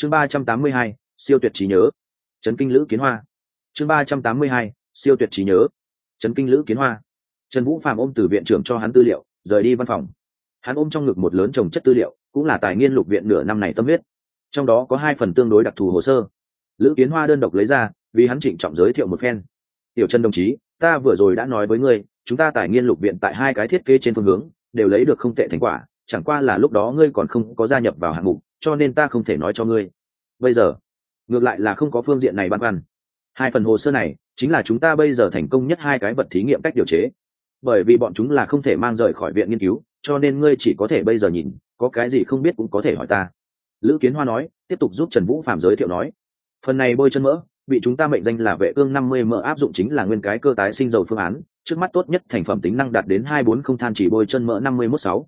chương ba trăm tám mươi hai, siêu tuyệt trí nhớ. Trấn kinh lữ kiến hoa. Chương ba trăm tám mươi hai, siêu tuyệt trí nhớ. Trấn kinh lữ kiến hoa. Trần vũ phạm ôm từ viện trưởng cho hắn tư liệu, rời đi văn phòng. Hắn ôm trong ngực một lớn trồng chất tư liệu, cũng là tài nghiên lục viện nửa năm này tâm huyết. Trong đó có hai phần tương đối đặc thù hồ sơ. Lữ kiến hoa đơn độc lấy ra, vì hắn trịnh trọng giới thiệu một phen. Tiểu trần đồng chí, ta vừa rồi đã nói với ngươi, chúng ta tài nghiên lục viện tại hai cái thiết kế trên phương hướng, đều lấy được không tệ thành quả chẳng qua là lúc đó ngươi còn không có gia nhập vào hạng mục, cho nên ta không thể nói cho ngươi. Bây giờ, ngược lại là không có phương diện này băn khoăn. Hai phần hồ sơ này, chính là chúng ta bây giờ thành công nhất hai cái vật thí nghiệm cách điều chế. Bởi vì bọn chúng là không thể mang rời khỏi viện nghiên cứu, cho nên ngươi chỉ có thể bây giờ nhìn, có cái gì không biết cũng có thể hỏi ta. Lữ kiến hoa nói, tiếp tục giúp trần vũ phạm giới thiệu nói, phần này bôi chân mỡ, bị chúng ta mệnh danh là vệ cương năm mươi mỡ áp dụng chính là nguyên cái cơ tái sinh dầu phương án, trước mắt tốt nhất thành phẩm tính năng đạt đến hai bốn không than chỉ bôi chân mỡ năm mươi mốt sáu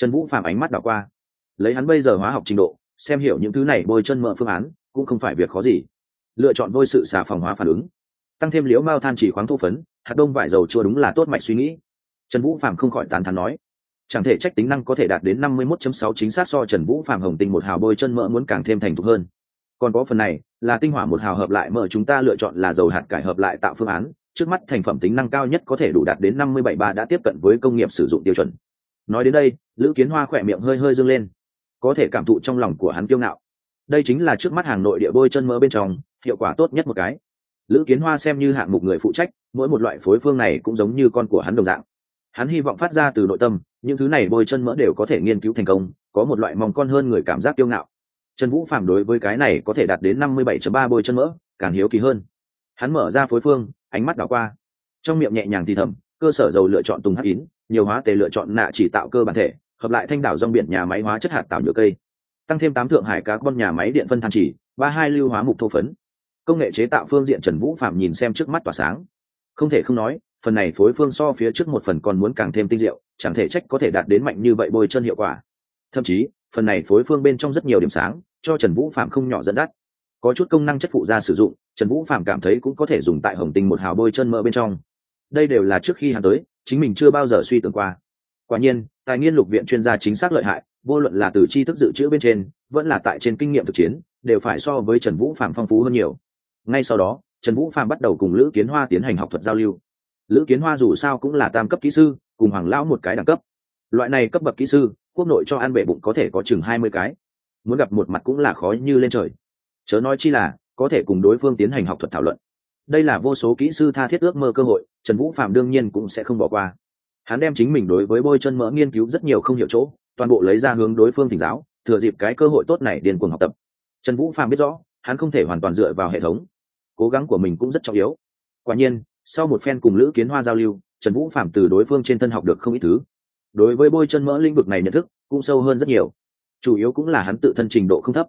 trần vũ phạm ánh mắt đảo qua. Lấy hắn bây giờ hóa học trình độ, xem hiểu những thứ này bôi chân mỡ phương án, cũng không phải việc khó gì. Lựa chọn vôi sự xà phòng hóa phản ứng. Tăng thêm liễu mao than chỉ khoáng thô phấn, hạt đông vải dầu chua đúng là tốt mạch suy nghĩ. Trần vũ phạm không khỏi tán thán nói. Chẳng thể trách tính năng có thể đạt đến năm mươi 51.6 chính xác so trần vũ phạm hồng tinh một hào bôi chân mỡ muốn càng thêm thành thục hơn. Còn có phần này, là tinh hỏa một hào hợp lại mỡ chúng ta lựa chọn là dầu hạt cải hợp lại tạo phương án, trước mắt thành phẩm tính năng cao nhất có thể đủ đạt đến năm mươi bảy ba đã tiếp cận với công nghiệp sử dụng tiêu chuẩn nói đến đây, lữ kiến hoa khỏe miệng hơi hơi dâng lên. Có thể cảm thụ trong lòng của hắn kiêu ngạo. Đây chính là trước mắt hàng nội địa bôi chân mỡ bên trong, hiệu quả tốt nhất một cái. Lữ kiến hoa xem như hạng mục người phụ trách, mỗi một loại phối phương này cũng giống như con của hắn đồng dạng. Hắn hy vọng phát ra từ nội tâm, những thứ này bôi chân mỡ đều có thể nghiên cứu thành công, có một loại mong con hơn người cảm giác kiêu ngạo. Trần vũ phản đối với cái này có thể đạt đến năm mươi bảy ba bôi chân mỡ, càng hiếu kỳ hơn. Hắn mở ra phối phương, ánh mắt đảo qua. Trong miệng nhẹ nhàng thì thầm, cơ sở dầu lựa chọn tùng hắc ín nhiều hóa tề lựa chọn nạ chỉ tạo cơ bản thể, hợp lại thanh đảo rong biển nhà máy hóa chất hạt tạo nhựa cây, tăng thêm tám thượng hải cá con nhà máy điện phân than chỉ, ba hai lưu hóa mục thô phấn. Công nghệ chế tạo phương diện trần vũ phạm nhìn xem trước mắt tỏa sáng. Không thể không nói, phần này phối phương so phía trước một phần còn muốn càng thêm tinh diệu, chẳng thể trách có thể đạt đến mạnh như vậy bôi chân hiệu quả. Thậm chí, phần này phối phương bên trong rất nhiều điểm sáng, cho trần vũ phạm không nhỏ dẫn dắt. Có chút công năng chất phụ da sử dụng, trần vũ phạm cảm thấy cũng có thể dùng tại hồng tinh một hào bôi chân mỡ bên trong đây đều là trước khi hắn tới, chính mình chưa bao giờ suy tưởng qua. Quả nhiên, tài nghiên lục viện chuyên gia chính xác lợi hại, vô luận là từ tri thức dự trữ bên trên, vẫn là tại trên kinh nghiệm thực chiến, đều phải so với trần vũ phạm phong phú hơn nhiều. Ngay sau đó, trần vũ phạm bắt đầu cùng lữ kiến hoa tiến hành học thuật giao lưu. Lữ kiến hoa dù sao cũng là tam cấp kỹ sư, cùng hoàng lão một cái đẳng cấp. Loại này cấp bậc kỹ sư, quốc nội cho ăn bệ bụng có thể có chừng hai mươi cái. Muốn gặp một mặt cũng là khó như lên trời. Chớ nói chi là, có thể cùng đối phương tiến hành học thuật thảo luận đây là vô số kỹ sư tha thiết ước mơ cơ hội, trần vũ phạm đương nhiên cũng sẽ không bỏ qua. Hắn đem chính mình đối với bôi chân mỡ nghiên cứu rất nhiều không hiểu chỗ, toàn bộ lấy ra hướng đối phương thỉnh giáo, thừa dịp cái cơ hội tốt này điền cuồng học tập. Trần vũ phạm biết rõ, hắn không thể hoàn toàn dựa vào hệ thống. Cố gắng của mình cũng rất trọng yếu. Quả nhiên, sau một phen cùng lữ kiến hoa giao lưu, trần vũ phạm từ đối phương trên thân học được không ít thứ. Đối với bôi chân mỡ lĩnh vực này nhận thức cũng sâu hơn rất nhiều. Chủ yếu cũng là hắn tự thân trình độ không thấp.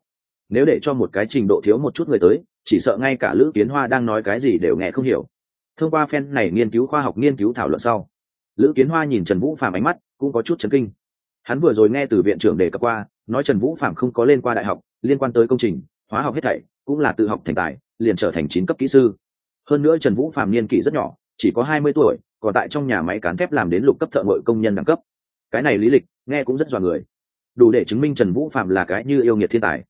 Nếu để cho một cái trình độ thiếu một chút người tới chỉ sợ ngay cả lữ kiến hoa đang nói cái gì đều nghe không hiểu. Thông qua phen này nghiên cứu khoa học nghiên cứu thảo luận sau, lữ kiến hoa nhìn trần vũ phạm ánh mắt cũng có chút chấn kinh. Hắn vừa rồi nghe từ viện trưởng đề cập qua, nói trần vũ phạm không có lên qua đại học, liên quan tới công trình, hóa học hết thảy, cũng là tự học thành tài, liền trở thành chín cấp kỹ sư. Hơn nữa trần vũ phạm niên kỷ rất nhỏ, chỉ có hai mươi tuổi, còn tại trong nhà máy cán thép làm đến lục cấp thợ ngội công nhân đẳng cấp. Cái này lý lịch, nghe cũng rất dọa người. Đủ để chứng minh trần vũ phạm là cái như yêu nghiệt thiên tài.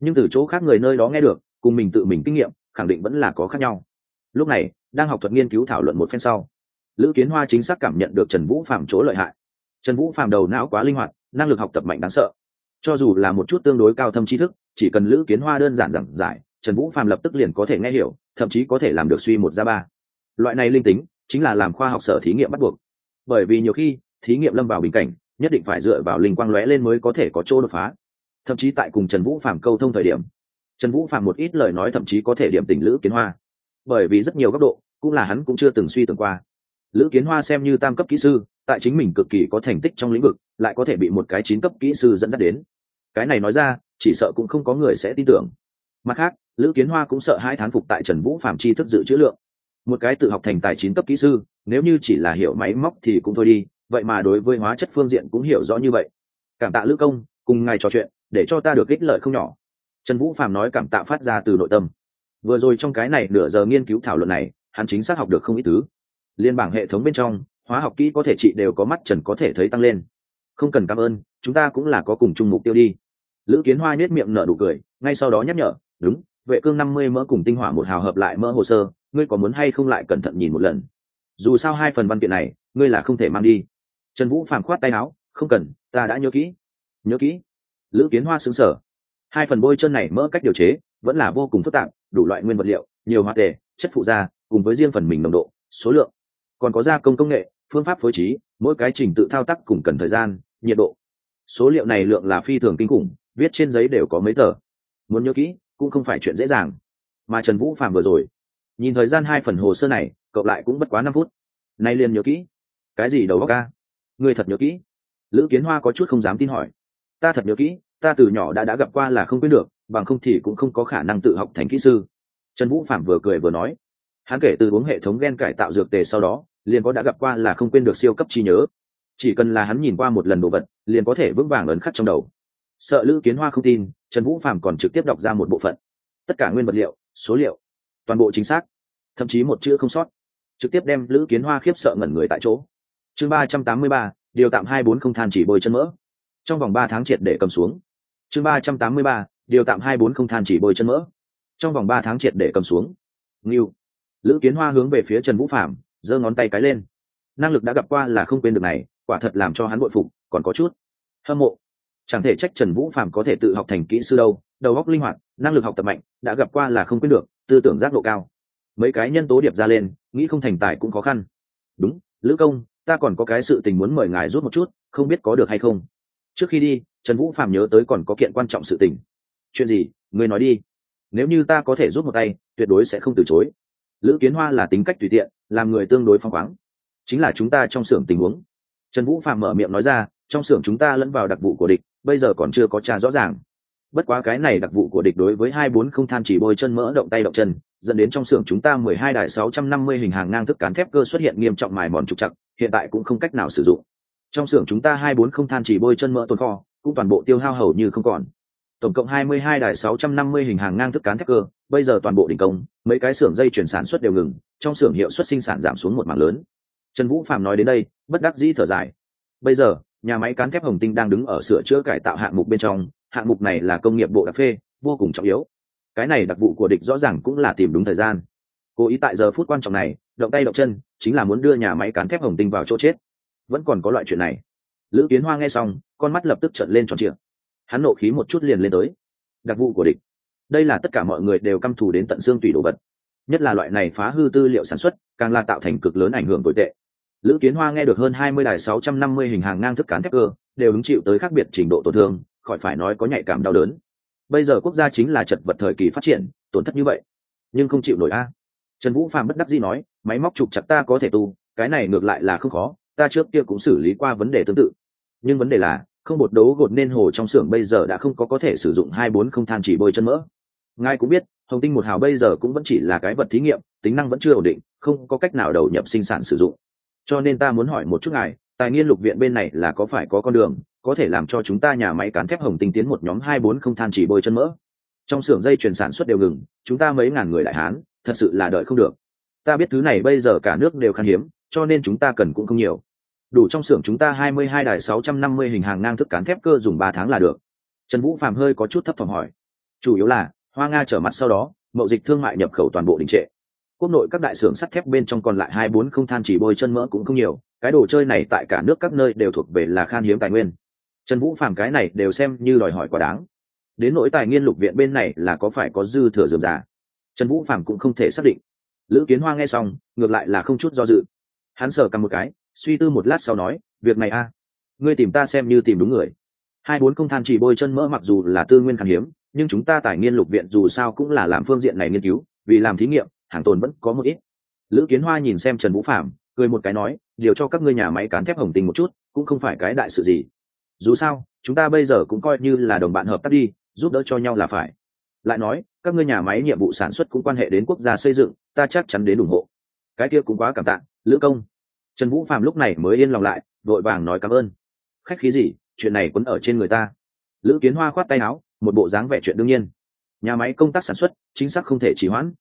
Nhưng từ chỗ khác người nơi đó nghe được cùng mình tự mình kinh nghiệm, khẳng định vẫn là có khác nhau. Lúc này, đang học thuật nghiên cứu thảo luận một phen sau, lữ kiến hoa chính xác cảm nhận được trần vũ phạm chỗ lợi hại. Trần vũ phạm đầu não quá linh hoạt, năng lực học tập mạnh đáng sợ. Cho dù là một chút tương đối cao thâm tri thức, chỉ cần lữ kiến hoa đơn giản giảng giải, trần vũ phạm lập tức liền có thể nghe hiểu, thậm chí có thể làm được suy một ra ba. Loại này linh tính, chính là làm khoa học sở thí nghiệm bắt buộc. Bởi vì nhiều khi, thí nghiệm lâm vào bình cảnh, nhất định phải dựa vào linh quang lóe lên mới có thể có chỗ đột phá. Thậm chí tại cùng trần vũ phạm câu thông thời điểm trần vũ phạm một ít lời nói thậm chí có thể điểm tỉnh lữ kiến hoa. Bởi vì rất nhiều góc độ, cũng là hắn cũng chưa từng suy tưởng qua. Lữ kiến hoa xem như tam cấp kỹ sư, tại chính mình cực kỳ có thành tích trong lĩnh vực, lại có thể bị một cái chín cấp kỹ sư dẫn dắt đến. Cái này nói ra, chỉ sợ cũng không có người sẽ tin tưởng. Mặt khác, lữ kiến hoa cũng sợ hai thán phục tại trần vũ phạm chi thức dự trữ lượng. Một cái tự học thành tài chín cấp kỹ sư, nếu như chỉ là hiểu máy móc thì cũng thôi đi, vậy mà đối với hóa chất phương diện cũng hiểu rõ như vậy. Cảm tạ lữ công, cùng ngài trò chuyện, để cho ta được ích lợi không nhỏ trần vũ phạm nói cảm tạ phát ra từ nội tâm. Vừa rồi trong cái này nửa giờ nghiên cứu thảo luận này, hắn chính xác học được không ít thứ. Liên bảng hệ thống bên trong, hóa học kỹ có thể trị đều có mắt trần có thể thấy tăng lên. Không cần cảm ơn, chúng ta cũng là có cùng chung mục tiêu đi. Lữ kiến hoa nhét miệng nở đủ cười, ngay sau đó nhắc nhở, đúng, vệ cương năm mươi mỡ cùng tinh hỏa một hào hợp lại mỡ hồ sơ, ngươi có muốn hay không lại cẩn thận nhìn một lần? Dù sao hai phần văn kiện này, ngươi là không thể mang đi. Trần vũ phàm khoát tay áo, không cần, ta đã nhớ kỹ. Nhớ kỹ? Lữ kiến hoa xứng sở hai phần bôi chân này mỡ cách điều chế vẫn là vô cùng phức tạp, đủ loại nguyên vật liệu, nhiều hoạt tề, chất phụ da cùng với riêng phần mình nồng độ, số lượng. Còn có gia công công nghệ, phương pháp phối trí, mỗi cái trình tự thao tác cùng cần thời gian, nhiệt độ. Số liệu này lượng là phi thường kinh khủng, viết trên giấy đều có mấy tờ. Muốn nhớ kỹ, cũng không phải chuyện dễ dàng. Mà trần vũ phạm vừa rồi, nhìn thời gian hai phần hồ sơ này, cậu lại cũng bất quá năm phút. Nay liền nhớ kỹ. Cái gì đầu óc ca? Người thật nhớ kỹ. Lữ kiến hoa có chút không dám tin hỏi. Ta thật nhớ kỹ ta từ nhỏ đã đã gặp qua là không quên được, bằng không thì cũng không có khả năng tự học thành kỹ sư. Trần vũ phạm vừa cười vừa nói, hắn kể từ uống hệ thống gen cải tạo dược tề sau đó, liền có đã gặp qua là không quên được siêu cấp trí nhớ. Chỉ cần là hắn nhìn qua một lần đồ vật, liền có thể vững vàng ấn khắc trong đầu. Sợ lữ kiến hoa không tin, trần vũ phạm còn trực tiếp đọc ra một bộ phận. Tất cả nguyên vật liệu, số liệu, toàn bộ chính xác, thậm chí một chữ không sót. Trực tiếp đem lữ kiến hoa khiếp sợ ngẩn người tại chỗ. Chương ba trăm tám mươi ba, điều tạm hai bốn không than chỉ bôi chân mỡ. Trong vòng ba tháng triệt để cầm xuống chương ba trăm tám mươi ba, điều tạm hai bốn không than chỉ bôi chân mỡ. Trong vòng ba tháng triệt để cầm xuống. Nghiêu lữ kiến hoa hướng về phía trần vũ phạm giơ ngón tay cái lên. Năng lực đã gặp qua là không quên được này, quả thật làm cho hắn bội phục, còn có chút hâm mộ. Chẳng thể trách trần vũ phạm có thể tự học thành kỹ sư đâu, đầu óc linh hoạt, năng lực học tập mạnh, đã gặp qua là không quên được, tư tưởng giác độ cao. Mấy cái nhân tố điệp ra lên, nghĩ không thành tài cũng khó khăn. Đúng, lữ công, ta còn có cái sự tình muốn mời ngài rút một chút, không biết có được hay không. Trước khi đi trần vũ phạm nhớ tới còn có kiện quan trọng sự tình. Chuyện gì? Ngươi nói đi. Nếu như ta có thể rút một tay, tuyệt đối sẽ không từ chối. Lữ kiến hoa là tính cách tùy tiện, làm người tương đối phăng khoáng. Chính là chúng ta trong xưởng tình huống. Trần vũ phạm mở miệng nói ra, trong xưởng chúng ta lẫn vào đặc vụ của địch, bây giờ còn chưa có trà rõ ràng. Bất quá cái này đặc vụ của địch đối với hai bốn không than chỉ bôi chân mỡ động tay động chân, dẫn đến trong xưởng chúng ta mười hai đài sáu trăm năm mươi hình hàng ngang thức cán thép cơ xuất hiện nghiêm trọng mài mòn trục chặt hiện tại cũng không cách nào sử dụng. Trong xưởng chúng ta hai bốn không than chỉ bôi chân mỡ tồn kho cũng toàn bộ tiêu hao hầu như không còn. Tổng cộng hai mươi hai đài sáu trăm năm mươi hình hàng ngang thức cán thép cơ, bây giờ toàn bộ đình công, mấy cái xưởng dây chuyển sản xuất đều ngừng, trong xưởng hiệu suất sinh sản giảm xuống một mảng lớn. Trần vũ phạm nói đến đây, bất đắc dĩ thở dài. Bây giờ, nhà máy cán thép hồng tinh đang đứng ở sửa chữa cải tạo hạng mục bên trong, hạng mục này là công nghiệp bộ đặc phê, vô cùng trọng yếu. Cái này đặc vụ của địch rõ ràng cũng là tìm đúng thời gian. Cố ý tại giờ phút quan trọng này, động tay động chân, chính là muốn đưa nhà máy cán thép hồng tinh vào chỗ chết. Vẫn còn có loại chuyện này lữ kiến hoa nghe xong, con mắt lập tức trận lên tròn trịa. Hắn nộ khí một chút liền lên tới. Đặc vụ của địch. Đây là tất cả mọi người đều căm thù đến tận xương tùy đồ vật. Nhất là loại này phá hư tư liệu sản xuất, càng là tạo thành cực lớn ảnh hưởng tồi tệ. Lữ kiến hoa nghe được hơn hai mươi đài sáu trăm năm mươi hình hàng ngang thức cán thép cơ, đều hứng chịu tới khác biệt trình độ tổn thương, khỏi phải nói có nhạy cảm đau đớn. Bây giờ quốc gia chính là chật vật thời kỳ phát triển, tổn thất như vậy, nhưng không chịu nổi a. Trần vũ phàm bất đắc dĩ nói, máy móc trục chặt ta có thể tu, cái này ngược lại là không khó ta trước kia cũng xử lý qua vấn đề tương tự. Nhưng vấn đề là, không bột đấu gột nên hồ trong xưởng bây giờ đã không có có thể sử dụng hai bốn không than chỉ bôi chân mỡ. Ngài cũng biết, hồng tinh một hào bây giờ cũng vẫn chỉ là cái vật thí nghiệm, tính năng vẫn chưa ổn định, không có cách nào đầu nhập sinh sản sử dụng. Cho nên ta muốn hỏi một chút ngài, tài nghiên lục viện bên này là có phải có con đường, có thể làm cho chúng ta nhà máy cán thép hồng tinh tiến một nhóm hai bốn không than chỉ bôi chân mỡ? Trong xưởng dây chuyển sản xuất đều ngừng, chúng ta mấy ngàn người đại hán, thật sự là đợi không được. Ta biết thứ này bây giờ cả nước đều khan hiếm, cho nên chúng ta cần cũng không nhiều đủ trong xưởng chúng ta hai mươi hai đài sáu trăm năm mươi hình hàng ngang thức cán thép cơ dùng ba tháng là được. Trần vũ phạm hơi có chút thấp phòng hỏi. Chủ yếu là, hoa nga trở mặt sau đó, mậu dịch thương mại nhập khẩu toàn bộ đình trệ. Quốc nội các đại xưởng sắt thép bên trong còn lại hai bốn không than chỉ bôi chân mỡ cũng không nhiều, cái đồ chơi này tại cả nước các nơi đều thuộc về là khan hiếm tài nguyên. Trần vũ Phạm cái này đều xem như đòi hỏi quá đáng. Đến nỗi tài nghiên lục viện bên này là có phải có dư thừa dườm giả trần vũ Phạm cũng không thể xác định. Lữ kiến hoa nghe xong, ngược lại là không chút do dự. Hắn sờ cầm một cái suy tư một lát sau nói, việc này a, ngươi tìm ta xem như tìm đúng người. Hai bốn không than chỉ bôi chân mỡ mặc dù là tư nguyên khan hiếm, nhưng chúng ta tài nghiên lục viện dù sao cũng là làm phương diện này nghiên cứu, vì làm thí nghiệm, hàng tồn vẫn có một ít. Lữ kiến hoa nhìn xem trần vũ phạm cười một cái nói, điều cho các ngươi nhà máy cán thép hồng tình một chút, cũng không phải cái đại sự gì. Dù sao, chúng ta bây giờ cũng coi như là đồng bạn hợp tác đi, giúp đỡ cho nhau là phải. Lại nói, các ngươi nhà máy nhiệm vụ sản xuất cũng quan hệ đến quốc gia xây dựng, ta chắc chắn đến ủng hộ. Cái kia cũng quá cảm tạ, lữ công trần vũ phạm lúc này mới yên lòng lại, vội vàng nói cảm ơn. Khách khí gì, chuyện này quấn ở trên người ta. Lữ kiến hoa khoát tay áo, một bộ dáng vẻ chuyện đương nhiên. Nhà máy công tác sản xuất, chính xác không thể trì hoãn.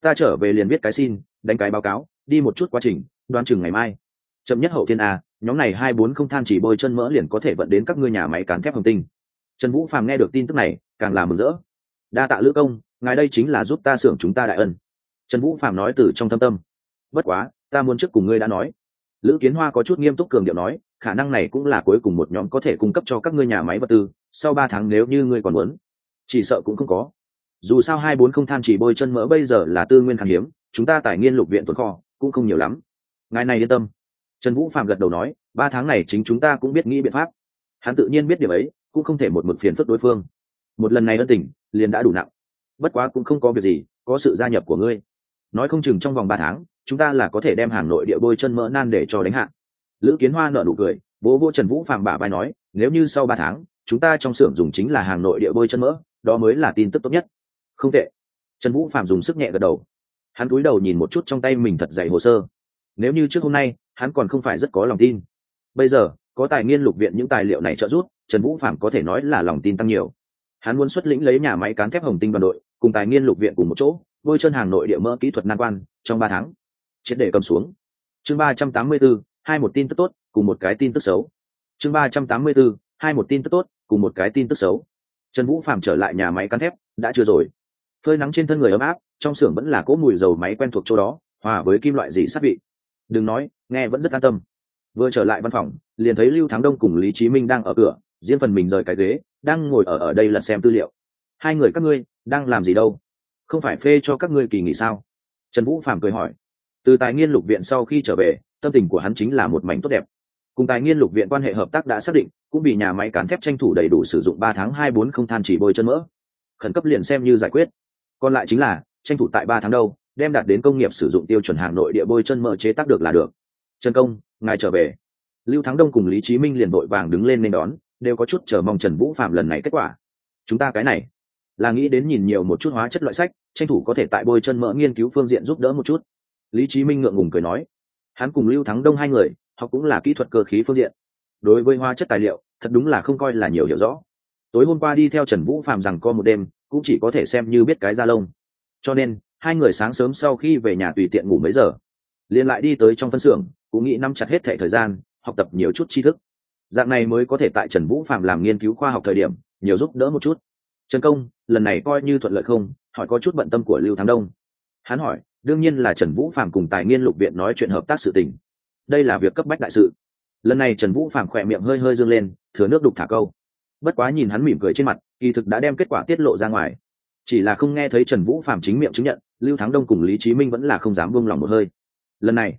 Ta trở về liền viết cái xin, đánh cái báo cáo, đi một chút quá trình, đoán chừng ngày mai. Chậm nhất hậu thiên a, nhóm này hai bốn không than chỉ bôi chân mỡ liền có thể vận đến các ngươi nhà máy cán thép hồng tinh. Trần vũ phàm nghe được tin tức này, càng làm mừng rỡ. Đa tạ lữ công, ngài đây chính là giúp ta xưởng chúng ta đại ân. Trần vũ phàm nói từ trong thâm tâm. Bất quá, ta muốn trước cùng ngươi đã nói lữ kiến hoa có chút nghiêm túc cường điệu nói, khả năng này cũng là cuối cùng một nhóm có thể cung cấp cho các ngươi nhà máy vật tư, sau ba tháng nếu như ngươi còn muốn, chỉ sợ cũng không có. Dù sao hai bốn không than chỉ bôi chân mỡ bây giờ là tư nguyên khan hiếm, chúng ta tài nghiên lục viện tồn kho, cũng không nhiều lắm. Ngài này yên tâm. Trần vũ phạm gật đầu nói, ba tháng này chính chúng ta cũng biết nghĩ biện pháp. Hắn tự nhiên biết điểm ấy, cũng không thể một mực phiền phức đối phương. Một lần này ân tình, liền đã đủ nặng. Bất quá cũng không có việc gì, có sự gia nhập của ngươi. Nói không chừng trong vòng ba tháng chúng ta là có thể đem hàng nội địa bôi chân mỡ nan để cho đánh hạ. Lữ kiến hoa nợ nụ cười, bố vô trần vũ phạm bả vai nói, nếu như sau ba tháng, chúng ta trong xưởng dùng chính là hàng nội địa bôi chân mỡ, đó mới là tin tức tốt nhất. Không tệ. Trần vũ phạm dùng sức nhẹ gật đầu. Hắn cúi đầu nhìn một chút trong tay mình thật dày hồ sơ. Nếu như trước hôm nay, hắn còn không phải rất có lòng tin. Bây giờ, có tài nghiên lục viện những tài liệu này trợ giúp, trần vũ phạm có thể nói là lòng tin tăng nhiều. Hắn muốn xuất lĩnh lấy nhà máy cán thép hồng tinh đoàn đội, cùng tài nghiên lục viện cùng một chỗ, bôi chân hàng nội địa mỡ kỹ thuật nan quan, trong ba tháng triệt để cầm xuống. Chương ba trăm tám mươi b ố hai một tin tức tốt, cùng một cái tin tức xấu. Chương ba trăm tám mươi b ố hai một tin tức tốt, cùng một cái tin tức xấu. Trần vũ phạm trở lại nhà máy cán thép, đã chưa rồi. Phơi nắng trên thân người ấm áp, trong xưởng vẫn là cỗ mùi dầu máy quen thuộc chỗ đó, hòa với kim loại dị sát vị. Đừng nói, nghe vẫn rất an tâm. Vừa trở lại văn phòng, liền thấy lưu thắng đông cùng lý chí minh đang ở cửa, riêng phần mình rời cái ghế, đang ngồi ở ở đây lật xem tư liệu. Hai người các ngươi, đang làm gì đâu? Không phải phê cho các ngươi kỳ nghỉ sao? Trần vũ Phạm cười hỏi từ tài nghiên lục viện sau khi trở về, tâm tình của hắn chính là một mảnh tốt đẹp. Cùng tài nghiên lục viện quan hệ hợp tác đã xác định, cũng bị nhà máy cán thép tranh thủ đầy đủ sử dụng ba tháng hai bốn không than chỉ bôi chân mỡ. Khẩn cấp liền xem như giải quyết. Còn lại chính là, tranh thủ tại ba tháng đâu, đem đạt đến công nghiệp sử dụng tiêu chuẩn hàng nội địa bôi chân mỡ chế tác được là được. Trần công, ngài trở về. Lưu thắng đông cùng lý trí minh liền vội vàng đứng lên nên đón, đều có chút chờ mong trần vũ phạm lần này kết quả. Chúng ta cái này, là nghĩ đến nhìn nhiều một chút hóa chất loại sách, tranh thủ có thể tại bôi chân mỡ nghiên cứu phương diện giúp đỡ một chút lý trí minh ngượng ngùng cười nói, hắn cùng lưu thắng đông hai người họ cũng là kỹ thuật cơ khí phương diện. Đối với hóa chất tài liệu, thật đúng là không coi là nhiều hiểu rõ. Tối hôm qua đi theo trần vũ phạm rằng co một đêm, cũng chỉ có thể xem như biết cái da lông. Cho nên, hai người sáng sớm sau khi về nhà tùy tiện ngủ mấy giờ. Liền lại đi tới trong phân xưởng, cũng nghĩ nắm chặt hết thẻ thời gian, học tập nhiều chút tri thức. Dạng này mới có thể tại trần vũ phạm làm nghiên cứu khoa học thời điểm, nhiều giúp đỡ một chút. Trần công, lần này coi như thuận lợi không? Hỏi có chút bận tâm của lưu thắng đông. Hắn hỏi đương nhiên là trần vũ phạm cùng tài nghiên lục viện nói chuyện hợp tác sự tình. Đây là việc cấp bách đại sự. Lần này trần vũ phạm khỏe miệng hơi hơi dương lên, thừa nước đục thả câu. Bất quá nhìn hắn mỉm cười trên mặt, kỳ thực đã đem kết quả tiết lộ ra ngoài. Chỉ là không nghe thấy trần vũ phạm chính miệng chứng nhận, lưu thắng đông cùng lý trí minh vẫn là không dám buông lòng một hơi. Lần này,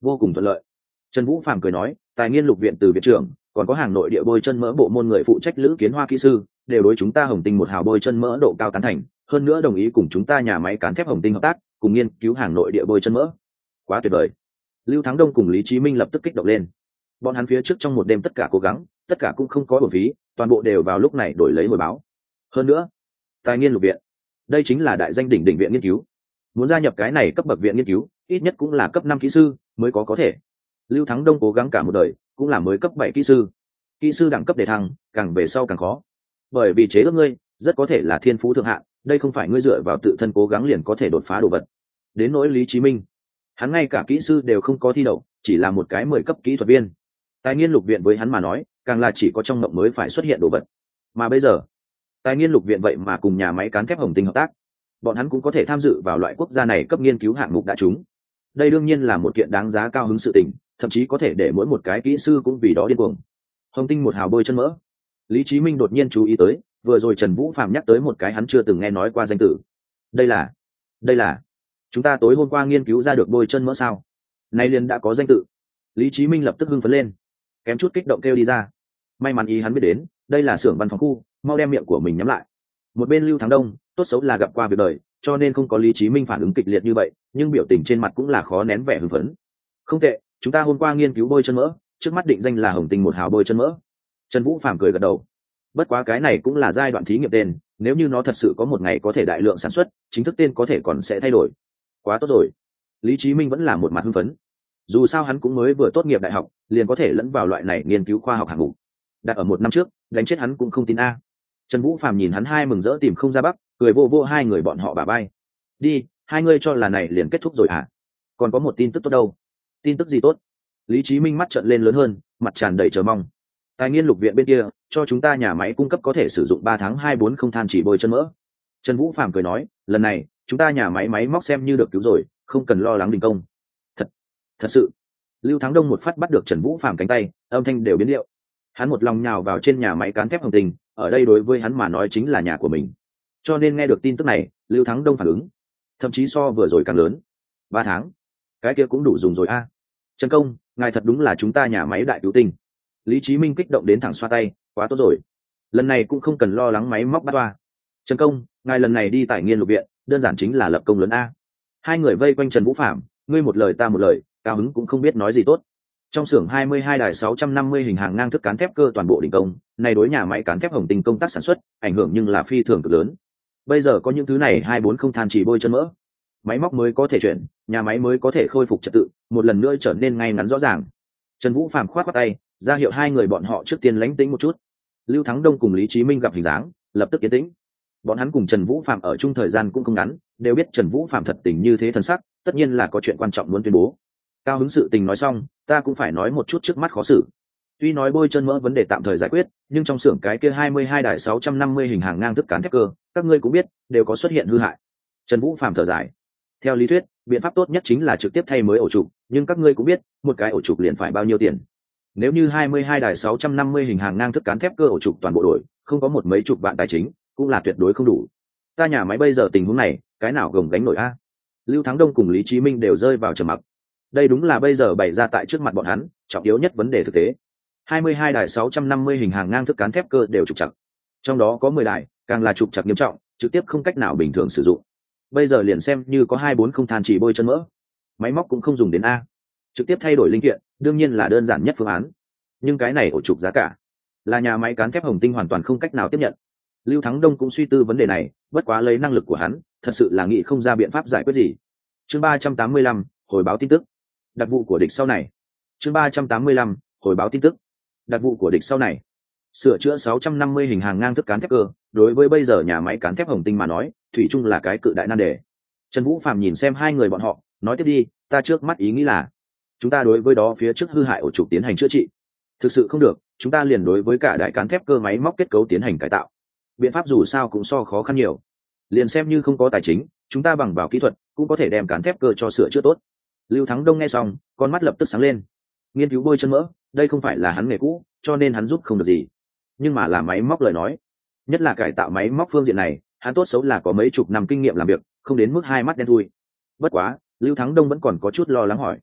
vô cùng thuận lợi. Trần vũ phạm cười nói, tài nghiên lục viện từ viện trưởng, còn có hàng nội địa bôi chân mỡ bộ môn người phụ trách lữ kiến hoa kỹ sư, đều đối chúng ta hồng tinh một hào bôi chân mỡ độ cao tán thành, hơn nữa đồng ý cùng chúng ta nhà máy cán thép hồng tinh hợp tác cùng nghiên cứu hàng nội địa bôi chân mỡ. Quá tuyệt vời. Lưu thắng đông cùng lý trí minh lập tức kích động lên. Bọn hắn phía trước trong một đêm tất cả cố gắng, tất cả cũng không có bổ phí, toàn bộ đều vào lúc này đổi lấy hồi báo. Hơn nữa, tài nghiên lục viện, đây chính là đại danh đỉnh đỉnh viện nghiên cứu. Muốn gia nhập cái này cấp bậc viện nghiên cứu, ít nhất cũng là cấp năm kỹ sư mới có có thể. Lưu thắng đông cố gắng cả một đời, cũng là mới cấp bảy kỹ sư. Kỹ sư đẳng cấp để thăng, càng về sau càng khó. Bởi vì chế ước ngươi, rất có thể là thiên phú thượng hạng đây không phải ngươi dựa vào tự thân cố gắng liền có thể đột phá đồ vật. Đến nỗi lý chí minh, hắn ngay cả kỹ sư đều không có thi đậu, chỉ là một cái mười cấp kỹ thuật viên. Tài nghiên lục viện với hắn mà nói, càng là chỉ có trong mộng mới phải xuất hiện đồ vật. Mà bây giờ, tài nghiên lục viện vậy mà cùng nhà máy cán thép hồng tinh hợp tác, bọn hắn cũng có thể tham dự vào loại quốc gia này cấp nghiên cứu hạng mục đã trúng đây đương nhiên là một kiện đáng giá cao hứng sự tình, thậm chí có thể để mỗi một cái kỹ sư cũng vì đó điên cuồng. Hồng tinh một hào bôi chân mỡ. Lý trí minh đột nhiên chú ý tới vừa rồi trần vũ phạm nhắc tới một cái hắn chưa từng nghe nói qua danh tử. Đây là đây là, chúng ta tối hôm qua nghiên cứu ra được bôi chân mỡ sao? Nay liền đã có danh tự. Lý trí minh lập tức hưng phấn lên, kém chút kích động kêu đi ra. May mắn ý hắn biết đến, đây là xưởng văn phòng khu, mau đem miệng của mình nhắm lại. Một bên lưu thắng đông, tốt xấu là gặp qua việc đời, cho nên không có lý trí minh phản ứng kịch liệt như vậy, nhưng biểu tình trên mặt cũng là khó nén vẻ hưng phấn. Không tệ, chúng ta hôm qua nghiên cứu bôi chân mỡ, trước mắt định danh là hồng tinh một hào bôi chân mỡ. Trần vũ phàm cười gật đầu bất quá cái này cũng là giai đoạn thí nghiệm tên, nếu như nó thật sự có một ngày có thể đại lượng sản xuất, chính thức tên có thể còn sẽ thay đổi. Quá tốt rồi. Lý trí minh vẫn là một mặt hưng phấn. Dù sao hắn cũng mới vừa tốt nghiệp đại học, liền có thể lẫn vào loại này nghiên cứu khoa học hạng mục. Đặt ở một năm trước, đánh chết hắn cũng không tin a. Trần vũ phàm nhìn hắn hai mừng rỡ tìm không ra bắc cười vô vô hai người bọn họ bà bay. Đi, hai ngươi cho là này liền kết thúc rồi à còn có một tin tức tốt đâu. Tin tức gì tốt? Lý trí minh mắt trợn lên lớn hơn, mặt tràn đầy chờ mong tài nghiên lục viện bên kia, cho chúng ta nhà máy cung cấp có thể sử dụng ba tháng hai bốn không than chỉ bôi chân mỡ. Trần vũ phạm cười nói, lần này, chúng ta nhà máy máy móc xem như được cứu rồi, không cần lo lắng đình công. Thật thật sự. Lưu thắng đông một phát bắt được trần vũ phạm cánh tay, âm thanh đều biến liệu hắn một lòng nhào vào trên nhà máy cán thép hồng tình, ở đây đối với hắn mà nói chính là nhà của mình. Cho nên nghe được tin tức này, lưu thắng đông phản ứng. Thậm chí so vừa rồi càng lớn. Ba tháng. Cái kia cũng đủ dùng rồi a. Trần công, ngài thật đúng là chúng ta nhà máy đại cứu tinh lý trí minh kích động đến thẳng xoa tay, quá tốt rồi. Lần này cũng không cần lo lắng máy móc bắt toa. Trần công, ngài lần này đi tại nghiên lục viện, đơn giản chính là lập công lớn a. Hai người vây quanh trần vũ phạm, ngươi một lời ta một lời, cao hứng cũng không biết nói gì tốt. Trong xưởng 22 đài 650 hình hàng ngang thức cán thép cơ toàn bộ đình công này đối nhà máy cán thép hồng tình công tác sản xuất, ảnh hưởng nhưng là phi thường cực lớn. Bây giờ có những thứ này, hai bốn không than chỉ bôi chân mỡ. Máy móc mới có thể chuyển, nhà máy mới có thể khôi phục trật tự, một lần nữa trở nên ngay ngắn rõ ràng. Trần vũ phàm khoát khoát tay ra hiệu hai người bọn họ trước tiên lánh tĩnh một chút. Lưu thắng đông cùng lý trí minh gặp hình dáng, lập tức yên tĩnh. Bọn hắn cùng trần vũ phạm ở chung thời gian cũng không ngắn, đều biết trần vũ phạm thật tình như thế thần sắc, tất nhiên là có chuyện quan trọng muốn tuyên bố. Cao hứng sự tình nói xong, ta cũng phải nói một chút trước mắt khó xử. Tuy nói bôi chân mỡ vấn đề tạm thời giải quyết, nhưng trong xưởng cái kia hai mươi hai đài sáu trăm năm mươi hình hàng ngang thức cán thép cơ, các ngươi cũng biết, đều có xuất hiện hư hại. Trần vũ phạm thở dài. Theo lý thuyết, biện pháp tốt nhất chính là trực tiếp thay mới ổ trục nhưng các ngươi cũng biết, một cái ổ trục liền phải bao nhiêu tiền nếu như hai mươi hai đài sáu trăm năm mươi hình hàng ngang thức cán thép cơ ổ trục toàn bộ đội không có một mấy chục vạn tài chính, cũng là tuyệt đối không đủ. Ta nhà máy bây giờ tình huống này, cái nào gồng gánh nổi a? Lưu thắng đông cùng lý chí minh đều rơi vào trầm mặc. Đây đúng là bây giờ bày ra tại trước mặt bọn hắn, trọng yếu nhất vấn đề thực tế. 22 đài 650 hình hàng ngang thức cán thép cơ đều trục chặt trong đó có 10 đài, càng là trục chặt nghiêm trọng, trực tiếp không cách nào bình thường sử dụng. Bây giờ liền xem như có hai bốn không than chỉ bôi chân mỡ. Máy móc cũng không dùng đến a trực tiếp thay đổi linh kiện, đương nhiên là đơn giản nhất phương án. Nhưng cái này ổ trục giá cả, là nhà máy cán thép hồng tinh hoàn toàn không cách nào tiếp nhận. Lưu thắng đông cũng suy tư vấn đề này, bất quá lấy năng lực của hắn, thật sự là nghĩ không ra biện pháp giải quyết gì. Chương ba trăm tám mươi lăm, hồi báo tin tức. Đặc vụ của địch sau này. Chương ba trăm tám mươi lăm, hồi báo tin tức. Đặc vụ của địch sau này. Sửa chữa sáu trăm năm mươi hình hàng ngang thức cán thép cơ, đối với bây giờ nhà máy cán thép hồng tinh mà nói, thủy chung là cái cự đại nan đề. Trần vũ phạm nhìn xem hai người bọn họ, nói tiếp đi, ta trước mắt ý nghĩ là chúng ta đối với đó phía trước hư hại ổ trục tiến hành chữa trị. Thực sự không được, chúng ta liền đối với cả đại cán thép cơ máy móc kết cấu tiến hành cải tạo. Biện pháp dù sao cũng so khó khăn nhiều. Liền xem như không có tài chính, chúng ta bằng vào kỹ thuật cũng có thể đem cán thép cơ cho sửa chữa tốt. Lưu thắng đông nghe xong, con mắt lập tức sáng lên. Nghiên cứu bôi chân mỡ, đây không phải là hắn nghề cũ, cho nên hắn giúp không được gì. Nhưng mà là máy móc lời nói. Nhất là cải tạo máy móc phương diện này, hắn tốt xấu là có mấy chục năm kinh nghiệm làm việc, không đến mức hai mắt đen thui. Bất quá, lưu thắng đông vẫn còn có chút lo lắng hỏi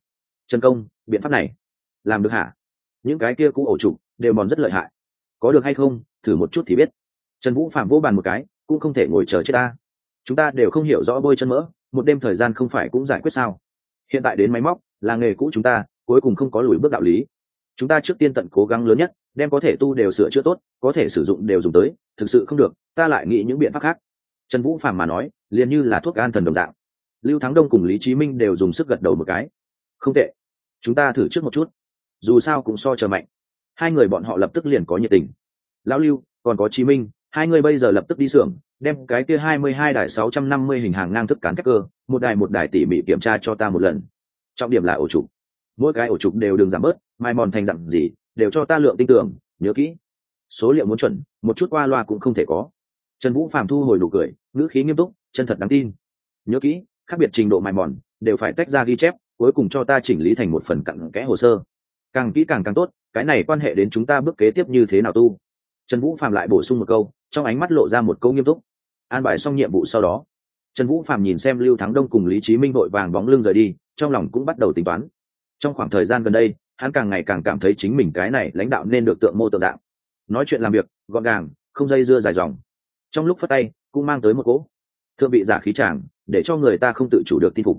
trần công, biện pháp này. Làm được hả? Những cái kia cũ ổ trục đều mòn rất lợi hại. Có được hay không, thử một chút thì biết. Trần vũ phạm vô bàn một cái, cũng không thể ngồi chờ chết ta. Chúng ta đều không hiểu rõ bôi chân mỡ, một đêm thời gian không phải cũng giải quyết sao? Hiện tại đến máy móc, là nghề cũ chúng ta, cuối cùng không có lùi bước đạo lý. Chúng ta trước tiên tận cố gắng lớn nhất, đem có thể tu đều sửa chữa tốt, có thể sử dụng đều dùng tới, thực sự không được, ta lại nghĩ những biện pháp khác. Trần vũ Phạm mà nói, liền như là thuốc an thần đồng dạng. Lưu thắng đông cùng lý trí minh đều dùng sức gật đầu một cái. Không tệ chúng ta thử trước một chút. Dù sao cũng so chờ mạnh. Hai người bọn họ lập tức liền có nhiệt tình. Lão lưu, còn có chí minh, hai người bây giờ lập tức đi xưởng, đem cái kia hai mươi hai đài sáu trăm năm mươi hình hàng ngang thức cán thép cơ, một đài một đài tỉ mỉ kiểm tra cho ta một lần. Trọng điểm là ổ trục mỗi cái ổ trục đều đừng giảm bớt, mai mòn thành dặn gì, đều cho ta lượng tin tưởng, nhớ kỹ. Số liệu muốn chuẩn, một chút qua loa cũng không thể có. Trần vũ phạm thu hồi đủ cười, ngữ khí nghiêm túc, chân thật đáng tin. Nhớ kỹ, khác biệt trình độ mài mòn, đều phải tách ra ghi chép cuối cùng cho ta chỉnh lý thành một phần cặn kẽ hồ sơ. Càng kỹ càng càng tốt, cái này quan hệ đến chúng ta bước kế tiếp như thế nào tu? Trần vũ phạm lại bổ sung một câu, trong ánh mắt lộ ra một câu nghiêm túc. An bài xong nhiệm vụ sau đó, trần vũ phạm nhìn xem lưu thắng đông cùng lý trí minh vội vàng bóng lưng rời đi, trong lòng cũng bắt đầu tính toán. Trong khoảng thời gian gần đây, hắn càng ngày càng cảm thấy chính mình cái này lãnh đạo nên được tượng mô tượng dạng. Nói chuyện làm việc, gọn gàng, không dây dưa dài dòng. Trong lúc phất tay, cũng mang tới một cỗ thượng vị giả khí tràng, để cho người ta không tự chủ được tin phục.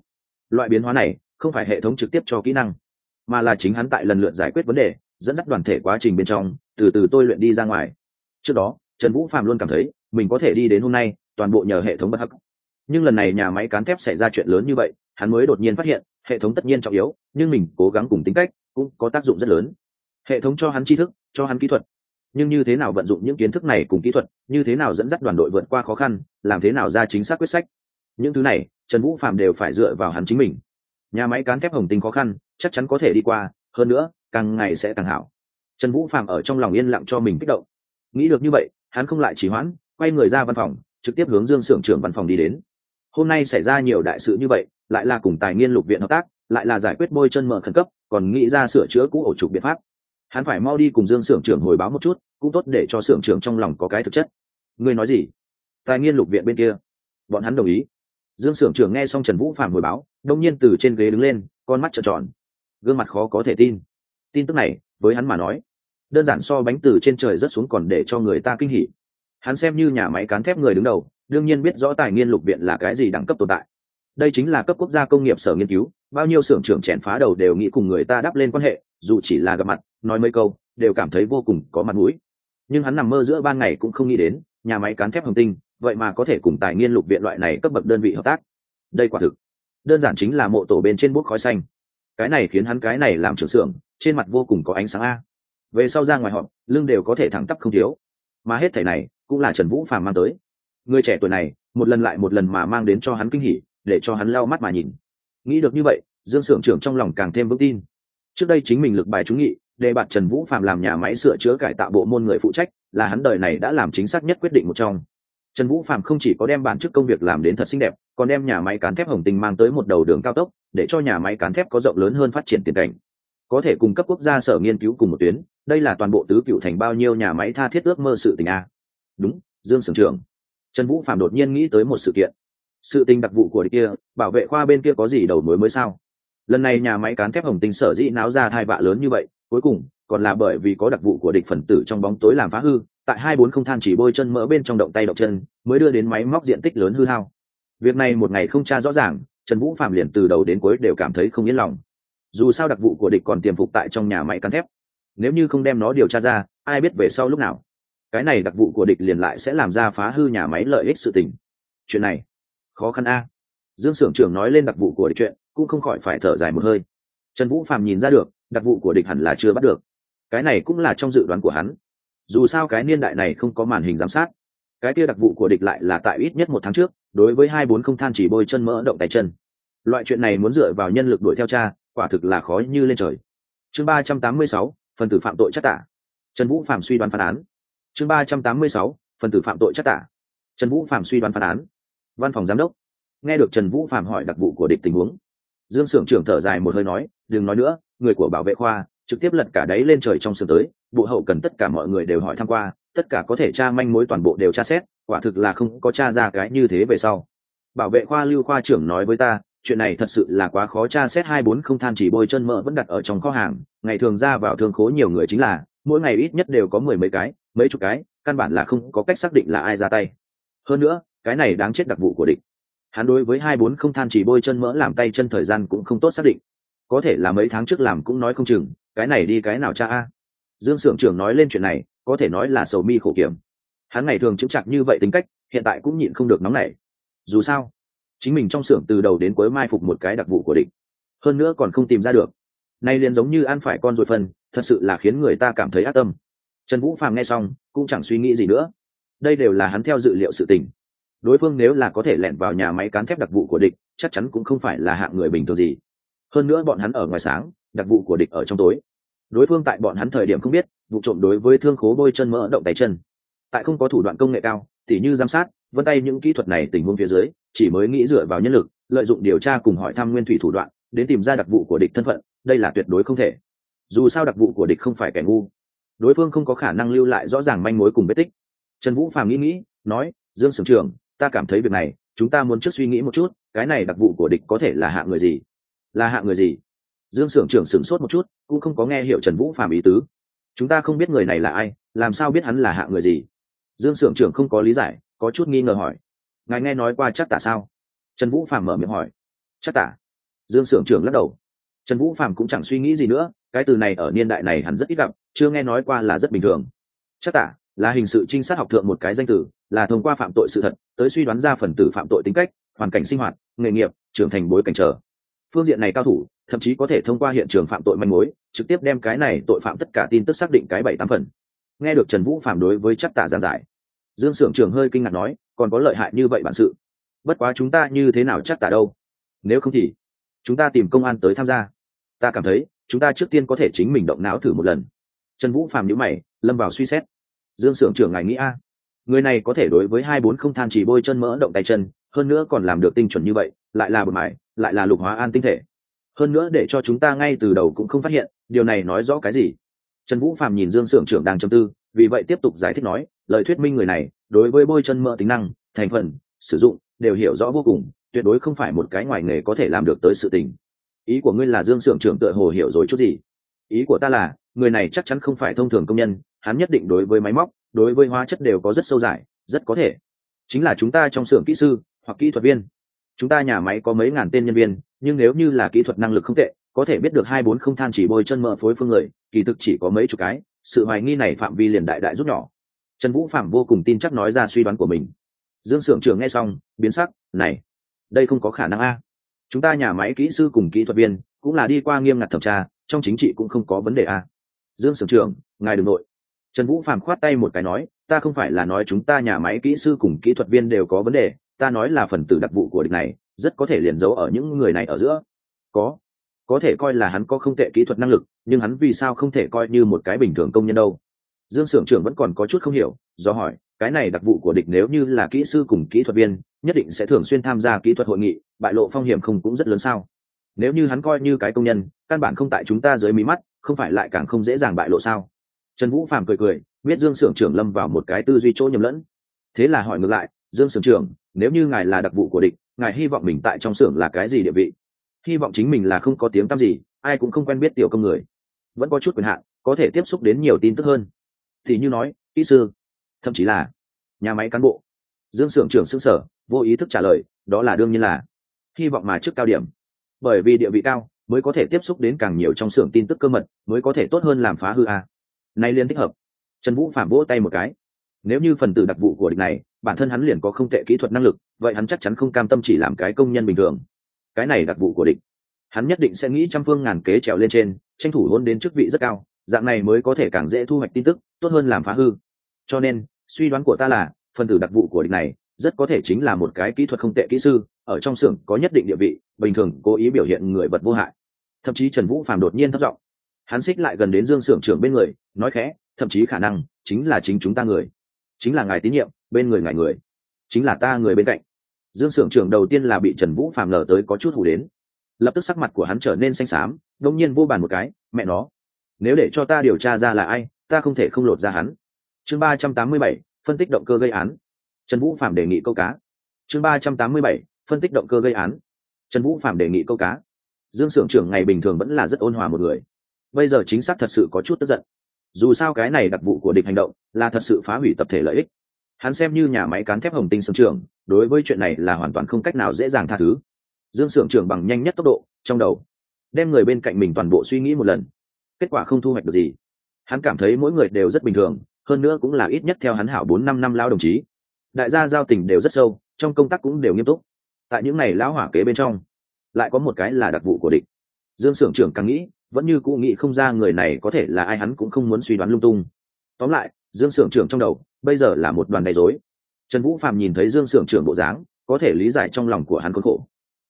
Loại biến hóa này không phải hệ thống trực tiếp cho kỹ năng, mà là chính hắn tại lần lượt giải quyết vấn đề, dẫn dắt đoàn thể quá trình bên trong, từ từ tôi luyện đi ra ngoài. Trước đó, trần vũ phạm luôn cảm thấy, mình có thể đi đến hôm nay, toàn bộ nhờ hệ thống bất hắc. Nhưng lần này nhà máy cán thép xảy ra chuyện lớn như vậy, hắn mới đột nhiên phát hiện, hệ thống tất nhiên trọng yếu, nhưng mình cố gắng cùng tính cách cũng có tác dụng rất lớn. Hệ thống cho hắn tri thức, cho hắn kỹ thuật. Nhưng như thế nào vận dụng những kiến thức này cùng kỹ thuật, như thế nào dẫn dắt đoàn đội vượt qua khó khăn, làm thế nào ra chính xác quyết sách? Những thứ này, trần vũ phạm đều phải dựa vào hắn chính mình nhà máy cán thép hồng tinh khó khăn, chắc chắn có thể đi qua, hơn nữa, càng ngày sẽ càng hảo. Trần vũ phạm ở trong lòng yên lặng cho mình kích động. Nghĩ được như vậy, hắn không lại chỉ hoãn, quay người ra văn phòng, trực tiếp hướng dương s ư ở n g trưởng văn phòng đi đến. Hôm nay xảy ra nhiều đại sự như vậy, lại là cùng tài nghiên lục viện hợp tác, lại là giải quyết bôi chân mở khẩn cấp, còn nghĩ ra sửa chữa cũ ổ trục biện pháp. Hắn phải mau đi cùng dương s ư ở n g trưởng hồi báo một chút, cũng tốt để cho s ư ở n g trưởng trong lòng có cái thực chất. Ngươi nói gì? Tài nghiên lục viện bên kia. Bọn hắn đồng ý dương s ư ở n g trưởng nghe xong trần vũ phạm hồi báo, đông nhiên từ trên ghế đứng lên, con mắt trợn tròn. Gương mặt khó có thể tin. Tin tức này, với hắn mà nói, đơn giản so bánh từ trên trời rất xuống còn để cho người ta kinh hỉ. Hắn xem như nhà máy cán thép người đứng đầu, đương nhiên biết rõ tài nghiên lục viện là cái gì đẳng cấp tồn tại. Đây chính là cấp quốc gia công nghiệp sở nghiên cứu, bao nhiêu xưởng trưởng chèn phá đầu đều nghĩ cùng người ta đắp lên quan hệ, dù chỉ là gặp mặt, nói mấy câu, đều cảm thấy vô cùng có mặt mũi. Nhưng hắn nằm mơ giữa ban ngày cũng không nghĩ đến, nhà máy cán thép hồng tinh vậy mà có thể cùng tài nghiên lục viện loại này cấp bậc đơn vị hợp tác. Đây quả thực, đơn giản chính là mộ tổ bên trên bút khói xanh. Cái này khiến hắn cái này làm trưởng xưởng, trên mặt vô cùng có ánh sáng a. Về sau ra ngoài họp, lưng đều có thể thẳng tắp không thiếu. Mà hết thảy này, cũng là trần vũ phàm mang tới. Người trẻ tuổi này, một lần lại một lần mà mang đến cho hắn kinh hỉ, để cho hắn lau mắt mà nhìn. Nghĩ được như vậy, dương s ư ở n g trưởng trong lòng càng thêm vững tin. Trước đây chính mình lực bài trúng nghị đề bạt trần vũ phạm làm nhà máy sửa chữa cải tạo bộ môn người phụ trách, là hắn đời này đã làm chính xác nhất quyết định một trong trần vũ phạm không chỉ có đem bản chức công việc làm đến thật xinh đẹp, còn đem nhà máy cán thép hồng tinh mang tới một đầu đường cao tốc, để cho nhà máy cán thép có rộng lớn hơn phát triển tiền cảnh. Có thể cung cấp quốc gia sở nghiên cứu cùng một tuyến, đây là toàn bộ tứ cựu thành bao nhiêu nhà máy tha thiết ước mơ sự tình a. Đúng, dương sưởng trưởng. Trần vũ phạm đột nhiên nghĩ tới một sự kiện. Sự tình đặc vụ của địch kia, bảo vệ khoa bên kia có gì đầu mối mới sao? Lần này nhà máy cán thép hồng tinh sở dĩ náo ra thai vạ lớn như vậy, cuối cùng, còn là bởi vì có đặc vụ của địch phần tử trong bóng tối làm phá hư tại hai bốn không than chỉ bôi chân mỡ bên trong động tay động chân, mới đưa đến máy móc diện tích lớn hư hao. Việc này một ngày không tra rõ ràng, trần vũ phạm liền từ đầu đến cuối đều cảm thấy không yên lòng. Dù sao đặc vụ của địch còn tiềm phục tại trong nhà máy cán thép. Nếu như không đem nó điều tra ra, ai biết về sau lúc nào. Cái này đặc vụ của địch liền lại sẽ làm ra phá hư nhà máy lợi ích sự tình. Chuyện này, khó khăn a. Dương s ư ở n g trưởng nói lên đặc vụ của địch chuyện, cũng không khỏi phải thở dài một hơi. Trần vũ phạm nhìn ra được, đặc vụ của địch hẳn là chưa bắt được. Cái này cũng là trong dự đoán của hắn dù sao cái niên đại này không có màn hình giám sát. Cái kia đặc vụ của địch lại là tại ít nhất một tháng trước, đối với hai bốn không than chỉ bôi chân mỡ động tay chân. Loại chuyện này muốn dựa vào nhân lực đuổi theo cha, quả thực là khó như lên trời. Chương ba trăm tám mươi sáu, phần tử phạm tội chắc tả. Trần vũ phạm suy đoán phán án. Chương ba trăm tám mươi sáu, phần tử phạm tội chắc tả. Trần vũ phạm suy đoán phán án. Văn phòng giám đốc. Nghe được trần vũ phạm hỏi đặc vụ của địch tình huống, dương s ư ở n g trưởng thở dài một hơi nói, đừng nói nữa, người của bảo vệ khoa trực tiếp lật cả đáy lên trời trong sườn tới, bộ hậu cần tất cả mọi người đều hỏi tham q u a tất cả có thể tra manh mối toàn bộ đều tra xét, quả thực là không có t r a ra cái như thế về sau. Bảo vệ khoa lưu khoa trưởng nói với ta, chuyện này thật sự là quá khó tra xét, hai bốn không than chỉ bôi chân mỡ vẫn đặt ở trong kho hàng, ngày thường ra vào thương khố nhiều người chính là, mỗi ngày ít nhất đều có mười mấy cái, mấy chục cái, căn bản là không có cách xác định là ai ra tay. Hơn nữa, cái này đáng chết đặc vụ của địch. Hắn đối với hai bốn không than chỉ bôi chân mỡ làm tay chân thời gian cũng không tốt xác định. Có thể là mấy tháng trước làm cũng nói không chừng cái này đi cái nào cha a? Dương s ư ở n g trưởng nói lên chuyện này, có thể nói là sầu mi khổ kiểm. Hắn ngày thường chững chặt như vậy tính cách, hiện tại cũng nhịn không được nóng nảy. Dù sao, chính mình trong xưởng từ đầu đến cuối mai phục một cái đặc vụ của địch. Hơn nữa còn không tìm ra được. Nay liền giống như ăn phải con ruột phân, thật sự là khiến người ta cảm thấy ác tâm. Trần vũ phàm nghe xong, cũng chẳng suy nghĩ gì nữa. Đây đều là hắn theo dự liệu sự tình. Đối phương nếu là có thể lẻn vào nhà máy cán thép đặc vụ của địch, chắc chắn cũng không phải là hạng người bình thường gì. Hơn nữa bọn hắn ở ngoài sáng đặc vụ của địch ở trong tối. Đối phương tại bọn hắn thời điểm không biết, vụ trộm đối với thương khố bôi chân mỡ động tay chân. Tại không có thủ đoạn công nghệ cao, tỉ như giám sát, vân tay những kỹ thuật này tình huống phía dưới, chỉ mới nghĩ dựa vào nhân lực, lợi dụng điều tra cùng hỏi thăm nguyên thủy thủ đoạn, đến tìm ra đặc vụ của địch thân phận, đây là tuyệt đối không thể. Dù sao đặc vụ của địch không phải kẻ ngu. Đối phương không có khả năng lưu lại rõ ràng manh mối cùng vết tích. Trần vũ phàm nghĩ nghĩ, nói, dương sưởng trưởng, ta cảm thấy việc này, chúng ta muốn trước suy nghĩ một chút, cái này đặc vụ của địch có thể là hạ người gì? Là hạ người gì? Dương s ư ở n g trưởng sửng sốt một chút, cũng không có nghe hiểu trần vũ phạm ý tứ. Chúng ta không biết người này là ai, làm sao biết hắn là hạ người gì? Dương s ư ở n g trưởng không có lý giải, có chút nghi ngờ hỏi. Ngài nghe nói qua chắc tả sao? Trần vũ phạm mở miệng hỏi. Chắc tả. Dương s ư ở n g trưởng lắc đầu. Trần vũ phạm cũng chẳng suy nghĩ gì nữa, cái từ này ở niên đại này hắn rất ít gặp, chưa nghe nói qua là rất bình thường. Chắc tả, là hình sự trinh sát học thượng một cái danh từ, là thông qua phạm tội sự thật, tới suy đoán ra phần tử phạm tội tính cách, hoàn cảnh sinh hoạt, nghề nghiệp, trưởng thành bối cảnh trở phương diện này cao thủ thậm chí có thể thông qua hiện trường phạm tội manh mối, trực tiếp đem cái này tội phạm tất cả tin tức xác định cái bảy tám phần. Nghe được trần vũ phạm đối với chắc tả giàn giải, dương s ư ở n g trường hơi kinh ngạc nói, còn có lợi hại như vậy bản sự. Bất quá chúng ta như thế nào chắc tả đâu? Nếu không thì, chúng ta tìm công an tới tham gia. Ta cảm thấy, chúng ta trước tiên có thể chính mình động não thử một lần. Trần vũ phạm nhữ mày, lâm vào suy xét. Dương s ư ở n g trưởng ngài nghĩ a? Người này có thể đối với hai bốn không than chỉ bôi chân mỡ động tay chân, hơn nữa còn làm được tinh chuẩn như vậy, lại là bột mải, lại là lục hóa an tinh thể hơn nữa để cho chúng ta ngay từ đầu cũng không phát hiện, điều này nói rõ cái gì? Trần vũ phạm nhìn dương s ư ở n g trưởng đang châm tư, vì vậy tiếp tục giải thích nói, lời thuyết minh người này, đối với bôi chân mỡ tính năng, thành phần, sử dụng, đều hiểu rõ vô cùng, tuyệt đối không phải một cái ngoài nghề có thể làm được tới sự tình. Ý của ngươi là dương s ư ở n g trưởng tựa hồ hiểu rồi chút gì? Ý của ta là, người này chắc chắn không phải thông thường công nhân, hắn nhất định đối với máy móc, đối với hóa chất đều có rất sâu dài, rất có thể. Chính là chúng ta trong xưởng kỹ sư hoặc kỹ thuật viên. Chúng ta nhà máy có mấy ngàn tên nhân viên nhưng nếu như là kỹ thuật năng lực không tệ, có thể biết được hai bốn không than chỉ bôi chân mỡ phối phương người, kỳ thực chỉ có mấy chục cái, sự hoài nghi này phạm vi liền đại đại rút nhỏ. Trần vũ phạm vô cùng tin chắc nói ra suy đoán của mình. Dương s ư ở n g trưởng nghe xong, biến sắc, này, đây không có khả năng a. Chúng ta nhà máy kỹ sư cùng kỹ thuật viên cũng là đi qua nghiêm ngặt thẩm tra, trong chính trị cũng không có vấn đề a. Dương s ư ở n g trưởng ngài đ ừ n g nội. Trần vũ phạm khoát tay một cái nói, ta không phải là nói chúng ta nhà máy kỹ sư cùng kỹ thuật viên đều có vấn đề, ta nói là phần tử đặc vụ của địch này rất có thể liền giấu ở những người này ở giữa. Có. Có thể coi là hắn có không tệ kỹ thuật năng lực, nhưng hắn vì sao không thể coi như một cái bình thường công nhân đâu? Dương s ư ở n g trưởng vẫn còn có chút không hiểu, do hỏi, cái này đặc vụ của địch nếu như là kỹ sư cùng kỹ thuật viên, nhất định sẽ thường xuyên tham gia kỹ thuật hội nghị, bại lộ phong hiểm không cũng rất lớn sao? Nếu như hắn coi như cái công nhân, căn bản không tại chúng ta dưới mí mắt, không phải lại càng không dễ dàng bại lộ sao? Trần vũ phàm cười cười, biết dương s ư ở n g trưởng lâm vào một cái tư duy chỗ nhầm lẫn. Thế là hỏi ngược lại, dương s ư ở n g trưởng, nếu như ngài là đặc vụ của địch ngài hy vọng mình tại trong xưởng là cái gì địa vị? Hy vọng chính mình là không có tiếng tăm gì, ai cũng không quen biết tiểu công người. Vẫn có chút quyền hạn, có thể tiếp xúc đến nhiều tin tức hơn. Thì như nói, kỹ sư, thậm chí là nhà máy cán bộ. Dương s ư ở n g trưởng xưng sở, vô ý thức trả lời, đó là đương nhiên là. Hy vọng mà trước cao điểm. Bởi vì địa vị cao, mới có thể tiếp xúc đến càng nhiều trong xưởng tin tức cơ mật, mới có thể tốt hơn làm phá hư a. Nay liên thích hợp. Trần vũ phạm vỗ tay một cái nếu như phần tử đặc vụ của địch này, bản thân hắn liền có không tệ kỹ thuật năng lực, vậy hắn chắc chắn không cam tâm chỉ làm cái công nhân bình thường. Cái này đặc vụ của địch, hắn nhất định sẽ nghĩ trăm phương ngàn kế trèo lên trên, tranh thủ hôn đến chức vị rất cao, dạng này mới có thể càng dễ thu hoạch tin tức, tốt hơn làm phá hư. Cho nên, suy đoán của ta là, phần tử đặc vụ của địch này, rất có thể chính là một cái kỹ thuật không tệ kỹ sư, ở trong xưởng có nhất định địa vị, bình thường cố ý biểu hiện người vật vô hại. Thậm chí trần vũ phàm đột nhiên thất vọng hắn xích lại gần đến dương xưởng trưởng bên người, nói khẽ, thậm chí khả năng chính là chính chúng ta người chính là ngài tín nhiệm, bên người ngài người, chính là ta người bên cạnh. Dương xưởng trưởng đầu tiên là bị trần vũ phàm lờ tới có chút hủ đến. Lập tức sắc mặt của hắn trở nên xanh xám, đông nhiên vô bàn một cái, mẹ nó, nếu để cho ta điều tra ra là ai, ta không thể không lột ra hắn. Chương ba trăm tám mươi bảy, phân tích động cơ gây án. Trần vũ phạm đề nghị câu cá. Chương ba trăm tám mươi bảy, phân tích động cơ gây án. Trần vũ phạm đề nghị câu cá. Dương s ư ở n g trưởng ngày bình thường vẫn là rất ôn hòa một người. Bây giờ chính xác thật sự có chút tức giận dù sao cái này đặc vụ của địch hành động là thật sự phá hủy tập thể lợi ích. Hắn xem như nhà máy cán thép hồng tinh sưởng trưởng đối với chuyện này là hoàn toàn không cách nào dễ dàng tha thứ. Dương sưởng trưởng bằng nhanh nhất tốc độ, trong đầu, đem người bên cạnh mình toàn bộ suy nghĩ một lần. Kết quả không thu hoạch được gì. Hắn cảm thấy mỗi người đều rất bình thường, hơn nữa cũng là ít nhất theo hắn hảo bốn năm năm lao đồng chí. Đại gia giao tình đều rất sâu, trong công tác cũng đều nghiêm túc. Tại những ngày lão hỏa kế bên trong, lại có một cái là đặc vụ của địch. Dương s ư ở n g trưởng càng nghĩ vẫn như cụ nghĩ không ra người này có thể là ai, hắn cũng không muốn suy đoán lung tung. Tóm lại, dương s ư ở n g trưởng trong đầu, bây giờ là một đoàn đầy dối trần vũ phạm nhìn thấy dương s ư ở n g trưởng bộ dáng, có thể lý giải trong lòng của hắn khốn khổ.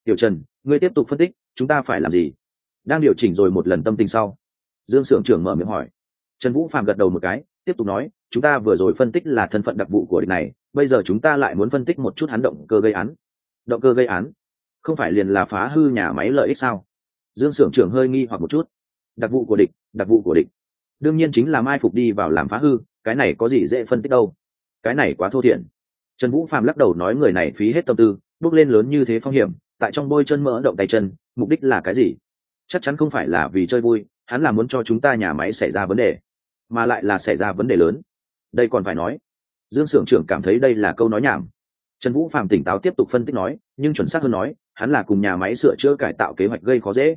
Tiểu trần, ngươi tiếp tục phân tích, chúng ta phải làm gì? Đang điều chỉnh rồi một lần tâm tình sau, dương s ư ở n g trưởng mở miệng hỏi. Trần vũ phạm gật đầu một cái, tiếp tục nói, chúng ta vừa rồi phân tích là thân phận đặc vụ của địch này, bây giờ chúng ta lại muốn phân tích một chút hắn động cơ gây án. Động cơ gây án? Không phải liền là phá hư nhà máy lợi ích sao? Dương s ư ở n g trưởng hơi nghi hoặc một chút đặc vụ của địch, đặc vụ của địch. Đương nhiên chính là mai phục đi vào làm phá hư, cái này có gì dễ phân tích đâu. Cái này quá thô thiển. Trần vũ phạm lắc đầu nói người này phí hết tâm tư, bước lên lớn như thế phong hiểm, tại trong bôi chân mỡ động tay chân, mục đích là cái gì? Chắc chắn không phải là vì chơi vui, hắn là muốn cho chúng ta nhà máy xảy ra vấn đề, mà lại là xảy ra vấn đề lớn. Đây còn phải nói. Dương s ư ở n g trưởng cảm thấy đây là câu nói nhảm. Trần vũ phạm tỉnh táo tiếp tục phân tích nói, nhưng chuẩn xác hơn nói, hắn là cùng nhà máy sửa chữa cải tạo kế hoạch gây khó dễ.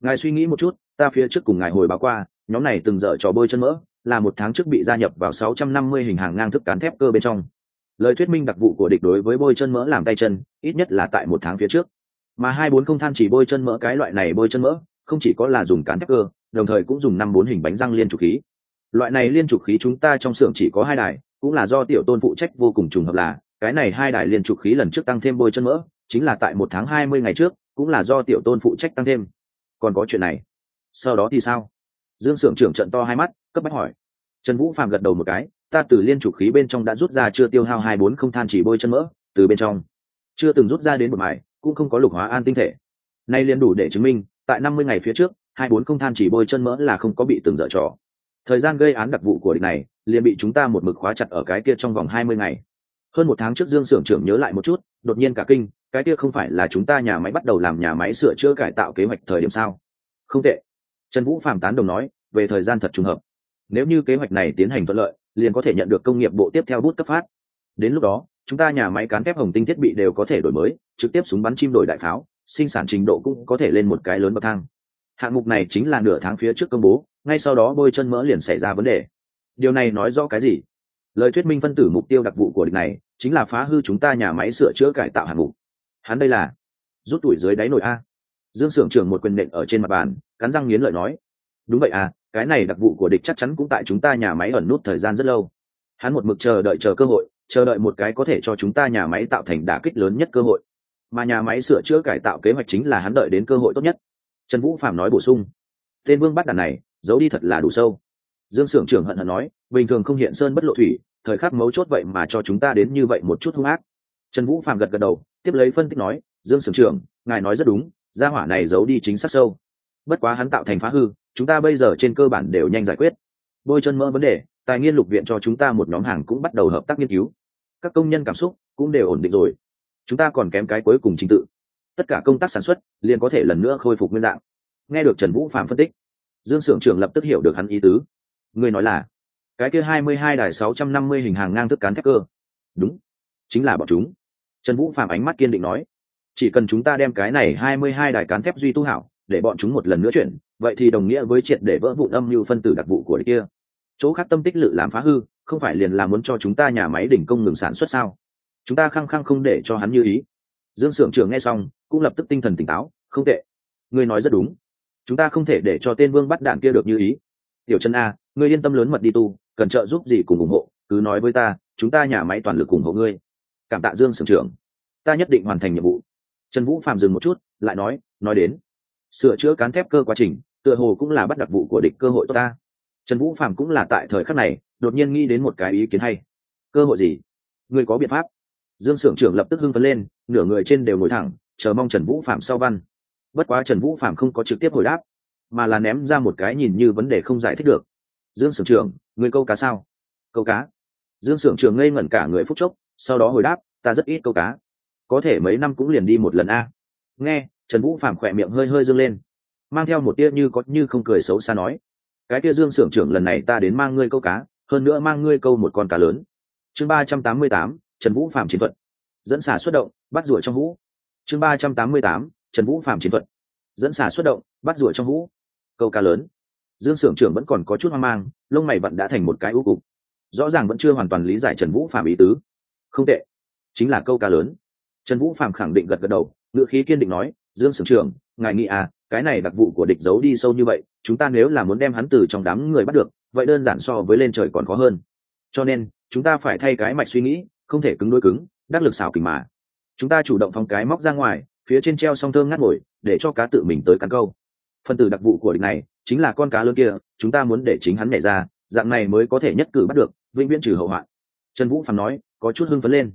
Ngài suy nghĩ một chút ta phía trước cùng ngài hồi báo qua, nhóm này từng dở trò bôi chân mỡ, là một tháng trước bị gia nhập vào 650 hình hàng ngang thức cán thép cơ bên trong. Lời thuyết minh đặc vụ của địch đối với bôi chân mỡ làm tay chân, ít nhất là tại một tháng phía trước. Mà hai bốn không than chỉ bôi chân mỡ cái loại này bôi chân mỡ, không chỉ có là dùng cán thép cơ, đồng thời cũng dùng năm bốn hình bánh răng liên trục khí. Loại này liên trục khí chúng ta trong xưởng chỉ có hai đài, cũng là do tiểu tôn phụ trách vô cùng trùng hợp là, cái này hai đài liên trục khí lần trước tăng thêm bôi chân mỡ, chính là tại một tháng hai mươi ngày trước, cũng là do tiểu tôn phụ trách tăng thêm. Còn có chuyện này sau đó thì sao? Dương s ư ở n g trưởng trận to hai mắt, cấp bách hỏi. Trần vũ phạm gật đầu một cái, ta từ liên trục khí bên trong đã rút ra chưa tiêu hao hai bốn không than chỉ bôi chân mỡ, từ bên trong. Chưa từng rút ra đến một mải cũng không có lục hóa an tinh thể. Nay liền đủ để chứng minh, tại năm mươi ngày phía trước, hai bốn không than chỉ bôi chân mỡ là không có bị từng dở trò. Thời gian gây án đặc vụ của địch này, liền bị chúng ta một mực khóa chặt ở cái kia trong vòng hai mươi ngày. Hơn một tháng trước dương s ư ở n g trưởng nhớ lại một chút, đột nhiên cả kinh, cái kia không phải là chúng ta nhà máy bắt đầu làm nhà máy sửa chữa cải tạo kế hoạch thời điểm sao? Không tệ trần vũ phạm tán đồng nói, về thời gian thật trùng hợp. Nếu như kế hoạch này tiến hành thuận lợi, liền có thể nhận được công nghiệp bộ tiếp theo bút cấp phát. Đến lúc đó, chúng ta nhà máy cán thép hồng tinh thiết bị đều có thể đổi mới, trực tiếp súng bắn chim đổi đại pháo, sinh sản trình độ cũng có thể lên một cái lớn bậc thang. Hạng mục này chính là nửa tháng phía trước công bố, ngay sau đó bôi chân mỡ liền xảy ra vấn đề. Điều này nói rõ cái gì? Lời thuyết minh phân tử mục tiêu đặc vụ của địch này, chính là phá hư chúng ta nhà máy sửa chữa cải tạo hạng mục. Hắn đây là rút tuổi dưới đáy nồi a dương s ư ở n g trưởng một quyền nện ở trên mặt bàn, cắn răng nghiến lợi nói, đúng vậy à cái này đặc vụ của địch chắc chắn cũng tại chúng ta nhà máy ẩn nút thời gian rất lâu. Hắn một mực chờ đợi chờ cơ hội, chờ đợi một cái có thể cho chúng ta nhà máy tạo thành đả kích lớn nhất cơ hội. Mà nhà máy sửa chữa cải tạo kế hoạch chính là hắn đợi đến cơ hội tốt nhất. Trần vũ phạm nói bổ sung, tên vương bắt đàn này, giấu đi thật là đủ sâu. Dương s ư ở n g trưởng hận hận nói, bình thường không hiện sơn bất lộ thủy, thời khắc mấu chốt vậy mà cho chúng ta đến như vậy một chút hung ác. Trần vũ phạm gật gật đầu, tiếp lấy phân tích nói, dương s ư ở n g trưởng, ngài nói rất đúng gia hỏa này giấu đi chính xác sâu. Bất quá hắn tạo thành phá hư, chúng ta bây giờ trên cơ bản đều nhanh giải quyết. Bôi chân mỡ vấn đề, tài nghiên lục viện cho chúng ta một nhóm hàng cũng bắt đầu hợp tác nghiên cứu. Các công nhân cảm xúc cũng đều ổn định rồi. Chúng ta còn kém cái cuối cùng trình tự. Tất cả công tác sản xuất liền có thể lần nữa khôi phục nguyên dạng. Nghe được trần vũ phạm phân tích, dương s ư ở n g trưởng lập tức hiểu được hắn ý tứ. Người nói là, cái kia hai mươi hai đài sáu trăm năm mươi hình hàng ngang thức cán thép cơ. Đúng, chính là bọn chúng. Trần vũ phạm ánh mắt kiên định nói chỉ cần chúng ta đem cái này hai mươi hai đài cán thép duy tu hảo, để bọn chúng một lần nữa chuyển, vậy thì đồng nghĩa với triệt để vỡ vụn âm mưu phân tử đặc vụ của kia. Chỗ khác tâm tích lự làm phá hư, không phải liền là muốn cho chúng ta nhà máy đỉnh công ngừng sản xuất sao? Chúng ta khăng khăng không để cho hắn như ý. Dương s ư ở n g trưởng nghe xong, cũng lập tức tinh thần tỉnh táo, không tệ. Ngươi nói rất đúng. Chúng ta không thể để cho tên vương bắt đạn kia được như ý. Tiểu chân a, ngươi yên tâm lớn mật đi tu, cần trợ giúp gì cùng ủng hộ, cứ nói với ta, chúng ta nhà máy toàn lực ủng hộ ngươi. Cảm tạ dương s ư ở n g trưởng. Ta nhất định hoàn thành nhiệm vụ trần vũ phạm dừng một chút, lại nói nói đến, sửa chữa cán thép cơ quá trình, tựa hồ cũng là bắt đặc vụ của địch cơ hội tốt ta. Trần vũ phạm cũng là tại thời khắc này, đột nhiên nghĩ đến một cái ý kiến hay. Cơ hội gì? Ngươi có biện pháp? Dương s ư ở n g trưởng lập tức hưng phấn lên, nửa người trên đều ngồi thẳng, chờ mong trần vũ phạm sau văn. Bất quá trần vũ phạm không có trực tiếp hồi đáp, mà là ném ra một cái nhìn như vấn đề không giải thích được. Dương s ư ở n g trưởng người câu cá sao? Câu cá. Dương s ư ở n g trưởng ngây ngẩn cả người phúc chốc, sau đó hồi đáp, ta rất ít câu cá có thể mấy năm cũng liền đi một lần a. Nghe, trần vũ phàm khỏe miệng hơi hơi dâng lên, mang theo một tia như có như không cười xấu xa nói, cái tia dương s ư ở n g trưởng lần này ta đến mang ngươi câu cá, hơn nữa mang ngươi câu một con cá lớn. Chương ba trăm tám mươi tám, trần vũ phàm chiến thuật. Dẫn xả xuất động, bắt rủa trong vũ chương ba trăm tám mươi tám, trần vũ phàm chiến thuật. Dẫn xả xuất động, bắt rủa trong vũ câu cá lớn. Dương s ư ở n g trưởng vẫn còn có chút hoang mang, lông mày vẫn đã thành một cái ưu cục. Rõ ràng vẫn chưa hoàn toàn lý giải trần vũ phàm ý tứ. Không tệ. Chính là câu cá lớn trần vũ phạm khẳng định gật gật đầu ngự khí kiên định nói, dương sưởng trường trưởng ngài nghĩ à cái này đặc vụ của địch giấu đi sâu như vậy, chúng ta nếu là muốn đem hắn từ trong đám người bắt được, vậy đơn giản so với lên trời còn khó hơn. Cho nên, chúng ta phải thay cái mạch suy nghĩ, không thể cứng đôi cứng, đắc lực xảo kình mà. Chúng ta chủ động phóng cái móc ra ngoài, phía trên treo song thơm ngắt ngồi, để cho cá tự mình tới cắn câu. Phần tử đặc vụ của địch này, chính là con cá lớn kia, chúng ta muốn để chính hắn nhảy ra, dạng này mới có thể nhất cử bắt được, vĩnh viễn trừ hậu hoạn. Trần vũ phạm nói, có chút hưng phấn lên.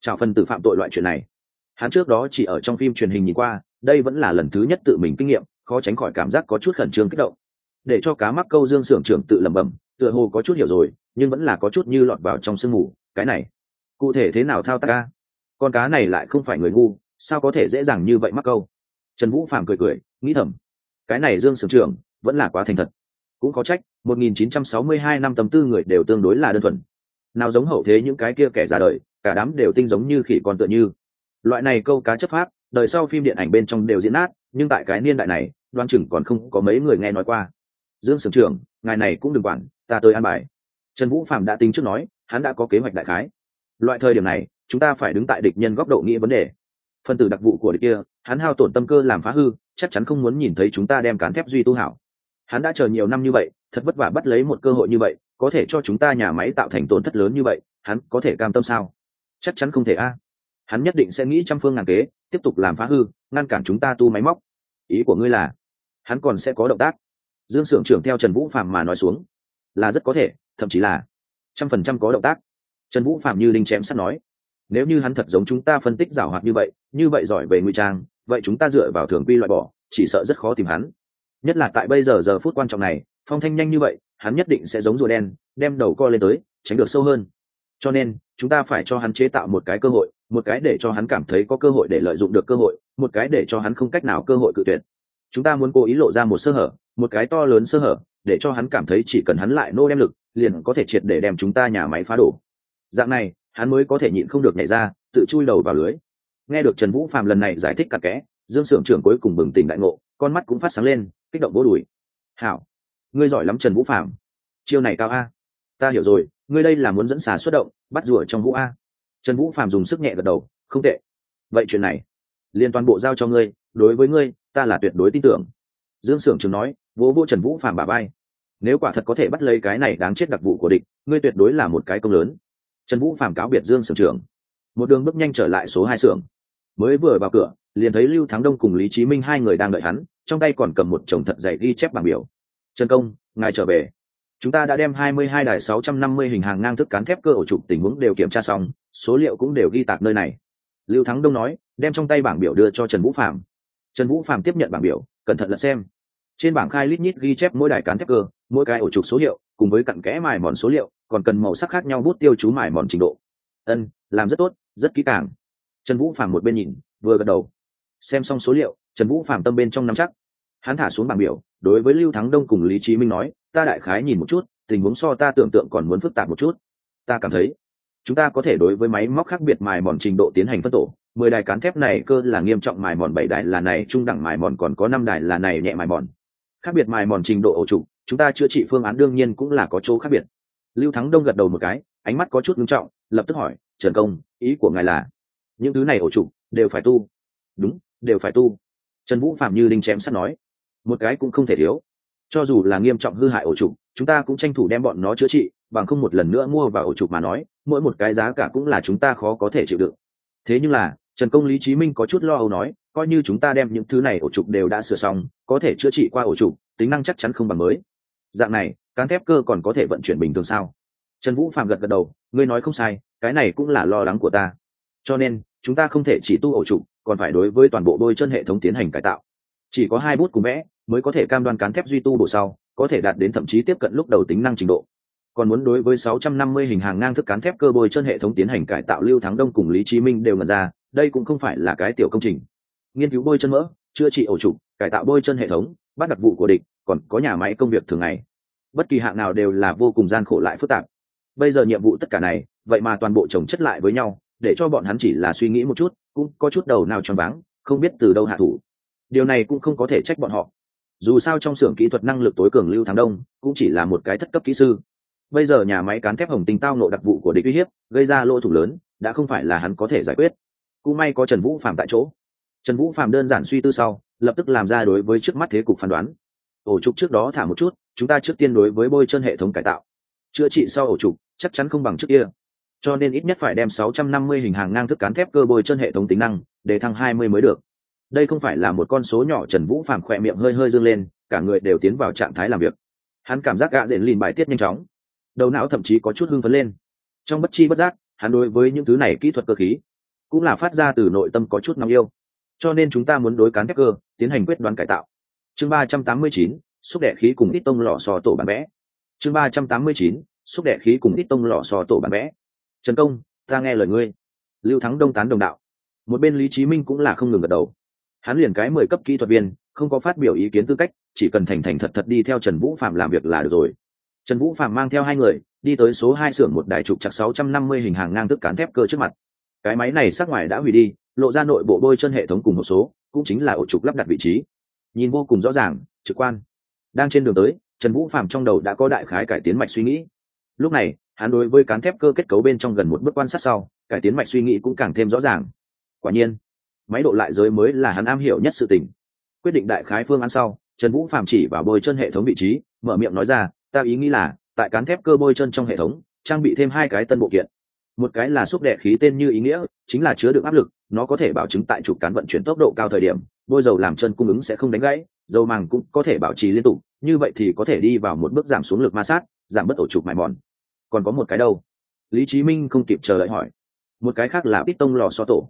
Chào phần tử phạm tội loại chuyện này hắn trước đó chỉ ở trong phim truyền hình nhìn qua, đây vẫn là lần thứ nhất tự mình kinh nghiệm, khó tránh khỏi cảm giác có chút khẩn trương kích động. Để cho cá mắc câu dương s ư ở n g trưởng tự lẩm bẩm, tựa hồ có chút hiểu rồi, nhưng vẫn là có chút như lọt vào trong sương mù, cái này. Cụ thể thế nào thao tác ca? Con cá này lại không phải người ngu, sao có thể dễ dàng như vậy mắc câu? Trần vũ phạm cười cười, nghĩ thầm. Cái này dương sưởng trưởng vẫn là quá thành thật. Cũng có trách 1962 năm tầm tư người đều tương đối là đơn thuần. Nào giống hậu thế những cái kia kẻ già đời, cả đám đều tinh giống như khỉ con tựa như loại này câu cá chấp pháp, đời sau phim điện ảnh bên trong đều diễn nát, nhưng tại cái niên đại này đoan chừng còn không có mấy người nghe nói qua. Dương sưởng trưởng, ngài này cũng đừng quản, ta tới an bài. Trần vũ phạm đã tính trước nói, hắn đã có kế hoạch đại khái. Loại thời điểm này, chúng ta phải đứng tại địch nhân góc độ nghĩa vấn đề. Phân tử đặc vụ của địch kia, hắn hao tổn tâm cơ làm phá hư, chắc chắn không muốn nhìn thấy chúng ta đem cán thép duy tu hảo. Hắn đã chờ nhiều năm như vậy, thật vất vả bắt lấy một cơ hội như vậy, có thể cho chúng ta nhà máy tạo thành tổn thất lớn như vậy, hắn có thể cam tâm sao? Chắc chắn không thể a hắn nhất định sẽ nghĩ trăm phương ngàn kế, tiếp tục làm phá hư, ngăn cản chúng ta tu máy móc. Ý của ngươi là, hắn còn sẽ có động tác. Dương s ư ở n g trưởng theo trần vũ phạm mà nói xuống, là rất có thể, thậm chí là trăm phần trăm có động tác. Trần vũ phạm như đinh chém sắt nói, nếu như hắn thật giống chúng ta phân tích giảo hoạt như vậy như vậy giỏi về ngụy trang, vậy chúng ta dựa vào thường quy loại bỏ, chỉ sợ rất khó tìm hắn. Nhất là tại bây giờ giờ phút quan trọng này, phong thanh nhanh như vậy, hắn nhất định sẽ giống rùa đen, đem đầu co lên tới, tránh được sâu hơn. Cho nên, chúng ta phải cho hắn chế tạo một cái cơ hội một cái để cho hắn cảm thấy có cơ hội để lợi dụng được cơ hội, một cái để cho hắn không cách nào cơ hội cự tuyệt. Chúng ta muốn cố ý lộ ra một sơ hở, một cái to lớn sơ hở, để cho hắn cảm thấy chỉ cần hắn lại nô đem lực, liền có thể triệt để đem chúng ta nhà máy phá đổ. Dạng này, hắn mới có thể nhịn không được nhảy ra, tự chui đầu vào lưới. Nghe được trần vũ phạm lần này giải thích cặp kẽ, dương s ư ở n g trưởng cuối cùng bừng tỉnh đại ngộ, con mắt cũng phát sáng lên, kích động vỗ đùi. Hảo, ngươi giỏi lắm trần vũ phạm chiêu này cao a. Ta hiểu rồi, ngươi đây là muốn dẫn xà xuất động, bắt rủa trong vũ a trần vũ phạm dùng sức nhẹ gật đầu, không tệ. Vậy chuyện này liên toàn bộ giao cho ngươi, đối với ngươi, ta là tuyệt đối tin tưởng. Dương s ư ở n g trường nói, vỗ vô trần vũ phạm bà bay nếu quả thật có thể bắt lấy cái này đáng chết đặc vụ của địch, ngươi tuyệt đối là một cái công lớn. Trần vũ phạm cáo biệt dương sưởng trưởng một đường bước nhanh trở lại số hai xưởng. Mới vừa vào cửa, liền thấy lưu thắng đông cùng lý trí minh hai người đang đợi hắn, trong tay còn cầm một chồng thật dày ghi chép bảng biểu. Trần công, ngài trở về chúng ta đã đem hai mươi hai đài sáu trăm năm mươi hình hàng ngang thức cán thép cơ ổ trục tình huống đều kiểm tra xong, số liệu cũng đều ghi tạc nơi này. Lưu thắng đông nói, đem trong tay bảng biểu đưa cho trần vũ phạm trần vũ phạm tiếp nhận bảng biểu, cẩn thận lật xem. Trên bảng khai lít nhít ghi chép mỗi đài cán thép cơ, mỗi cái ổ trục số hiệu, cùng với cặn kẽ mài mòn số liệu, còn cần màu sắc khác nhau bút tiêu chú mài mòn trình độ. Ân, làm rất tốt, rất kỹ càng. Trần vũ phàm một bên nhìn, vừa gật đầu. Xem xong số liệu, trần vũ phàm tâm bên trong nắm chắc. Hắn thả xuống bảng biểu, đối với lưu thắng đông cùng lý Chí minh nói ta đại khái nhìn một chút, tình huống so ta tưởng tượng còn muốn phức tạp một chút. Ta cảm thấy, chúng ta có thể đối với máy móc khác biệt mài mòn trình độ tiến hành phân tổ. Mười đài cán thép này cơ là nghiêm trọng mài mòn, bảy đài là này, trung đẳng mài mòn, còn có năm đài là này nhẹ mài mòn. Khác biệt mài mòn trình độ ổ trục chúng ta chữa trị phương án đương nhiên cũng là có chỗ khác biệt. Lưu thắng đông gật đầu một cái, ánh mắt có chút nghiêm trọng, lập tức hỏi, trần công, ý của ngài là, những thứ này ổ trục đều phải tu? Đúng, đều phải tu. Trần vũ phạm như đinh chém sắt nói. Một cái cũng không thể thiếu cho dù là nghiêm trọng hư hại ổ trục chúng ta cũng tranh thủ đem bọn nó chữa trị, bằng không một lần nữa mua vào ổ trục mà nói, mỗi một cái giá cả cũng là chúng ta khó có thể chịu đựng. Thế nhưng là, trần công lý chí minh có chút lo âu nói, coi như chúng ta đem những thứ này ổ trục đều đã sửa xong, có thể chữa trị qua ổ trục tính năng chắc chắn không bằng mới. Dạng này, cán thép cơ còn có thể vận chuyển bình thường sao? Trần vũ phạm gật gật đầu, ngươi nói không sai, cái này cũng là lo lắng của ta. Cho nên, chúng ta không thể chỉ tu ổ trục còn phải đối với toàn bộ đôi chân hệ thống tiến hành cải tạo. Chỉ có hai bút cùng vẽ mới có thể cam đoan cán thép duy tu bổ sau, có thể đạt đến thậm chí tiếp cận lúc đầu tính năng trình độ. Còn muốn đối với 650 hình hàng ngang thức cán thép cơ bôi chân hệ thống tiến hành cải tạo lưu thắng đông cùng lý chí minh đều ngần ra, đây cũng không phải là cái tiểu công trình. Nghiên cứu bôi chân mỡ, chữa trị ổ trục, cải tạo bôi chân hệ thống, bắt đặc vụ của địch, còn có nhà máy công việc thường ngày. Bất kỳ hạng nào đều là vô cùng gian khổ lại phức tạp. Bây giờ nhiệm vụ tất cả này, vậy mà toàn bộ chồng chất lại với nhau, để cho bọn hắn chỉ là suy nghĩ một chút, cũng có chút đầu nào tròn váng, không biết từ đâu hạ thủ. Điều này cũng không có thể trách bọn họ dù sao trong xưởng kỹ thuật năng lực tối cường lưu thắng đông cũng chỉ là một cái thất cấp kỹ sư. Bây giờ nhà máy cán thép hồng tinh tao nộ đặc vụ của địch uy hiếp, gây ra lỗ thủ lớn, đã không phải là hắn có thể giải quyết. Cũng may có trần vũ phạm tại chỗ. Trần vũ phạm đơn giản suy tư sau, lập tức làm ra đối với trước mắt thế cục phán đoán. Ổ trục trước đó thả một chút, chúng ta trước tiên đối với bôi chân hệ thống cải tạo. Chữa trị sau ổ trục, chắc chắn không bằng trước kia. Cho nên ít nhất phải đem 650 hình hàng ngang thức cán thép cơ bôi chân hệ thống tính năng, để thăng 20 mới được đây không phải là một con số nhỏ trần vũ phàm khỏe miệng hơi hơi dương lên cả người đều tiến vào trạng thái làm việc. Hắn cảm giác gạ dện lìn bài tiết nhanh chóng. Đầu não thậm chí có chút hưng phấn lên. Trong bất chi bất giác hắn đối với những thứ này kỹ thuật cơ khí cũng là phát ra từ nội tâm có chút nóng yêu. Cho nên chúng ta muốn đối cán thép cơ tiến hành quyết đoán cải tạo. Chương 389, xúc đệ khí cùng ít tông lò sò tổ bản vẽ. Chương 389, xúc đệ khí cùng ít tông lò sò tổ bản vẽ. Trần công ta nghe lời ngươi. Lưu thắng đông tán đồng đạo. Một bên lý chí minh cũng là không ngừng gật đầu hắn liền cái mười cấp kỹ thuật viên, không có phát biểu ý kiến tư cách, chỉ cần thành thành thật thật đi theo trần vũ phạm làm việc là được rồi. Trần vũ phạm mang theo hai người, đi tới số hai xưởng một đài trục chặt sáu trăm năm mươi hình hàng ngang tức cán thép cơ trước mặt. Cái máy này sắc ngoài đã hủy đi, lộ ra nội bộ bôi chân hệ thống cùng một số, cũng chính là ổ trục lắp đặt vị trí. Nhìn vô cùng rõ ràng, trực quan. Đang trên đường tới, trần vũ phạm trong đầu đã có đại khái cải tiến mạch suy nghĩ. Lúc này, hắn đối với cán thép cơ kết cấu bên trong gần một bước quan sát sau, cải tiến mạch suy nghĩ cũng càng thêm rõ ràng. Quả nhiên máy độ lại giới mới là hắn am hiểu nhất sự tình. Quyết định đại khái phương án sau, trần vũ phạm chỉ vào bôi chân hệ thống vị trí, mở miệng nói ra, ta ý nghĩ là, tại cán thép cơ bôi chân trong hệ thống, trang bị thêm hai cái tân bộ kiện. Một cái là xúc đệ khí tên như ý nghĩa, chính là chứa được áp lực, nó có thể bảo chứng tại trục cán vận chuyển tốc độ cao thời điểm, bôi dầu làm chân cung ứng sẽ không đánh gãy, dầu màng cũng có thể bảo trì liên tục, như vậy thì có thể đi vào một bước giảm xuống lực ma sát, giảm bớt ổ trục mài mòn. Còn có một cái đâu? Lý Chí minh không kịp chờ đợi hỏi. Một cái khác là bít tông lò xo tổ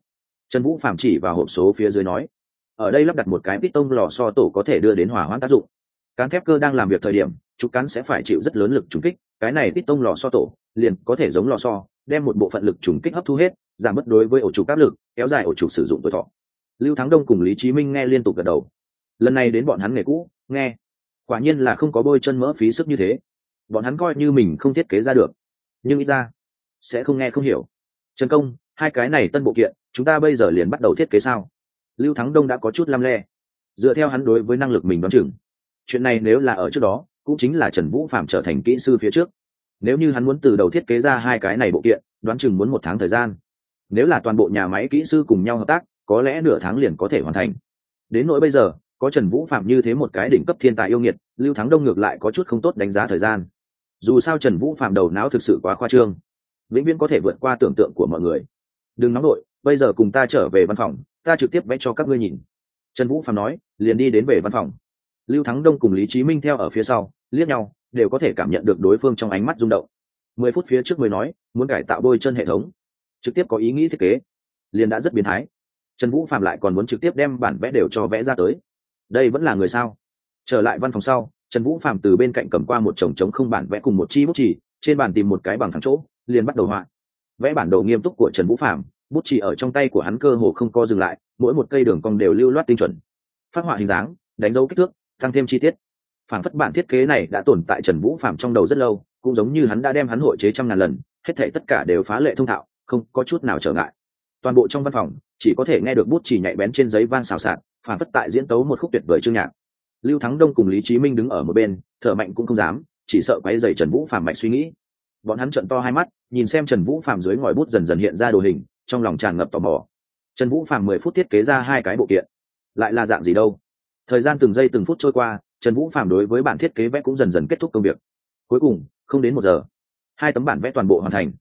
trần vũ phạm chỉ vào hộp số phía dưới nói, ở đây lắp đặt một cái piston tông lò so tổ có thể đưa đến hỏa hoãn tác dụng. Cán thép cơ đang làm việc thời điểm trục cán sẽ phải chịu rất lớn lực trùng kích, cái này piston tông lò so tổ liền có thể giống lò so đem một bộ phận lực trùng kích hấp thu hết, giảm mất đối với ổ trục áp lực, kéo dài ổ trục sử dụng tuổi thọ. Lưu thắng đông cùng lý Chí minh nghe liên tục gật đầu. Lần này đến bọn hắn nghề cũ, nghe. Quả nhiên là không có bôi chân mỡ phí sức như thế. Bọn hắn coi như mình không thiết kế ra được, nhưng ít ra sẽ không nghe không hiểu. Trần công hai cái này tân bộ kiện, chúng ta bây giờ liền bắt đầu thiết kế sao? Lưu thắng đông đã có chút lăm le. Dựa theo hắn đối với năng lực mình đoán chừng. Chuyện này nếu là ở trước đó, cũng chính là trần vũ phạm trở thành kỹ sư phía trước. Nếu như hắn muốn từ đầu thiết kế ra hai cái này bộ kiện, đoán chừng muốn một tháng thời gian. Nếu là toàn bộ nhà máy kỹ sư cùng nhau hợp tác, có lẽ nửa tháng liền có thể hoàn thành. Đến nỗi bây giờ, có trần vũ phạm như thế một cái đỉnh cấp thiên tài yêu nghiệt, lưu thắng đông ngược lại có chút không tốt đánh giá thời gian. Dù sao trần vũ phạm đầu não thực sự quá khoa trương. Vĩnh viễn có thể vượt qua tưởng tượng của mọi người đừng nóng đội, bây giờ cùng ta trở về văn phòng, ta trực tiếp vẽ cho các ngươi nhìn. Trần vũ phạm nói, liền đi đến về văn phòng. Lưu thắng đông cùng lý trí minh theo ở phía sau, liếc nhau, đều có thể cảm nhận được đối phương trong ánh mắt rung động. Mười phút phía trước mới nói, muốn cải tạo bôi chân hệ thống. Trực tiếp có ý nghĩ thiết kế, liền đã rất biến thái. Trần vũ phạm lại còn muốn trực tiếp đem bản vẽ đều cho vẽ ra tới. Đây vẫn là người sao? Trở lại văn phòng sau, trần vũ phạm từ bên cạnh cầm qua một chồng trống không bản vẽ cùng một chi bút chỉ trên bàn tìm một cái bằng thẳng chỗ, liền bắt đầu họa vẽ bản đồ nghiêm túc của trần vũ phạm bút chỉ ở trong tay của hắn cơ hồ không co dừng lại, mỗi một cây đường cong đều lưu loát tinh chuẩn. Phát họa hình dáng, đánh dấu kích thước, tăng thêm chi tiết. Phản phất bản thiết kế này đã tồn tại trần vũ phạm trong đầu rất lâu, cũng giống như hắn đã đem hắn hội chế trăm ngàn lần, hết thể tất cả đều phá lệ thông thạo, không có chút nào trở ngại. Toàn bộ trong văn phòng, chỉ có thể nghe được bút chỉ nhạy bén trên giấy vang xào xạc, phản phất tại diễn tấu một khúc tuyệt vời chương nhạc. Lưu thắng đông cùng lý trí minh đứng ở một bên, thở mạnh cũng không dám, chỉ sợ quấy dày trần vũ phạm mạnh suy nghĩ bọn hắn trận to hai mắt, nhìn xem trần vũ phạm dưới ngòi bút dần dần hiện ra đồ hình, trong lòng tràn ngập tò mò. Trần vũ phạm mười phút thiết kế ra hai cái bộ kiện. Lại là dạng gì đâu? Thời gian từng giây từng phút trôi qua, trần vũ phạm đối với bản thiết kế vẽ cũng dần dần kết thúc công việc. Cuối cùng, không đến một giờ, hai tấm bản vẽ toàn bộ hoàn thành.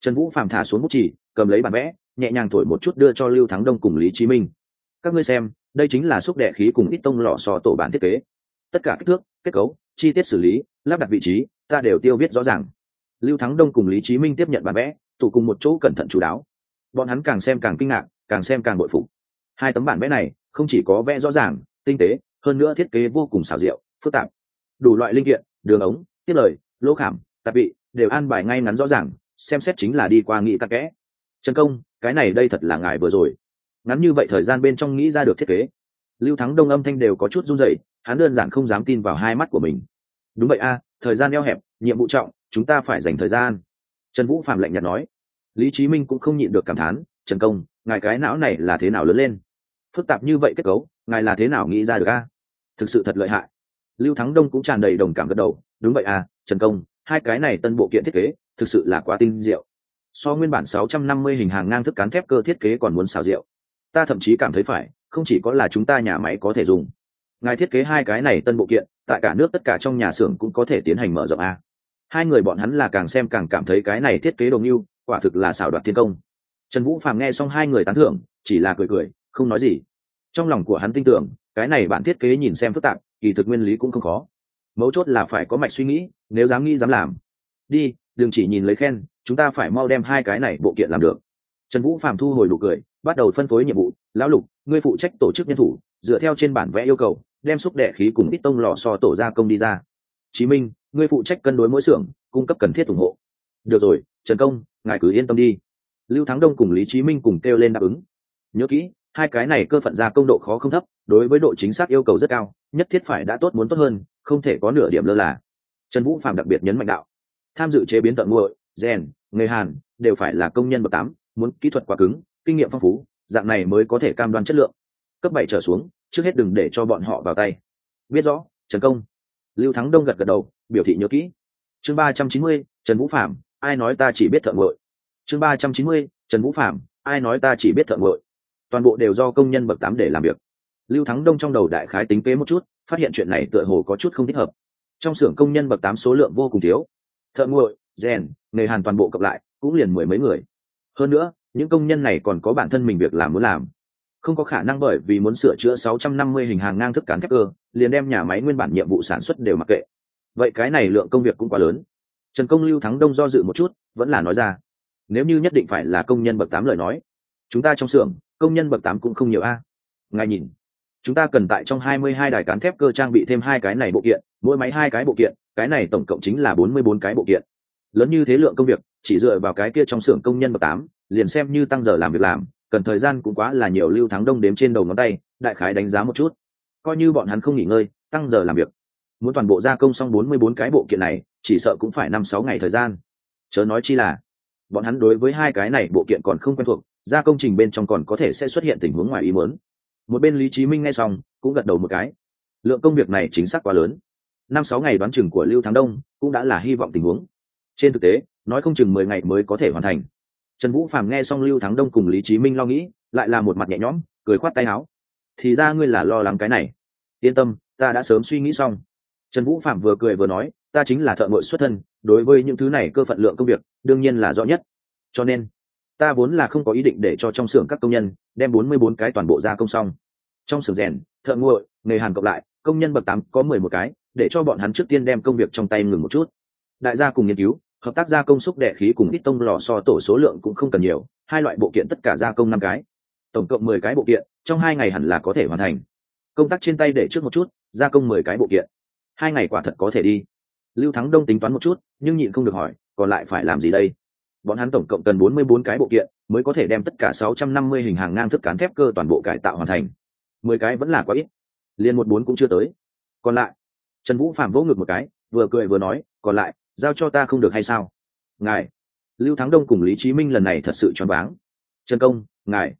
Trần vũ phạm thả xuống bút chỉ cầm lấy bản vẽ, nhẹ nhàng thổi một chút đưa cho lưu thắng đông cùng lý chí minh. Các ngươi xem, đây chính là xúc đệ khí cùng ít tông lò sò tổ bản thiết kế. Tất cả kích thước, kết cấu, chi tiết xử lý, lắp đặt vị trí, ta đều tiêu viết rõ ràng lưu thắng đông cùng lý chí minh tiếp nhận bản vẽ, tụ cùng một chỗ cẩn thận chú đáo. Bọn hắn càng xem càng kinh ngạc, càng xem càng bội phục. Hai tấm bản vẽ này không chỉ có vẽ rõ ràng, tinh tế, hơn nữa thiết kế vô cùng xảo diệu, phức tạp. Đủ loại linh kiện, đường ống, tiết lời, lỗ khảm, tạp vị đều an bài ngay ngắn rõ ràng, xem xét chính là đi qua nghĩ tắc kẽ. Trần công, cái này đây thật là ngài vừa rồi. Ngắn như vậy thời gian bên trong nghĩ ra được thiết kế. Lưu thắng đông âm thanh đều có chút run rẩy, hắn đơn giản không dám tin vào hai mắt của mình. Đúng vậy a, thời gian eo hẹp, nhiệm vụ trọng chúng ta phải dành thời gian. Trần vũ phạm lạnh nhạt nói. Lý trí minh cũng không nhịn được cảm thán, trần công, ngài cái não này là thế nào lớn lên? Phức tạp như vậy kết cấu, ngài là thế nào nghĩ ra được a? Thực sự thật lợi hại. Lưu thắng đông cũng tràn đầy đồng cảm gật đầu, đúng vậy à trần công, hai cái này tân bộ kiện thiết kế, thực sự là quá tinh diệu. So nguyên bản 650 hình hàng ngang thức cán thép cơ thiết kế còn muốn xào rượu ta thậm chí cảm thấy phải, không chỉ có là chúng ta nhà máy có thể dùng. Ngài thiết kế hai cái này tân bộ kiện, tại cả nước tất cả trong nhà xưởng cũng có thể tiến hành mở rộng a hai người bọn hắn là càng xem càng cảm thấy cái này thiết kế đồng yêu quả thực là xảo đoạt thiên công. Trần vũ phàm nghe xong hai người tán thưởng, chỉ là cười cười, không nói gì. Trong lòng của hắn tin tưởng, cái này bạn thiết kế nhìn xem phức tạp, kỳ thực nguyên lý cũng không khó. Mấu chốt là phải có mạch suy nghĩ, nếu dám nghĩ dám làm. Đi, đừng chỉ nhìn lấy khen, chúng ta phải mau đem hai cái này bộ kiện làm được. Trần vũ phạm thu hồi đủ cười, bắt đầu phân phối nhiệm vụ. Lão lục, ngươi phụ trách tổ chức nhân thủ, dựa theo trên bản vẽ yêu cầu, đem xúc đệ khí cùng ít tông lò so tổ gia công đi ra chí minh, ngươi phụ trách cân đối mỗi xưởng, cung cấp cần thiết ủng hộ. Được rồi, trần công, ngài cứ yên tâm đi. Lưu thắng đông cùng lý chí minh cùng kêu lên đáp ứng. Nhớ kỹ, hai cái này cơ phận ra công độ khó không thấp, đối với độ chính xác yêu cầu rất cao, nhất thiết phải đã tốt muốn tốt hơn, không thể có nửa điểm lơ là. Trần vũ phạm đặc biệt nhấn mạnh đạo. Tham dự chế biến tận nguội rèn người hàn, đều phải là công nhân bậc tám, muốn kỹ thuật quá cứng, kinh nghiệm phong phú, dạng này mới có thể cam đoan chất lượng. Cấp bảy trở xuống, trước hết đừng để cho bọn họ vào tay. Biết rõ, trần công lưu thắng đông gật gật đầu, biểu thị nhớ kỹ. Chương ba trăm chín mươi, trần vũ phạm ai nói ta chỉ biết thợ ngội chương ba trăm chín mươi, trần vũ phạm ai nói ta chỉ biết thợ ngội toàn bộ đều do công nhân bậc tám để làm việc. Lưu thắng đông trong đầu đại khái tính kế một chút, phát hiện chuyện này tựa hồ có chút không thích hợp. Trong xưởng công nhân bậc tám số lượng vô cùng thiếu. Thợ nguội rèn, nghề hàn toàn bộ cộng lại, cũng liền mười mấy người. Hơn nữa, những công nhân này còn có bản thân mình việc làm muốn làm không có khả năng bởi vì muốn sửa chữa 650 hình hàng ngang thức cán thép cơ, liền đem nhà máy nguyên bản nhiệm vụ sản xuất đều mặc kệ. Vậy cái này lượng công việc cũng quá lớn. Trần công lưu thắng đông do dự một chút, vẫn là nói ra, nếu như nhất định phải là công nhân bậc tám lời nói, chúng ta trong xưởng, công nhân bậc tám cũng không nhiều a. Ngài nhìn, chúng ta cần tại trong hai mươi hai đài cán thép cơ trang bị thêm hai cái này bộ kiện, mỗi máy hai cái bộ kiện, cái này tổng cộng chính là bốn mươi bốn cái bộ kiện. Lớn như thế lượng công việc, chỉ dựa vào cái kia trong xưởng công nhân bậc tám, liền xem như tăng giờ làm việc làm cần thời gian cũng quá là nhiều lưu thắng đông đếm trên đầu ngón tay, đại khái đánh giá một chút. Coi như bọn hắn không nghỉ ngơi, tăng giờ làm việc. Muốn toàn bộ gia công xong bốn mươi bốn cái bộ kiện này, chỉ sợ cũng phải năm sáu ngày thời gian. Chớ nói chi là, bọn hắn đối với hai cái này bộ kiện còn không quen thuộc, gia công trình bên trong còn có thể sẽ xuất hiện tình huống ngoài ý muốn. Một bên lý trí minh nghe xong, cũng gật đầu một cái. Lượng công việc này chính xác quá lớn. Năm sáu ngày đoán chừng của lưu thắng đông cũng đã là hy vọng tình huống. Trên thực tế, nói không chừng mười ngày mới có thể hoàn thành trần vũ phàm nghe xong lưu thắng đông cùng lý trí minh lo nghĩ, lại là một mặt nhẹ nhõm, cười khoát tay áo. Thì ra ngươi là lo lắng cái này. Yên tâm, ta đã sớm suy nghĩ xong. Trần vũ phạm vừa cười vừa nói, ta chính là thợ ngội xuất thân, đối với những thứ này cơ phận lượng công việc, đương nhiên là rõ nhất. Cho nên, ta vốn là không có ý định để cho trong xưởng các công nhân đem bốn mươi bốn cái toàn bộ gia công xong. Trong xưởng rèn, thợ nguội nghề hàn cộng lại, công nhân bậc tám có mười một cái, để cho bọn hắn trước tiên đem công việc trong tay ngừng một chút. Đại gia cùng nghiên cứu hợp tác gia công xúc đệ khí cùng ít tông lò so tổ số lượng cũng không cần nhiều, hai loại bộ kiện tất cả gia công năm cái. Tổng cộng mười cái bộ kiện, trong hai ngày hẳn là có thể hoàn thành. Công tác trên tay để trước một chút, gia công mười cái bộ kiện. Hai ngày quả thật có thể đi. Lưu thắng đông tính toán một chút, nhưng nhịn không được hỏi, còn lại phải làm gì đây? Bọn hắn tổng cộng cần bốn mươi bốn cái bộ kiện, mới có thể đem tất cả sáu trăm năm mươi hình hàng ngang thức cán thép cơ toàn bộ cải tạo hoàn thành. Mười cái vẫn là quá ít. Liền một bốn cũng chưa tới. Còn lại, trần vũ phạm vỗ ngực một cái, vừa cười vừa nói, còn lại giao cho ta không được hay sao? Ngài, lưu thắng đông cùng lý trí minh lần này thật sự choáng váng. Trần công, ngài,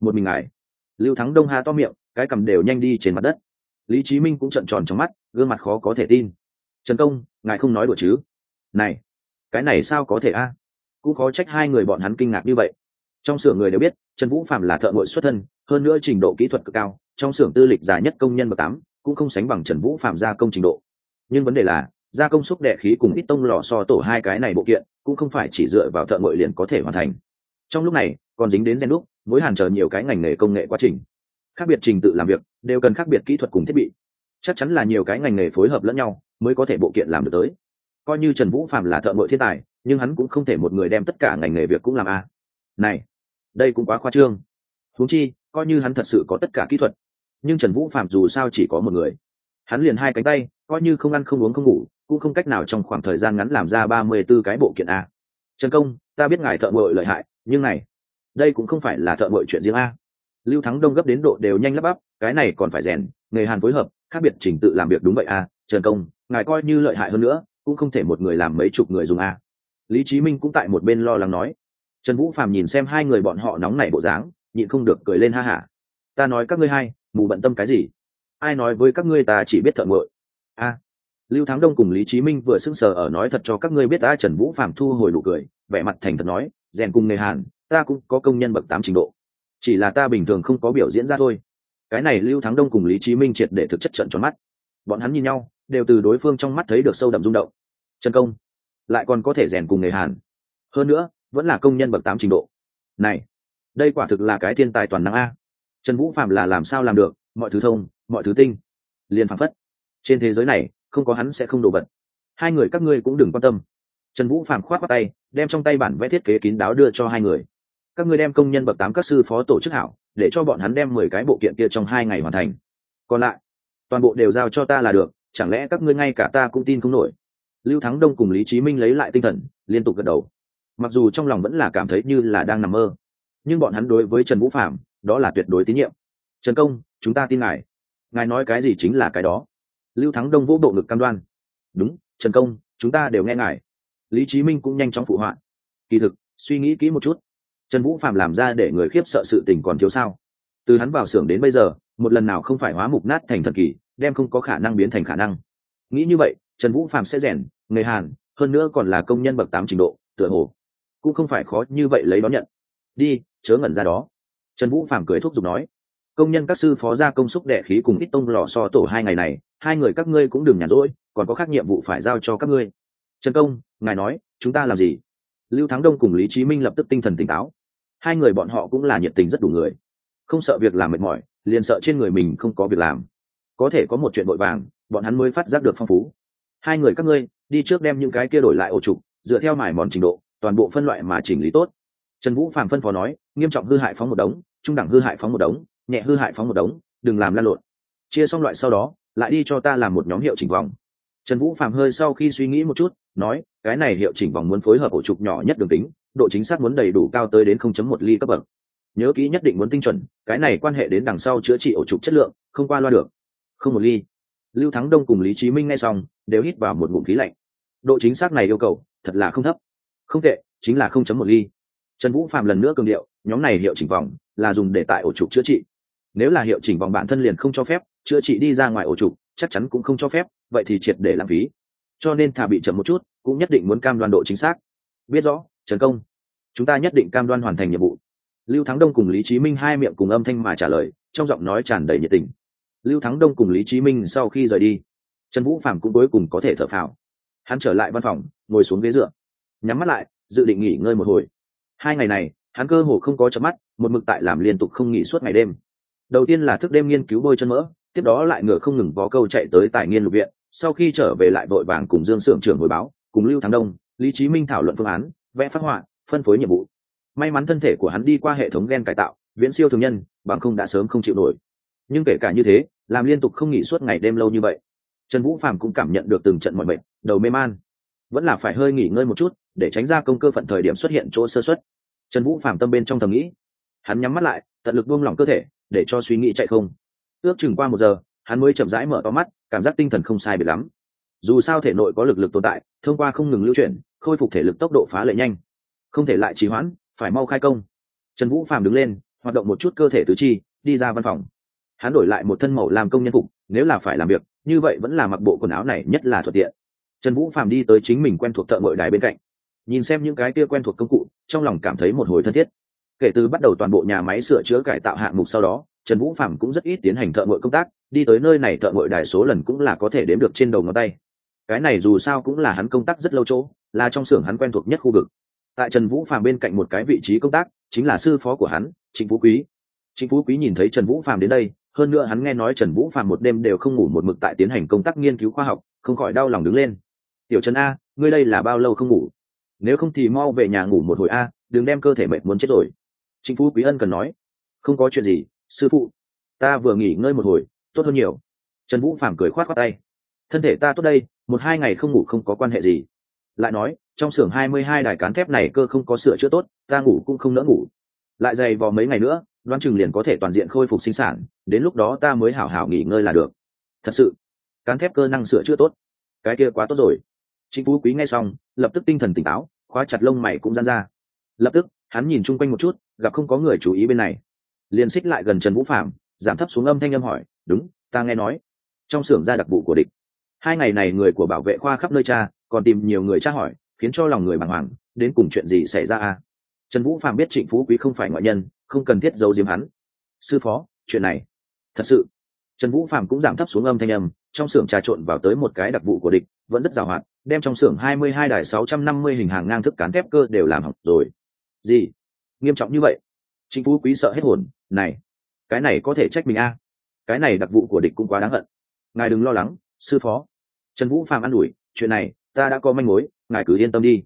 một mình ngài. Lưu thắng đông ha to miệng, cái cầm đều nhanh đi trên mặt đất. Lý trí minh cũng trợn tròn trong mắt, gương mặt khó có thể tin. Trần công, ngài không nói đùa chứ? Này, cái này sao có thể a? Cũng khó trách hai người bọn hắn kinh ngạc như vậy. Trong xưởng người đều biết, trần vũ phạm là thợ ngội xuất thân, hơn nữa trình độ kỹ thuật cực cao, trong xưởng tư lịch dài nhất công nhân bậc tám, cũng không sánh bằng trần vũ phạm gia công trình độ. Nhưng vấn đề là gia công xúc đệ khí cùng ít tông lò so tổ hai cái này bộ kiện, cũng không phải chỉ dựa vào thợ ngội liền có thể hoàn thành. Trong lúc này, còn dính đến gen đúc, với hàn chờ nhiều cái ngành nghề công nghệ quá trình. Khác biệt trình tự làm việc, đều cần khác biệt kỹ thuật cùng thiết bị. Chắc chắn là nhiều cái ngành nghề phối hợp lẫn nhau, mới có thể bộ kiện làm được tới. Coi như trần vũ phạm là thợ ngội thiên tài, nhưng hắn cũng không thể một người đem tất cả ngành nghề việc cũng làm a. Này, đây cũng quá khoa trương. Huống chi, coi như hắn thật sự có tất cả kỹ thuật, nhưng trần vũ phạm dù sao chỉ có một người. Hắn liền hai cánh tay, coi như không ăn không uống không ngủ cũng không cách nào trong khoảng thời gian ngắn làm ra ba mươi b ố cái bộ kiện a. Trần công, ta biết ngài thợ muội lợi hại, nhưng này, đây cũng không phải là thợ muội chuyện riêng a. Lưu thắng đông gấp đến độ đều nhanh lắp bắp, cái này còn phải rèn, nghề hàn phối hợp, khác biệt trình tự làm việc đúng vậy a. Trần công, ngài coi như lợi hại hơn nữa, cũng không thể một người làm mấy chục người dùng a. Lý Chí minh cũng tại một bên lo lắng nói. Trần vũ phàm nhìn xem hai người bọn họ nóng nảy bộ dáng, nhịn không được cười lên ha hả. Ta nói các ngươi hai mù bận tâm cái gì? Ai nói với các ngươi ta chỉ biết thợ muội. a lưu thắng đông cùng lý Chí minh vừa sững sờ ở nói thật cho các ngươi biết ta trần vũ phạm thu hồi đủ cười, vẻ mặt thành thật nói, rèn cùng nghề hàn, ta cũng có công nhân bậc tám trình độ. Chỉ là ta bình thường không có biểu diễn ra thôi. Cái này lưu thắng đông cùng lý Chí minh triệt để thực chất trận tròn mắt. Bọn hắn nhìn nhau, đều từ đối phương trong mắt thấy được sâu đậm rung động. Trần công, lại còn có thể rèn cùng nghề hàn. Hơn nữa, vẫn là công nhân bậc tám trình độ. Này, đây quả thực là cái thiên tài toàn năng a. Trần vũ phạm là làm sao làm được, mọi thứ thông, mọi thứ tinh, liền phảng phất. Trên thế giới này không có hắn sẽ không đổ vật. Hai người các ngươi cũng đừng quan tâm. Trần vũ phàm khoát qua tay, đem trong tay bản vẽ thiết kế kín đáo đưa cho hai người. Các ngươi đem công nhân bậc tám các sư phó tổ chức hảo, để cho bọn hắn đem mười cái bộ kiện kia trong hai ngày hoàn thành. Còn lại, toàn bộ đều giao cho ta là được, chẳng lẽ các ngươi ngay cả ta cũng tin không nổi? Lưu thắng đông cùng lý Chí minh lấy lại tinh thần, liên tục gật đầu. Mặc dù trong lòng vẫn là cảm thấy như là đang nằm mơ, nhưng bọn hắn đối với trần vũ phạm đó là tuyệt đối tín nhiệm. Trần công, chúng ta tin ngài. Ngài nói cái gì chính là cái đó lưu thắng đông vỗ bộ ngực cam đoan. Đúng, trần công, chúng ta đều nghe ngài. Lý trí minh cũng nhanh chóng phụ họa. Kỳ thực, suy nghĩ kỹ một chút. Trần vũ phạm làm ra để người khiếp sợ sự tình còn thiếu sao? Từ hắn vào xưởng đến bây giờ, một lần nào không phải hóa mục nát thành thần kỳ, đem không có khả năng biến thành khả năng. Nghĩ như vậy, trần vũ phạm sẽ rèn, nghề hàn, hơn nữa còn là công nhân bậc tám trình độ, tựa hồ cũng không phải khó như vậy lấy đón nhận. Đi, chớ ngẩn ra đó. Trần vũ phạm cười thúc giục nói. Công nhân các sư phó gia công xúc đệ khí cùng ít tông lò so tổ hai ngày này hai người các ngươi cũng đừng nhàn rỗi, còn có khác nhiệm vụ phải giao cho các ngươi. Trần công, ngài nói, chúng ta làm gì? Lưu thắng đông cùng lý trí minh lập tức tinh thần tỉnh táo. Hai người bọn họ cũng là nhiệt tình rất đủ người. Không sợ việc làm mệt mỏi, liền sợ trên người mình không có việc làm. Có thể có một chuyện vội vàng, bọn hắn mới phát giác được phong phú. Hai người các ngươi, đi trước đem những cái kia đổi lại ổ trục, dựa theo mài mòn trình độ, toàn bộ phân loại mà chỉnh lý tốt. Trần vũ phạm phân phó nói, nghiêm trọng hư hại phóng một đống, trung đẳng hư hại phóng một đống, nhẹ hư hại phóng một đống, đừng làm lan lộn. Chia xong loại sau đó lại đi cho ta làm một nhóm hiệu chỉnh vòng. Trần vũ phạm hơi sau khi suy nghĩ một chút, nói, cái này hiệu chỉnh vòng muốn phối hợp ổ trục nhỏ nhất đường tính độ chính xác muốn đầy đủ cao tới đến 0.1 ly cấp bậc. Nhớ kỹ nhất định muốn tinh chuẩn, cái này quan hệ đến đằng sau chữa trị ổ trục chất lượng, không qua loa được. Không một ly. Lưu thắng đông cùng lý Chí minh nghe xong, đều hít vào một ngụm khí lạnh. Độ chính xác này yêu cầu, thật là không thấp. Không tệ, chính là 0.1 ly. Trần vũ phạm lần nữa cường điệu, nhóm này hiệu chỉnh vòng là dùng để tại ổ trục chữa trị nếu là hiệu chỉnh vòng bản thân liền không cho phép, chữa trị đi ra ngoài ổ trục, chắc chắn cũng không cho phép, vậy thì triệt để lãng phí. Cho nên thà bị chậm một chút, cũng nhất định muốn cam đoan độ chính xác. Biết rõ, trần công, chúng ta nhất định cam đoan hoàn thành nhiệm vụ. Lưu thắng đông cùng lý trí minh hai miệng cùng âm thanh mà trả lời, trong giọng nói tràn đầy nhiệt tình. Lưu thắng đông cùng lý trí minh sau khi rời đi, trần vũ phạm cũng cuối cùng có thể thở phào. Hắn trở lại văn phòng, ngồi xuống ghế dựa. Nhắm mắt lại, dự định nghỉ ngơi một hồi. Hai ngày này, hắn cơ hồ không có chớp mắt, một mực tại làm liên tục không nghỉ suốt ngày đêm đầu tiên là thức đêm nghiên cứu bôi chân mỡ, tiếp đó lại ngựa không ngừng vó câu chạy tới tài nghiên lục viện, sau khi trở về lại vội vàng cùng dương s ư ở n g trưởng hồi báo, cùng lưu thắng đông, lý trí minh thảo luận phương án, vẽ phát họa, phân phối nhiệm vụ. May mắn thân thể của hắn đi qua hệ thống g e n cải tạo, viễn siêu thường nhân, bằng không đã sớm không chịu nổi. Nhưng kể cả như thế, làm liên tục không nghỉ suốt ngày đêm lâu như vậy, trần vũ phạm cũng cảm nhận được từng trận mọi bệnh đầu mê man. Vẫn là phải hơi nghỉ ngơi một chút, để tránh ra công cơ phận thời điểm xuất hiện chỗ sơ xuất trần vũ phạm tâm bên trong thầm nghĩ. Hắn nhắm mắt lại, tận lực buông lỏng cơ thể để cho suy nghĩ chạy không. Ước chừng qua một giờ, hắn mới chậm rãi mở to mắt, cảm giác tinh thần không sai biệt lắm. Dù sao thể nội có lực lực tồn tại, thông qua không ngừng lưu chuyển, khôi phục thể lực tốc độ phá lệ nhanh. Không thể lại trì hoãn, phải mau khai công. Trần vũ phàm đứng lên, hoạt động một chút cơ thể tứ chi, đi ra văn phòng. Hắn đổi lại một thân màu làm công nhân phục, nếu là phải làm việc, như vậy vẫn là mặc bộ quần áo này nhất là thuận tiện. Trần vũ phàm đi tới chính mình quen thuộc thợ ngội đài bên cạnh. Nhìn xem những cái kia quen thuộc công cụ, trong lòng cảm thấy một hồi thân thiết kể từ bắt đầu toàn bộ nhà máy sửa chữa cải tạo hạng mục sau đó, trần vũ phạm cũng rất ít tiến hành thợ ngội công tác, đi tới nơi này thợ ngội đài số lần cũng là có thể đếm được trên đầu ngón tay. Cái này dù sao cũng là hắn công tác rất lâu chỗ, là trong xưởng hắn quen thuộc nhất khu vực. Tại trần vũ phạm bên cạnh một cái vị trí công tác, chính là sư phó của hắn, trịnh phú quý. Trịnh phú quý nhìn thấy trần vũ phạm đến đây, hơn nữa hắn nghe nói trần vũ phạm một đêm đều không ngủ một mực tại tiến hành công tác nghiên cứu khoa học, không khỏi đau lòng đứng lên. Tiểu trần a, ngươi đây là bao lâu không ngủ? Nếu không thì mau về nhà ngủ một hồi a, đừng đem cơ thể mệt muốn chết rồi. Chính phủ quý ân cần nói, không có chuyện gì, sư phụ, ta vừa nghỉ ngơi một hồi, tốt hơn nhiều. Trần vũ phàm cười khoát khoát tay, thân thể ta tốt đây, một hai ngày không ngủ không có quan hệ gì. Lại nói, trong xưởng hai mươi hai đài cán thép này cơ không có sửa chữa tốt, ta ngủ cũng không nỡ ngủ. Lại dày vò mấy ngày nữa, đoán chừng liền có thể toàn diện khôi phục sinh sản, đến lúc đó ta mới hảo hảo nghỉ ngơi là được. Thật sự, cán thép cơ năng sửa chữa tốt? Cái kia quá tốt rồi. Chính phú quý nghe xong, lập tức tinh thần tỉnh táo, khóa chặt lông mày cũng gian ra. Lập tức hắn nhìn chung quanh một chút, gặp không có người chú ý bên này. Liền xích lại gần trần vũ phạm giảm thấp xuống âm thanh âm hỏi, đúng, ta nghe nói. Trong xưởng ra đặc vụ của địch. Hai ngày này người của bảo vệ khoa khắp nơi cha còn tìm nhiều người tra hỏi, khiến cho lòng người bàng hoàng, đến cùng chuyện gì xảy ra à trần vũ phạm biết trịnh phú quý không phải ngoại nhân, không cần thiết giấu diếm hắn. Sư phó, chuyện này. Thật sự. Trần vũ phạm cũng giảm thấp xuống âm thanh âm, trong xưởng trà trộn vào tới một cái đặc vụ của địch, vẫn rất giàu hạn, đem trong xưởng hai mươi hai đài sáu trăm năm mươi hình hàng ngang thức cán thép cơ đều làm hỏng rồi gì? Nghiêm trọng như vậy? Chính phú quý sợ hết hồn. Này, cái này có thể trách mình a cái này đặc vụ của địch cũng quá đáng hận. Ngài đừng lo lắng, sư phó. Trần vũ phàm an ủi, chuyện này, ta đã có manh mối, ngài cứ yên tâm đi.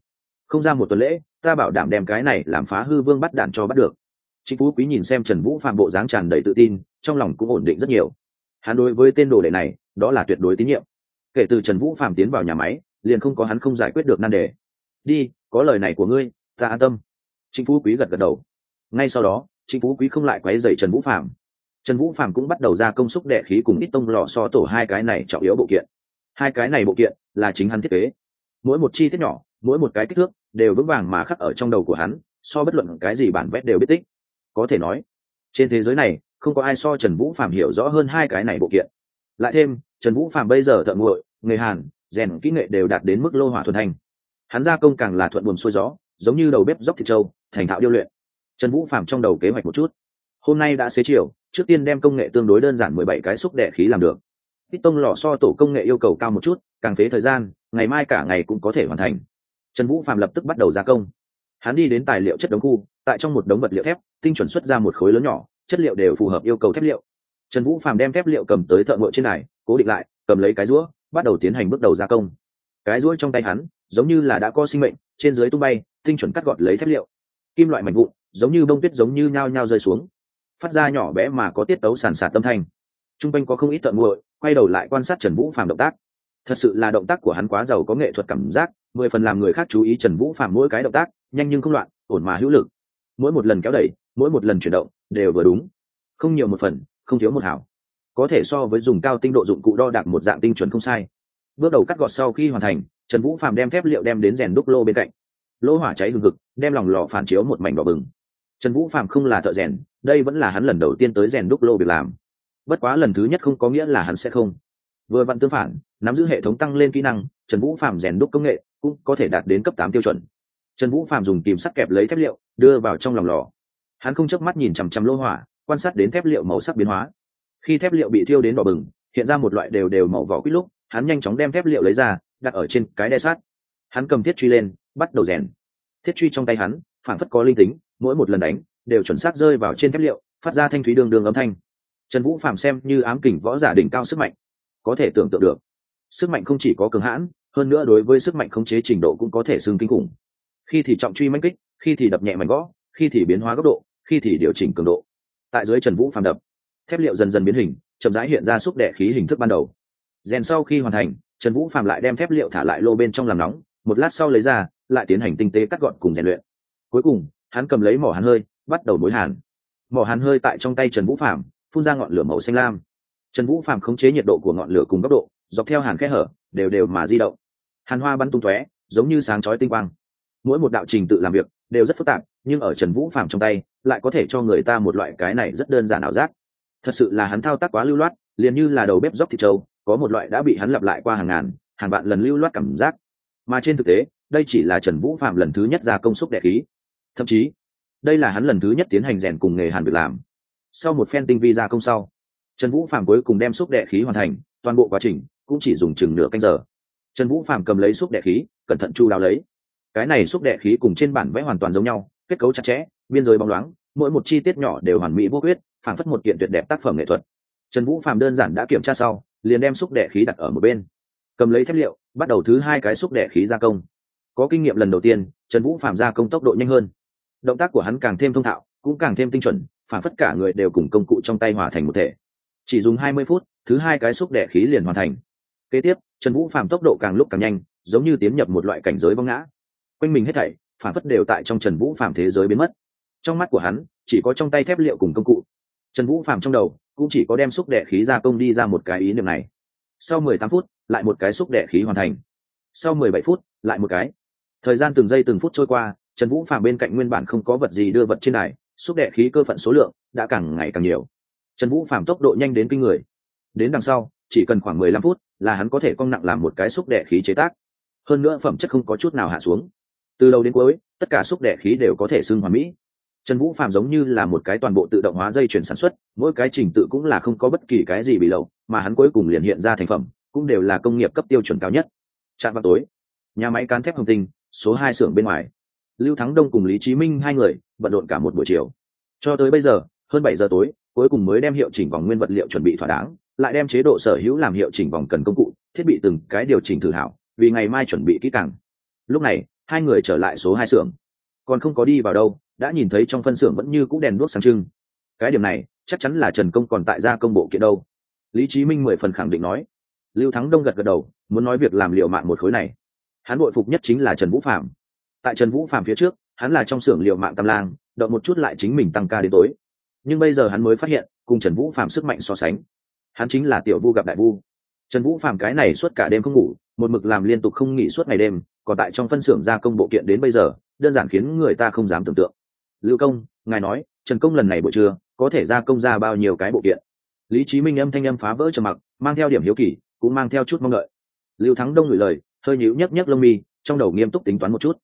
Không ra một tuần lễ, ta bảo đảm đem cái này làm phá hư vương bắt đạn cho bắt được. Chính phú quý nhìn xem trần vũ phạm bộ dáng tràn đầy tự tin, trong lòng cũng ổn định rất nhiều. Hắn đối với tên đồ đệ này, đó là tuyệt đối tín nhiệm. Kể từ trần vũ phạm tiến vào nhà máy, liền không có hắn không giải quyết được nan đề. Đi, có lời này của ngươi, ta an tâm. Trịnh phú quý gật gật đầu. Ngay sau đó, Trịnh phú quý không lại quấy dậy trần vũ phạm trần vũ phạm cũng bắt đầu ra công xúc đệ khí cùng ít tông lò so tổ hai cái này trọng yếu bộ kiện. Hai cái này bộ kiện là chính hắn thiết kế. Mỗi một chi tiết nhỏ, mỗi một cái kích thước đều vững vàng mà khắc ở trong đầu của hắn, so bất luận cái gì bản vét đều biết tích. Có thể nói, trên thế giới này, không có ai so trần vũ phạm hiểu rõ hơn hai cái này bộ kiện. Lại thêm, trần vũ phạm bây giờ thợ nguội người hàn, rèn kỹ nghệ đều đạt đến mức lô hỏa thuần thành. Hắn gia công càng là thuận buồm xuôi gió, giống như đầu bếp dốc thịt trâu thành thạo điêu luyện. Trần vũ phạm trong đầu kế hoạch một chút. Hôm nay đã xế chiều, trước tiên đem công nghệ tương đối đơn giản mười bảy cái xúc đẻ khí làm được. Ít tông lò so tổ công nghệ yêu cầu cao một chút, càng phế thời gian, ngày mai cả ngày cũng có thể hoàn thành. Trần vũ phạm lập tức bắt đầu gia công. Hắn đi đến tài liệu chất đống khu, tại trong một đống vật liệu thép, tinh chuẩn xuất ra một khối lớn nhỏ, chất liệu đều phù hợp yêu cầu thép liệu. Trần vũ phạm đem thép liệu cầm tới thợ ngội trên này cố định lại, cầm lấy cái rũa, bắt đầu tiến hành bước đầu gia công. Cái rũa trong tay hắn, giống như là đã có sinh mệnh, trên dưới tung bay, tinh chuẩn cắt gọt lấy thép liệu kim loại mảnh vụn, giống như bông tuyết giống như nhao nhao rơi xuống. Phát ra nhỏ bé mà có tiết tấu sàn sạt tâm thanh. T r u n g quanh có không ít tận muội, quay đầu lại quan sát trần vũ phạm động tác. Thật sự là động tác của hắn quá giàu có nghệ thuật cảm giác, mười phần làm người khác chú ý trần vũ phạm mỗi cái động tác, nhanh nhưng không loạn, ổn mà hữu lực. Mỗi một lần kéo đẩy, mỗi một lần chuyển động, đều vừa đúng. Không nhiều một phần, không thiếu một hảo có thể so với dùng cao tinh độ dụng cụ đo đạc một dạng tinh chuẩn không sai. Bước đầu cắt gọt sau khi hoàn thành, trần vũ phạm đem thép liệu đem đến rèn đúc lô bên cạnh lỗ hỏa cháy hừng hực đem lòng lò phản chiếu một mảnh đỏ bừng. Trần vũ phạm không là thợ rèn, đây vẫn là hắn lần đầu tiên tới rèn đúc lô việc làm. Bất quá lần thứ nhất không có nghĩa là hắn sẽ không. Vừa vặn tương phản, nắm giữ hệ thống tăng lên kỹ năng, trần vũ phạm rèn đúc công nghệ cũng có thể đạt đến cấp tám tiêu chuẩn. Trần vũ phạm dùng kìm sắt kẹp lấy thép liệu, đưa vào trong lòng lò. Hắn không chớp mắt nhìn chằm chằm lô hỏa, quan sát đến thép liệu màu sắc biến hóa. Khi thép liệu bị thiêu đến đỏ bừng, hiện ra một loại đều đều màu vỏ quýt lúc, hắn nhanh chóng đem thép liệu lấy ra, đặt ở trên cái đe sát hắn cầm thiết truy lên bắt đầu rèn. Thiết truy trong tay hắn phản phất có linh tính, mỗi một lần đánh, đều chuẩn xác rơi vào trên thép liệu, phát ra thanh thúy đường đường âm thanh. Trần vũ phạm xem như ám kình võ giả đỉnh cao sức mạnh, có thể tưởng tượng được. Sức mạnh không chỉ có cường hãn, hơn nữa đối với sức mạnh khống chế trình độ cũng có thể xương kinh khủng. Khi thì trọng truy manh kích, khi thì đập nhẹ mảnh gõ, khi thì biến hóa góc độ, khi thì điều chỉnh cường độ. Tại dưới trần vũ phạm đập, thép liệu dần dần biến hình, chậm rãi hiện ra xúc đệ khí hình thức ban đầu. Rèn sau khi hoàn thành, trần vũ phạm lại đem thép liệu thả lại lô bên trong làm nóng, một lát sau lấy ra lại tiến hành tinh tế cắt gọn cùng rèn luyện. Cuối cùng, hắn cầm lấy mỏ hàn hơi, bắt đầu mối hàn. Mỏ hàn hơi tại trong tay trần vũ phạm phun ra ngọn lửa màu xanh lam. Trần vũ phạm khống chế nhiệt độ của ngọn lửa cùng góc độ, dọc theo hàn khe hở, đều đều mà di động. Hàn hoa bắn tung tóe, giống như sáng chói tinh quang. Mỗi một đạo trình tự làm việc, đều rất phức tạp, nhưng ở trần vũ phạm trong tay, lại có thể cho người ta một loại cái này rất đơn giản ảo giác. Thật sự là hắn thao tác quá lưu loát, liền như là đầu bếp dốc thịt trâu, có một loại đã bị hắn lặp lại qua hàng ngàn, hàng vạn lần lưu loát cảm giác. Mà trên thực tế đây chỉ là trần vũ phạm lần thứ nhất ra công xúc đệ khí. Thậm chí, đây là hắn lần thứ nhất tiến hành rèn cùng nghề hàn việc làm. Sau một phen tinh vi ra công sau, trần vũ phạm cuối cùng đem xúc đệ khí hoàn thành, toàn bộ quá trình cũng chỉ dùng chừng nửa canh giờ. Trần vũ phạm cầm lấy xúc đệ khí, cẩn thận chu đáo lấy. Cái này xúc đệ khí cùng trên bản vẽ hoàn toàn giống nhau, kết cấu chặt chẽ, biên giới bóng loáng, mỗi một chi tiết nhỏ đều hoàn mỹ vô quyết phản phất một kiện tuyệt đẹp tác phẩm nghệ thuật. Trần vũ phạm đơn giản đã kiểm tra sau, liền đem xúc đệ khí đặt ở một bên. Cầm lấy thép liệu, bắt đầu thứ hai cái xúc đệ khí gia công có kinh nghiệm lần đầu tiên, trần vũ phạm gia công tốc độ nhanh hơn. Động tác của hắn càng thêm thông thạo, cũng càng thêm tinh chuẩn, phản phất cả người đều cùng công cụ trong tay hòa thành một thể. Chỉ dùng hai mươi phút, thứ hai cái xúc đẻ khí liền hoàn thành. Kế tiếp, trần vũ phạm tốc độ càng lúc càng nhanh, giống như tiến nhập một loại cảnh giới vong ngã. Quanh mình hết thảy, phản phất đều tại trong trần vũ phạm thế giới biến mất. Trong mắt của hắn, chỉ có trong tay thép liệu cùng công cụ. Trần vũ phạm trong đầu, cũng chỉ có đem xúc đẻ khí gia công đi ra một cái ý niệm này. Sau mười tám phút, lại một cái xúc đẻ khí hoàn thành. Sau mười bảy phút, lại một cái thời gian từng giây từng phút trôi qua, trần vũ phạm bên cạnh nguyên bản không có vật gì đưa vật trên này xúc đệ khí cơ phận số lượng đã càng ngày càng nhiều. Trần vũ phạm tốc độ nhanh đến kinh người. Đến đằng sau, chỉ cần khoảng mười lăm phút là hắn có thể cong nặng làm một cái xúc đệ khí chế tác. Hơn nữa phẩm chất không có chút nào hạ xuống. Từ đầu đến cuối, tất cả xúc đệ khí đều có thể xưng hoàn mỹ. Trần vũ phạm giống như là một cái toàn bộ tự động hóa dây chuyển sản xuất, mỗi cái trình tự cũng là không có bất kỳ cái gì bị lậu, mà hắn cuối cùng liền hiện ra thành phẩm, cũng đều là công nghiệp cấp tiêu chuẩn cao nhất. Trạm vào tối, nhà máy cán thép hồng tinh số hai xưởng bên ngoài. Lưu thắng đông cùng lý chí minh hai người bận rộn cả một buổi chiều. Cho tới bây giờ, hơn bảy giờ tối, cuối cùng mới đem hiệu chỉnh vòng nguyên vật liệu chuẩn bị thỏa đáng, lại đem chế độ sở hữu làm hiệu chỉnh vòng cần công cụ, thiết bị từng cái điều chỉnh thử hảo, vì ngày mai chuẩn bị kỹ càng. Lúc này, hai người trở lại số hai xưởng. Còn không có đi vào đâu, đã nhìn thấy trong phân xưởng vẫn như cũ đèn đuốc sáng trưng. Cái điểm này, chắc chắn là trần công còn tại gia công bộ kiện đâu. Lý chí minh mười phần khẳng định nói. Lưu thắng đông gật gật đầu, muốn nói việc làm liệu mạng một khối này hắn bội phục nhất chính là trần vũ phạm tại trần vũ phạm phía trước, hắn là trong xưởng liệu mạng tam lang đợi một chút lại chính mình tăng ca đến tối. Nhưng bây giờ hắn mới phát hiện, cùng trần vũ phạm sức mạnh so sánh, hắn chính là tiểu vu gặp đại vu. Trần vũ phạm cái này suốt cả đêm không ngủ, một mực làm liên tục không nghỉ suốt ngày đêm, còn tại trong phân xưởng gia công bộ kiện đến bây giờ, đơn giản khiến người ta không dám tưởng tượng. Lưu công, ngài nói, trần công lần này buổi trưa, có thể gia công ra bao nhiêu cái bộ kiện? Lý trí minh âm thanh âm phá vỡ trầm mặc, mang theo điểm hiếu kỳ, cũng mang theo chút mong đợi. Lưu thắng đông gửi lời hơi nhíu nhấc nhấc lông mi, trong đầu nghiêm túc tính toán một chút.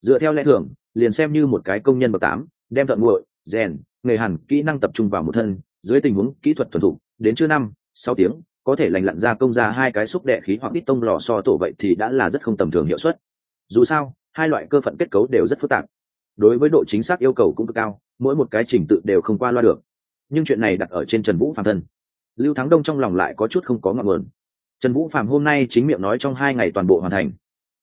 Dựa theo lẽ thường, liền xem như một cái công nhân bậc tám, đem thuận nguội, rèn, nghề hẳn kỹ năng tập trung vào một thân, dưới tình huống kỹ thuật thuần thục, đến chưa năm, sáu tiếng, có thể lành lặn ra công ra hai cái xúc đệ khí hoặc ít tông lò so tổ vậy thì đã là rất không tầm thường hiệu suất. Dù sao, hai loại cơ phận kết cấu đều rất phức tạp. Đối với độ chính xác yêu cầu cũng cực cao, mỗi một cái trình tự đều không qua loa được. Nhưng chuyện này đặt ở trên trần vũ phạm thân. Lưu thắng đông trong lòng lại có chút không có ngọn nguồn trần vũ phạm hôm nay chính miệng nói trong hai ngày toàn bộ hoàn thành.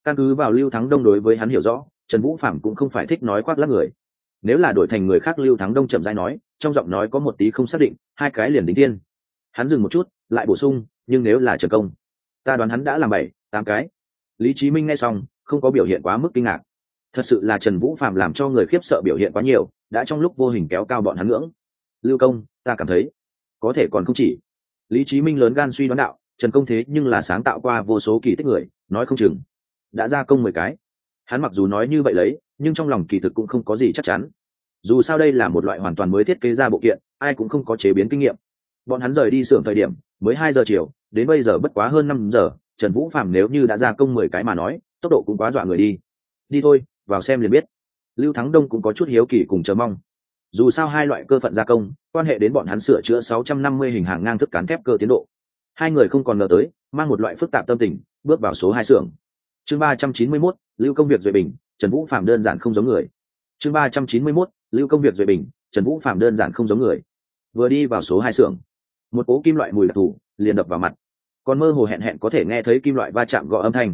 Căn cứ vào lưu thắng đông đối với hắn hiểu rõ, trần vũ phạm cũng không phải thích nói khoác lắc người. Nếu là đổi thành người khác, lưu thắng đông chậm dai nói, trong giọng nói có một tí không xác định, hai cái liền đính tiên. Hắn dừng một chút, lại bổ sung, nhưng nếu là trần công, ta đoán hắn đã làm bảy, tám cái. Lý trí minh nghe xong, không có biểu hiện quá mức kinh ngạc. Thật sự là trần vũ phạm làm cho người khiếp sợ biểu hiện quá nhiều, đã trong lúc vô hình kéo cao bọn hắn ngưỡng. Lưu công, ta cảm thấy, có thể còn không chỉ. Lý trí minh lớn gan suy đoán đạo trần công thế nhưng là sáng tạo qua vô số kỳ tích người, nói không chừng đã ra công mười cái. Hắn mặc dù nói như vậy lấy, nhưng trong lòng kỳ thực cũng không có gì chắc chắn. Dù sao đây là một loại hoàn toàn mới thiết kế ra bộ kiện, ai cũng không có chế biến kinh nghiệm. Bọn hắn rời đi xưởng thời điểm, mới hai giờ chiều, đến bây giờ bất quá hơn năm giờ, trần vũ phạm nếu như đã ra công mười cái mà nói, tốc độ cũng quá dọa người đi. Đi thôi, vào xem liền biết. Lưu thắng đông cũng có chút hiếu kỳ cùng chờ mong. Dù sao hai loại cơ phận gia công, quan hệ đến bọn hắn sửa chữa 650 hình hàng ngang thức cán thép cơ tiến độ hai người không còn ngờ tới mang một loại phức tạp tâm tình bước vào số hai xưởng. Chương 391, lưu công việc duệ bình trần vũ phạm đơn giản không giống người. Chương 391, lưu công việc duệ bình trần vũ phạm đơn giản không giống người. Vừa đi vào số hai xưởng một cố kim loại mùi đặc thù liền đập vào mặt. Còn mơ hồ hẹn hẹn có thể nghe thấy kim loại va chạm gõ âm thanh.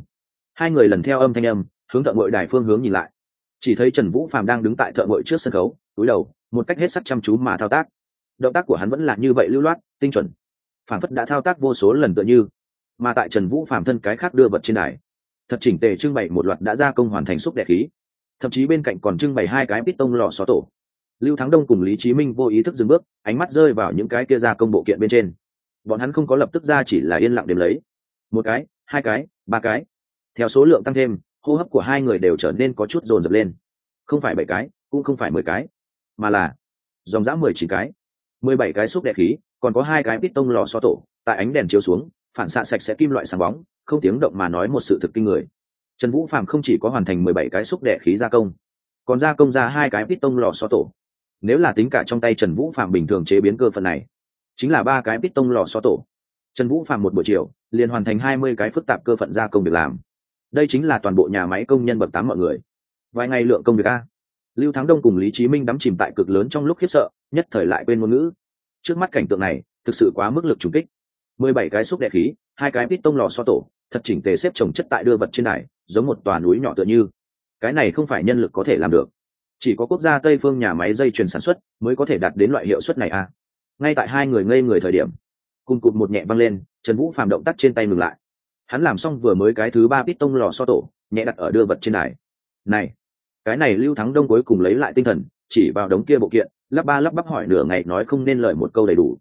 Hai người lần theo âm thanh âm hướng thợ ngội đài phương hướng nhìn lại. Chỉ thấy trần vũ phạm đang đứng tại thợ ngội trước sân khấu túi đầu một cách hết sắc chăm chú mà thao tác. Động tác của hắn vẫn là như vậy lưu loát tinh chuẩn phản phất đã thao tác vô số lần tựa như, mà tại trần vũ phạm thân cái khác đưa vật trên đài, thật chỉnh tề trưng bày một loạt đã gia công hoàn thành xúc đẻ khí. Thậm chí bên cạnh còn trưng bày hai cái pít tông lò xó tổ. Lưu thắng đông cùng lý chí minh vô ý thức dừng bước, ánh mắt rơi vào những cái kia gia công bộ kiện bên trên. Bọn hắn không có lập tức ra chỉ là yên lặng đếm lấy. Một cái, hai cái, ba cái. Theo số lượng tăng thêm, hô hấp của hai người đều trở nên có chút dồn dập lên. Không phải bảy cái, cũng không phải mười cái, mà là dòng dã mười chín cái. Mười bảy cái xúc đẻ khí còn có hai cái bít tông lò xo tổ, tại ánh đèn chiếu xuống, phản xạ sạch sẽ kim loại sáng bóng, không tiếng động mà nói một sự thực kinh người. Trần vũ phạm không chỉ có hoàn thành mười bảy cái xúc đẹp khí gia công, còn gia công ra hai cái bít tông lò xo tổ. Nếu là tính cả trong tay trần vũ phạm bình thường chế biến cơ phần này, chính là ba cái bít tông lò xo tổ. Trần vũ phạm một buổi chiều, liền hoàn thành hai mươi cái phức tạp cơ phận gia công việc làm. Đây chính là toàn bộ nhà máy công nhân bậc tám mọi người. Vài ngày lượng công việc a. Lưu thắng đông cùng lý trí minh đắm chìm tại cực lớn trong lúc khiếp sợ, nhất thời lại quên ngôn ngữ trước mắt cảnh tượng này, thực sự quá mức lực trùng kích. Mười bảy cái xúc đệ khí, hai cái pít tông lò so tổ, thật chỉnh tề xếp trồng chất tại đưa vật trên này giống một tòa núi nhỏ tựa như. Cái này không phải nhân lực có thể làm được. Chỉ có quốc gia tây phương nhà máy dây chuyền sản xuất mới có thể đạt đến loại hiệu suất này à? Ngay tại hai người ngây người thời điểm, cùng cụt một nhẹ văng lên, trần vũ phàm động tác trên tay ngừng lại. Hắn làm xong vừa mới cái thứ ba pít tông lò so tổ, nhẹ đặt ở đưa vật trên này này, cái này lưu thắng đông cuối cùng lấy lại tinh thần chỉ vào đống kia bộ kiện, lắp ba lắp bắp hỏi nửa ngày nói không nên lời một câu đầy đủ.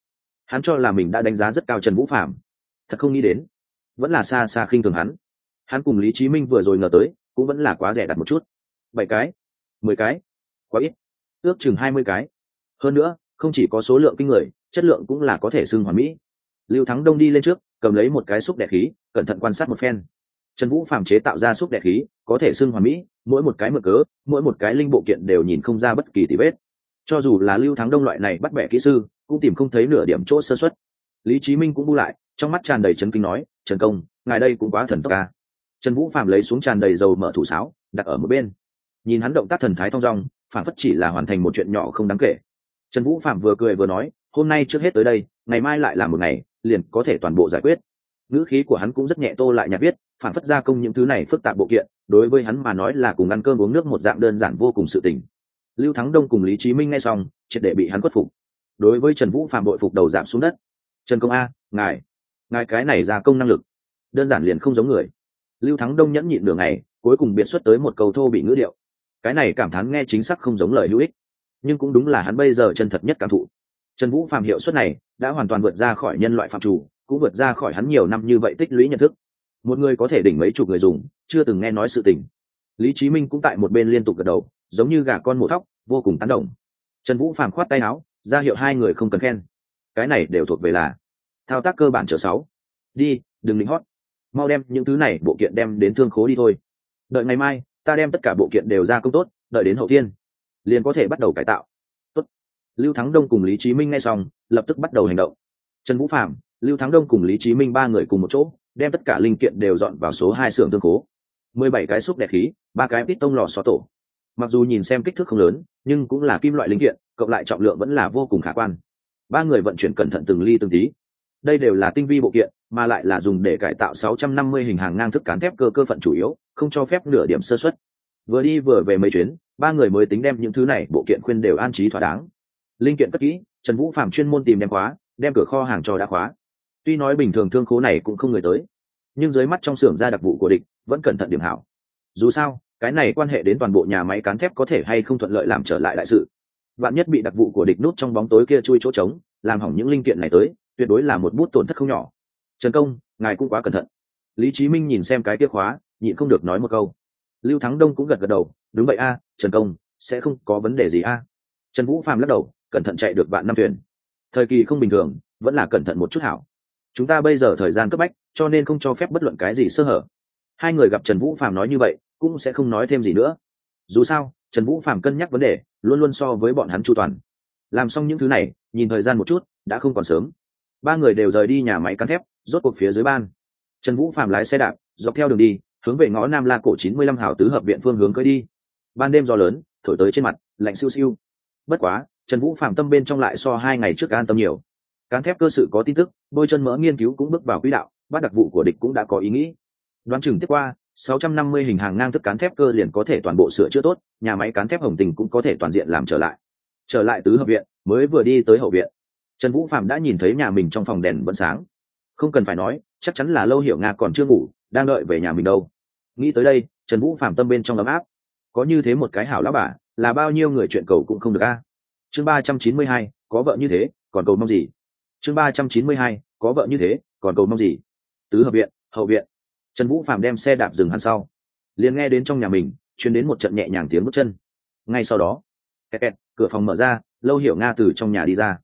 Hắn cho là mình đã đánh giá rất cao trần vũ phạm thật không nghĩ đến, vẫn là xa xa khinh thường hắn. Hắn cùng lý trí minh vừa rồi ngờ tới, cũng vẫn là quá rẻ đặt một chút. Bảy cái, mười cái, quá ít, ước chừng hai mươi cái. Hơn nữa, không chỉ có số lượng kinh người, chất lượng cũng là có thể xưng hoàn mỹ. Lưu thắng đông đi lên trước, cầm lấy một cái xúc đẻ khí, cẩn thận quan sát một phen. Trần vũ phạm chế tạo ra xúc đẻ khí có thể xưng hoàn mỹ, mỗi một cái mở cớ, mỗi một cái linh bộ kiện đều nhìn không ra bất kỳ tì vết. Cho dù là lưu thắng đông loại này bắt bẻ kỹ sư, cũng tìm không thấy nửa điểm chỗ sơ xuất lý trí minh cũng bu lại, trong mắt tràn đầy chấn kinh nói, trần công, ngài đây cũng quá thần tốc ca trần vũ phạm lấy xuống tràn đầy dầu mở thủ sáo, đặt ở một bên. Nhìn hắn động tác thần thái thong dong, phản phất chỉ là hoàn thành một chuyện nhỏ không đáng kể. Trần vũ phạm vừa cười vừa nói, hôm nay trước hết tới đây, ngày mai lại là một ngày, liền có thể toàn bộ giải quyết ngữ khí của hắn cũng rất nhẹ tô lại nhạt viết, phản phất gia công những thứ này phức tạp bộ kiện, đối với hắn mà nói là cùng ăn cơm uống nước một dạng đơn giản vô cùng sự tình. Lưu thắng đông cùng lý trí minh nghe xong, triệt để bị hắn khuất phục. Đối với trần vũ phạm bội phục đầu giảm xuống đất. Trần công a, ngài ngài cái này gia công năng lực, đơn giản liền không giống người. Lưu thắng đông nhẫn nhịn đường này cuối cùng biện xuất tới một câu thô bị ngữ điệu. Cái này cảm thán nghe chính xác không giống lời hữu ích, nhưng cũng đúng là hắn bây giờ chân thật nhất cảm thụ. Trần vũ phạm hiệu suất này đã hoàn toàn vượt ra khỏi nhân loại phạm chủ cũng vượt ra khỏi hắn nhiều năm như vậy tích lũy nhận thức. Một người có thể đỉnh mấy chục người dùng, chưa từng nghe nói sự tình. Lý trí minh cũng tại một bên liên tục gật đầu, giống như gà con mổ thóc, vô cùng tán động trần vũ phàm khoát tay áo, ra hiệu hai người không cần khen. Cái này đều thuộc về là thao tác cơ bản chở sáu. Đi, đừng lính hót. Mau đem những thứ này bộ kiện đem đến thương khố đi thôi. Đợi ngày mai, ta đem tất cả bộ kiện đều ra công tốt, đợi đến hậu thiên. Liền có thể bắt đầu cải tạo. Tốt. lưu thắng đông cùng lý trí minh nghe xong, lập tức bắt đầu hành động. Trần vũ phạm lưu thắng đông cùng lý trí minh ba người cùng một chỗ, đem tất cả linh kiện đều dọn vào số hai xưởng thương cố. mười bảy cái xúc đẹp khí, ba cái pít tông lò xó tổ. Mặc dù nhìn xem kích thước không lớn, nhưng cũng là kim loại linh kiện, cộng lại trọng lượng vẫn là vô cùng khả quan. Ba người vận chuyển cẩn thận từng ly từng tí. Đây đều là tinh vi bộ kiện, mà lại là dùng để cải tạo 650 hình hàng ngang thức cán thép cơ cơ phận chủ yếu, không cho phép nửa điểm sơ xuất vừa đi vừa về mấy chuyến, ba người mới tính đem những thứ này bộ kiện khuyên đều an trí thỏa đáng. Linh kiện cất kỹ, trần vũ phạm chuyên môn tìm đem khóa, đem cửa kho hàng cho đã khóa tuy nói bình thường thương khố này cũng không người tới, nhưng dưới mắt trong xưởng ra đặc vụ của địch, vẫn cẩn thận điểm hảo. Dù sao, cái này quan hệ đến toàn bộ nhà máy cán thép có thể hay không thuận lợi làm trở lại đại sự. Bạn nhất bị đặc vụ của địch nút trong bóng tối kia chui chỗ trống, làm hỏng những linh kiện này tới, tuyệt đối là một bút tổn thất không nhỏ. Trần công, ngài cũng quá cẩn thận. Lý chí minh nhìn xem cái tiết khóa, nhịn không được nói một câu. Lưu thắng đông cũng gật gật đầu, đúng vậy a, trần công, sẽ không có vấn đề gì a. Trần vũ phàm lắc đầu, cẩn thận chạy được bạn năm thuyền. Thời kỳ không bình thường, vẫn là cẩn thận một chút hảo chúng ta bây giờ thời gian cấp bách, cho nên không cho phép bất luận cái gì sơ hở. Hai người gặp trần vũ phàm nói như vậy, cũng sẽ không nói thêm gì nữa. Dù sao, trần vũ phàm cân nhắc vấn đề, luôn luôn so với bọn hắn chu toàn. Làm xong những thứ này, nhìn thời gian một chút, đã không còn sớm. Ba người đều rời đi nhà máy cán thép, rốt cuộc phía dưới ban. Trần vũ phàm lái xe đạp, dọc theo đường đi, hướng về ngõ nam la cổ chín mươi lăm hảo tứ hợp viện phương hướng cưới đi. Ban đêm gió lớn, thổi tới trên mặt, lạnh siêu siêu. Bất quá, trần vũ phạm tâm bên trong lại so hai ngày trước an tâm nhiều. Cán thép cơ sự có tin tức bôi chân mỡ nghiên cứu cũng bước vào quỹ đạo bắt đặc vụ của địch cũng đã có ý nghĩ. Đoán chừng tiếp qua 650 hình hàng ngang thức cán thép cơ liền có thể toàn bộ sửa chữa tốt, nhà máy cán thép hồng tình cũng có thể toàn diện làm trở lại. Trở lại tứ hợp viện, mới vừa đi tới hậu viện. Trần vũ phạm đã nhìn thấy nhà mình trong phòng đèn vẫn sáng. Không cần phải nói, chắc chắn là lâu hiểu nga còn chưa ngủ, đang đợi về nhà mình đâu. Nghĩ tới đây, trần vũ phạm tâm bên trong ấm áp. Có như thế một cái hảo lão bà, là bao nhiêu người chuyện cầu cũng không được a. Chương ba trăm chín mươi hai, có vợ như thế, còn cầu mong gì? Chương ba trăm chín mươi hai có vợ như thế còn cầu mong gì? Tứ hợp viện hậu viện. Trần vũ phạm đem xe đạp dừng hẳn sau. Liền nghe đến trong nhà mình chuyến đến một trận nhẹ nhàng tiếng bước chân. Ngay sau đó kẹt kẹt, cửa phòng mở ra lâu hiểu nga từ trong nhà đi ra.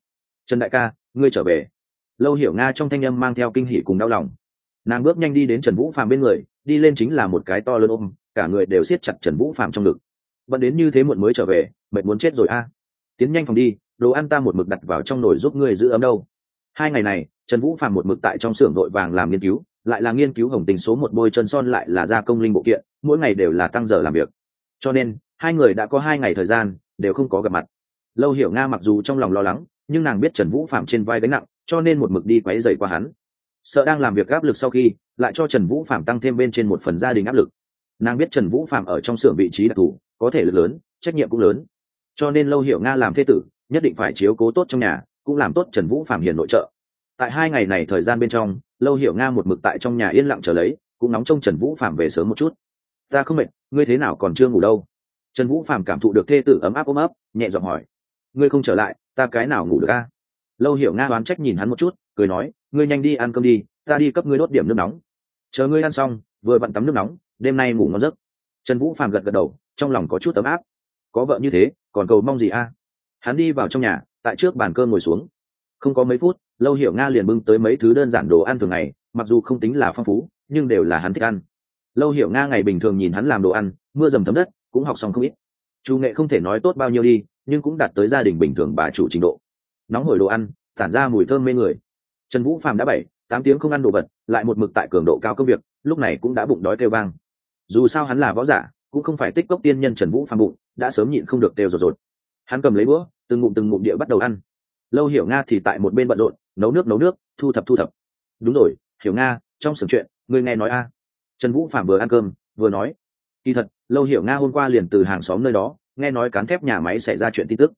Trần đại ca ngươi trở về. Lâu hiểu nga trong thanh âm mang theo kinh hỉ cùng đau lòng. Nàng bước nhanh đi đến trần vũ phạm bên người đi lên chính là một cái to lớn ôm cả người đều siết chặt trần vũ phạm trong ngực. Vẫn đến như thế muộn mới trở về mệt muốn chết rồi a. Tiến nhanh phòng đi đồ ăn ta một mực đặt vào trong nồi giúp ngươi giữ ấm đâu hai ngày này, trần vũ phạm một mực tại trong xưởng đội vàng làm nghiên cứu, lại là nghiên cứu hồng tình số một bôi chân son lại là gia công linh bộ kiện, mỗi ngày đều là tăng giờ làm việc. Cho nên, hai người đã có hai ngày thời gian, đều không có gặp mặt. Lâu hiểu nga mặc dù trong lòng lo lắng, nhưng nàng biết trần vũ phạm trên vai gánh nặng, cho nên một mực đi quấy dày qua hắn. Sợ đang làm việc áp lực sau khi, lại cho trần vũ phạm tăng thêm bên trên một phần gia đình áp lực. Nàng biết trần vũ phạm ở trong xưởng vị trí đặc thù, có thể lực lớn, trách nhiệm cũng lớn. Cho nên lâu hiểu nga làm thế tử, nhất định phải chiếu cố tốt trong nhà cũng làm tốt trần vũ phạm hiền nội trợ. Tại hai ngày này thời gian bên trong, lâu hiểu nga một mực tại trong nhà yên lặng trở lấy, cũng nóng trông trần vũ phạm về sớm một chút. Ta không mệt, ngươi thế nào còn chưa ngủ đâu? Trần vũ phạm cảm thụ được thê tử ấm áp ôm ấp, nhẹ giọng hỏi. Ngươi không trở lại, ta cái nào ngủ được a? Lâu hiểu nga đoán trách nhìn hắn một chút, cười nói, ngươi nhanh đi ăn cơm đi, ta đi cấp ngươi đốt điểm nước nóng. Chờ ngươi ăn xong, vừa bận tắm nước nóng, đêm nay ngủ ngon giấc. Trần vũ phàm gật gật đầu, trong lòng có chút ấm áp. Có vợ như thế, còn cầu mong gì a? Hắn đi vào trong nhà tại trước bàn cơm ngồi xuống. Không có mấy phút, lâu hiểu nga liền bưng tới mấy thứ đơn giản đồ ăn thường ngày, mặc dù không tính là phong phú, nhưng đều là hắn thích ăn. Lâu hiểu nga ngày bình thường nhìn hắn làm đồ ăn, mưa dầm thấm đất, cũng học xong không ít. Chủ nghệ không thể nói tốt bao nhiêu đi, nhưng cũng đạt tới gia đình bình thường bà chủ trình độ. Nóng hổi đồ ăn, tản ra mùi thơm mê người. Trần vũ phàm đã bảy, tám tiếng không ăn đồ vật, lại một mực tại cường độ cao công việc, lúc này cũng đã bụng đói kêu vang dù sao hắn là võ giả, cũng không phải tích cốc tiên nhân trần vũ phàm bụng, đã sớm nhịn không được đều rột rột. Hắn cầm lấy bữa từng ngụm từng ngụm địa bắt đầu ăn. Lâu hiểu nga thì tại một bên bận rộn, nấu nước nấu nước, thu thập thu thập. Đúng rồi, hiểu nga, trong sưởng chuyện người nghe nói a? Trần vũ phạm vừa ăn cơm, vừa nói. Kỳ thật, lâu hiểu nga hôm qua liền từ hàng xóm nơi đó, nghe nói cán thép nhà máy xảy ra chuyện tin tức.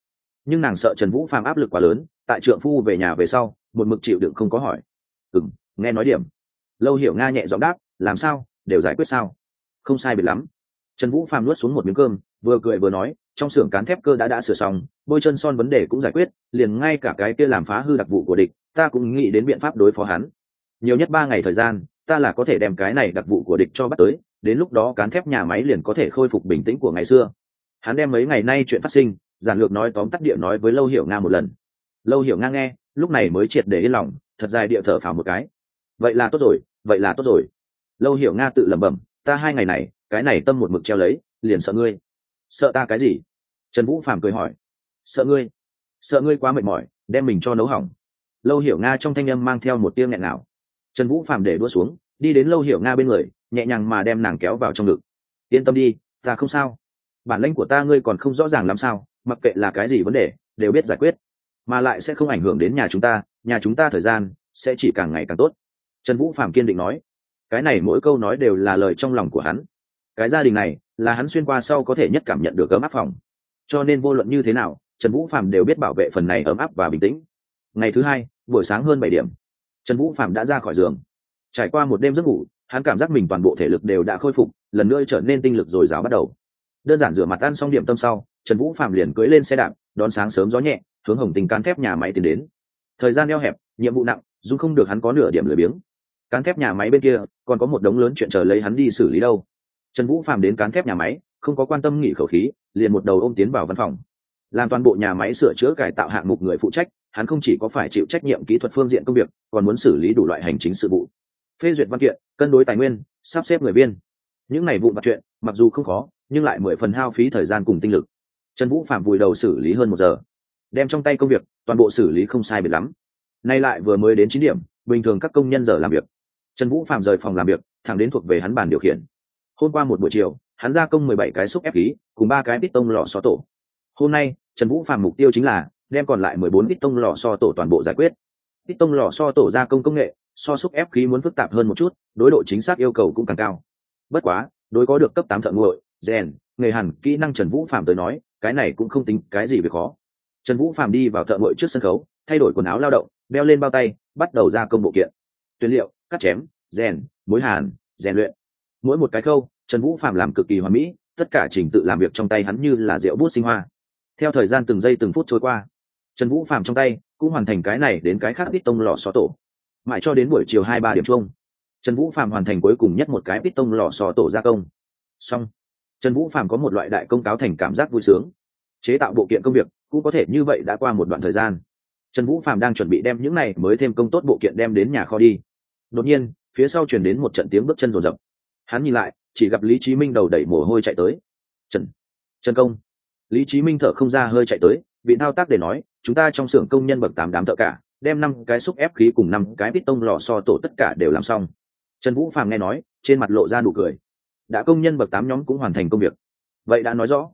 Nhưng nàng sợ trần vũ phạm áp lực quá lớn, tại trượng phu về nhà về sau, một mực chịu đựng không có hỏi. Ừ m nghe nói điểm. Lâu hiểu nga nhẹ giọng đáp, làm sao, đều giải quyết sao? Không sai biệt lắm. Trần vũ phàm nuốt xuống một miếng cơm, vừa cười vừa nói trong xưởng cán thép cơ đã đã sửa xong, bôi chân son vấn đề cũng giải quyết, liền ngay cả cái kia làm phá hư đặc vụ của địch, ta cũng nghĩ đến biện pháp đối phó hắn. Nhiều nhất ba ngày thời gian, ta là có thể đem cái này đặc vụ của địch cho bắt tới, đến lúc đó cán thép nhà máy liền có thể khôi phục bình tĩnh của ngày xưa. Hắn đem mấy ngày nay chuyện phát sinh, giản lược nói tóm tắt địa nói với lâu hiểu nga một lần. Lâu hiểu nga nghe, lúc này mới triệt để yên lòng, thật dài địa thở phào một cái. Vậy là tốt rồi, vậy là tốt rồi. Lâu hiểu nga tự lẩm bẩm, ta hai ngày này, cái này tâm một mực treo lấy, liền sợ ngươi. Sợ ta cái gì? Trần vũ phàm cười hỏi, sợ ngươi? Sợ ngươi quá mệt mỏi, đem mình cho nấu hỏng. Lâu hiểu nga trong thanh âm mang theo một tiếng nghẹn nào trần vũ phàm để đua xuống, đi đến lâu hiểu nga bên người, nhẹ nhàng mà đem nàng kéo vào trong ngực. Yên tâm đi, ta không sao. Bản lãnh của ta ngươi còn không rõ ràng làm sao, mặc kệ là cái gì vấn đề, đều biết giải quyết. Mà lại sẽ không ảnh hưởng đến nhà chúng ta, nhà chúng ta thời gian sẽ chỉ càng ngày càng tốt. Trần vũ phạm kiên định nói. Cái này mỗi câu nói đều là lời trong lòng của hắn. Cái gia đình này là hắn xuyên qua sau có thể nhất cảm nhận được ấm áp phòng cho nên vô luận như thế nào, trần vũ phạm đều biết bảo vệ phần này ấm áp và bình tĩnh. Ngày thứ hai, buổi sáng hơn bảy điểm, trần vũ phạm đã ra khỏi giường. Trải qua một đêm giấc ngủ, hắn cảm giác mình toàn bộ thể lực đều đã khôi phục, lần nữa trở nên tinh lực dồi dào bắt đầu. Đơn giản rửa mặt ăn xong điểm tâm sau, trần vũ phạm liền cưới lên xe đạp, đón sáng sớm gió nhẹ, hướng hồng tình cán thép nhà máy tiến đến. Thời gian eo hẹp, nhiệm vụ nặng, dù không được hắn có nửa điểm lười biếng. Cán thép nhà máy bên kia, còn có một đống lớn chuyện chờ lấy hắn đi xử lý đâu. Trần vũ phạm đến cán thép nhà máy, không có quan tâm nghỉ khẩu khí liền một đầu ôm tiến vào văn phòng. Làm toàn bộ nhà máy sửa chữa cải tạo hạng mục người phụ trách, hắn không chỉ có phải chịu trách nhiệm kỹ thuật phương diện công việc, còn muốn xử lý đủ loại hành chính sự vụ. Phê duyệt văn kiện, cân đối tài nguyên, sắp xếp người viên những này vụ mặt chuyện, mặc dù không khó, nhưng lại mười phần hao phí thời gian cùng tinh lực. Trần vũ phạm vùi đầu xử lý hơn một giờ. Đem trong tay công việc, toàn bộ xử lý không sai biệt lắm. Nay lại vừa mới đến chín điểm, bình thường các công nhân giờ làm việc. Trần vũ phạm rời phòng làm việc, thẳng đến thuộc về hắn bàn điều khiển. Hôm qua một buổi chiều hắn ra công mười bảy cái xúc ép khí, cùng ba cái bít tông lò xo tổ. Hôm nay, trần vũ phạm mục tiêu chính là đem còn lại mười bốn bít tông lò xo tổ toàn bộ giải quyết. Bít tông lò xo tổ gia công công nghệ, so xúc ép khí muốn phức tạp hơn một chút, đối độ chính xác yêu cầu cũng càng cao. Bất quá, đối có được cấp tám thợ nguội, rèn, nghề hẳn kỹ năng trần vũ phạm tới nói, cái này cũng không tính cái gì về khó. Trần vũ phạm đi vào thợ nguội trước sân khấu, thay đổi quần áo lao động, đeo lên bao tay, bắt đầu ra công bộ kiện. Tuyến liệu, cắt chém, rèn, mối hàn, rèn luyện. Mỗi một cái khâu trần vũ phạm làm cực kỳ hoàn mỹ, tất cả trình tự làm việc trong tay hắn như là rượu bút sinh hoa. Theo thời gian từng giây từng phút trôi qua, trần vũ phạm trong tay cũng hoàn thành cái này đến cái khác ít tông lò xó tổ. Mãi cho đến buổi chiều hai ba điểm chung, trần vũ phạm hoàn thành cuối cùng nhất một cái ít tông lò xo tổ gia công. Xong, trần vũ phạm có một loại đại công cáo thành cảm giác vui sướng. Chế tạo bộ kiện công việc cũng có thể như vậy đã qua một đoạn thời gian. Trần vũ phạm đang chuẩn bị đem những này mới thêm công tốt bộ kiện đem đến nhà kho đi. Đột nhiên, phía sau chuyển đến một trận tiếng bước chân rồn rập. Hắn nhìn lại chỉ gặp lý trí minh đầu đẩy mồ hôi chạy tới. Trần trần công. Lý trí minh thở không ra hơi chạy tới vị thao tác để nói chúng ta trong xưởng công nhân bậc tám đám thợ cả đem năm cái xúc ép khí cùng năm cái vít tông lò so tổ tất cả đều làm xong. Trần vũ phàm nghe nói trên mặt lộ ra nụ cười. Đã công nhân bậc tám nhóm cũng hoàn thành công việc. Vậy đã nói rõ.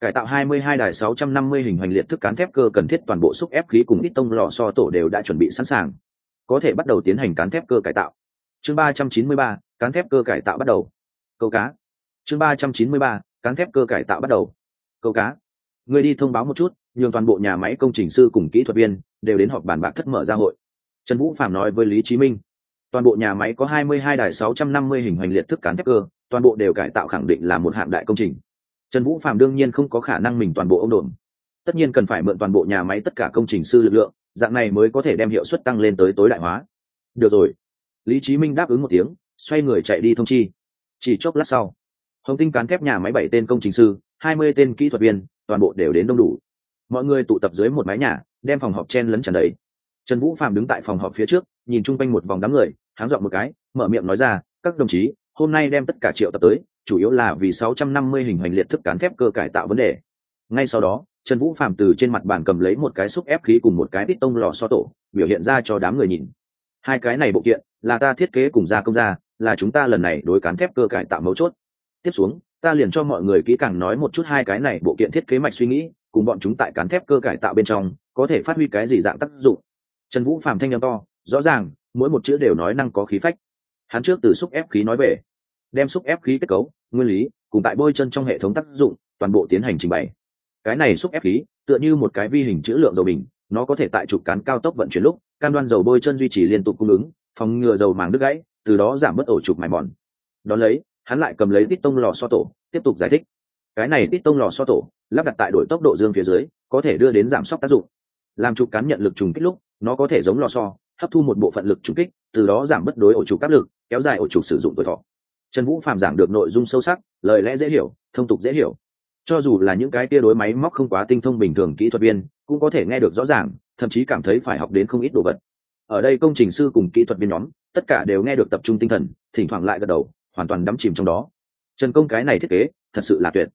Cải tạo 22 đài 650 hình hoành liệt thức cán thép cơ cần thiết toàn bộ xúc ép khí cùng ít tông lò so tổ đều đã chuẩn bị sẵn sàng. Có thể bắt đầu tiến hành cán thép cơ cải tạo. Chương 393, cán thép cơ cải tạo bắt đầu câu cá. Chương 393, cán thép cơ cải tạo bắt đầu. Câu cá. Người đi thông báo một chút nhường toàn bộ nhà máy công trình sư cùng kỹ thuật viên đều đến họp bàn bạc thất mở ra hội. Trần vũ phạm nói với lý chí minh toàn bộ nhà máy có 22 đài 650 hình hoành liệt thức cán thép cơ toàn bộ đều cải tạo khẳng định là một hạng đại công trình. Trần vũ phạm đương nhiên không có khả năng mình toàn bộ ông đồn. Tất nhiên cần phải mượn toàn bộ nhà máy tất cả công trình sư lực lượng dạng này mới có thể đem hiệu suất tăng lên tới tối đại hóa. Được rồi. Lý chí minh đáp ứng một tiếng xoay người chạy đi thông chi chỉ chốc lát sau hồng tinh cán thép nhà máy bảy tên công trình sư hai mươi tên kỹ thuật viên toàn bộ đều đến đông đủ mọi người tụ tập dưới một mái nhà đem phòng họp chen lấn tràn đầy trần vũ phạm đứng tại phòng họp phía trước nhìn chung quanh một vòng đám người háng dọn một cái mở miệng nói ra các đồng chí hôm nay đem tất cả triệu tập tới chủ yếu là vì 650 hình hành liệt thức cán thép cơ cải tạo vấn đề. Ngay sau đó, Trần Vũ Phạm từ trên mặt bàn cầm lấy một cái xúc ép khí cùng một cái pít tông lò so tổ, biểu hiện ra cho đám người nhìn. Hai cái này bộ kiện là ta thiết kế cùng gia công ra, là chúng ta lần này đối cán thép cơ cải tạo mấu chốt. Tiếp xuống, ta liền cho mọi người kỹ càng nói một chút hai cái này bộ kiện thiết kế mạch suy nghĩ, cùng bọn chúng tại cán thép cơ cải tạo bên trong, có thể phát huy cái gì dạng tác dụng. Trần Vũ phàm thanh âm to, rõ ràng, mỗi một chữ đều nói năng có khí phách. Hắn trước từ xúc ép khí nói về, đem xúc ép khí kết cấu nguyên lý cùng tại bôi chân trong hệ thống tác dụng toàn bộ tiến hành trình bày cái này xúc ép khí tựa như một cái vi hình chữ lượng dầu bình nó có thể tại trục cán cao tốc vận chuyển lúc cam đoan dầu bôi chân duy trì liên tục cung ứng phòng ngừa dầu màng đứt gãy từ đó giảm bớt ổ trục mài mòn. Đón lấy, hắn lại cầm lấy tít tông lò so tổ, tiếp tục giải thích. Cái này tít tông lò so tổ, lắp đặt tại đổi tốc độ dương phía dưới, có thể đưa đến giảm sốc tác dụng. Làm trục cán nhận lực trùng kích lúc, nó có thể giống lò so hấp thu một bộ phận lực trùng kích, từ đó giảm bớt đối ổ trục áp lực, kéo dài ổ trục sử dụng tuổi thọ. Trần vũ phàm giảng được nội dung sâu sắc, lời lẽ dễ hiểu, thông tục dễ hiểu. Cho dù là những cái tia đối máy móc không quá tinh thông bình thường kỹ thuật viên, cũng có thể nghe được rõ ràng, thậm chí cảm thấy phải học đến không ít đồ vật ở đây công trình sư cùng kỹ thuật viên nhóm, tất cả đều nghe được tập trung tinh thần, thỉnh thoảng lại gật đầu, hoàn toàn đắm chìm trong đó. Trần công cái này thiết kế, thật sự là tuyệt.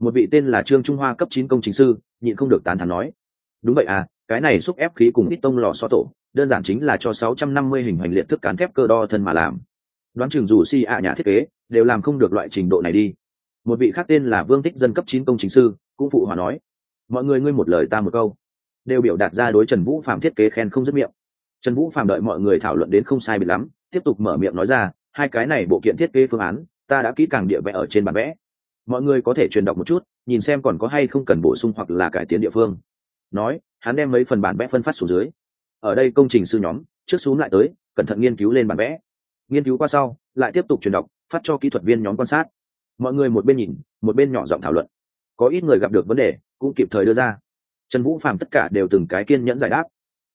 Một vị tên là trương trung hoa cấp chín công trình sư, nhịn không được tán thán nói. Đúng vậy à cái này xúc ép khí cùng ít tông lò xo tổ, đơn giản chính là cho 650 hình hoành liệt thức cán thép cơ đo thân mà làm. Đoán chừng dù si ạ nhà thiết kế, đều làm không được loại trình độ này đi. Một vị khác tên là vương tích dân cấp chín công trình sư, cũng phụ hòa nói. Mọi người ngươi một lời ta một câu. Đều biểu đạt ra đối trần vũ phạm thiết kế khen không dứt miệng trần vũ phàm đợi mọi người thảo luận đến không sai bị lắm, tiếp tục mở miệng nói ra, hai cái này bộ kiện thiết kế phương án, ta đã kỹ càng địa vẽ ở trên bản vẽ. Mọi người có thể truyền đọc một chút, nhìn xem còn có hay không cần bổ sung hoặc là cải tiến địa phương. Nói, hắn đem mấy phần bản vẽ phân phát xuống dưới. Ở đây công trình sư nhóm, trước xuống lại tới, cẩn thận nghiên cứu lên bản vẽ. Nghiên cứu qua sau, lại tiếp tục truyền đọc, phát cho kỹ thuật viên nhóm quan sát. Mọi người một bên nhìn, một bên nhỏ giọng thảo luận. Có ít người gặp được vấn đề, cũng kịp thời đưa ra. Trần vũ phạm tất cả đều từng cái kiên nhẫn giải đáp.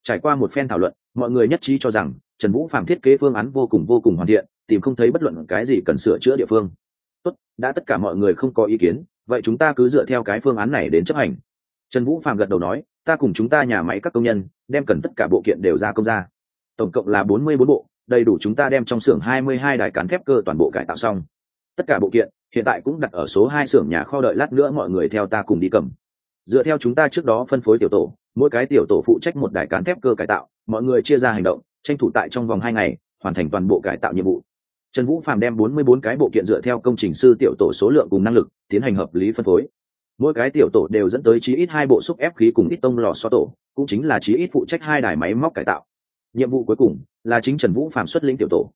Trải qua một phen thảo luận mọi người nhất trí cho rằng trần vũ phạm thiết kế phương án vô cùng vô cùng hoàn thiện, tìm không thấy bất luận cái gì cần sửa chữa địa phương. Tốt, đã tất cả mọi người không có ý kiến, vậy chúng ta cứ dựa theo cái phương án này đến chấp hành. Trần vũ phạm gật đầu nói, ta cùng chúng ta nhà máy các công nhân, đem cần tất cả bộ kiện đều ra công ra. Tổng cộng là bốn mươi bốn bộ, đầy đủ chúng ta đem trong xưởng hai mươi hai đài cán thép cơ toàn bộ cải tạo xong. Tất cả bộ kiện, hiện tại cũng đặt ở số hai xưởng nhà kho đợi lát nữa mọi người theo ta cùng đi cầm. Dựa theo chúng ta trước đó phân phối tiểu tổ, mỗi cái tiểu tổ phụ trách một đài cán thép cơ cải tạo mọi người chia ra hành động, tranh thủ tại trong vòng hai ngày, hoàn thành toàn bộ cải tạo nhiệm vụ. Trần vũ Phạm đem bốn mươi bốn cái bộ kiện dựa theo công trình sư tiểu tổ số lượng cùng năng lực, tiến hành hợp lý phân phối. Mỗi cái tiểu tổ đều dẫn tới chí ít hai bộ xúc ép khí cùng ít tông lò so tổ, cũng chính là chí ít phụ trách hai đài máy móc cải tạo. Nhiệm vụ cuối cùng là chính trần vũ phạm xuất lĩnh tiểu tổ.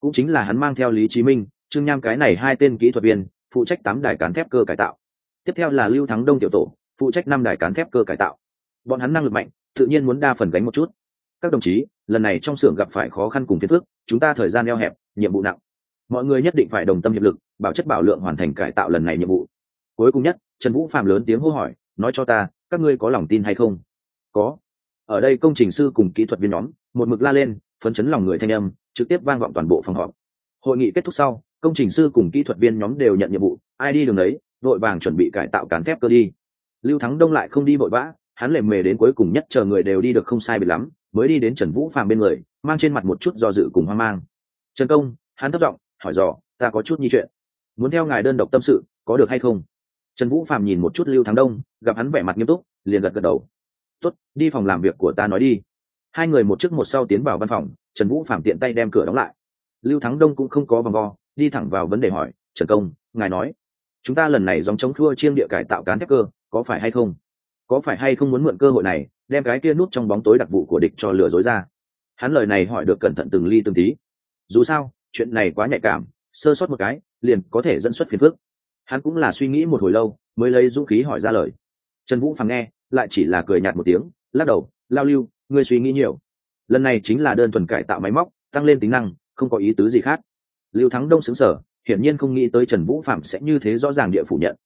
Cũng chính là hắn mang theo lý chí minh, trương nham cái này hai tên kỹ thuật viên, phụ trách tám đài cán thép cơ cải tạo. Tiếp theo là lưu thắng đông tiểu tổ, phụ trách năm đài cán thép cơ cải tạo. Bọn hắn năng lực mạnh, tự nhiên muốn đa phần gánh một chút các đồng chí, lần này trong xưởng gặp phải khó khăn cùng phiền phức, chúng ta thời gian eo hẹp, nhiệm vụ nặng. Mọi người nhất định phải đồng tâm hiệp lực, bảo chất bảo lượng hoàn thành cải tạo lần này nhiệm vụ. Cuối cùng nhất, trần vũ phạm lớn tiếng hô hỏi, nói cho ta, các ngươi có lòng tin hay không? Có. Ở đây công trình sư cùng kỹ thuật viên nhóm, một mực la lên, phấn chấn lòng người thanh âm, trực tiếp vang vọng toàn bộ phòng họp. Hội nghị kết thúc sau, công trình sư cùng kỹ thuật viên nhóm đều nhận nhiệm vụ, ai đi đường đấy vội vàng chuẩn bị cải tạo cán thép cơ đi. Lưu thắng đông lại không đi vội vã, hắn lề mề đến cuối cùng nhất chờ người đều đi được không sai biệt lắm mới đi đến trần vũ phàm bên người, mang trên mặt một chút do dự cùng hoang mang. Trần công, hắn thất giọng hỏi dò, ta có chút nhi chuyện. Muốn theo ngài đơn độc tâm sự, có được hay không? Trần vũ phàm nhìn một chút lưu thắng đông, gặp hắn vẻ mặt nghiêm túc, liền gật gật đầu. Tuất đi phòng làm việc của ta nói đi. Hai người một trước một sau tiến vào văn phòng, trần vũ Phàm tiện tay đem cửa đóng lại. Lưu thắng đông cũng không có vòng vo, đi thẳng vào vấn đề hỏi, trần công, ngài nói, chúng ta lần này dòng chống thua chiêm địa cải tạo cán thép cơ, có phải hay không? Có phải hay không muốn mượn cơ hội này, đem cái kia nút trong bóng tối đặc vụ của địch cho lừa dối ra? Hắn lời này hỏi được cẩn thận từng ly từng tí. Dù sao, chuyện này quá nhạy cảm, sơ sót một cái, liền có thể dẫn xuất phiền phức. Hắn cũng là suy nghĩ một hồi lâu, mới lấy dũng khí hỏi ra lời. Trần vũ phàm nghe, lại chỉ là cười nhạt một tiếng, lắc đầu, lao lưu, ngươi suy nghĩ nhiều. Lần này chính là đơn thuần cải tạo máy móc, tăng lên tính năng, không có ý tứ gì khác. Lưu thắng đông xứng sở hiển nhiên không nghĩ tới trần vũ phạm sẽ như thế rõ ràng địa phủ nhận.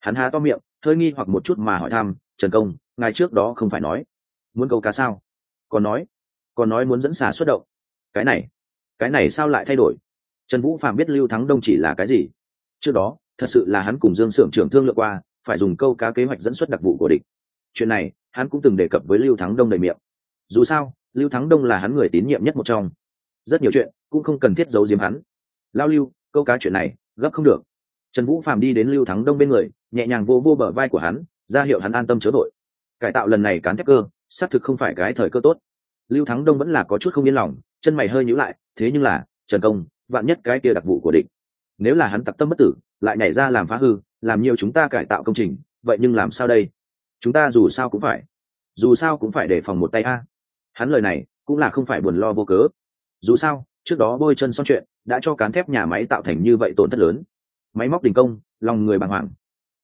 Hắn há to miệng, hơi nghi hoặc một chút mà hỏi thăm trần công, ngài trước đó không phải nói muốn câu cá sao? Còn nói còn nói muốn dẫn xả xuất động. Cái này cái này sao lại thay đổi? Trần vũ phạm biết lưu thắng đông chỉ là cái gì? Trước đó, thật sự là hắn cùng dương s ư ở n g trưởng thương lượng qua, phải dùng câu cá kế hoạch dẫn xuất đặc vụ của địch. Chuyện này, hắn cũng từng đề cập với lưu thắng đông đầy miệng. Dù sao, lưu thắng đông là hắn người tín nhiệm nhất một trong. Rất nhiều chuyện cũng không cần thiết giấu giếm hắn. Lao lưu, câu cá chuyện này, gấp không được. Trần vũ phạm đi đến lưu thắng đông bên người, nhẹ nhàng vô vô bờ vai của hắn ra hiệu hắn an tâm chớ đội cải tạo lần này cán thép cơ, xác thực không phải cái thời cơ tốt. Lưu thắng đông vẫn là có chút không yên lòng, chân mày hơi nhữ lại, thế nhưng là, trần công, vạn nhất cái kia đặc vụ của địch. Nếu là hắn tặc tâm bất tử, lại nhảy ra làm phá hư, làm nhiều chúng ta cải tạo công trình, vậy nhưng làm sao đây? Chúng ta dù sao cũng phải, dù sao cũng phải để phòng một tay a. Hắn lời này, cũng là không phải buồn lo vô cớ. Dù sao, trước đó bôi chân xong chuyện, đã cho cán thép nhà máy tạo thành như vậy tổn thất lớn. Máy móc đình công, lòng người bàng hoàng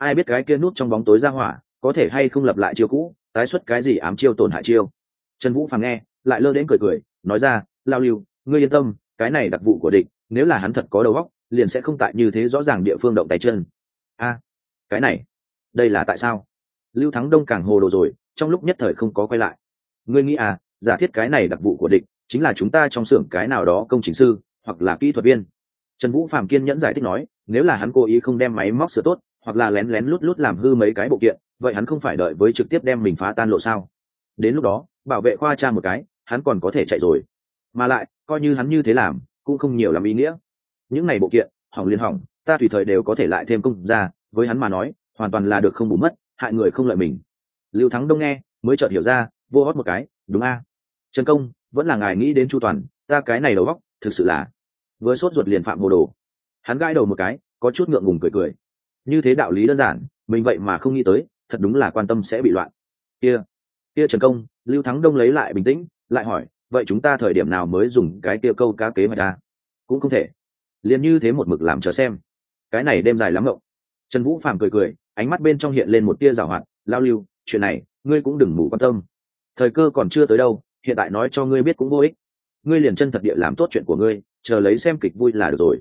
ai biết cái kia nút trong bóng tối ra hỏa, có thể hay không lập lại chiêu cũ, tái xuất cái gì ám chiêu tổn hại chiêu. Trần vũ phàm nghe, lại lơ đến cười cười, nói ra lao lưu, ngươi yên tâm, cái này đặc vụ của địch, nếu là hắn thật có đầu óc, liền sẽ không tại như thế rõ ràng địa phương động tay chân. A, cái này, đây là tại sao? Lưu thắng đông càng hồ đồ rồi, trong lúc nhất thời không có quay lại. Ngươi nghĩ à giả thiết cái này đặc vụ của địch, chính là chúng ta trong xưởng cái nào đó công trình sư, hoặc là kỹ thuật viên. Trần vũ phạm kiên nhẫn giải thích nói, nếu là hắn cố ý không đem máy móc sửa tốt hoặc là lén lén lút lút làm hư mấy cái bộ kiện, vậy hắn không phải đợi với trực tiếp đem mình phá tan lộ sao? Đến lúc đó, bảo vệ khoa cha một cái, hắn còn có thể chạy rồi. Mà lại, coi như hắn như thế làm, cũng không nhiều làm ý nghĩa. Những này bộ kiện, hỏng liên hỏng, ta tùy thời đều có thể lại thêm công ra, với hắn mà nói, hoàn toàn là được không bù mất, hại người không lợi mình. Lưu thắng đông nghe, mới chợt hiểu ra, vô hót một cái, đúng a. Trần công, vẫn là ngài nghĩ đến chu toàn, ta cái này đầu góc thực sự là vừa sốt ruột liền phạm hồ đồ. Hắn gãi đầu một cái, có chút ngượng ngùng cười cười như thế đạo lý đơn giản, mình vậy mà không nghĩ tới, thật đúng là quan tâm sẽ bị loạn. Kia kia trần công, lưu thắng đông lấy lại bình tĩnh, lại hỏi, vậy chúng ta thời điểm nào mới dùng cái kia câu cá kế hoạch ta? Cũng không thể. Liền như thế một mực làm chờ xem. Cái này đêm dài lắm mộng. Trần vũ phàm cười cười, ánh mắt bên trong hiện lên một tia rào hoạt, lao lưu, chuyện này, ngươi cũng đừng mù quan tâm. Thời cơ còn chưa tới đâu, hiện tại nói cho ngươi biết cũng vô ích. Ngươi liền chân thật địa làm tốt chuyện của ngươi, chờ lấy xem kịch vui là được rồi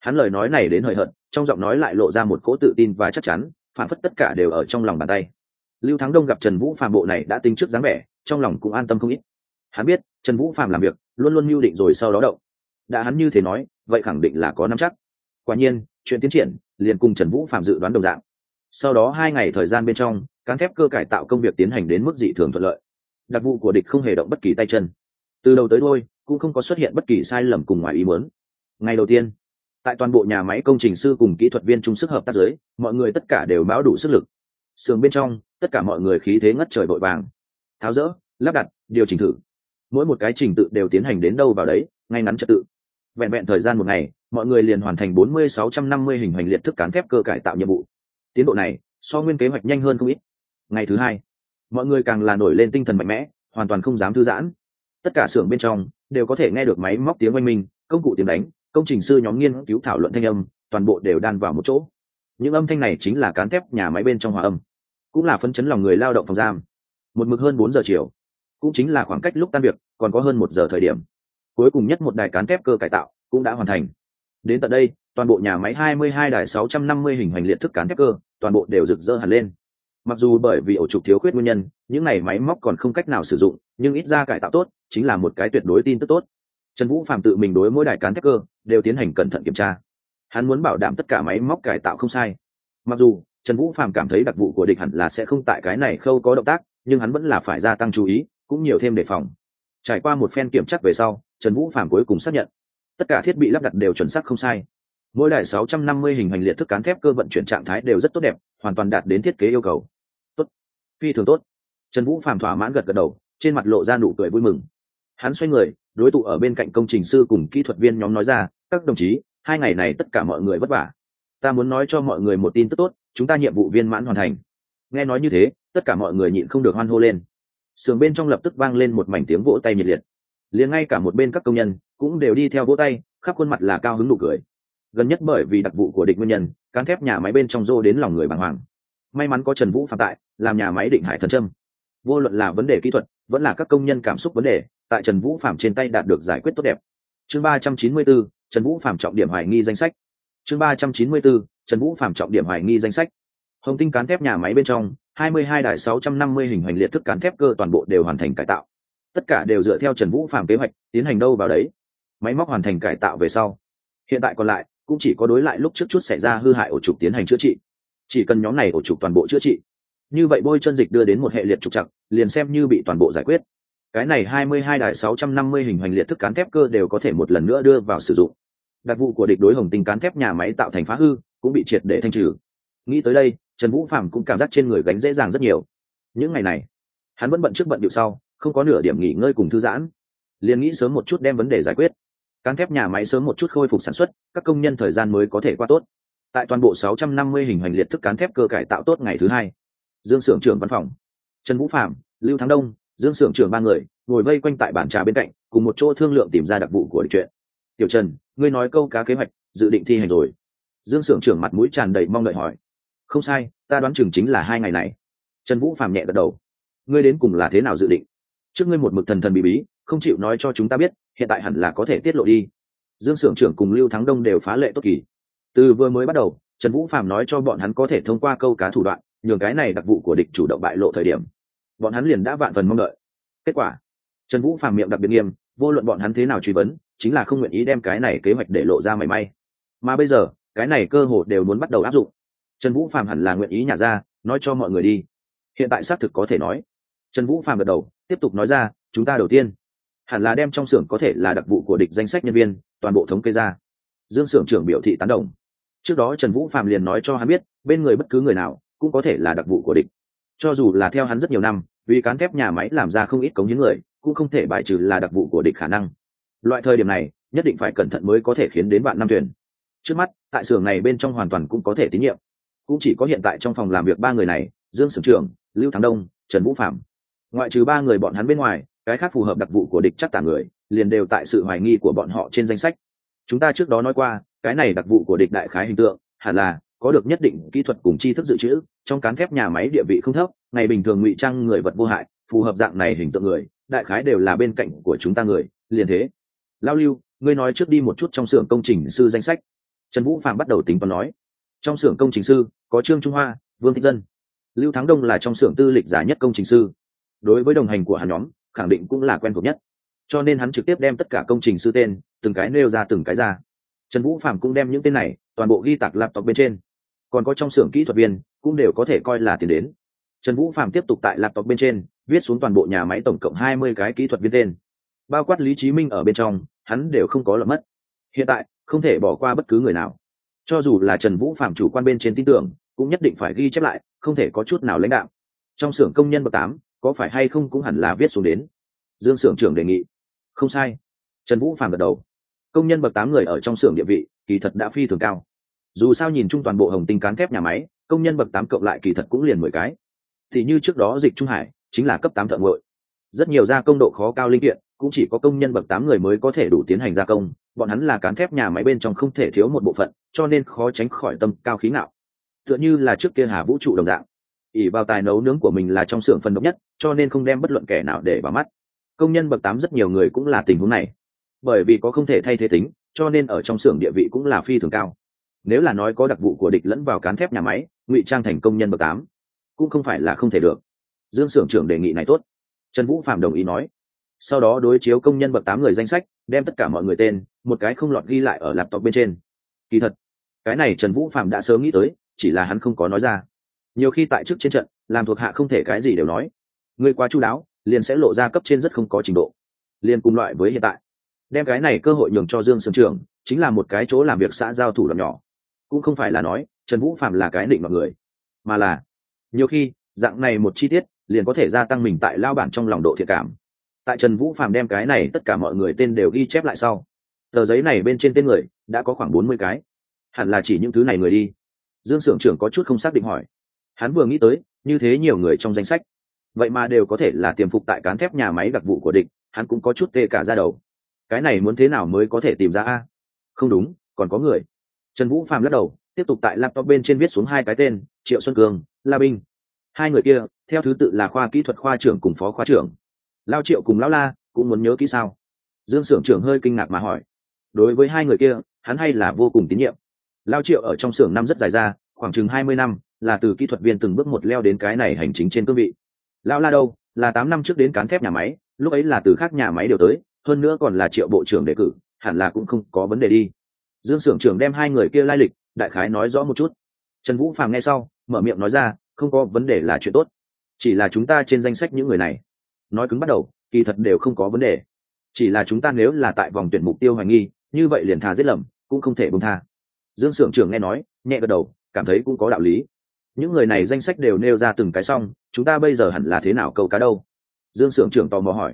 hắn lời nói này đến hời hợt, trong giọng nói lại lộ ra một cỗ tự tin và chắc chắn, phản phất tất cả đều ở trong lòng bàn tay. Lưu thắng đông gặp trần vũ phàm bộ này đã tính trước dáng vẻ, trong lòng cũng an tâm không ít. Hắn biết, trần vũ phàm làm việc, luôn luôn mưu định rồi sau đó động. Đã hắn như thế nói, vậy khẳng định là có năm chắc. Quả nhiên, chuyện tiến triển, liền cùng trần vũ phạm dự đoán đồng dạng. Sau đó hai ngày thời gian bên trong, cán thép cơ cải tạo công việc tiến hành đến mức dị thường thuận lợi. Đặc vụ của địch không hề động bất kỳ tay chân. Từ đầu tới đôi cũng không có xuất hiện bất kỳ sai lầm cùng ngoài ý muốn. Ngày đầu tiên tại toàn bộ nhà máy công trình sư cùng kỹ thuật viên chung sức hợp tác giới mọi người tất cả đều báo đủ sức lực. Sườn bên trong, tất cả mọi người khí thế ngất trời vội vàng. Tháo rỡ, lắp đặt, điều chỉnh thử. Mỗi một cái trình tự đều tiến hành đến đâu vào đấy, ngay ngắn trật tự. Vẹn vẹn thời gian một ngày, mọi người liền hoàn thành bốn mươi sáu trăm năm mươi hình hành liệt thức cán thép cơ cải tạo nhiệm vụ. Tiến độ này, so nguyên kế hoạch nhanh hơn không ít. Ngày thứ hai, mọi người càng là nổi lên tinh thần mạnh mẽ, hoàn toàn không dám thư giãn. Tất cả xưởng bên trong đều có thể nghe được máy móc tiếng oanh minh, công cụ tiếng đánh công trình sư nhóm nghiên cứu thảo luận thanh âm, toàn bộ đều đan vào một chỗ. Những âm thanh này chính là cán thép nhà máy bên trong hòa âm, cũng là phấn chấn lòng người lao động phòng giam. Một mực hơn bốn giờ chiều, cũng chính là khoảng cách lúc tan việc, còn có hơn một giờ thời điểm. Cuối cùng nhất một đài cán thép cơ cải tạo cũng đã hoàn thành. Đến tận đây, toàn bộ nhà máy 22 đài 650 hình hành liệt thức cán thép cơ, toàn bộ đều rực rỡ hẳn lên. Mặc dù bởi vì ổ trục thiếu khuyết nguyên nhân, những này máy móc còn không cách nào sử dụng, nhưng ít ra cải tạo tốt, chính là một cái tuyệt đối tin tức tốt. Trần vũ phạm tự mình đối mỗi đài cán thép cơ đều tiến hành cẩn thận kiểm tra. Hắn muốn bảo đảm tất cả máy móc cải tạo không sai. Mặc dù, trần vũ phạm cảm thấy đặc vụ của địch hẳn là sẽ không tại cái này khâu có động tác, nhưng hắn vẫn là phải gia tăng chú ý, cũng nhiều thêm đề phòng. Trải qua một phen kiểm tra về sau, trần vũ phạm cuối cùng xác nhận, tất cả thiết bị lắp đặt đều chuẩn xác không sai. Mỗi đài 650 hình hành liệt thức cán thép cơ vận chuyển trạng thái đều rất tốt đẹp, hoàn toàn đạt đến thiết kế yêu cầu. Tốt. Phi thường tốt. Trần vũ phạm thỏa mãn gật gật đầu, trên mặt lộ ra nụ cười vui mừng. Hắn xoay người, đối tụ ở bên cạnh công trình sư cùng kỹ thuật viên nhóm nói ra các đồng chí, hai ngày này tất cả mọi người vất vả. Ta muốn nói cho mọi người một tin tức tốt, chúng ta nhiệm vụ viên mãn hoàn thành. Nghe nói như thế, tất cả mọi người nhịn không được hoan hô lên. Sườn bên trong lập tức vang lên một mảnh tiếng vỗ tay nhiệt liệt. Liền ngay cả một bên các công nhân cũng đều đi theo vỗ tay, khắp khuôn mặt là cao hứng nụ cười. Gần nhất bởi vì đặc vụ của địch nguyên nhân, cán thép nhà máy bên trong rô đến lòng người bàng hoàng. May mắn có trần vũ phạm tại, làm nhà máy định hải thần trâm vô luận là vấn đề kỹ thuật, vẫn là các công nhân cảm xúc vấn đề, tại trần vũ phạm trên tay đạt được giải quyết tốt đẹp. Chương ba trăm chín mươi bốn trần vũ phạm trọng điểm hoài nghi danh sách. Chương ba trăm chín mươi bốn trần vũ phạm trọng điểm hoài nghi danh sách. Hồng tinh cán thép nhà máy bên trong, hai mươi hai đài sáu trăm năm mươi hình hoành liệt thức cán thép cơ toàn bộ đều hoàn thành cải tạo. Tất cả đều dựa theo trần vũ phạm kế hoạch, tiến hành đâu vào đấy. Máy móc hoàn thành cải tạo về sau. Hiện tại còn lại, cũng chỉ có đối lại lúc trước chút xảy ra hư hại ổ trục tiến hành chữa trị. Chỉ cần nhóm này ổ trục toàn bộ chữa trị. Như vậy bôi chân dịch đưa đến một hệ liệt trục chặt liền xem như bị toàn bộ giải quyết. Cái này hai mươi hai đài sáu trăm năm mươi hình hoành liệt thức cán thép cơ đều có thể một lần nữa đưa vào sử dụng đặc vụ của địch đối hồng tinh cán thép nhà máy tạo thành phá hư, cũng bị triệt để thanh trừ. Nghĩ tới đây, trần vũ phạm cũng cảm giác trên người gánh dễ dàng rất nhiều. Những ngày này, hắn vẫn bận trước bận điệu sau, không có nửa điểm nghỉ ngơi cùng thư giãn. Liền nghĩ sớm một chút đem vấn đề giải quyết. Cán thép nhà máy sớm một chút khôi phục sản xuất, các công nhân thời gian mới có thể qua tốt. Tại toàn bộ 650 hình hành liệt thức cán thép cơ cải tạo tốt ngày thứ hai. Dương Sưởng trưởng văn phòng. Trần vũ phạm lưu thắng đông, dương Sưởng trưởng ba người, ngồi vây quanh tại bản trà bên cạnh, cùng một chỗ thương lượng tìm ra đặc vụ của chuyện. Tiểu trần ngươi nói câu cá kế hoạch, dự định thi hành rồi. Dương s ư ở n g trưởng mặt mũi tràn đầy mong đợi hỏi. Không sai, ta đoán chừng chính là hai ngày này. Trần vũ phàm nhẹ gật đầu. Ngươi đến cùng là thế nào dự định? Trước ngươi một mực thần thần bí bí, không chịu nói cho chúng ta biết, hiện tại hẳn là có thể tiết lộ đi. Dương s ư ở n g trưởng cùng lưu thắng đông đều phá lệ tốt kỳ. Từ vừa mới bắt đầu, trần vũ phàm nói cho bọn hắn có thể thông qua câu cá thủ đoạn, nhường cái này đặc vụ của địch chủ động bại lộ thời điểm. Bọn hắn liền đã vạn phần mong đợi. Kết quả, trần vũ phàm miệng đặc biệt nghiêm, vô luận bọn hắn thế nào truy vấn chính là không nguyện ý đem cái này kế hoạch để lộ ra mảy may. Mà bây giờ, cái này cơ hội đều muốn bắt đầu áp dụng. Trần vũ phạm hẳn là nguyện ý nhả ra, nói cho mọi người đi. Hiện tại xác thực có thể nói. Trần vũ phạm gật đầu, tiếp tục nói ra, chúng ta đầu tiên, hẳn là đem trong xưởng có thể là đặc vụ của địch danh sách nhân viên, toàn bộ thống kê ra. Dương xưởng trưởng biểu thị tán đồng. Trước đó trần vũ phạm liền nói cho hắn biết, bên người bất cứ người nào cũng có thể là đặc vụ của địch. Cho dù là theo hắn rất nhiều năm, vì cán thép nhà máy làm ra không ít cống những người, cũng không thể bài trừ là đặc vụ của địch khả năng loại thời điểm này, nhất định phải cẩn thận mới có thể khiến đến bạn năm thuyền. Trước mắt, tại xưởng này bên trong hoàn toàn cũng có thể tín nhiệm. Cũng chỉ có hiện tại trong phòng làm việc ba người này, dương sưởng trưởng lưu thắng đông, trần vũ phạm. Ngoại trừ ba người bọn hắn bên ngoài, cái khác phù hợp đặc vụ của địch chắc tả người, liền đều tại sự hoài nghi của bọn họ trên danh sách. Chúng ta trước đó nói qua, cái này đặc vụ của địch đại khái hình tượng, hẳn là có được nhất định kỹ thuật cùng tri thức dự trữ, trong cán thép nhà máy địa vị không thấp, ngày bình thường ngụy trang người vật vô hại, phù hợp dạng này hình tượng người, đại khái đều là bên cạnh của chúng ta người, liền thế lao lưu, ngươi nói trước đi một chút trong xưởng công trình sư danh sách. Trần vũ phạm bắt đầu tính toán nói. Trong xưởng công trình sư, có trương trung hoa, vương thích dân. Lưu thắng đông là trong xưởng tư lịch giả nhất công trình sư. Đối với đồng hành của hắn nhóm, khẳng định cũng là quen thuộc nhất. Cho nên hắn trực tiếp đem tất cả công trình sư tên, từng cái nêu ra từng cái ra. Trần vũ phạm cũng đem những tên này, toàn bộ ghi tạc laptop bên trên. Còn có trong xưởng kỹ thuật viên, cũng đều có thể coi là tiền đến. Trần vũ phạm tiếp tục tại laptop bên trên, viết xuống toàn bộ nhà máy tổng cộng hai mươi cái kỹ thuật viên tên bao quát lý trí minh ở bên trong, hắn đều không có lầm mất. Hiện tại, không thể bỏ qua bất cứ người nào. Cho dù là trần vũ phạm chủ quan bên trên tin tưởng, cũng nhất định phải ghi chép lại, không thể có chút nào lãnh đạo. Trong xưởng công nhân bậc tám, có phải hay không cũng hẳn là viết xuống đến. Dương xưởng trưởng đề nghị. Không sai. Trần vũ phạm gật đầu. Công nhân bậc tám người ở trong xưởng địa vị, kỳ thật đã phi thường cao. Dù sao nhìn chung toàn bộ hồng tinh cán thép nhà máy, công nhân bậc tám cộng lại kỳ thật cũng liền mười cái. Thì như trước đó dịch trung hải, chính là cấp tám thợ ngội rất nhiều gia công độ khó cao linh kiện cũng chỉ có công nhân bậc tám người mới có thể đủ tiến hành gia công, bọn hắn là cán thép nhà máy bên trong không thể thiếu một bộ phận, cho nên khó tránh khỏi tâm cao khí ngạo. Tựa như là trước kia hà vũ trụ đồng dạng ỉ vào tài nấu nướng của mình là trong xưởng phần độc nhất, cho nên không đem bất luận kẻ nào để vào mắt. Công nhân bậc tám rất nhiều người cũng là tình huống này. Bởi vì có không thể thay thế tính, cho nên ở trong xưởng địa vị cũng là phi thường cao. Nếu là nói có đặc vụ của địch lẫn vào cán thép nhà máy, ngụy trang thành công nhân bậc tám cũng không phải là không thể được. Dương xưởng trưởng đề nghị này tốt. Trần vũ phạm đồng ý nói sau đó đối chiếu công nhân bậc tám người danh sách, đem tất cả mọi người tên, một cái không lọt ghi lại ở laptop bên trên. Kỳ thật, cái này trần vũ phạm đã sớm nghĩ tới, chỉ là hắn không có nói ra. Nhiều khi tại trước trên trận, làm thuộc hạ không thể cái gì đều nói. Người quá chú đáo, liền sẽ lộ ra cấp trên rất không có trình độ. Liền cùng loại với hiện tại. Đem cái này cơ hội nhường cho dương sơn trường chính là một cái chỗ làm việc xã giao thủ đoạn nhỏ. Cũng không phải là nói, trần vũ phạm là cái định mọi người, mà là, nhiều khi, dạng này một chi tiết, liền có thể gia tăng mình tại lao bản trong lòng độ thiệt cảm tại trần vũ phạm đem cái này tất cả mọi người tên đều ghi chép lại sau. Tờ giấy này bên trên tên người đã có khoảng bốn mươi cái. Hẳn là chỉ những thứ này người đi. Dương s ư ở n g trưởng có chút không xác định hỏi. Hắn vừa nghĩ tới, như thế nhiều người trong danh sách. Vậy mà đều có thể là tiềm phục tại cán thép nhà máy đặc vụ của địch, hắn cũng có chút tê cả ra đầu. Cái này muốn thế nào mới có thể tìm ra a? Không đúng, còn có người. Trần vũ phạm lắc đầu, tiếp tục tại laptop bên trên viết xuống hai cái tên, triệu xuân cường, la binh hai người kia, theo thứ tự là khoa kỹ thuật khoa trưởng cùng phó khoa trưởng lao triệu cùng lao la cũng muốn nhớ kỹ sao? Dương s ư ở n g trưởng hơi kinh ngạc mà hỏi. Đối với hai người kia, hắn hay là vô cùng tín nhiệm. Lao triệu ở trong xưởng năm rất dài ra, khoảng chừng hai mươi năm, là từ kỹ thuật viên từng bước một leo đến cái này hành chính trên cương vị. Lao la đâu? Là tám năm trước đến cán thép nhà máy, lúc ấy là từ khác nhà máy đều tới, hơn nữa còn là triệu bộ trưởng đề cử, hẳn là cũng không có vấn đề đi. Dương s ư ở n g trưởng đem hai người kia lai lịch, đại khái nói rõ một chút. Trần vũ phàm nghe sau, mở miệng nói ra, không có vấn đề là chuyện tốt. Chỉ là chúng ta trên danh sách những người này nói cứng bắt đầu, kỳ thật đều không có vấn đề. Chỉ là chúng ta nếu là tại vòng tuyển mục tiêu hoài nghi, như vậy liền thà giết lầm, cũng không thể bông tha. Dương s ư ở n trưởng nghe nói, nhẹ gật đầu, cảm thấy cũng có đạo lý. Những người này danh sách đều nêu ra từng cái xong, chúng ta bây giờ hẳn là thế nào câu cá đâu? Dương s ư ở n trưởng tò mò hỏi.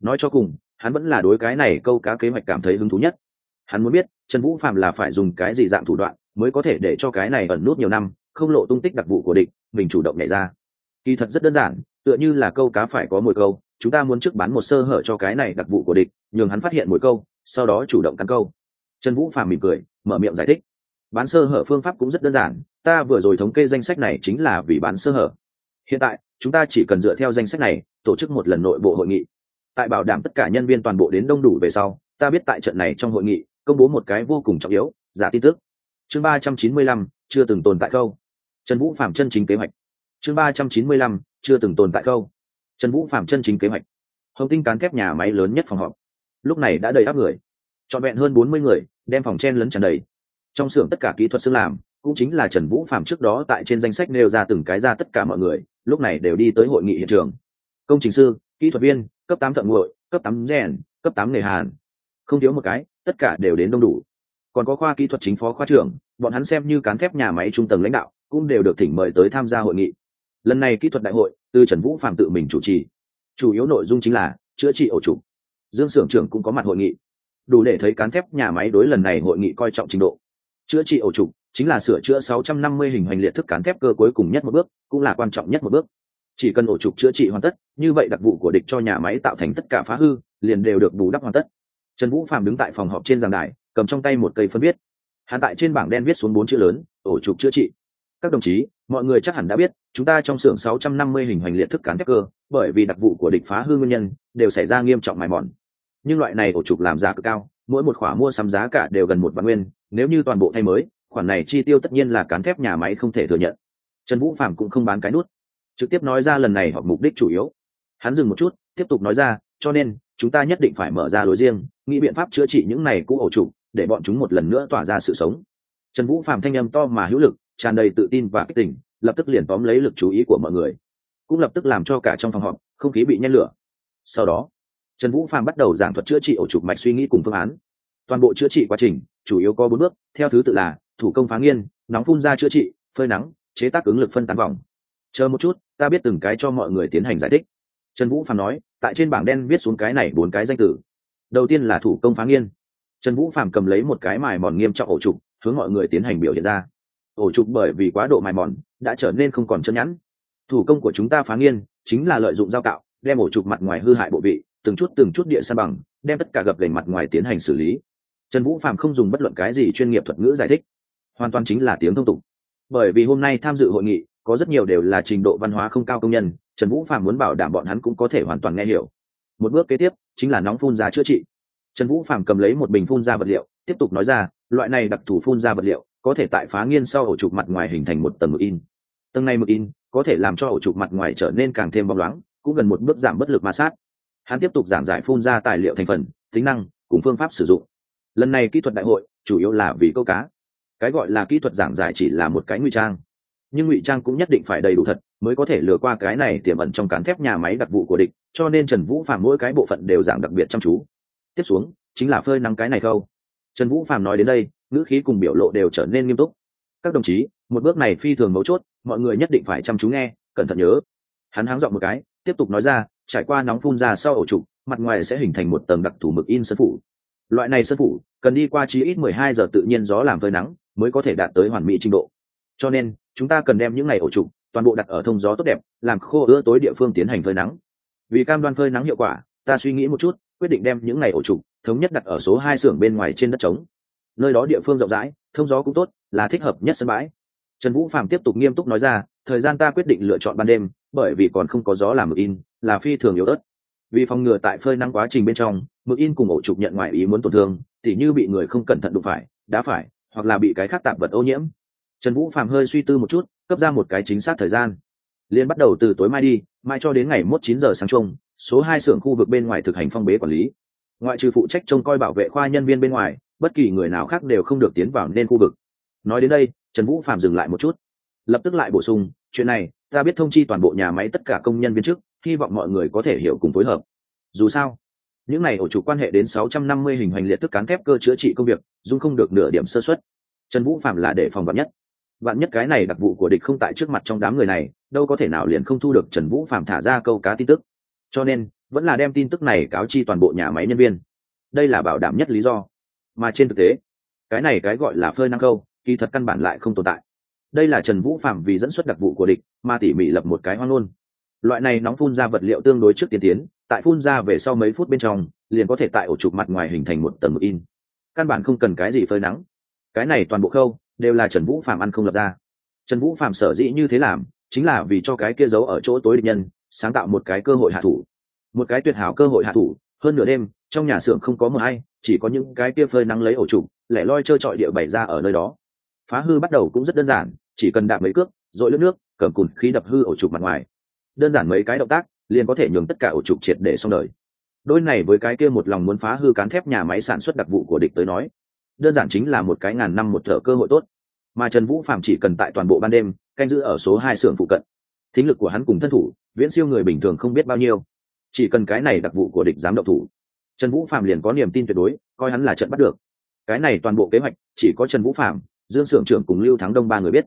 Nói cho cùng, hắn vẫn là đối cái này câu cá kế hoạch cảm thấy hứng thú nhất. Hắn muốn biết, trần vũ phạm là phải dùng cái gì dạng thủ đoạn mới có thể để cho cái này ẩn nút nhiều năm, không lộ tung tích đặc vụ của địch, mình chủ động nhảy ra. Kỳ thật rất đơn giản tựa như là câu cá phải có mồi câu, chúng ta muốn trước bán một sơ hở cho cái này đặc vụ của địch, nhường hắn phát hiện mồi câu, sau đó chủ động cắn câu. Trần vũ phàm mỉm cười, mở miệng giải thích. Bán sơ hở phương pháp cũng rất đơn giản, ta vừa rồi thống kê danh sách này chính là vì bán sơ hở. Hiện tại, chúng ta chỉ cần dựa theo danh sách này, tổ chức một lần nội bộ hội nghị. Tại bảo đảm tất cả nhân viên toàn bộ đến đông đủ về sau, ta biết tại trận này trong hội nghị, công bố một cái vô cùng trọng yếu, giả tin tức. Chương ba trăm chín mươi lăm, chưa từng tồn tại câu. Trần vũ phạm chân chính kế hoạch. Chương ba trăm chín mươi lăm chưa từng tồn tại câu trần vũ phạm chân chính kế hoạch. Hồng tinh cán thép nhà máy lớn nhất phòng họp. Lúc này đã đầy áp người. Trọn vẹn hơn bốn mươi người, đem phòng chen lấn tràn đầy. Trong xưởng tất cả kỹ thuật xương làm, cũng chính là trần vũ phạm trước đó tại trên danh sách nêu ra từng cái ra tất cả mọi người, lúc này đều đi tới hội nghị hiện trường. Công trình sư, kỹ thuật viên, cấp tám thợ nguội, cấp tám rèn, cấp tám nghề hàn. Không thiếu một cái, tất cả đều đến đông đủ. Còn có khoa kỹ thuật chính phó khoa trưởng, bọn hắn xem như cán thép nhà máy trung tầng lãnh đạo, cũng đều được thỉnh mời tới tham gia hội nghị lần này kỹ thuật đại hội, từ trần vũ phạm tự mình chủ trì. Chủ yếu nội dung chính là chữa trị ổ trục. Dương s ư ở n g trưởng cũng có mặt hội nghị. Đủ để thấy cán thép nhà máy đối lần này hội nghị coi trọng trình độ. Chữa trị ổ trục chính là sửa chữa 650 hình hoành liệt thức cán thép cơ cuối cùng nhất một bước, cũng là quan trọng nhất một bước. Chỉ cần ổ trục chữa trị hoàn tất, như vậy đặc vụ của địch cho nhà máy tạo thành tất cả phá hư, liền đều được bù đắp hoàn tất. Trần vũ phạm đứng tại phòng họp trên giảng đài, cầm trong tay một cây phân viết. Hạn tại trên bảng đen viết xuống bốn chữ lớn, ổ trục chữa trị các đồng chí, mọi người chắc hẳn đã biết, chúng ta trong xưởng 650 hình hoành liệt thức cán thép cơ, bởi vì đặc vụ của địch phá hư nguyên nhân, đều xảy ra nghiêm trọng mài mòn. Nhưng loại này ổ trục làm giá cực cao, mỗi một khoản mua sắm giá cả đều gần một vạn nguyên, nếu như toàn bộ thay mới, khoản này chi tiêu tất nhiên là cán thép nhà máy không thể thừa nhận. Trần vũ phạm cũng không bán cái nút. Trực tiếp nói ra lần này hoặc mục đích chủ yếu. Hắn dừng một chút, tiếp tục nói ra, cho nên, chúng ta nhất định phải mở ra lối riêng, nghĩ biện pháp chữa trị những này cũ ổ trục, để bọn chúng một lần nữa tỏa ra sự sống. Trần vũ phạm thanh âm to mà hữu lực tràn đầy tự tin và kích tình, lập tức liền tóm lấy lực chú ý của mọi người. Cũng lập tức làm cho cả trong phòng họp, không khí bị nhen lửa. Sau đó, trần vũ Phàm bắt đầu giảng thuật chữa trị ổ trục mạch suy nghĩ cùng phương án. Toàn bộ chữa trị quá trình, chủ yếu có bốn bước. Theo thứ tự là, thủ công phá nghiên, nóng phun ra chữa trị, phơi nắng, chế tác ứng lực phân tán vòng. Chờ một chút, ta biết từng cái cho mọi người tiến hành giải thích. Trần vũ Phàm nói, tại trên bảng đen viết xuống cái này bốn cái danh từ. Đầu tiên là thủ công phá nghiên. Trần vũ Phàm cầm lấy một cái mài mòn nghiêm trọng ổ trục, hướng mọi người tiến hành biểu hiện ra ổ trục bởi vì quá độ mài mòn, đã trở nên không còn chân nhẵn. Thủ công của chúng ta phá nghiên, chính là lợi dụng dao cạo, đem ổ trục mặt ngoài hư hại bộ vị, từng chút từng chút địa san bằng, đem tất cả gập gành mặt ngoài tiến hành xử lý. Trần vũ phạm không dùng bất luận cái gì chuyên nghiệp thuật ngữ giải thích. Hoàn toàn chính là tiếng thông tục. Bởi vì hôm nay tham dự hội nghị, có rất nhiều đều là trình độ văn hóa không cao công nhân, trần vũ phạm muốn bảo đảm bọn hắn cũng có thể hoàn toàn nghe hiểu. Một bước kế tiếp, chính là nóng phun ra chữa trị. Trần vũ phạm cầm lấy một bình phun ra vật liệu, tiếp tục nói ra, loại này đặc thù phun ra vật liệu có thể tại phá nghiên sau ổ trục mặt ngoài hình thành một tầng mực in. Tầng này mực in có thể làm cho ổ trục mặt ngoài trở nên càng thêm bóng loáng, cũng gần một bước giảm bất lực ma sát. Hắn tiếp tục giảng giải phun ra tài liệu thành phần, tính năng, cùng phương pháp sử dụng. Lần này kỹ thuật đại hội chủ yếu là vì câu cá. Cái gọi là kỹ thuật giảng giải chỉ là một cái ngụy trang. Nhưng ngụy trang cũng nhất định phải đầy đủ thật mới có thể lừa qua cái này tiềm ẩn trong cán thép nhà máy đặc vụ của địch, cho nên trần vũ phạm mỗi cái bộ phận đều giảng đặc biệt chăm chú. Tiếp xuống, chính là phơi nắng cái này khâu. Trần vũ phạm nói đến đây ngữ khí cùng biểu lộ đều trở nên nghiêm túc. Các đồng chí, một bước này phi thường mấu chốt, mọi người nhất định phải chăm chú nghe, cẩn thận nhớ. Hắn háng dọn một cái, tiếp tục nói ra, trải qua nóng phun ra sau ổ trục, mặt ngoài sẽ hình thành một tầng đặc thù mực in sân phủ. Loại này sân phủ, cần đi qua chí ít mười hai giờ tự nhiên gió làm phơi nắng, mới có thể đạt tới hoàn mỹ trình độ. Cho nên, chúng ta cần đem những ngày ổ trục, toàn bộ đặt ở thông gió tốt đẹp, làm khô ưa tối địa phương tiến hành phơi nắng. Vì cam đoan phơi nắng hiệu quả, ta suy nghĩ một chút, quyết định đem những ngày ổ trục, thống nhất đặt ở số hai xưởng bên ngoài trên đất trống nơi đó địa phương rộng rãi, thông gió cũng tốt, là thích hợp nhất sân bãi. Trần vũ phạm tiếp tục nghiêm túc nói ra, thời gian ta quyết định lựa chọn ban đêm, bởi vì còn không có gió làm mực in, là phi thường yếu ớt. Vì phòng ngừa tại phơi nắng quá trình bên trong, mực in cùng ổ trục nhận ngoài ý muốn tổn thương thì như bị người không cẩn thận đụng phải, đá phải, hoặc là bị cái khác tạp vật ô nhiễm. Trần vũ phạm hơi suy tư một chút, cấp ra một cái chính xác thời gian. Liên bắt đầu từ tối mai đi, mai cho đến ngày mốt chín giờ sáng chung, số hai xưởng khu vực bên ngoài thực hành phong bế quản lý. Ngoại trừ phụ trách trông coi bảo vệ khoa nhân viên bên ngoài bất kỳ người nào khác đều không được tiến vào nên khu vực. Nói đến đây, trần vũ phạm dừng lại một chút. Lập tức lại bổ sung, chuyện này, ta biết thông chi toàn bộ nhà máy tất cả công nhân viên chức, hy vọng mọi người có thể hiểu cùng phối hợp. Dù sao, những này ổ chủ quan hệ đến 650 hình hành liệt tức cán thép cơ chữa trị công việc dung không được nửa điểm sơ xuất trần vũ phạm là để phòng vạn nhất. Vạn nhất cái này đặc vụ của địch không tại trước mặt trong đám người này, đâu có thể nào liền không thu được trần vũ phạm thả ra câu cá tin tức. Cho nên, vẫn là đem tin tức này cáo chi toàn bộ nhà máy nhân viên. Đây là bảo đảm nhất lý do mà trên thực tế, cái này cái gọi là phơi năng câu, kỳ thật căn bản lại không tồn tại. Đây là trần vũ phạm vì dẫn xuất đặc vụ của địch mà tỉ mỉ lập một cái hoang ngôn. Loại này nóng phun ra vật liệu tương đối trước tiên tiến, tại phun ra về sau mấy phút bên trong, liền có thể tại ổ chụp mặt ngoài hình thành một tầng mực in. Căn bản không cần cái gì phơi nắng. Cái này toàn bộ khâu đều là trần vũ phạm ăn không lập ra. Trần vũ phạm sở dĩ như thế làm, chính là vì cho cái kia giấu ở chỗ tối địch nhân, sáng tạo một cái cơ hội hạ thủ. Một cái tuyệt hảo cơ hội hạ thủ, hơn nửa đêm trong nhà xưởng không có mờ hay chỉ có những cái kia phơi nắng lấy ổ trục lẻ loi trơ trọi địa bày ra ở nơi đó. Phá hư bắt đầu cũng rất đơn giản, chỉ cần đạp mấy cước dội lướt nước, cầm cùn khí đập hư ổ trục mặt ngoài. Đơn giản mấy cái động tác, liền có thể nhường tất cả ổ trục triệt để xong đời. Đôi này với cái kia một lòng muốn phá hư cán thép nhà máy sản xuất đặc vụ của địch tới nói, đơn giản chính là một cái ngàn năm một thợ cơ hội tốt. Mà trần vũ phạm chỉ cần tại toàn bộ ban đêm, canh giữ ở số hai xưởng phụ cận. Thính lực của hắn cùng thân thủ, viễn siêu người bình thường không biết bao nhiêu. Chỉ cần cái này đặc vụ của địch dám động thủ trần vũ phạm liền có niềm tin tuyệt đối, coi hắn là trận bắt được. Cái này toàn bộ kế hoạch, chỉ có trần vũ phạm dương s ư ở n g trưởng cùng lưu thắng đông ba người biết.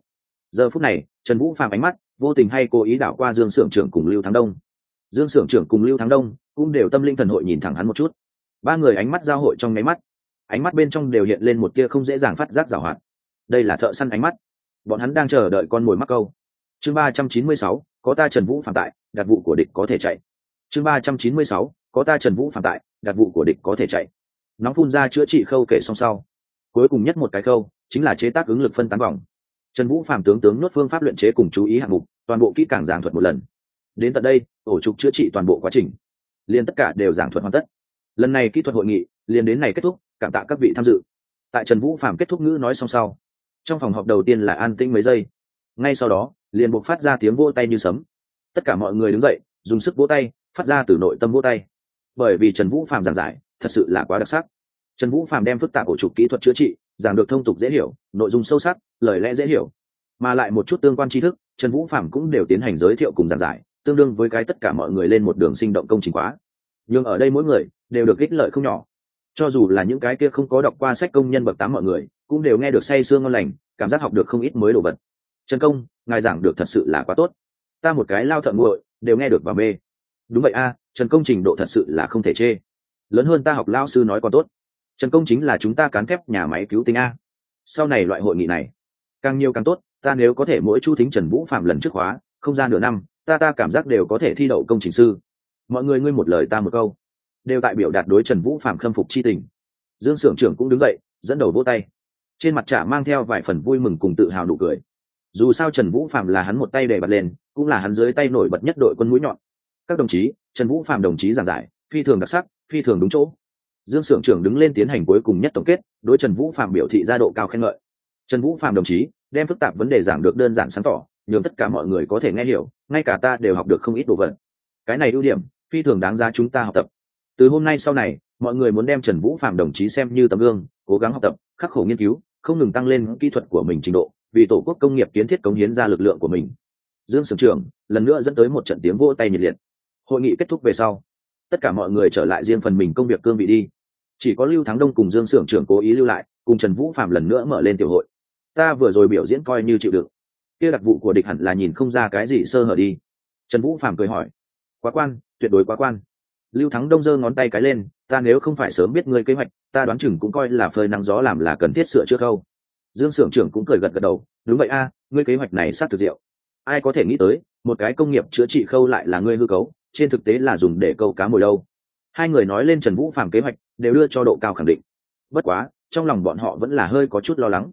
Giờ phút này, trần vũ phạm ánh mắt vô tình hay cố ý đảo qua dương s ư ở n g trưởng cùng lưu thắng đông. Dương s ư ở n g trưởng cùng lưu thắng đông cũng đều tâm linh thần hội nhìn thẳng hắn một chút. Ba người ánh mắt giao hội trong nháy mắt. Ánh mắt bên trong đều hiện lên một tia không dễ dàng phát giác giảo hoạt. Đây là thợ săn ánh mắt. Bọn hắn đang chờ đợi con mồi mắc câu. Chương ba trăm chín mươi sáu, có ta trần vũ phạm tại đặt vụ của địch có thể chạy. Chương ba trăm chín mươi sáu có ta trần vũ phạm tại đặt vụ của địch có thể chạy. Nóng phun ra chữa trị khâu kể xong sau. Cuối cùng nhất một cái khâu, chính là chế tác ứng lực phân tán vòng. Trần vũ phạm tướng tướng nốt phương pháp luyện chế cùng chú ý hạng mục, toàn bộ kỹ càng giảng thuật một lần. Đến tận đây, ổ trục chữa trị toàn bộ quá trình. Liền tất cả đều giảng thuật hoàn tất. Lần này kỹ thuật hội nghị, liền đến này kết thúc, cảm tạ các vị tham dự. Tại trần vũ phạm kết thúc ngữ nói xong sau, trong phòng họp đầu tiên là an tĩnh mấy giây. Ngay sau đó, liền buộc phát ra tiếng vỗ tay như sấm. Tất cả mọi người đứng dậy, dùng sức vỗ tay, phát ra từ nội tâm vỗ tay bởi vì trần vũ phạm giảng giải, thật sự là quá đặc sắc. Trần vũ phạm đem phức tạp ổ trục kỹ thuật chữa trị, giảng được thông tục dễ hiểu, nội dung sâu sắc, lời lẽ dễ hiểu. Mà lại một chút tương quan tri thức, trần vũ phạm cũng đều tiến hành giới thiệu cùng giảng giải, tương đương với cái tất cả mọi người lên một đường sinh động công trình quá. Nhưng ở đây mỗi người đều được ích lợi không nhỏ. Cho dù là những cái kia không có đọc qua sách công nhân bậc tám mọi người, cũng đều nghe được say sương ngon lành, cảm giác học được không ít mới đồ vật. Trần công, ngài giảng được thật sự là quá tốt. Ta một cái lao thợ nguội, đều nghe được và mê đúng vậy a, trần công trình độ thật sự là không thể chê. Lớn hơn ta học lao sư nói còn tốt. Trần công chính là chúng ta cán thép nhà máy cứu tinh a. Sau này loại hội nghị này, càng nhiều càng tốt, ta nếu có thể mỗi chu thính trần vũ phạm lần trước khóa, không ra nửa năm, ta ta cảm giác đều có thể thi đậu công trình sư. Mọi người ngươi một lời ta một câu. Đều tại biểu đạt đối trần vũ phạm khâm phục c h i tình. Dương s ư ở n g trưởng cũng đứng dậy, dẫn đầu vỗ tay. Trên mặt trả mang theo vài phần vui mừng cùng tự hào nụ cười. Dù sao trần vũ phạm là hắn một tay để bật lên, cũng là hắn dưới tay nổi bật nhất đội quân mũi nhọn các đồng chí, trần vũ phạm đồng chí giảng giải, phi thường đặc sắc, phi thường đúng chỗ. Dương s ư ở n g trưởng đứng lên tiến hành cuối cùng nhất tổng kết, đối trần vũ phạm biểu thị gia độ cao khen ngợi. Trần vũ phạm đồng chí, đem phức tạp vấn đề giảng được đơn giản sáng tỏ, nhường tất cả mọi người có thể nghe hiểu, ngay cả ta đều học được không ít đồ vật. Cái này ưu điểm, phi thường đáng giá chúng ta học tập. Từ hôm nay sau này, mọi người muốn đem trần vũ phạm đồng chí xem như tấm gương, cố gắng học tập, khắc khổ nghiên cứu, không ngừng tăng lên kỹ thuật của mình trình độ, vì tổ quốc công nghiệp kiến thiết cống hiến ra lực lượng của mình. Dương sưởng trưởng, lần nữa dẫn tới một trận tiếng vỗ tay nhiệt liệt hội nghị kết thúc về sau, tất cả mọi người trở lại riêng phần mình công việc cương vị đi. Chỉ có lưu thắng đông cùng dương sưởng trưởng cố ý lưu lại, cùng trần vũ phạm lần nữa mở lên tiểu hội. Ta vừa rồi biểu diễn coi như chịu đựng. Kia đặc vụ của địch hẳn là nhìn không ra cái gì sơ hở đi. Trần vũ phạm cười hỏi. Quá quan, tuyệt đối quá quan. Lưu thắng đông giơ ngón tay cái lên, ta nếu không phải sớm biết ngươi kế hoạch, ta đoán chừng cũng coi là phơi nắng gió làm là cần thiết sửa chữa khâu. Dương s ư ở n g trưởng cũng cười gật gật đầu. Đúng vậy a, ngươi kế hoạch này sát thực diệu. Ai có thể nghĩ tới, một cái công nghiệp chữa trị khâu lại là ngươi hư cấu trên thực tế là dùng để câu cá mồi đâu hai người nói lên trần vũ phàm kế hoạch, đều đưa cho độ cao khẳng định. Bất quá, trong lòng bọn họ vẫn là hơi có chút lo lắng.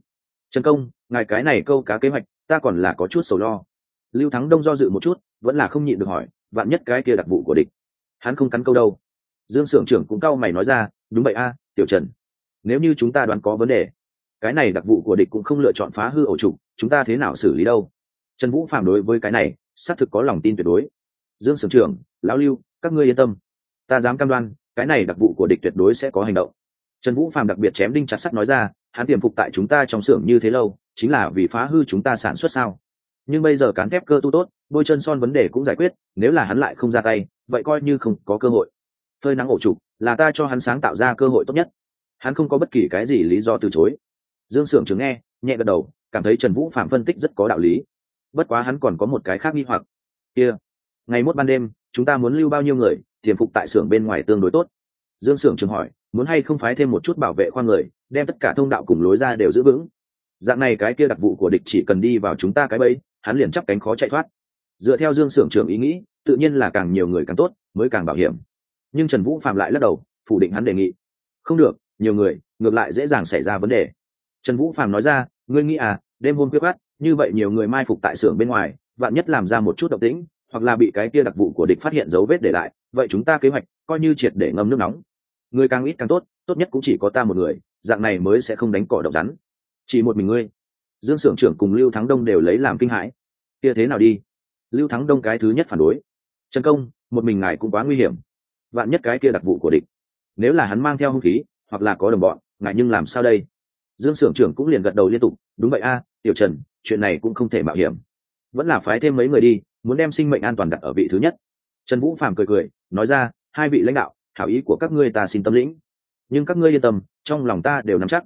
Trần công, ngài cái này câu cá kế hoạch, ta còn là có chút sầu lo. Lưu thắng đông do dự một chút, vẫn là không nhịn được hỏi, vạn nhất cái kia đặc vụ của địch, hắn không cắn câu đâu? Dương s ư ở n g trưởng cũng cau mày nói ra, đúng vậy a, tiểu trần, nếu như chúng ta đoán có vấn đề, cái này đặc vụ của địch cũng không lựa chọn phá hư ổ trục chúng ta thế nào xử lý đâu? Trần vũ phản đối với cái này, xác thực có lòng tin tuyệt đối dương sưởng trưởng, lão lưu, các ngươi yên tâm. Ta dám cam đoan, cái này đặc vụ của địch tuyệt đối sẽ có hành động. Trần vũ phàm đặc biệt chém đinh chặt sắt nói ra, hắn tiềm phục tại chúng ta trong xưởng như thế lâu, chính là vì phá hư chúng ta sản xuất sao? Nhưng bây giờ cán thép cơ tu tốt, đôi chân son vấn đề cũng giải quyết, nếu là hắn lại không ra tay, vậy coi như không có cơ hội. Phơi nắng ổ trục, là ta cho hắn sáng tạo ra cơ hội tốt nhất. Hắn không có bất kỳ cái gì lý do từ chối. Dương s ư ở n chứng nghe, nhẹ gật đầu, cảm thấy trần vũ phạm phân tích rất có đạo lý. Bất quá hắn còn có một cái khác nghi hoặc. Kia、yeah ngày mốt ban đêm, chúng ta muốn lưu bao nhiêu người tiềm phục tại xưởng bên ngoài tương đối tốt. Dương xưởng trường hỏi, muốn hay không phái thêm một chút bảo vệ khoa người, đem tất cả thông đạo cùng lối ra đều giữ vững. Dạng này cái kia đặc vụ của địch chỉ cần đi vào chúng ta cái bẫy, hắn liền chắc cánh khó chạy thoát. Dựa theo dương xưởng trường ý nghĩ, tự nhiên là càng nhiều người càng tốt, mới càng bảo hiểm. Nhưng trần vũ phạm lại lắc đầu, phủ định hắn đề nghị. Không được, nhiều người, ngược lại dễ dàng xảy ra vấn đề. Trần vũ phạm nói ra, ngươi nghĩ à đêm hôm quyết bắt như vậy nhiều người mai phục tại xưởng bên ngoài, vạn nhất làm ra một chút động tĩnh hoặc là bị cái kia đặc vụ của địch phát hiện dấu vết để lại, vậy chúng ta kế hoạch coi như triệt để ngâm nước nóng. Người càng ít càng tốt tốt nhất cũng chỉ có ta một người, dạng này mới sẽ không đánh cỏ độc rắn. Chỉ một mình ngươi. Dương s ư ở n trưởng cùng lưu thắng đông đều lấy làm kinh hãi. Kia thế nào đi? Lưu thắng đông cái thứ nhất phản đối. Trần công, một mình ngài cũng quá nguy hiểm. Vạn nhất cái kia đặc vụ của địch, nếu là hắn mang theo hung khí, hoặc là có đồng bọn ngại nhưng làm sao đây? Dương s ư ở n trưởng cũng liền gật đầu liên tục. Đúng vậy a, tiểu trần, chuyện này cũng không thể mạo hiểm. Vẫn là phái thêm mấy người đi muốn đem sinh mệnh an toàn đặt ở vị thứ nhất. Trần vũ phàm cười cười, nói ra, hai vị lãnh đạo, hảo ý của các ngươi ta xin tâm lĩnh. Nhưng các ngươi yên tâm, trong lòng ta đều nắm chắc.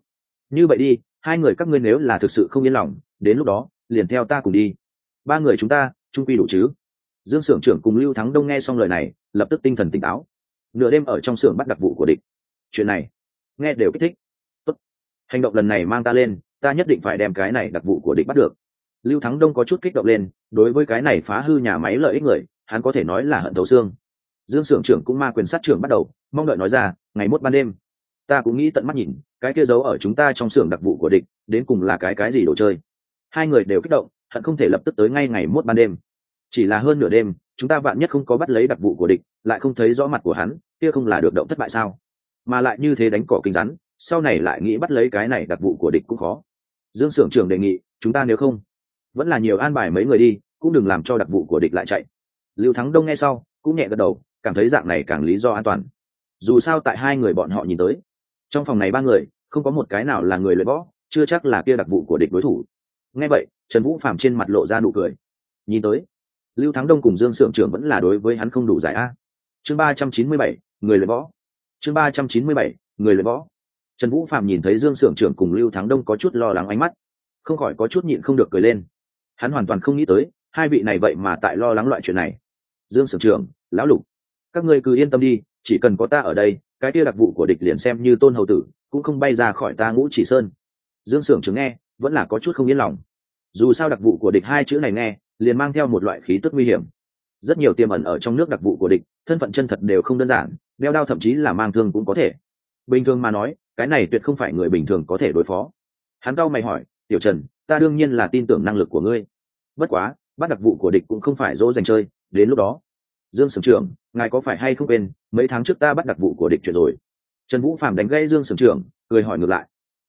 Như vậy đi, hai người các ngươi nếu là thực sự không yên lòng, đến lúc đó, liền theo ta cùng đi. Ba người chúng ta trung quy đủ chứ? Dương s ư ở n trưởng cùng lưu thắng đông nghe xong lời này, lập tức tinh thần tỉnh táo. Nửa đêm ở trong xưởng bắt đặc vụ của địch. Chuyện này, nghe đều kích thích. Tốt. hành động lần này mang ta lên, ta nhất định phải đem cái này đặc vụ của địch bắt được lưu thắng đông có chút kích động lên, đối với cái này phá hư nhà máy lợi ích người, hắn có thể nói là hận thấu xương. Dương s ư ở n g trưởng cũng ma quyền sát trưởng bắt đầu, mong đợi nói ra, ngày mốt ban đêm, ta cũng nghĩ tận mắt nhìn, cái kia giấu ở chúng ta trong xưởng đặc vụ của địch, đến cùng là cái cái gì đồ chơi? Hai người đều kích động, hận không thể lập tức tới ngay ngày mốt ban đêm. Chỉ là hơn nửa đêm, chúng ta vạn nhất không có bắt lấy đặc vụ của địch, lại không thấy rõ mặt của hắn, kia không là được động thất bại sao? Mà lại như thế đánh cỏ kinh rắn, sau này lại nghĩ bắt lấy cái này đặc vụ của địch cũng khó. Dương s ư ở n g trưởng đề nghị, chúng ta nếu không vẫn là nhiều an bài mấy người đi, cũng đừng làm cho đặc vụ của địch lại chạy. Lưu thắng đông nghe sau, cũng nhẹ gật đầu, cảm thấy dạng này càng lý do an toàn. Dù sao tại hai người bọn họ nhìn tới, trong phòng này ba người, không có một cái nào là người luyện võ, chưa chắc là kia đặc vụ của địch đối thủ. Nghe vậy, trần vũ phạm trên mặt lộ ra nụ cười. Nhìn tới, lưu thắng đông cùng dương s ư ở n g trưởng vẫn là đối với hắn không đủ giải a. Chương ba trăm chín mươi bảy, người luyện võ. Chương ba trăm chín mươi bảy, người luyện võ. Trần vũ phạm nhìn thấy dương s ư ở n g trưởng cùng lưu thắng đông có chút lo lắng ánh mắt, không khỏi có chút nhịn không được cười lên hắn hoàn toàn không nghĩ tới, hai vị này vậy mà tại lo lắng loại chuyện này. Dương sưởng trưởng, lão lục, các ngươi cứ yên tâm đi, chỉ cần có ta ở đây, cái kia đặc vụ của địch liền xem như tôn hầu tử, cũng không bay ra khỏi ta ngũ chỉ sơn. Dương sưởng ư trưởng nghe, vẫn là có chút không yên lòng. Dù sao đặc vụ của địch hai chữ này nghe, liền mang theo một loại khí tức nguy hiểm. Rất nhiều tiềm ẩn ở trong nước đặc vụ của địch, thân phận chân thật đều không đơn giản, đeo đao thậm chí là mang thương cũng có thể. Bình thường mà nói, cái này tuyệt không phải người bình thường có thể đối phó. Hắn đau mày hỏi tiểu trần, ta đương nhiên là tin tưởng năng lực của ngươi. Bất quá, bắt đặc vụ của địch cũng không phải dỗ dành chơi, đến lúc đó, dương sưởng trưởng, ngài có phải hay không quên, mấy tháng trước ta bắt đặc vụ của địch chuyện rồi. Trần vũ phạm đánh gây dương sưởng trưởng, cười hỏi ngược lại.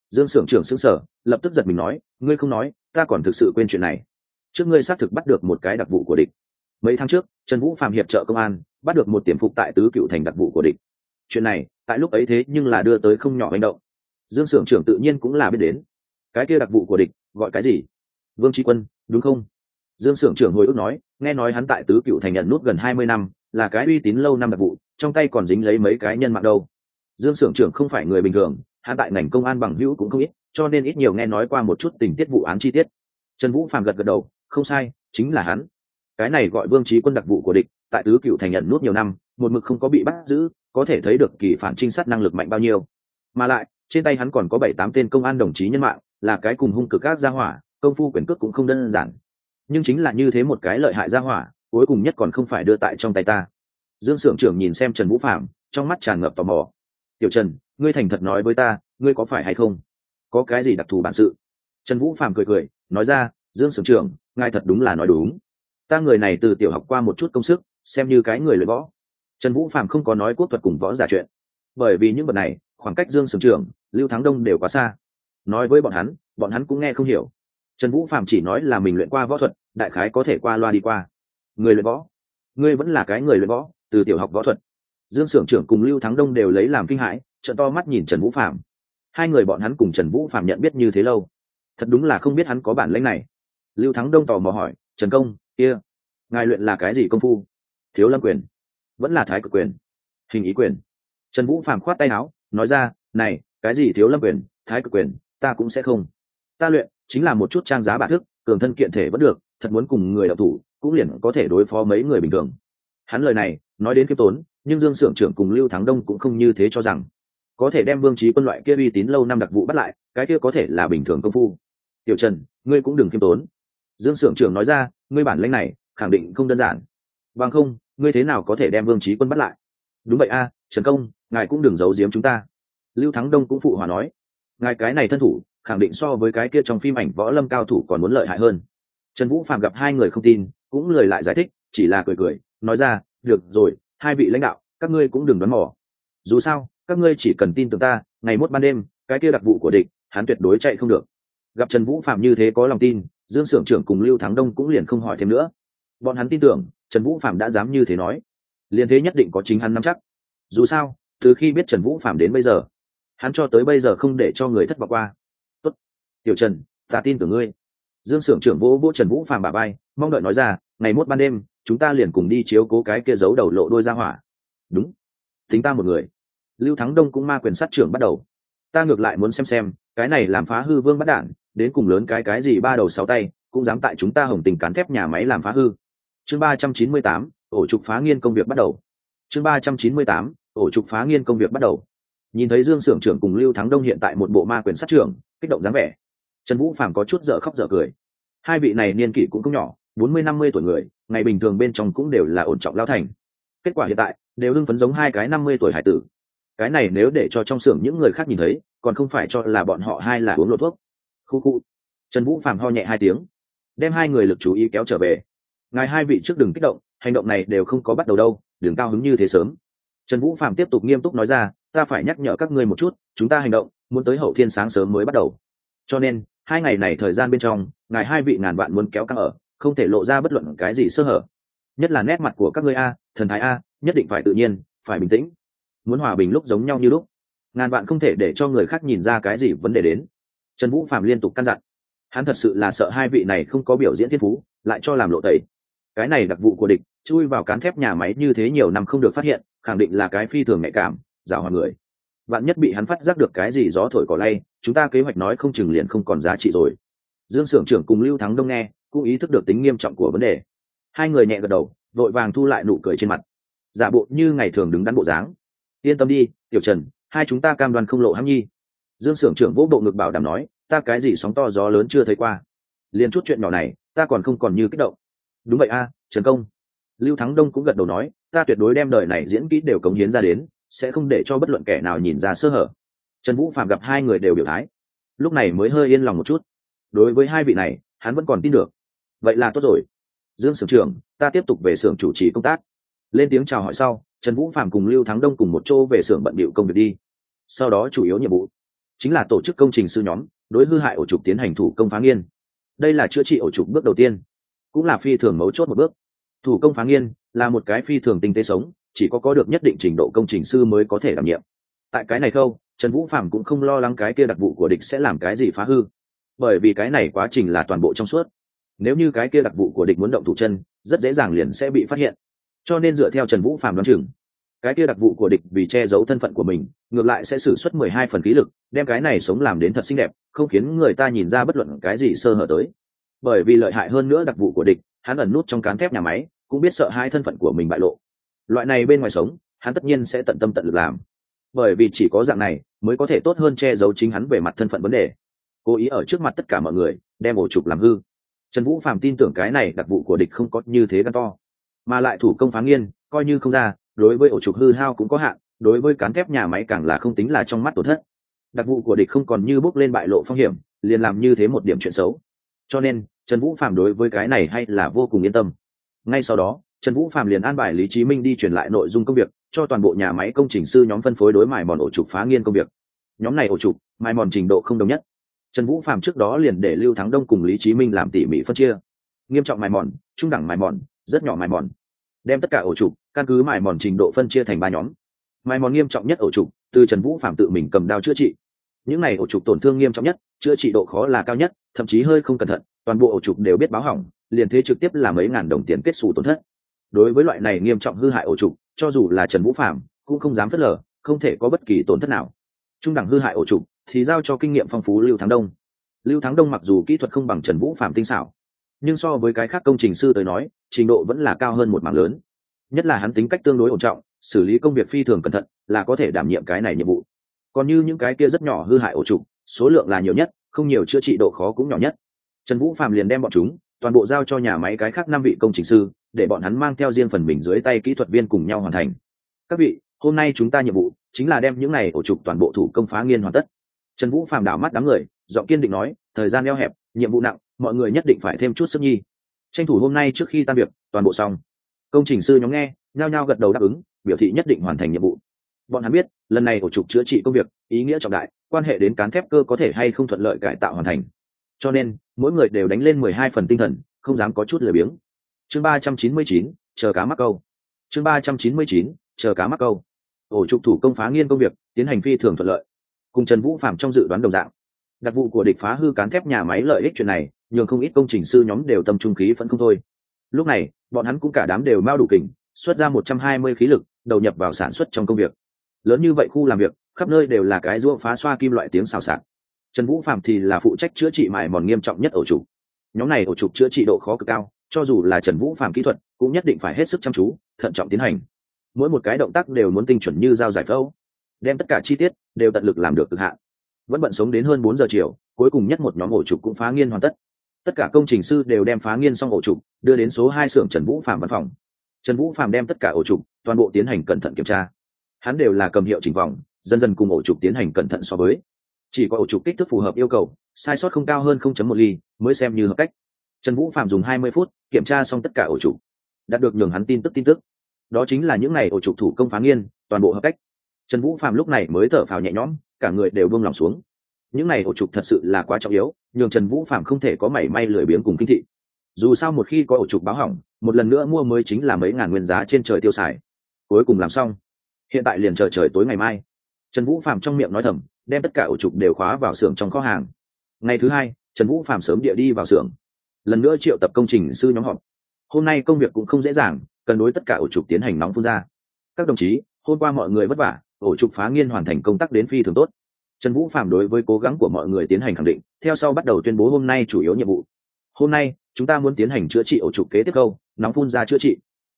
Dương sưởng trưởng xứng sở lập tức giật mình nói, ngươi không nói, ta còn thực sự quên chuyện này. Trước ngươi xác thực bắt được một cái đặc vụ của địch. Mấy tháng trước, trần vũ phạm hiệp trợ công an, bắt được một tiềm phục tại tứ cựu thành đặc vụ của địch. Chuyện này, tại lúc ấy thế nhưng là đưa tới không nhỏ hành động. Dương Sưởng trưởng tự nhiên cũng là biết đến cái kia đặc vụ của địch, gọi cái gì? Vương tri quân, đúng không? Dương s ư ở n g trưởng hồi ức nói, nghe nói hắn tại tứ cựu thành nhận nút gần hai mươi năm, là cái uy tín lâu năm đặc vụ, trong tay còn dính lấy mấy cái nhân mạng đâu. Dương s ư ở n g trưởng không phải người bình thường, hắn tại ngành công an bằng hữu cũng không ít, cho nên ít nhiều nghe nói qua một chút tình tiết vụ án chi tiết. Trần vũ phàm gật gật đầu, không sai, chính là hắn. Cái này gọi vương trí quân đặc vụ của địch, tại tứ cựu thành nhận nút nhiều năm, một mực không có bị bắt giữ, có thể thấy được kỳ phản trinh sát năng lực mạnh bao nhiêu. Mà lại, trên tay hắn còn có bảy tám tên công an đồng chí nhân mạng là cái cùng hung cực các gia hỏa, công phu quyền cước cũng không đơn giản. Nhưng chính là như thế một cái lợi hại gia hỏa, cuối cùng nhất còn không phải đưa tại trong tay ta. Dương s ư ở n g trưởng nhìn xem trần vũ phạm trong mắt tràn ngập tò mò. Tiểu trần, ngươi thành thật nói với ta, ngươi có phải hay không? Có cái gì đặc thù bản sự? Trần vũ phạm cười cười, nói ra, dương s ư ở n g trưởng, ngài thật đúng là nói đúng. Ta người này từ tiểu học qua một chút công sức, xem như cái người luyện võ. Trần vũ phạm không có nói quốc thuật cùng võ giả chuyện. Bởi vì những vật này, khoảng cách dương sưởng trưởng, lưu thắng đông đều quá xa nói với bọn hắn bọn hắn cũng nghe không hiểu. Trần vũ phạm chỉ nói là mình luyện qua võ thuật, đại khái có thể qua loa đi qua. Người luyện võ. Ngươi vẫn là cái người luyện võ, từ tiểu học võ thuật. Dương sưởng trưởng cùng lưu thắng đông đều lấy làm kinh hãi trận to mắt nhìn trần vũ phạm hai người bọn hắn cùng trần vũ phạm nhận biết như thế lâu. Thật đúng là không biết hắn có bản lãnh này. Lưu thắng đông tò mò hỏi, trần công, kia、yeah. ngài luyện là cái gì công phu? Thiếu lâm quyền. Vẫn là thái cực quyền. Hình ý quyền. Trần vũ Phạm khoát tay áo, nói ra, này, cái gì thiếu lâm quyền, thái cực quyền? Ta cũng sẽ không. Ta luyện chính là một chút trang giá bạ thức, cường thân kiện thể vẫn được, thật muốn cùng người đạo thủ, cũng liền có thể đối phó mấy người bình thường. Hắn lời này, nói đến kiếp tốn, nhưng dương s ư ở n g trưởng cùng lưu thắng đông cũng không như thế cho rằng. Có thể đem vương trí quân loại kia uy tín lâu năm đặc vụ bắt lại, cái kia có thể là bình thường công phu. Tiểu trần, ngươi cũng đừng kiêm tốn. Dương s ư ở n g trưởng nói ra, ngươi bản lãnh này, khẳng định không đơn giản. Bằng không, ngươi thế nào có thể đem vương trí quân bắt lại? Đúng vậy a, trần công, ngài cũng đừng giấu giếm chúng ta. Lưu thắng đông cũng phụ hòa nói ngài cái này thân thủ, khẳng định so với cái kia trong phim ảnh võ lâm cao thủ còn muốn lợi hại hơn. Trần vũ phạm gặp hai người không tin, cũng lời lại giải thích, chỉ là cười cười, nói ra, được rồi, hai vị lãnh đạo, các ngươi cũng đừng đoán mò. Dù sao, các ngươi chỉ cần tin tưởng ta, ngày mốt ban đêm, cái kia đặc vụ của địch, hắn tuyệt đối chạy không được. Gặp trần vũ phạm như thế có lòng tin, dương s ư ở n g trưởng cùng lưu thắng đông cũng liền không hỏi thêm nữa. Bọn hắn tin tưởng, trần vũ phạm đã dám như thế nói. Liền thế nhất định có chính hắn nắm chắc. Dù sao, từ khi biết trần vũ phạm đến bây giờ hắn cho tới bây giờ không để cho người thất vọng qua. Tốt. tiểu trần, ta tin tưởng ngươi. Dương s ư ở n g trưởng vỗ vỗ trần vũ phàm bà bay mong đợi nói ra, ngày mốt ban đêm, chúng ta liền cùng đi chiếu cố cái kia giấu đầu lộ đôi ra hỏa. Đúng, tính ta một người. Lưu thắng đông cũng ma quyền sát trưởng bắt đầu. Ta ngược lại muốn xem xem, cái này làm phá hư vương bắt đản đến cùng lớn cái cái gì ba đầu sáu tay, cũng dám tại chúng ta hồng tình cán thép nhà máy làm phá hư. Chương ba trăm chín mươi tám, ổ trục phá nghiên công việc bắt đầu. Chương ba trăm chín mươi tám, ổ trục phá nghiên công việc bắt đầu nhìn thấy dương s ư ở n g trưởng cùng lưu thắng đông hiện tại một bộ ma quyền sát trưởng, kích động dáng vẻ. Trần vũ phàm có chút dở khóc dở cười. Hai vị này niên kỷ cũng không nhỏ, bốn mươi năm mươi tuổi người, ngày bình thường bên trong cũng đều là ổn trọng lao thành. Kết quả hiện tại, đều hưng phấn giống hai cái năm mươi tuổi hải tử. Cái này nếu để cho trong xưởng những người khác nhìn thấy, còn không phải cho là bọn họ hai là uống lộ thuốc. Khu khu. Trần vũ phàm ho nhẹ hai tiếng. Đem hai người lực chú ý kéo trở về. Ngài hai vị trước đừng kích động, hành động này đều không có bắt đầu đâu, đừng cao hứng như thế sớm. Trần vũ phạm tiếp tục nghiêm túc nói ra ta phải nhắc nhở các ngươi một chút, chúng ta hành động, muốn tới hậu thiên sáng sớm mới bắt đầu. Cho nên, hai ngày này thời gian bên trong, ngài hai vị ngàn vạn muốn kéo căng ở, không thể lộ ra bất luận cái gì sơ hở. Nhất là nét mặt của các ngươi a, thần thái a, nhất định phải tự nhiên, phải bình tĩnh. Muốn hòa bình lúc giống nhau như lúc. Ngàn vạn không thể để cho người khác nhìn ra cái gì vấn đề đến. Trần vũ phạm liên tục căn dặn. Hắn thật sự là sợ hai vị này không có biểu diễn thiên phú, lại cho làm lộ tẩy. Cái này đặc vụ của địch, chui vào cán thép nhà máy như thế nhiều năm không được phát hiện, khẳng định là cái phi thường nhạy cảm rào hòa người. Bạn nhất bị hắn phát giác được cái gì gió thổi cỏ lay, chúng ta kế hoạch nói không chừng liền không còn giá trị rồi. Dương s ư ở n g trưởng cùng lưu thắng đông nghe, cũng ý thức được tính nghiêm trọng của vấn đề. Hai người nhẹ gật đầu, vội vàng thu lại nụ cười trên mặt. Giả bộ như ngày thường đứng đắn bộ dáng. Yên tâm đi, tiểu trần, hai chúng ta cam đoan không lộ hãng nhi. Dương s ư ở n g trưởng vỗ bộ ngực bảo đảm nói, ta cái gì sóng to gió lớn chưa thấy qua. Liền chút chuyện nhỏ này, ta còn không còn như kích động. Đúng vậy a, trần công. Lưu thắng đông cũng gật đầu nói, ta tuyệt đối đem đời này diễn kỹ đều cống hiến ra đến sẽ không để cho bất luận kẻ nào nhìn ra sơ hở. Trần vũ phạm gặp hai người đều biểu thái. Lúc này mới hơi yên lòng một chút. Đối với hai vị này, hắn vẫn còn tin được. Vậy là tốt rồi. Dương sưởng trưởng, ta tiếp tục về xưởng chủ trì công tác. Lên tiếng chào hỏi sau, trần vũ phạm cùng lưu thắng đông cùng một chỗ về xưởng bận bịu công việc đi. Sau đó chủ yếu nhiệm vụ chính là tổ chức công trình sư nhóm, đối hư hại ổ trục tiến hành thủ công phá nghiên. Đây là chữa trị ổ trục bước đầu tiên, cũng là phi thường mấu chốt một bước. Thủ công phá nghiên là một cái phi thường tinh tế sống chỉ có có được nhất định trình độ công trình sư mới có thể đảm nhiệm. Tại cái này khâu, trần vũ phạm cũng không lo lắng cái kia đặc vụ của địch sẽ làm cái gì phá hư. Bởi vì cái này quá trình là toàn bộ trong suốt. Nếu như cái kia đặc vụ của địch muốn động thủ chân, rất dễ dàng liền sẽ bị phát hiện. Cho nên dựa theo trần vũ phạm đoán chừng, cái kia đặc vụ của địch vì che giấu thân phận của mình, ngược lại sẽ xử suất mười hai phần khí lực, đem cái này sống làm đến thật xinh đẹp, không khiến người ta nhìn ra bất luận cái gì sơ hở tới. Bởi vì lợi hại hơn nữa đặc vụ của địch, hắn ẩn nút trong cán thép nhà máy, cũng biết sợ hai thân phận của mình bại lộ loại này bên ngoài sống, hắn tất nhiên sẽ tận tâm tận lực làm. Bởi vì chỉ có dạng này mới có thể tốt hơn che giấu chính hắn về mặt thân phận vấn đề. Cố ý ở trước mặt tất cả mọi người, đem ổ trục làm hư. Trần vũ Phạm tin tưởng cái này đặc vụ của địch không có như thế gan to. Mà lại thủ công phá nghiên, coi như không ra, đối với ổ trục hư hao cũng có hạn, đối với cán thép nhà máy càng là không tính là trong mắt tổn thất. Đặc vụ của địch không còn như bước lên bại lộ phong hiểm, liền làm như thế một điểm chuyện xấu. Cho nên, trần vũ phạm đối với cái này hay là vô cùng yên tâm. Ngay sau đó trần vũ phạm liền an bài lý Chí minh đi truyền lại nội dung công việc, cho toàn bộ nhà máy công trình sư nhóm phân phối đối mài mòn ổ trục phá nghiên công việc. Nhóm này ổ trục, mài mòn trình độ không đồng nhất. Trần vũ phạm trước đó liền để lưu thắng đông cùng lý Chí minh làm tỉ mỉ phân chia. Nghiêm trọng mài mòn, trung đẳng mài mòn, rất nhỏ mài mòn. Đem tất cả ổ trục, căn cứ mài mòn trình độ phân chia thành ba nhóm. Mài mòn nghiêm trọng nhất ổ trục, từ trần vũ phạm tự mình cầm đao chữa trị. Những này ổ trục tổn thương nghiêm trọng nhất, chữa trị độ khó là cao nhất, thậm chí hơi không cẩn thận, toàn bộ ổ trục đều biết báo hỏng, liền thế trực tiếp là mấy ngàn đồng tiền kết xù tổn thất đối với loại này nghiêm trọng hư hại ổ trục, cho dù là trần vũ phạm cũng không dám phớt lờ, không thể có bất kỳ tổn thất nào. Trung đẳng hư hại ổ trục thì giao cho kinh nghiệm phong phú lưu thắng đông. Lưu thắng đông mặc dù kỹ thuật không bằng trần vũ phạm tinh xảo, nhưng so với cái khác công trình sư tới nói, trình độ vẫn là cao hơn một mảng lớn. Nhất là hắn tính cách tương đối ổn trọng, xử lý công việc phi thường cẩn thận, là có thể đảm nhiệm cái này nhiệm vụ. Còn như những cái kia rất nhỏ hư hại ổ trục, số lượng là nhiều nhất, không nhiều chữa trị độ khó cũng nhỏ nhất. Trần vũ phạm liền đem bọn chúng toàn bộ giao cho nhà máy cái khác năm vị công trình sư để bọn hắn mang theo riêng phần mình dưới tay kỹ thuật viên cùng nhau hoàn thành. Các vị, hôm nay chúng ta nhiệm vụ chính là đem những này ổ trục toàn bộ thủ công phá nghiên hoàn tất. Trần vũ phàm đảo mắt đám người, giọng kiên định nói, thời gian eo hẹp, nhiệm vụ nặng, mọi người nhất định phải thêm chút sức nhi. Tranh thủ hôm nay trước khi tan việc, toàn bộ xong. Công trình sư nhóm nghe, nhao nhao gật đầu đáp ứng, biểu thị nhất định hoàn thành nhiệm vụ. Bọn hắn biết, lần này ổ trục chữa trị công việc, ý nghĩa trọng đại, quan hệ đến cán thép cơ có thể hay không thuận lợi cải tạo hoàn thành. Cho nên, mỗi người đều đánh lên mười hai phần tinh thần, không dám có chút lười biếng chương ba trăm chín mươi chín, chờ cá mắc câu. Chương ba trăm chín mươi chín, chờ cá mắc câu. Ổ trục thủ công phá nghiên công việc, tiến hành phi thường thuận lợi. Cùng trần vũ phạm trong dự đoán đồng dạng. Đặc vụ của địch phá hư cán thép nhà máy lợi ích chuyện này, nhường không ít công trình sư nhóm đều tâm trung khí vẫn không thôi. Lúc này, bọn hắn cũng cả đám đều mau đủ kình xuất ra một trăm hai mươi khí lực, đầu nhập vào sản xuất trong công việc. Lớn như vậy khu làm việc, khắp nơi đều là cái rua phá xoa kim loại tiếng xào xạc. Trần vũ phạm thì là phụ trách chữa trị mài mòn nghiêm trọng nhất ổ trục. Nhóm này ổ trục chữa trị độ khó cực cao cho dù là trần vũ phạm kỹ thuật, cũng nhất định phải hết sức chăm chú, thận trọng tiến hành. Mỗi một cái động tác đều muốn tinh chuẩn như dao giải phẫu. Đem tất cả chi tiết đều tận lực làm được cực hạn. Vẫn bận sống đến hơn bốn giờ chiều, cuối cùng nhất một nhóm ổ trục cũng phá nghiên hoàn tất. Tất cả công trình sư đều đem phá nghiên xong ổ trục đưa đến số hai xưởng trần vũ phạm văn phòng. Trần vũ phạm đem tất cả ổ trục toàn bộ tiến hành cẩn thận kiểm tra. Hắn đều là cầm hiệu chỉnh vòng, dần dần cùng ổ trục tiến hành cẩn thận so với. Chỉ có ổ trục kích thước phù hợp yêu cầu, sai sót không cao hơn 0.1 ly, mới xem như hợp cách trần vũ phạm dùng 20 phút kiểm tra xong tất cả ổ trục đạt được nhường hắn tin tức tin tức. Đó chính là những ngày ổ trục thủ công phá nghiên, toàn bộ hợp cách. Trần vũ phạm lúc này mới thở phào nhẹ nhõm, cả người đều buông lòng xuống. Những ngày ổ trục thật sự là quá trọng yếu, nhường trần vũ phạm không thể có mảy may lười biếng cùng kinh thị. Dù sao một khi có ổ trục báo hỏng, một lần nữa mua mới chính là mấy ngàn nguyên giá trên trời tiêu xài. Cuối cùng làm xong. Hiện tại liền chờ trời tối ngày mai. Trần vũ phạm trong miệng nói thầm, đem tất cả ổ trục đều khóa vào xưởng trong kho hàng. Ngày thứ hai, trần vũ phạm sớm địa đi vào xưởng lần nữa triệu tập công trình sư nhóm họp. Hôm nay công việc cũng không dễ dàng, cần đối tất cả ổ trục tiến hành nóng phun ra. Các đồng chí, hôm qua mọi người vất vả, ổ trục phá nghiên hoàn thành công tác đến phi thường tốt. Trần vũ phạm đối với cố gắng của mọi người tiến hành khẳng định, theo sau bắt đầu tuyên bố hôm nay chủ yếu nhiệm vụ. Hôm nay, chúng ta muốn tiến hành chữa trị ổ trục kế tiếp câu, nóng phun ra chữa trị.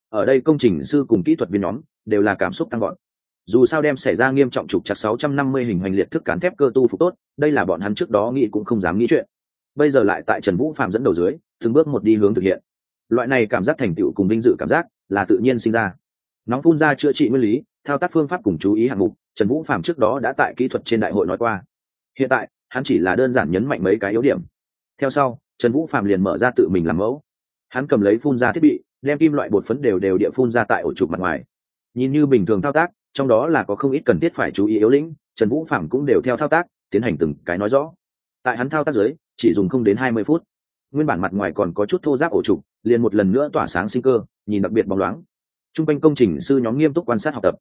Ở đây công trình sư cùng kỹ thuật viên nhóm đều là cảm xúc tăng gọn dù sao đem xảy ra nghiêm trọng trục chặt 650 hình hoành liệt thức cán thép cơ tu phục tốt, đây là bọn hắn trước đó nghĩ cũng không dám nghĩ chuyện bây giờ lại tại trần vũ phạm dẫn đầu dưới, từng bước một đi hướng thực hiện. Loại này cảm giác thành tựu cùng vinh dự cảm giác là tự nhiên sinh ra. Nóng phun ra chữa trị nguyên lý, thao tác phương pháp cùng chú ý hạng mục, trần vũ phạm trước đó đã tại kỹ thuật trên đại hội nói qua. Hiện tại, hắn chỉ là đơn giản nhấn mạnh mấy cái yếu điểm. Theo sau, trần vũ phạm liền mở ra tự mình làm mẫu. Hắn cầm lấy phun ra thiết bị, đem kim loại bột phấn đều đều địa phun ra tại ổ trục mặt ngoài. Nhìn như bình thường thao tác, trong đó là có không ít cần thiết phải chú ý yếu lĩnh, trần vũ phạm cũng đều theo thao tác tiến hành từng cái nói rõ. Tại hắn thao tác dưới chỉ dùng không đến hai mươi phút. Nguyên bản mặt ngoài còn có chút thô giáp ổ trục, liền một lần nữa tỏa sáng sinh cơ, nhìn đặc biệt bóng loáng. T r u n g quanh công trình sư nhóm nghiêm túc quan sát học tập,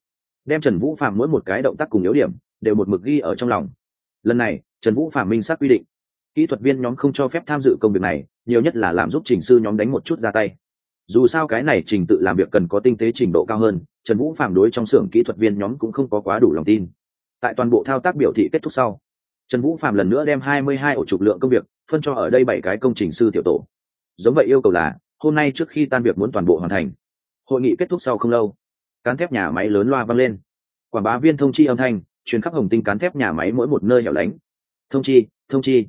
đem trần vũ phạm mỗi một cái động tác cùng yếu điểm đều một mực ghi ở trong lòng. Lần này, trần vũ phạm minh xác quy định, kỹ thuật viên nhóm không cho phép tham dự công việc này, nhiều nhất là làm giúp trình sư nhóm đánh một chút ra tay. Dù sao cái này trình tự làm việc cần có tinh tế trình độ cao hơn, trần vũ phạm đối trong xưởng kỹ thuật viên nhóm cũng không có quá đủ lòng tin. Tại toàn bộ thao tác biểu thị kết thúc sau trần vũ phạm lần nữa đem hai mươi hai ổ trục lượng công việc phân cho ở đây bảy cái công trình sư tiểu tổ. Giống vậy yêu cầu là, hôm nay trước khi tan việc muốn toàn bộ hoàn thành. Hội nghị kết thúc sau không lâu, cán thép nhà máy lớn loa vang lên. Quảng bá viên thông chi âm thanh chuyến khắp hồng tinh cán thép nhà máy mỗi một nơi hẻo lánh. Thông chi thông chi.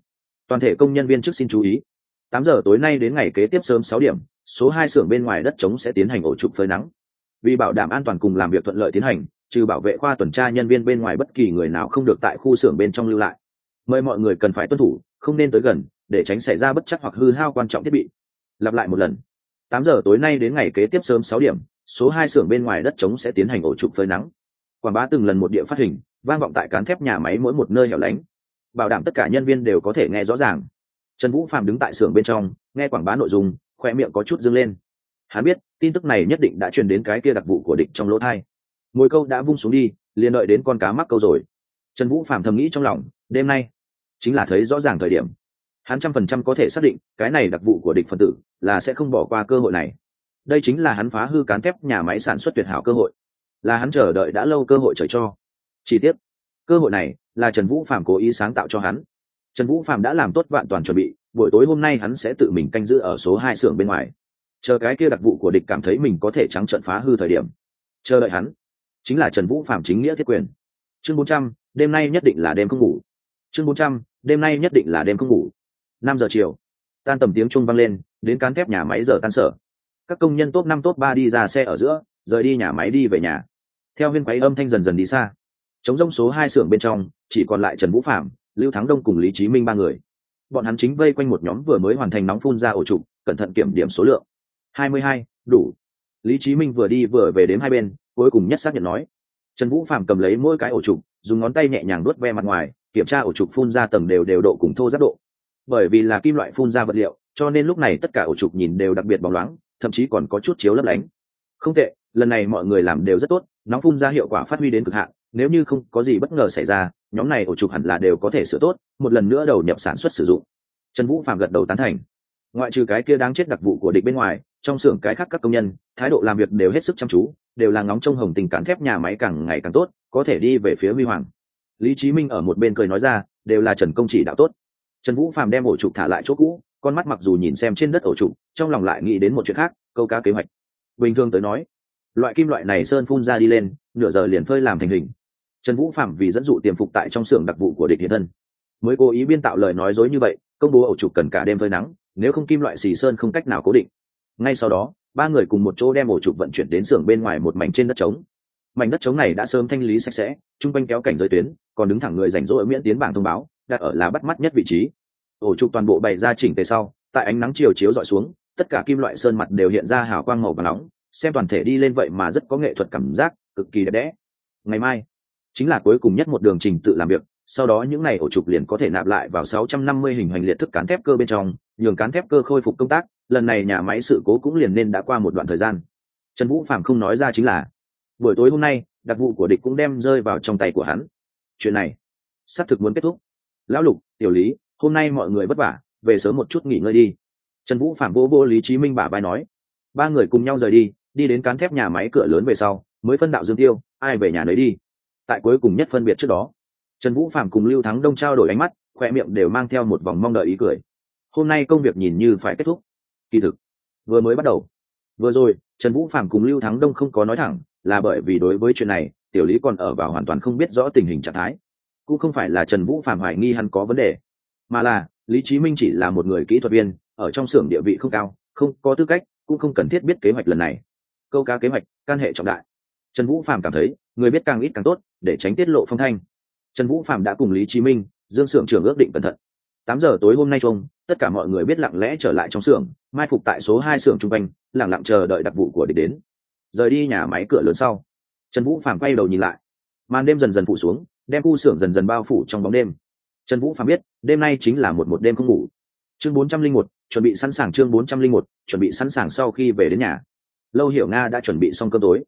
Toàn thể công nhân viên trước xin chú ý. tám giờ tối nay đến ngày kế tiếp sớm sáu điểm, số hai xưởng bên ngoài đất trống sẽ tiến hành ổ trục phơi nắng. Vì bảo đảm an toàn cùng làm việc thuận lợi tiến hành, trừ bảo vệ khoa tuần tra nhân viên bên ngoài bất kỳ người nào không được tại khu xưởng bên trong lưu lại mời mọi người cần phải tuân thủ, không nên tới gần, để tránh xảy ra bất chắc hoặc hư hao quan trọng thiết bị. Lặp lại một lần. Tám giờ tối nay đến ngày kế tiếp sớm sáu điểm, số hai xưởng bên ngoài đất trống sẽ tiến hành ổ trục phơi nắng. Quảng bá từng lần một địa phát hình, vang vọng tại cán thép nhà máy mỗi một nơi hẻo lánh. Bảo đảm tất cả nhân viên đều có thể nghe rõ ràng. Trần vũ phạm đứng tại xưởng bên trong, nghe quảng bá nội dung khoe miệng có chút dâng lên. Hắn biết, tin tức này nhất định đã truyền đến cái kia đặc vụ của địch trong lỗ thai. Ngồi câu đã vung xuống đi, liền đợi đến con cá mắc câu rồi. Trần vũ phạm thầm nghĩ trong lòng, đêm nay chính là thấy rõ ràng thời điểm. Hắn trăm phần trăm có thể xác định, cái này đặc vụ của địch phân tử là sẽ không bỏ qua cơ hội này. Đây chính là hắn phá hư cán thép nhà máy sản xuất tuyệt hảo cơ hội. Là hắn chờ đợi đã lâu cơ hội trời cho. Chi tiết cơ hội này là trần vũ phạm cố ý sáng tạo cho hắn. Trần vũ phạm đã làm tốt vạn toàn chuẩn bị, buổi tối hôm nay hắn sẽ tự mình canh giữ ở số hai xưởng bên ngoài. Chờ cái kia đặc vụ của địch cảm thấy mình có thể trắng trận phá hư thời điểm. Chờ đợi hắn. Chính là trần vũ phạm chính nghĩa thiết quyền. Chương bốn trăm, đêm nay nhất định là đêm không ngủ. Chương bốn trăm đêm nay nhất định là đêm không ngủ. Năm giờ chiều, tan tầm tiếng chuông vang lên, đến cán thép nhà máy giờ tan sở. Các công nhân top năm, top ba đi ra xe ở giữa, rời đi nhà máy đi về nhà. Theo viên quấy âm thanh dần dần đi xa. Chống rông số hai xưởng bên trong, chỉ còn lại trần vũ phạm, lưu thắng đông cùng lý trí minh ba người. Bọn hắn chính vây quanh một nhóm vừa mới hoàn thành nóng phun ra ổ trục cẩn thận kiểm điểm số lượng. Hai mươi hai, đủ. Lý trí minh vừa đi vừa về đến hai bên, cuối cùng nhất xác nhận nói. Trần vũ phạm cầm lấy mỗi cái ổ trục dùng ngón tay nhẹ nhàng đốt ve mặt ngoài kiểm tra ổ trục phun ra tầng đều đều độ cùng thô giáp độ. Bởi vì là kim loại phun ra vật liệu, cho nên lúc này tất cả ổ trục nhìn đều đặc biệt bóng loáng, thậm chí còn có chút chiếu lấp lánh. Không tệ, lần này mọi người làm đều rất tốt, nóng phun ra hiệu quả phát huy đến cực hạn, nếu như không có gì bất ngờ xảy ra, nhóm này ổ trục hẳn là đều có thể sửa tốt, một lần nữa đầu nhập sản xuất sử dụng. Trần vũ phạm gật đầu tán thành. Ngoại trừ cái kia đáng chết đặc vụ của địch bên ngoài, trong xưởng cái khác các công nhân, thái độ làm việc đều hết sức chăm chú, đều là ngóng trông hồng tình cán thép nhà máy càng ngày càng tốt, có thể đi về phía huy hoàng lý chí minh ở một bên cười nói ra, đều là trần công chỉ đạo tốt. Trần vũ phàm đem ổ trục thả lại chỗ cũ, con mắt mặc dù nhìn xem trên đất ổ trục, trong lòng lại nghĩ đến một chuyện khác, câu cá kế hoạch. Bình thường tới nói, loại kim loại này sơn phun ra đi lên, nửa giờ liền phơi làm thành hình. Trần vũ phạm vì dẫn dụ tiềm phục tại trong xưởng đặc vụ của địch hiện thân. Mới cố ý biên tạo lời nói dối như vậy, công bố ổ trục cần cả đêm phơi nắng, nếu không kim loại xì sơn không cách nào cố định. Ngay sau đó, ba người cùng một chỗ đem ổ trục vận chuyển đến xưởng bên ngoài một mảnh trên đất trống mảnh đất trống này đã sớm thanh lý sạch sẽ, chung quanh kéo cảnh giới tuyến, còn đứng thẳng người rảnh rỗi miễn tiến bảng thông báo, đặt ở là bắt mắt nhất vị trí. Ổ trục toàn bộ bày ra chỉnh tề sau, tại ánh nắng chiều chiếu dọi xuống, tất cả kim loại sơn mặt đều hiện ra hào quang màu và nóng, xem toàn thể đi lên vậy mà rất có nghệ thuật cảm giác, cực kỳ đẹp đẽ. Ngày mai, chính là cuối cùng nhất một đường trình tự làm việc, sau đó những ngày ổ trục liền có thể nạp lại vào 650 hình hành liệt thức cán thép cơ bên trong, nhường cán thép cơ khôi phục công tác, lần này nhà máy sự cố cũng liền nên đã qua một đoạn thời gian. Trần vũ phạm không nói ra chính là buổi tối hôm nay, đặc vụ của địch cũng đem rơi vào trong tay của hắn. Chuyện này, xác thực muốn kết thúc. Lão lục, tiểu lý, hôm nay mọi người vất vả, về sớm một chút nghỉ ngơi đi. Trần vũ phạm vô vô lý trí minh bả vai nói. Ba người cùng nhau rời đi đi đến cán thép nhà máy cửa lớn về sau, mới phân đạo dương tiêu, ai về nhà nấy đi. Tại cuối cùng nhất phân biệt trước đó, trần vũ phạm cùng lưu thắng đông trao đổi ánh mắt, khoe miệng đều mang theo một vòng mong đợi ý cười. Hôm nay công việc nhìn như phải kết thúc. Kỳ thực, vừa mới bắt đầu. Vừa rồi, trần vũ phạm cùng lưu thắng đông không có nói thẳng là bởi vì đối với chuyện này, tiểu lý còn ở vào hoàn toàn không biết rõ tình hình trạng thái. Cũng không phải là trần vũ phạm hoài nghi hắn có vấn đề, mà là lý trí minh chỉ là một người kỹ thuật viên, ở trong xưởng địa vị không cao, không có tư cách, cũng không cần thiết biết kế hoạch lần này. Câu cá kế hoạch, can hệ trọng đại. Trần vũ phạm cảm thấy, người biết càng ít càng tốt, để tránh tiết lộ phong thanh. Trần vũ phạm đã cùng lý chí minh, dương s ư ở n g trưởng ước định cẩn thận. Tám giờ tối hôm nay trông, tất cả mọi người biết lặng lẽ trở lại trong xưởng, mai phục tại số hai xưởng chung quanh lẳng lặng chờ đợi đặc vụ của địch đến rời đi nhà máy cửa lớn sau. Trần vũ Phàm quay đầu nhìn lại. Màn đêm dần dần phủ xuống, đem khu xưởng dần dần bao phủ trong bóng đêm. Trần vũ Phàm biết, đêm nay chính là một một đêm không ngủ. Chương bốn trăm linh một, chuẩn bị sẵn sàng chương bốn trăm linh một, chuẩn bị sẵn sàng sau khi về đến nhà. Lâu hiểu nga đã chuẩn bị xong cơm tối.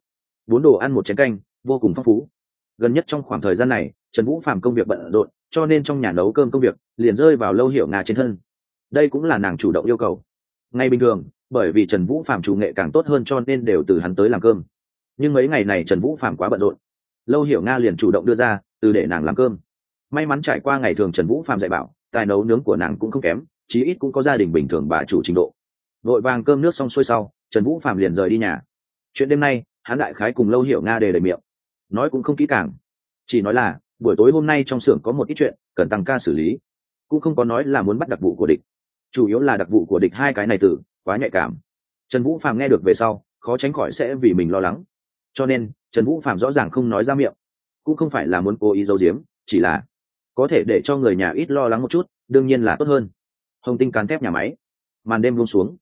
Bốn đồ ăn một chén canh, vô cùng phong phú. Gần nhất trong khoảng thời gian này, trần vũ phạm công việc bận rộn, cho nên trong nhà nấu cơm công việc liền rơi vào lâu hiểu nga trên thân. Đây cũng là nàng chủ động yêu cầu ngay bình thường, bởi vì trần vũ phạm chủ nghệ càng tốt hơn cho nên đều từ hắn tới làm cơm. Nhưng mấy ngày này trần vũ phạm quá bận rộn. Lâu hiểu nga liền chủ động đưa ra, từ để nàng làm cơm. May mắn trải qua ngày thường trần vũ phạm dạy bảo, tài nấu nướng của nàng cũng không kém, chí ít cũng có gia đình bình thường bà chủ trình độ. Vội vàng cơm nước xong xuôi sau, trần vũ phạm liền rời đi nhà. Chuyện đêm nay, hắn đại khái cùng lâu hiểu nga đề đầy miệng. Nói cũng không kỹ càng. Chỉ nói là, buổi tối hôm nay trong xưởng có một ít chuyện, cần tăng ca xử lý. Cũng không có nói là muốn bắt đặc vụ của địch chủ yếu là đặc vụ của địch hai cái này tử quá nhạy cảm. Trần vũ phạm nghe được về sau, khó tránh khỏi sẽ vì mình lo lắng. Cho nên, trần vũ phạm rõ ràng không nói ra miệng, cũng không phải là muốn cố ý giấu giếm, chỉ là có thể để cho người nhà ít lo lắng một chút, đương nhiên là tốt hơn. Hồng tinh cán thép nhà máy, màn đêm buông xuống,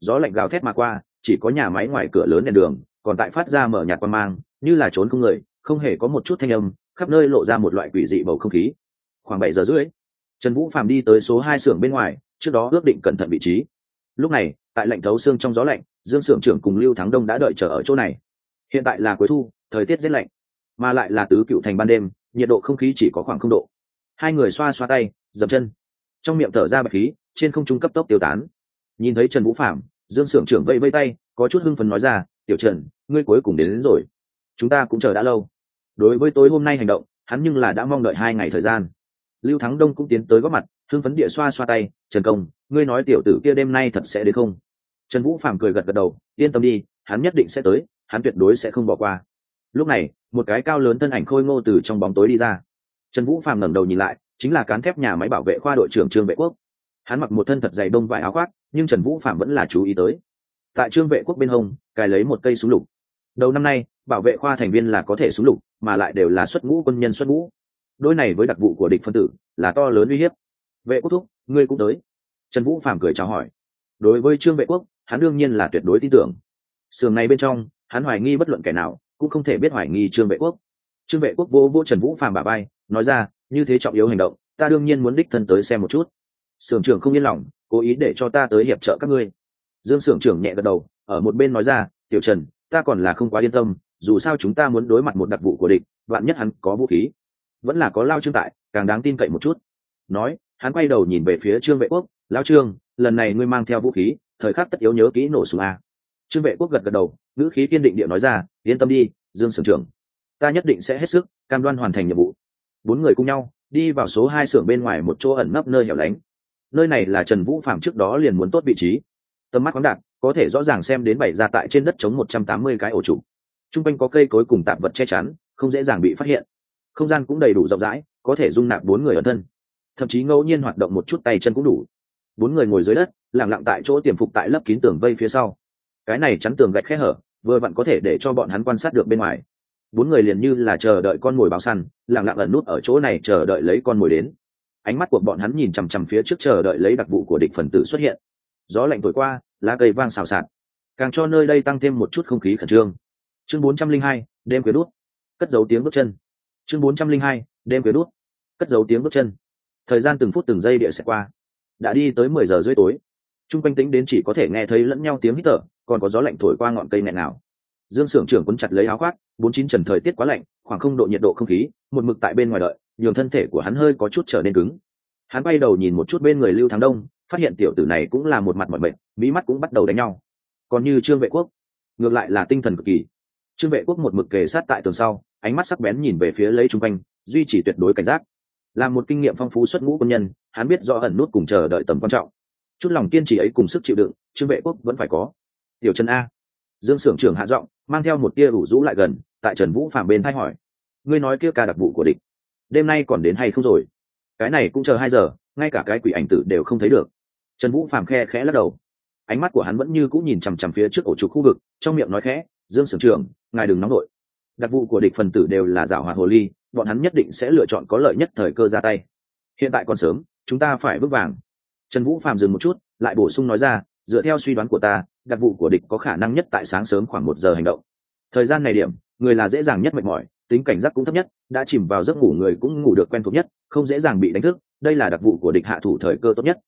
gió lạnh gào thét mà qua, chỉ có nhà máy ngoài cửa lớn đèn đường, còn tại phát ra mở nhạt qua mang, như là trốn không người, không hề có một chút thanh âm, khắp nơi lộ ra một loại quỷ dị bầu không khí. Khoảng bảy giờ rưỡi, trần vũ Phạm đi tới số hai xưởng bên ngoài trước đó ước định cẩn thận vị trí. Lúc này tại lạnh thấu xương trong gió lạnh dương Sưởng trưởng cùng lưu thắng đông đã đợi chờ ở chỗ này. Hiện tại là cuối thu thời tiết rất lạnh mà lại là tứ cựu thành ban đêm nhiệt độ không khí chỉ có khoảng không độ. Hai người xoa xoa tay dập chân. Trong miệng thở ra bạch khí trên không trung cấp tốc tiêu tán. Nhìn thấy trần vũ phạm dương s ư ở n g trưởng vây vây tay có chút hưng phấn nói ra tiểu trần ngươi cuối cùng đến, đến rồi. Chúng ta cũng chờ đã lâu. Đối với tối hôm nay hành động hắn nhưng là đã mong đợi hai ngày thời gian. Lưu thắng đông cũng tiến tới góp mặt thương phấn địa xoa xoa tay, trần công, ngươi nói tiểu tử kia đêm nay thật sẽ đến không? Trần vũ phạm cười gật gật đầu, yên tâm đi, hắn nhất định sẽ tới, hắn tuyệt đối sẽ không bỏ qua. Lúc này, một cái cao lớn thân ảnh khôi ngô từ trong bóng tối đi ra. Trần vũ phạm ngẩng đầu nhìn lại, chính là cán thép nhà máy bảo vệ khoa đội trưởng trương vệ quốc. Hắn mặc một thân thật dày đông vải áo khoác, nhưng trần vũ phạm vẫn là chú ý tới. Tại trương vệ quốc bên hông, cài lấy một cây súng lục. Đầu năm nay, bảo vệ khoa thành viên là có thể súng lục, mà lại đều là xuất ngũ quân nhân xuất ngũ. Đôi này với đặc vụ của địch phân tử, là to lớn uy hiếp vệ quốc thúc, ngươi cũng tới. Trần vũ phạm cười chào hỏi. Đối với trương vệ quốc, hắn đương nhiên là tuyệt đối tin tưởng. Sườn này bên trong, hắn hoài nghi bất luận kẻ nào, cũng không thể biết hoài nghi trương vệ quốc. Trương vệ quốc vô vô trần vũ phạm bà bay nói ra, như thế trọng yếu hành động, ta đương nhiên muốn đích thân tới xem một chút. Sưởng trưởng không yên lòng, cố ý để cho ta tới hiệp trợ các ngươi. Dương sưởng trưởng nhẹ gật đầu, ở một bên nói ra, tiểu trần, ta còn là không quá yên tâm, dù sao chúng ta muốn đối mặt một đặc vụ của địch, vạn nhất hắn có vũ khí, vẫn là có lao trương tại, càng đáng tin cậy một chút. Nói hắn quay đầu nhìn về phía trương vệ quốc lao trương, lần này ngươi mang theo vũ khí, thời khắc tất yếu nhớ kỹ nổ súng a. Trương vệ quốc gật gật đầu, ngữ khí kiên định địa nói ra, yên tâm đi, dương sưởng trưởng, ta nhất định sẽ hết sức cam đoan hoàn thành nhiệm vụ. Bốn người cùng nhau, đi vào số hai xưởng bên ngoài một chỗ ẩn nấp nơi hẻo lánh. Nơi này là trần vũ phạm trước đó liền muốn tốt vị trí. Tầm mắt khoáng đạt, có thể rõ ràng xem đến bảy ra tại trên đất chống một trăm tám mươi cái ổ trụ. T r u n g quanh có cây cối cùng tạp vật che chắn, không dễ dàng bị phát hiện. Không gian cũng đầy đủ rộng rãi, có thể dung nạp bốn người ở thân thậm chí ngẫu nhiên hoạt động một chút tay chân cũng đủ. Bốn người ngồi dưới đất, lặng lặng tại chỗ tiềm phục tại lớp kín tường vây phía sau. Cái này chắn tường gạch khe hở, vừa vặn có thể để cho bọn hắn quan sát được bên ngoài. Bốn người liền như là chờ đợi con mồi báo săn, lặng lặng ẩn nút ở chỗ này chờ đợi lấy con mồi đến. Ánh mắt của bọn hắn nhìn chằm chằm phía trước chờ đợi lấy đặc vụ của địch phần tử xuất hiện. Gió lạnh thổi qua, lá cây vang xào xạc. Càng cho nơi đây tăng thêm một chút không khí khẩn trương. Chương bốn trăm linh hai, đêm quyến đút. Cất dấu tiếng bước chân. Chương bốn trăm linh hai, đêm quyến đút. Cất dấu tiếng bước chân thời gian từng phút từng giây địa sẽ qua. Đã đi tới mười giờ rưỡi tối. T r u n g quanh tính đến chỉ có thể nghe thấy lẫn nhau tiếng hít thở, còn có gió lạnh thổi qua ngọn cây nghẹn nào dương s ư ở n trưởng quấn chặt lấy áo khoác, bốn chín trần thời tiết quá lạnh, khoảng không độ nhiệt độ không khí, một mực tại bên ngoài đợi, nhường thân thể của hắn hơi có chút trở nên cứng. Hắn bay đầu nhìn một chút bên người lưu thắng đông, phát hiện tiểu tử này cũng là một mặt mọi bệnh mỹ mắt cũng bắt đầu đánh nhau. Còn như trương vệ quốc, ngược lại là tinh thần cực kỳ. Trương vệ quốc một mực kề sát tại tường sau, ánh mắt sắc bén nhìn về phía lấy chung quanh, duy trì tuyệt đối cảnh giác là một kinh nghiệm phong phú xuất ngũ quân nhân hắn biết rõ ẩn nút cùng chờ đợi tầm quan trọng. Chút lòng kiên trì ấy cùng sức chịu đựng trương vệ quốc vẫn phải có. Tiểu trần a. Dương s ư ở n trưởng hạ giọng mang theo một tia rủ rũ lại gần tại trần vũ phạm bên thay hỏi. Ngươi nói kia ca đặc vụ của địch đêm nay còn đến hay không rồi? Cái này cũng chờ hai giờ ngay cả cái quỷ ảnh tử đều không thấy được. Trần vũ phạm khe khẽ lắc đầu. Ánh mắt của hắn vẫn như cũng nhìn chằm chằm phía trước ổ trục khu vực trong miệng nói khẽ dương sưởng trưởng, ngài đừng nóng nổi đặc vụ của địch phần tử đều là giảo hoạt hồ ly, bọn hắn nhất định sẽ lựa chọn có lợi nhất thời cơ ra tay. Hiện tại còn sớm, chúng ta phải vững vàng. Trần vũ phàm dừng một chút, lại bổ sung nói ra, dựa theo suy đoán của ta, đặc vụ của địch có khả năng nhất tại sáng sớm khoảng một giờ hành động. Thời gian này điểm, người là dễ dàng nhất mệt mỏi, tính cảnh giác cũng thấp nhất, đã chìm vào giấc ngủ người cũng ngủ được quen thuộc nhất, không dễ dàng bị đánh thức, đây là đặc vụ của địch hạ thủ thời cơ tốt nhất.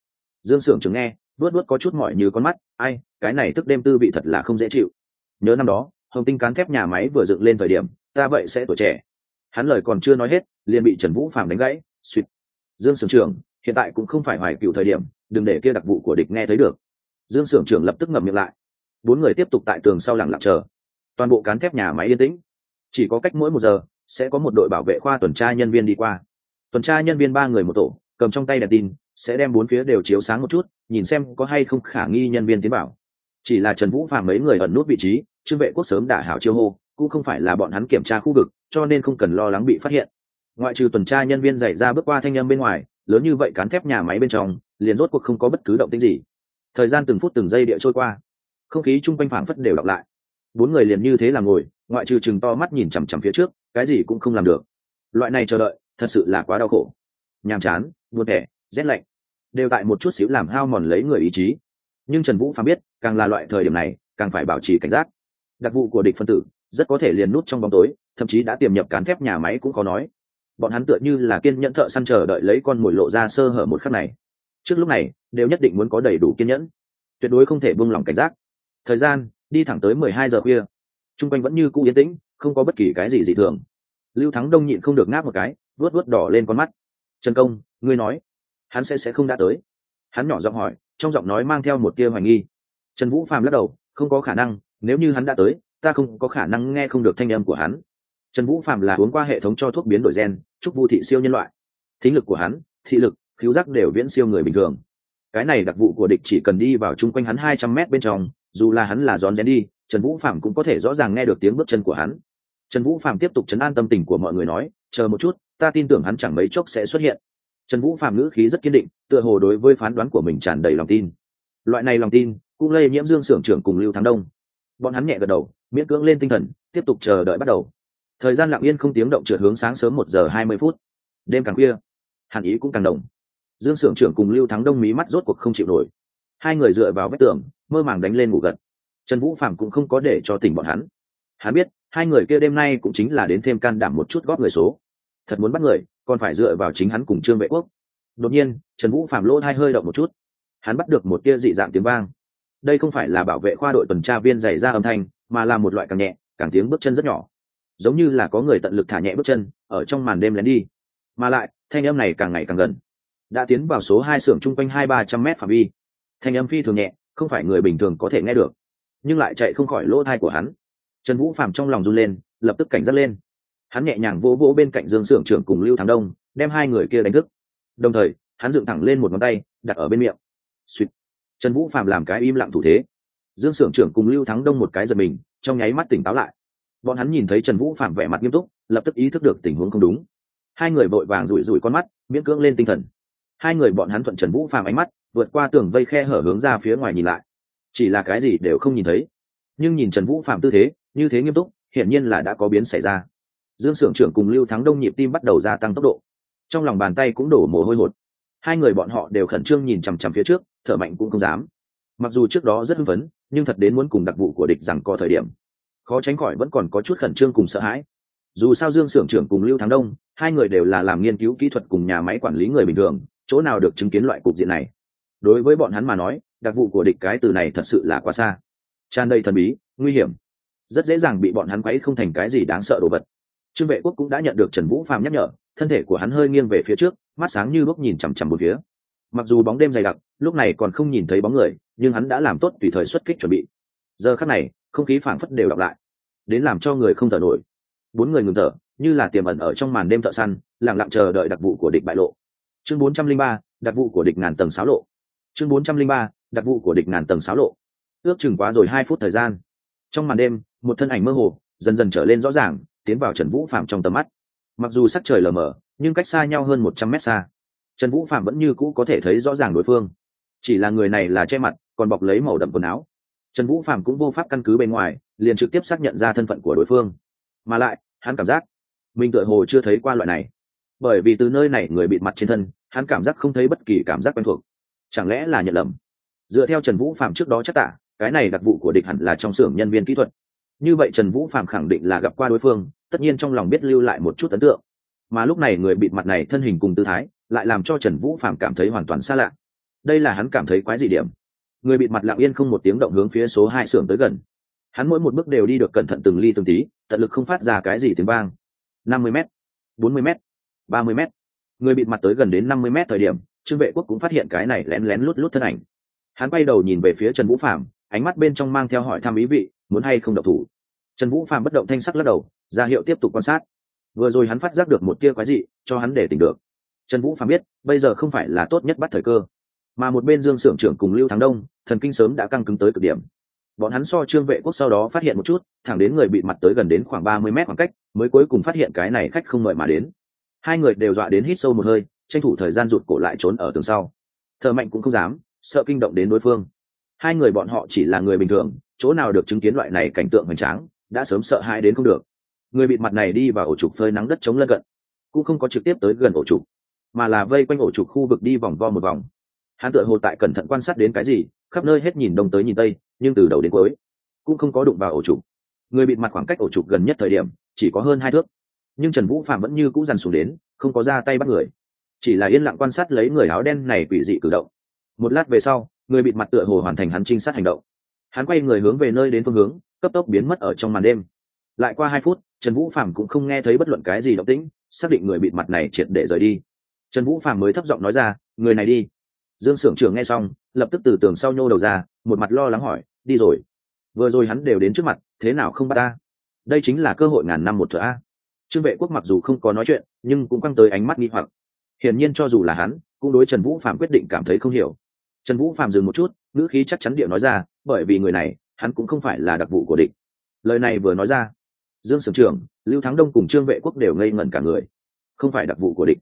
Dương s ư ở n trường nghe vớt vớt có chút mỏi như con mắt, ai, cái này thức đêm tư vị thật là không dễ chịu. Nhớ năm đó hồng tinh cán thép nhà máy vừa dựng lên thời điểm, ta vậy sẽ tuổi trẻ. Hắn lời còn chưa nói hết, liền bị trần vũ phạm đánh gãy, suýt. Dương sưởng trưởng, hiện tại cũng không phải hoài cựu thời điểm, đừng để kia đặc vụ của địch nghe thấy được. Dương sưởng trưởng lập tức ngậm miệng lại. Bốn người tiếp tục tại tường sau lặng lặng chờ. Toàn bộ cán thép nhà máy yên tĩnh. Chỉ có cách mỗi một giờ, sẽ có một đội bảo vệ khoa tuần tra nhân viên đi qua. Tuần tra nhân viên ba người một tổ, cầm trong tay đèn tin, sẽ đem bốn phía đều chiếu sáng một chút, nhìn xem có hay không khả nghi nhân viên tiến bảo chỉ là trần vũ phàm mấy người ẩn nút vị trí trương vệ quốc sớm đả hảo chiêu hô, cũng không phải là bọn hắn kiểm tra khu vực, cho nên không cần lo lắng bị phát hiện. Ngoại trừ tuần tra nhân viên dạy ra bước qua thanh â m bên ngoài, lớn như vậy cán thép nhà máy bên trong, liền rốt cuộc không có bất cứ động tĩnh gì. Thời gian từng phút từng giây địa trôi qua, không khí chung quanh phảng phất đều đọc lại. Bốn người liền như thế là ngồi, ngoại trừ chừng to mắt nhìn chằm chằm phía trước, cái gì cũng không làm được. Loại này chờ đợi, thật sự là quá đau khổ. Nhàm chán, buồn thẻ, rét lạnh, đều tại một chút xíu làm hao mòn lấy người ý chí. Nhưng trần vũ phàm biết, càng là loại thời điểm này, càng phải bảo trì cảnh giác đặc vụ của địch phân tử, rất có thể liền nút trong bóng tối, thậm chí đã tiềm nhập cán thép nhà máy cũng có nói. Bọn hắn tựa như là kiên nhẫn thợ săn chờ đợi lấy con mồi lộ ra sơ hở một khắc này. Trước lúc này, đều nhất định muốn có đầy đủ kiên nhẫn. Tuyệt đối không thể buông lỏng cảnh giác. Thời gian, đi thẳng tới mười hai giờ khuya. T r u n g quanh vẫn như cũ yên tĩnh, không có bất kỳ cái gì dị thường. Lưu thắng đông nhịn không được ngáp một cái vớt vớt đỏ lên con mắt. Trần công, ngươi nói, hắn sẽ sẽ không đã tới. Hắn nhỏ giọng hỏi, trong giọng nói mang theo một tia hoài nghi. Trần vũ phàm lắc đầu, không có khả năng nếu như hắn đã tới, ta không có khả năng nghe không được thanh âm của hắn. Trần vũ Phạm là uống qua hệ thống cho thuốc biến đổi gen, chúc vu thị siêu nhân loại. Thính lực của hắn, thị lực, khiếu giác đều viễn siêu người bình thường. Cái này đặc vụ của địch chỉ cần đi vào chung quanh hắn hai trăm mét bên trong, dù là hắn là rón rén đi, trần vũ phạm cũng có thể rõ ràng nghe được tiếng bước chân của hắn. Trần vũ phạm tiếp tục chấn an tâm tình của mọi người nói, chờ một chút, ta tin tưởng hắn chẳng mấy chốc sẽ xuất hiện. Trần vũ phạm ngữ khí rất kiên định, tựa hồ đối với phán đoán của mình tràn đầy lòng tin. Loại này lòng tin, cũng lây nhiễm dương s ư ở n trưởng cùng lưu thắng đông bọn hắn nhẹ gật đầu, miễn cưỡng lên tinh thần, tiếp tục chờ đợi bắt đầu. Thời gian lặng yên không tiếng động trượt hướng sáng sớm một giờ hai mươi phút. Đêm càng khuya, hàn ý cũng càng đồng. Dương s ư ở n trưởng cùng lưu thắng đông mí mắt rốt cuộc không chịu nổi. Hai người dựa vào vách tường, mơ màng đánh lên ngủ gật. Trần vũ phạm cũng không có để cho tỉnh bọn hắn. Hắn biết, hai người kia đêm nay cũng chính là đến thêm can đảm một chút góp người số. Thật muốn bắt người, còn phải dựa vào chính hắn cùng trương vệ quốc. Đột nhiên, trần vũ phạm lỗ hai hơi động một chút. Hắn bắt được một tia dị dạng tiếng vang đây không phải là bảo vệ khoa đội tuần tra viên dày ra âm thanh, mà là một loại càng nhẹ, càng tiếng bước chân rất nhỏ. Giống như là có người tận lực thả nhẹ bước chân, ở trong màn đêm lén đi. Mà lại, thanh âm này càng ngày càng gần. Đã tiến vào số hai xưởng chung quanh hai ba trăm mét phạm vi. Thanh âm phi thường nhẹ, không phải người bình thường có thể nghe được. Nhưng lại chạy không khỏi lỗ thai của hắn. Trần vũ phạm trong lòng run lên, lập tức cảnh giác lên. Hắn nhẹ nhàng vỗ vỗ bên cạnh dương xưởng trưởng cùng lưu thắng đông, đem hai người kia đánh thức. Đồng thời, hắn dựng thẳng lên một ngón tay, đặt ở bên miệng. Suýt trần vũ phạm làm cái im lặng thủ thế. Dương s ư ở n trưởng cùng lưu thắng đông một cái giật mình, trong nháy mắt tỉnh táo lại. Bọn hắn nhìn thấy trần vũ phạm vẻ mặt nghiêm túc, lập tức ý thức được tình huống không đúng. Hai người vội vàng rủi rủi con mắt, miễn cưỡng lên tinh thần. Hai người bọn hắn thuận trần vũ phạm ánh mắt, vượt qua tường vây khe hở hướng ra phía ngoài nhìn lại. Chỉ là cái gì đều không nhìn thấy. Nhưng nhìn trần vũ phạm tư thế, như thế nghiêm túc, hiển nhiên là đã có biến xảy ra. Dương s ư ở n g trưởng cùng lưu thắng đông nhịp tim bắt đầu gia tăng tốc độ. Trong lòng bàn tay cũng đổ mồ hôi hột hai người bọn họ đều khẩn trương nhìn chằm chằm phía trước, thở mạnh cũng không dám. Mặc dù trước đó rất hưng phấn, nhưng thật đến muốn cùng đặc vụ của địch rằng có thời điểm. Khó tránh khỏi vẫn còn có chút khẩn trương cùng sợ hãi. Dù sao dương s ư ở n g trưởng cùng lưu thắng đông, hai người đều là làm nghiên cứu kỹ thuật cùng nhà máy quản lý người bình thường, chỗ nào được chứng kiến loại cục diện này? Đối với bọn hắn mà nói, đặc vụ của địch cái từ này thật sự là quá xa. Tràn đầy thần bí, nguy hiểm. Rất dễ dàng bị bọn hắn quấy không thành cái gì đáng sợ đồ vật trương vệ quốc cũng đã nhận được trần vũ phàm nhắc nhở, thân thể của hắn hơi nghiêng về phía trước, mắt sáng như lúc nhìn chằm chằm một phía. Mặc dù bóng đêm dày đặc, lúc này còn không nhìn thấy bóng người, nhưng hắn đã làm tốt tùy thời xuất kích chuẩn bị. Giờ khắc này, không khí phảng phất đều đọc lại, đến làm cho người không thở nổi. Bốn người ngừng thở, như là tiềm ẩn ở trong màn đêm thợ săn lẳng lặng chờ đợi đặc vụ của địch bại lộ. Chương bốn trăm linh ba, đặc vụ của địch ngàn tầng xáo lộ. Chương bốn trăm linh ba, đặc vụ của địch ngàn tầng xáo lộ. Ước chừng quá rồi hai phút thời gian. Trong màn đêm, một thân ảnh mơ hồ, dần dần trở lên rõ ràng tiến vào trần vũ phạm trong tầm mắt. Mặc dù sắc trời lờ mờ, nhưng cách xa nhau hơn một trăm mét xa. Trần vũ phạm vẫn như cũ có thể thấy rõ ràng đối phương. Chỉ là người này là che mặt, còn bọc lấy màu đậm quần áo. Trần vũ phạm cũng vô pháp căn cứ bên ngoài, liền trực tiếp xác nhận ra thân phận của đối phương. Mà lại, hắn cảm giác mình tựa hồ chưa thấy qua loại này. Bởi vì từ nơi này người bị mặt trên thân, hắn cảm giác không thấy bất kỳ cảm giác quen thuộc. Chẳng lẽ là nhận lầm? Dựa theo trần vũ phạm trước đó chắc tả, cái này đặc vụ của địch hẳn là trong xưởng nhân viên kỹ thuật như vậy trần vũ phạm khẳng định là gặp qua đối phương, tất nhiên trong lòng biết lưu lại một chút ấn tượng. Mà lúc này người bịt mặt này thân hình cùng tư thái, lại làm cho trần vũ phạm cảm thấy hoàn toàn xa lạ. Đây là hắn cảm thấy quái dị điểm. Người bịt mặt lặng yên không một tiếng động hướng phía số hai xưởng tới gần. Hắn mỗi một bước đều đi được cẩn thận từng ly từng tí, tận lực không phát ra cái gì tiếng vang. Năm mươi m bốn mươi m ba mươi m người bịt mặt tới gần đến năm mươi m thời điểm, trương vệ quốc cũng phát hiện cái này lén lén lút lút thân ảnh. Hắn quay đầu nhìn về phía trần vũ phạm ánh mắt bên trong mang theo hỏi thăm ý vị, muốn hay không độc thủ. Trần vũ phạm bất động thanh sắc lắc đầu, ra hiệu tiếp tục quan sát. Vừa rồi hắn phát giác được một tia quái dị, cho hắn để tỉnh được. Trần vũ phạm biết, bây giờ không phải là tốt nhất bắt thời cơ. Mà một bên dương s ư ở n g trưởng cùng lưu thắng đông, thần kinh sớm đã căng cứng tới cực điểm. Bọn hắn so trương vệ quốc sau đó phát hiện một chút, thẳng đến người bị mặt tới gần đến khoảng ba mươi mét khoảng cách, mới cuối cùng phát hiện cái này khách không mời mà đến. Hai người đều dọa đến hít sâu một hơi, tranh thủ thời gian rụt cổ lại trốn ở tường sau. Thợ mạnh cũng không dám, sợ kinh động đến đối phương hai người bọn họ chỉ là người bình thường, chỗ nào được chứng kiến loại này cảnh tượng hoành tráng, đã sớm sợ hãi đến không được. Người bịt mặt này đi vào ổ trục phơi nắng đất chống lân cận, cũng không có trực tiếp tới gần ổ trục, mà là vây quanh ổ trục khu vực đi vòng vo một vòng. Hắn tựa hồ tại cẩn thận quan sát đến cái gì, khắp nơi hết nhìn đông tới nhìn tây, nhưng từ đầu đến cuối, cũng không có đụng vào ổ trục. Người bịt mặt khoảng cách ổ trục gần nhất thời điểm, chỉ có hơn hai thước. Nhưng trần vũ phạm vẫn như cũ dằn xuống đến, không có ra tay bắt người. Chỉ là yên lặng quan sát lấy người áo đen này quỷ dị cử động. Một lát về sau người bịt mặt tựa hồ hoàn thành hắn trinh sát hành động. Hắn quay người hướng về nơi đến phương hướng, cấp tốc biến mất ở trong màn đêm. Lại qua hai phút, trần vũ phạm cũng không nghe thấy bất luận cái gì động tĩnh, xác định người bịt mặt này triệt để rời đi. Trần vũ phạm mới thấp giọng nói ra, người này đi. Dương s ư ở n g trưởng nghe xong, lập tức từ tường sau nhô đầu ra, một mặt lo lắng hỏi, đi rồi. Vừa rồi hắn đều đến trước mặt, thế nào không bắt ta? Đây chính là cơ hội ngàn năm một thửa a. Trương vệ quốc mặc dù không có nói chuyện, nhưng cũng căng tới ánh mắt nghi hoặc. Hiển nhiên cho dù là hắn, cũng đối trần vũ phạm quyết định cảm thấy không hiểu trần vũ phạm dừng một chút, ngữ khí chắc chắn điệu nói ra, bởi vì người này, hắn cũng không phải là đặc vụ của địch. Lời này vừa nói ra, dương sưởng trưởng, lưu thắng đông cùng trương vệ quốc đều ngây ngẩn cả người. Không phải đặc vụ của địch.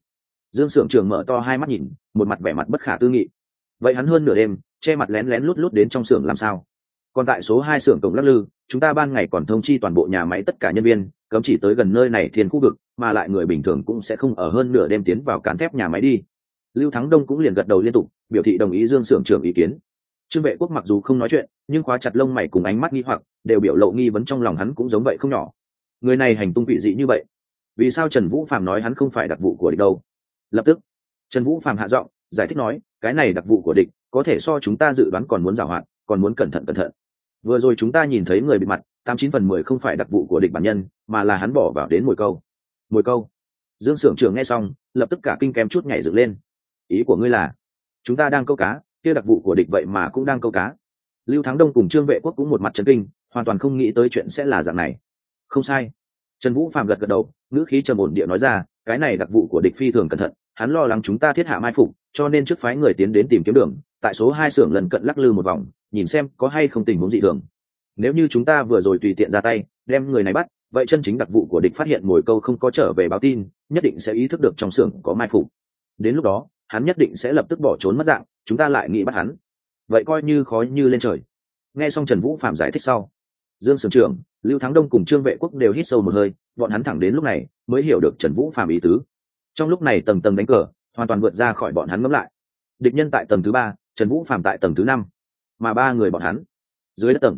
Dương sưởng trưởng mở to hai mắt nhìn, một mặt vẻ mặt bất khả tư nghị. Vậy hắn hơn nửa đêm, che mặt lén lén lút lút đến trong xưởng làm sao? Còn tại số hai xưởng cổng lắc lư, chúng ta ban ngày còn thông chi toàn bộ nhà máy tất cả nhân viên, cấm chỉ tới gần nơi này thiên khu vực, mà lại người bình thường cũng sẽ không ở hơn nửa đêm tiến vào cán thép nhà máy đi lưu thắng đông cũng liền gật đầu liên tục, biểu thị đồng ý dương s ư ở n g trưởng ý kiến. Trương vệ quốc mặc dù không nói chuyện, nhưng khóa chặt lông mày cùng ánh mắt nghi hoặc, đều biểu lộ nghi vấn trong lòng hắn cũng giống vậy không nhỏ. Người này hành tung vị dị như vậy, vì sao trần vũ phạm nói hắn không phải đặc vụ của địch đâu? Lập tức, trần vũ phạm hạ giọng, giải thích nói, cái này đặc vụ của địch, có thể so chúng ta dự đoán còn muốn giảo hoạt, còn muốn cẩn thận cẩn thận. Vừa rồi chúng ta nhìn thấy người bị mặt, tám chín phần mười không phải đặc vụ của địch bản nhân, mà là hắn bỏ vào đến mồi câu. Mồi câu. Dương s ư ở n g trưởng nghe xong, lập tức cả kinh kém chút nhảy dựng lên ý của ngươi là, chúng ta đang câu cá, kia đặc vụ của địch vậy mà cũng đang câu cá. Lưu thắng đông cùng trương vệ quốc cũng một mặt trấn kinh, hoàn toàn không nghĩ tới chuyện sẽ là dạng này. Không sai. Trần vũ phạm gật gật đầu, ngữ khí trầm ổn địa nói ra, cái này đặc vụ của địch phi thường cẩn thận, hắn lo lắng chúng ta thiết hạ mai phục, cho nên trước phái người tiến đến tìm kiếm đường, tại số hai xưởng lần cận lắc lư một vòng, nhìn xem có hay không tình huống dị thường. Nếu như chúng ta vừa rồi tùy tiện ra tay, đem người này bắt, vậy chân chính đặc vụ của địch phát hiện mồi câu không có trở về báo tin, nhất định sẽ ý thức được trong xưởng có mai phục. Đến lúc đó hắn nhất định sẽ lập tức bỏ trốn mất dạng, chúng ta lại nghĩ bắt hắn. Vậy coi như khó như lên trời. Nghe xong trần vũ phạm giải thích sau, dương sưởng trưởng, lưu thắng đông cùng trương vệ quốc đều hít sâu một hơi, bọn hắn thẳng đến lúc này mới hiểu được trần vũ phạm ý tứ. Trong lúc này tầng tầng đánh cờ, hoàn toàn vượt ra khỏi bọn hắn ngẫm lại. Địch nhân tại tầng thứ ba, trần vũ phạm tại tầng thứ năm, mà ba người bọn hắn dưới đất tầng.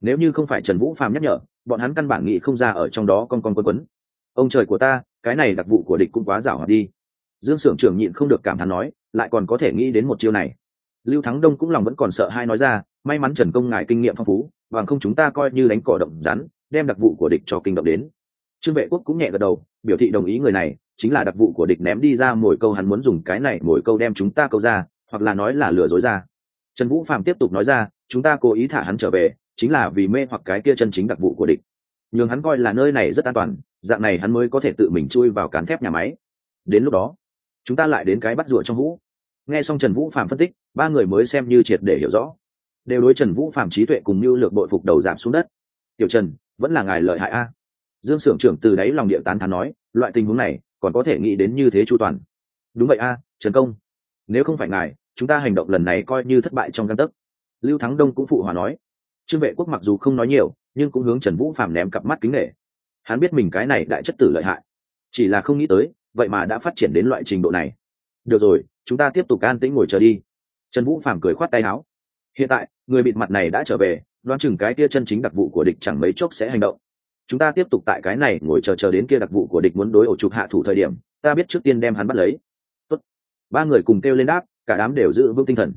Nếu như không phải trần vũ phạm nhắc nhở, bọn hắn căn bản nghĩ không ra ở trong đó con con quân quấn. Ông trời của ta, cái này đặc vụ của địch cũng quá giảo hoạt đi dương s ư ở n g trưởng nhịn không được cảm thán nói, lại còn có thể nghĩ đến một chiêu này. Lưu thắng đông cũng lòng vẫn còn sợ hai nói ra, may mắn trần công ngài kinh nghiệm phong phú, bằng không chúng ta coi như đánh cỏ động rắn, đem đặc vụ của địch cho kinh động đến. Trương vệ quốc cũng nhẹ gật đầu, biểu thị đồng ý người này, chính là đặc vụ của địch ném đi ra mồi câu hắn muốn dùng cái này mồi câu đem chúng ta câu ra, hoặc là nói là lừa dối ra. Trần vũ phạm tiếp tục nói ra, chúng ta cố ý thả hắn trở về, chính là vì mê hoặc cái kia chân chính đặc vụ của địch. Nhường hắn coi là nơi này rất an toàn, dạng này hắn mới có thể tự mình chui vào cán thép nhà máy. Đến lúc đó chúng ta lại đến cái bắt rùa trong vũ. Nghe xong trần vũ phạm phân tích, ba người mới xem như triệt để hiểu rõ. Đều đối trần vũ phạm trí tuệ cùng như lược bội phục đầu giảm xuống đất. Tiểu trần, vẫn là ngài lợi hại a. Dương s ư ở n g trưởng từ đáy lòng địa tán thán nói, loại tình huống này, còn có thể nghĩ đến như thế chu toàn. Đúng vậy a, trần công. Nếu không phải ngài, chúng ta hành động lần này coi như thất bại trong căn tấc. Lưu thắng đông cũng phụ hòa nói. Trương vệ quốc mặc dù không nói nhiều, nhưng cũng hướng trần vũ phạm ném cặp mắt kính nghệ hắn biết mình cái này đại chất tử lợi hại. Chỉ là không nghĩ tới vậy mà đã phát triển đến loại trình độ này. Được rồi, chúng ta tiếp tục an tĩnh ngồi chờ đi. Trần vũ phàm cười khoát tay áo. Hiện tại, người bịt mặt này đã trở về, đoán chừng cái kia chân chính đặc vụ của địch chẳng mấy chốc sẽ hành động. Chúng ta tiếp tục tại cái này ngồi chờ chờ đến kia đặc vụ của địch muốn đối ổ chụp hạ thủ thời điểm, ta biết trước tiên đem hắn bắt lấy. Tốt. ba người cùng kêu lên đáp, cả đám đều giữ vững tinh thần.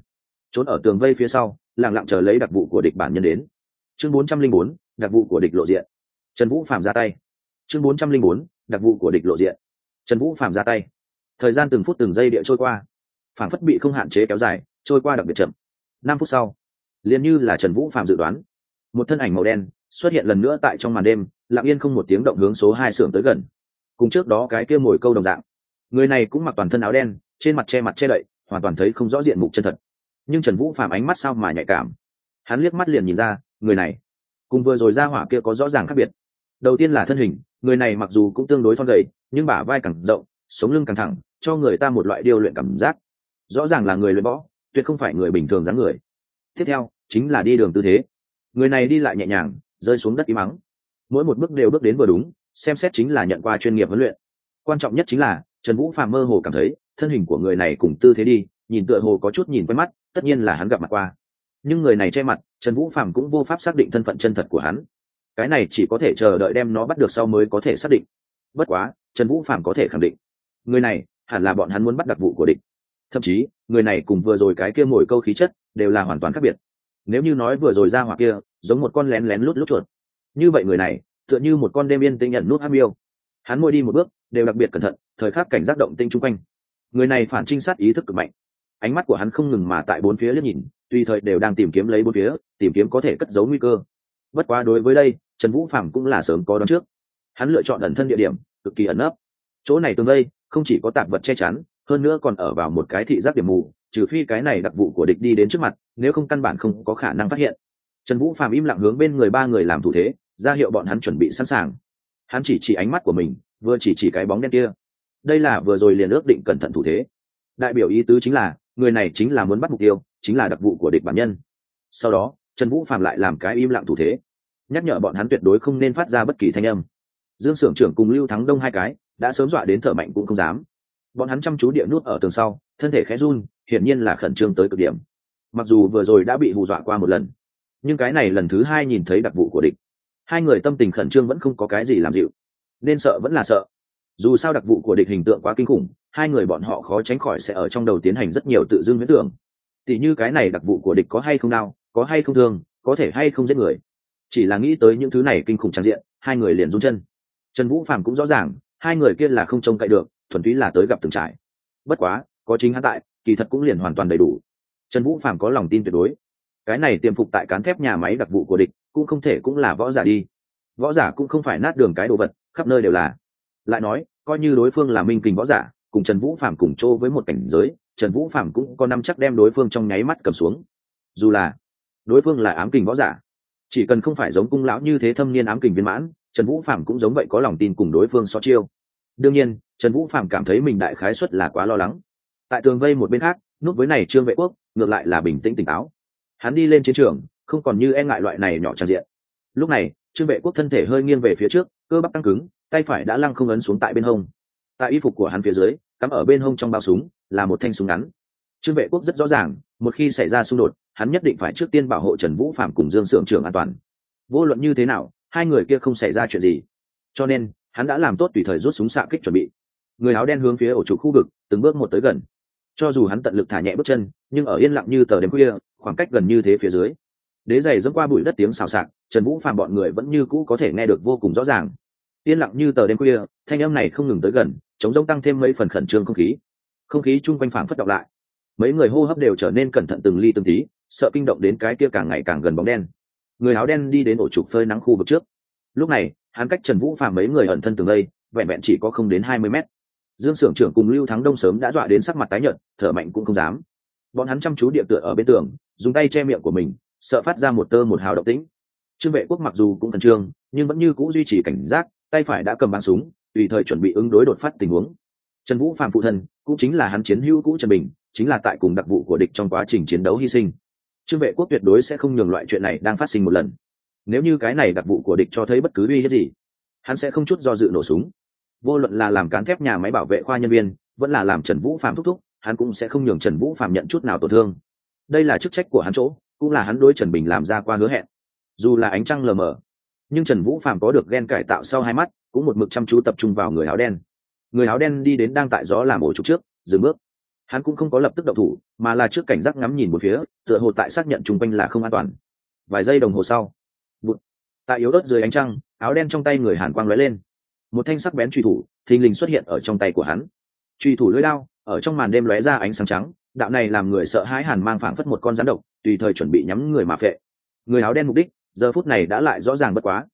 Trốn ở tường vây phía sau lẳng lặng chờ lấy đặc vụ của địch bản nhân đến. Chương bốn trăm linh bốn, đặc vụ của địch lộ diện. Trần vũ phạm ra tay. Chương bốn trăm linh bốn, đặc vụ của địch lộ diện trần vũ phạm ra tay. Thời gian từng phút từng giây địa trôi qua. Phản phất bị không hạn chế kéo dài, trôi qua đặc biệt chậm. Năm phút sau, liền như là trần vũ phạm dự đoán. Một thân ảnh màu đen xuất hiện lần nữa tại trong màn đêm, lặng yên không một tiếng động hướng số hai xưởng tới gần. Cùng trước đó cái kia mồi câu đồng dạng. Người này cũng mặc toàn thân áo đen, trên mặt che mặt che đậy, hoàn toàn thấy không rõ diện mục chân thật. Nhưng trần vũ phạm ánh mắt sao mà nhạy cảm? Hắn liếc mắt liền nhìn ra, người này cùng vừa rồi ra hỏa kia có rõ ràng khác biệt đầu tiên là thân hình, người này mặc dù cũng tương đối thon gầy, nhưng bả vai càng rộng, sống lưng càng thẳng, cho người ta một loại điêu luyện cảm giác. Rõ ràng là người luyện võ, tuyệt không phải người bình thường dáng người. Tiếp theo, chính là đi đường tư thế. Người này đi lại nhẹ nhàng, rơi xuống đất im mắng mỗi một bước đều bước đến vừa đúng, xem xét chính là nhận qua chuyên nghiệp huấn luyện. Quan trọng nhất chính là, trần vũ phạm mơ hồ cảm thấy, thân hình của người này cùng tư thế đi, nhìn tựa hồ có chút nhìn quen mắt, tất nhiên là hắn gặp mặt qua. Nhưng người này che mặt, trần vũ phạm cũng vô pháp xác định thân phận chân thật của hắn cái này chỉ có thể chờ đợi đem nó bắt được sau mới có thể xác định. Bất quá, trần vũ phạm có thể khẳng định, người này hẳn là bọn hắn muốn bắt đặc vụ của địch. Thậm chí, người này cùng vừa rồi cái kia mồi câu khí chất đều là hoàn toàn khác biệt. Nếu như nói vừa rồi ra hoặc kia giống một con lén lén lút lút chuột, như vậy người này tựa như một con đêm yên tinh nhận nút ham yêu hắn môi đi một bước, đều đặc biệt cẩn thận, thời khắc cảnh giác động tinh chung quanh. Người này phản trinh sát ý thức cực mạnh. Ánh mắt của hắn không ngừng mà tại bốn phía liếc nhìn, tùy thời đều đang tìm kiếm lấy bốn phía, tìm kiếm có thể cất giấu nguy cơ. Bất quá đối với đây trần vũ phạm cũng là sớm có đón trước. Hắn lựa chọn ẩn thân địa điểm, cực kỳ ẩn nấp. chỗ này tương đây không chỉ có tạp vật che chắn, hơn nữa còn ở vào một cái thị giác điểm mù, trừ phi cái này đặc vụ của địch đi đến trước mặt, nếu không căn bản không có khả năng phát hiện. Trần vũ phạm im lặng hướng bên người ba người làm thủ thế, ra hiệu bọn hắn chuẩn bị sẵn sàng. Hắn chỉ chỉ ánh mắt của mình, vừa chỉ chỉ cái bóng đen kia. Đây là vừa rồi liền ước định cẩn thận thủ thế. Đại biểu ý tứ chính là, người này chính là muốn bắt mục tiêu, chính là đặc vụ của địch bản nhân. Sau đó, trần vũ phạm lại làm cái im lặng thủ thế nhắc nhở bọn hắn tuyệt đối không nên phát ra bất kỳ thanh âm. Dương s ư ở n g trưởng cùng lưu thắng đông hai cái đã sớm dọa đến thở mạnh cũng không dám. Bọn hắn chăm chú địa nuốt ở tường sau thân thể khẽ run hiển nhiên là khẩn trương tới cực điểm. Mặc dù vừa rồi đã bị hù dọa qua một lần nhưng cái này lần thứ hai nhìn thấy đặc vụ của địch. Hai người tâm tình khẩn trương vẫn không có cái gì làm dịu. Nên sợ vẫn là sợ. Dù sao đặc vụ của địch hình tượng quá kinh khủng hai người bọn họ khó tránh khỏi sẽ ở trong đầu tiến hành rất nhiều tự dưng huyễn tưởng. Tỉ như cái này đặc vụ của địch có hay không nào, có hay không thương có thể hay không giết người chỉ là nghĩ tới những thứ này kinh khủng trang diện, hai người liền run chân. Trần vũ phạm cũng rõ ràng, hai người kia là không trông cậy được, thuần túy là tới gặp từng trải bất quá, có chính hắn tại, kỳ thật cũng liền hoàn toàn đầy đủ. Trần vũ phạm có lòng tin tuyệt đối. Cái này tiềm phục tại cán thép nhà máy đặc vụ của địch, cũng không thể cũng là võ giả đi. Võ giả cũng không phải nát đường cái đồ vật, khắp nơi đều là. Lại nói, coi như đối phương là minh kình võ giả, cùng trần vũ phạm cùng chỗ với một cảnh giới, trần vũ phạm cũng có năm chắc đem đối phương trong nháy mắt cầm xuống. Dù là, đối phương là ám kình võ giả chỉ cần không phải giống cung lão như thế thâm niên ám kình viên mãn, trần vũ phạm cũng giống vậy có lòng tin cùng đối phương so chiêu. Đương nhiên, trần vũ phạm cảm thấy mình đại khái xuất là quá lo lắng. Tại tường vây một bên khác, núp với này trương vệ quốc, ngược lại là bình tĩnh tỉnh táo. Hắn đi lên chiến trường, không còn như e ngại loại này nhỏ tràn diện. Lúc này, trương vệ quốc thân thể hơi nghiêng về phía trước, cơ bắp tăng cứng, tay phải đã lăng không ấn xuống tại bên hông. Tại y phục của hắn phía dưới, cắm ở bên hông trong bao súng, là một thanh súng ngắn trương vệ quốc rất rõ ràng, một khi xảy ra xung đột, hắn nhất định phải trước tiên bảo hộ trần vũ phạm cùng dương s ư ở n trưởng an toàn. Vô luận như thế nào, hai người kia không xảy ra chuyện gì. Cho nên, hắn đã làm tốt tùy thời rút súng xạ kích chuẩn bị. Người áo đen hướng phía ổ trụ khu vực, từng bước một tới gần. Cho dù hắn tận lực thả nhẹ bước chân, nhưng ở yên lặng như tờ đêm khuya, khoảng cách gần như thế phía dưới. Đế giày dẫm qua bụi đất tiếng xào xạc, trần vũ phạm bọn người vẫn như cũ có thể nghe được vô cùng rõ ràng. Yên lặng như tờ đêm khuya, thanh âm này không ngừng tới gần, chống rông tăng thêm mấy phần khẩn trương không khí. Không khí chung quanh phảng phất đọc lại mấy người hô hấp đều trở nên cẩn thận từng ly từng tí, sợ kinh động đến cái kia càng ngày càng gần bóng đen. Người áo đen đi đến ổ trục phơi nắng khu vực trước. Lúc này, hắn cách trần vũ phạm mấy người ẩn thân từng đây, vẹn vẹn chỉ có không đến hai mươi mét. Dương s ư ở n g trưởng cùng lưu thắng đông sớm đã dọa đến sắc mặt tái nhợt, thở mạnh cũng không dám. Bọn hắn chăm chú địa tựa ở bên tường, dùng tay che miệng của mình, sợ phát ra một tơ một hào động tĩnh. Trương vệ quốc mặc dù cũng khẩn trương, nhưng vẫn như c ũ duy trì cảnh giác, tay phải đã cầm bắn súng, tùy thời chuẩn bị ứng đối đột phát tình huống. Trần vũ phạm phụ thân, cũng chính là hắn chiến hữu cũ trần bình chính là tại cùng đặc vụ của địch trong quá trình chiến đấu hy sinh. Trương vệ quốc tuyệt đối sẽ không nhường loại chuyện này đang phát sinh một lần. Nếu như cái này đặc vụ của địch cho thấy bất cứ uy hiếp gì, hắn sẽ không chút do dự nổ súng. Vô luận là làm cán thép nhà máy bảo vệ khoa nhân viên, vẫn là làm trần vũ phạm thúc thúc, hắn cũng sẽ không nhường trần vũ phạm nhận chút nào tổn thương. Đây là chức trách của hắn chỗ, cũng là hắn đối trần bình làm ra qua hứa hẹn. Dù là ánh trăng lờ mờ, nhưng trần vũ phạm có được ghen cải tạo sau hai mắt, cũng một mực chăm chú tập trung vào người áo đen. Người áo đen đi đến đang tại gió làm ổ trục trước, dừng bước hắn cũng không có lập tức động thủ, mà là trước cảnh giác ngắm nhìn một phía, tựa hồ tại xác nhận chung quanh là không an toàn. Vài giây đồng hồ sau bụt tại yếu đất dưới ánh trăng, áo đen trong tay người hàn quang lóe lên. Một thanh sắc bén truy thủ, thình lình xuất hiện ở trong tay của hắn. Truy thủ lưỡi lao, ở trong màn đêm lóe ra ánh sáng trắng, đạo này làm người sợ hãi hàn mang phảng phất một con rắn độc, tùy thời chuẩn bị nhắm người mà phệ. Người áo đen mục đích, giờ phút này đã lại rõ ràng bất quá.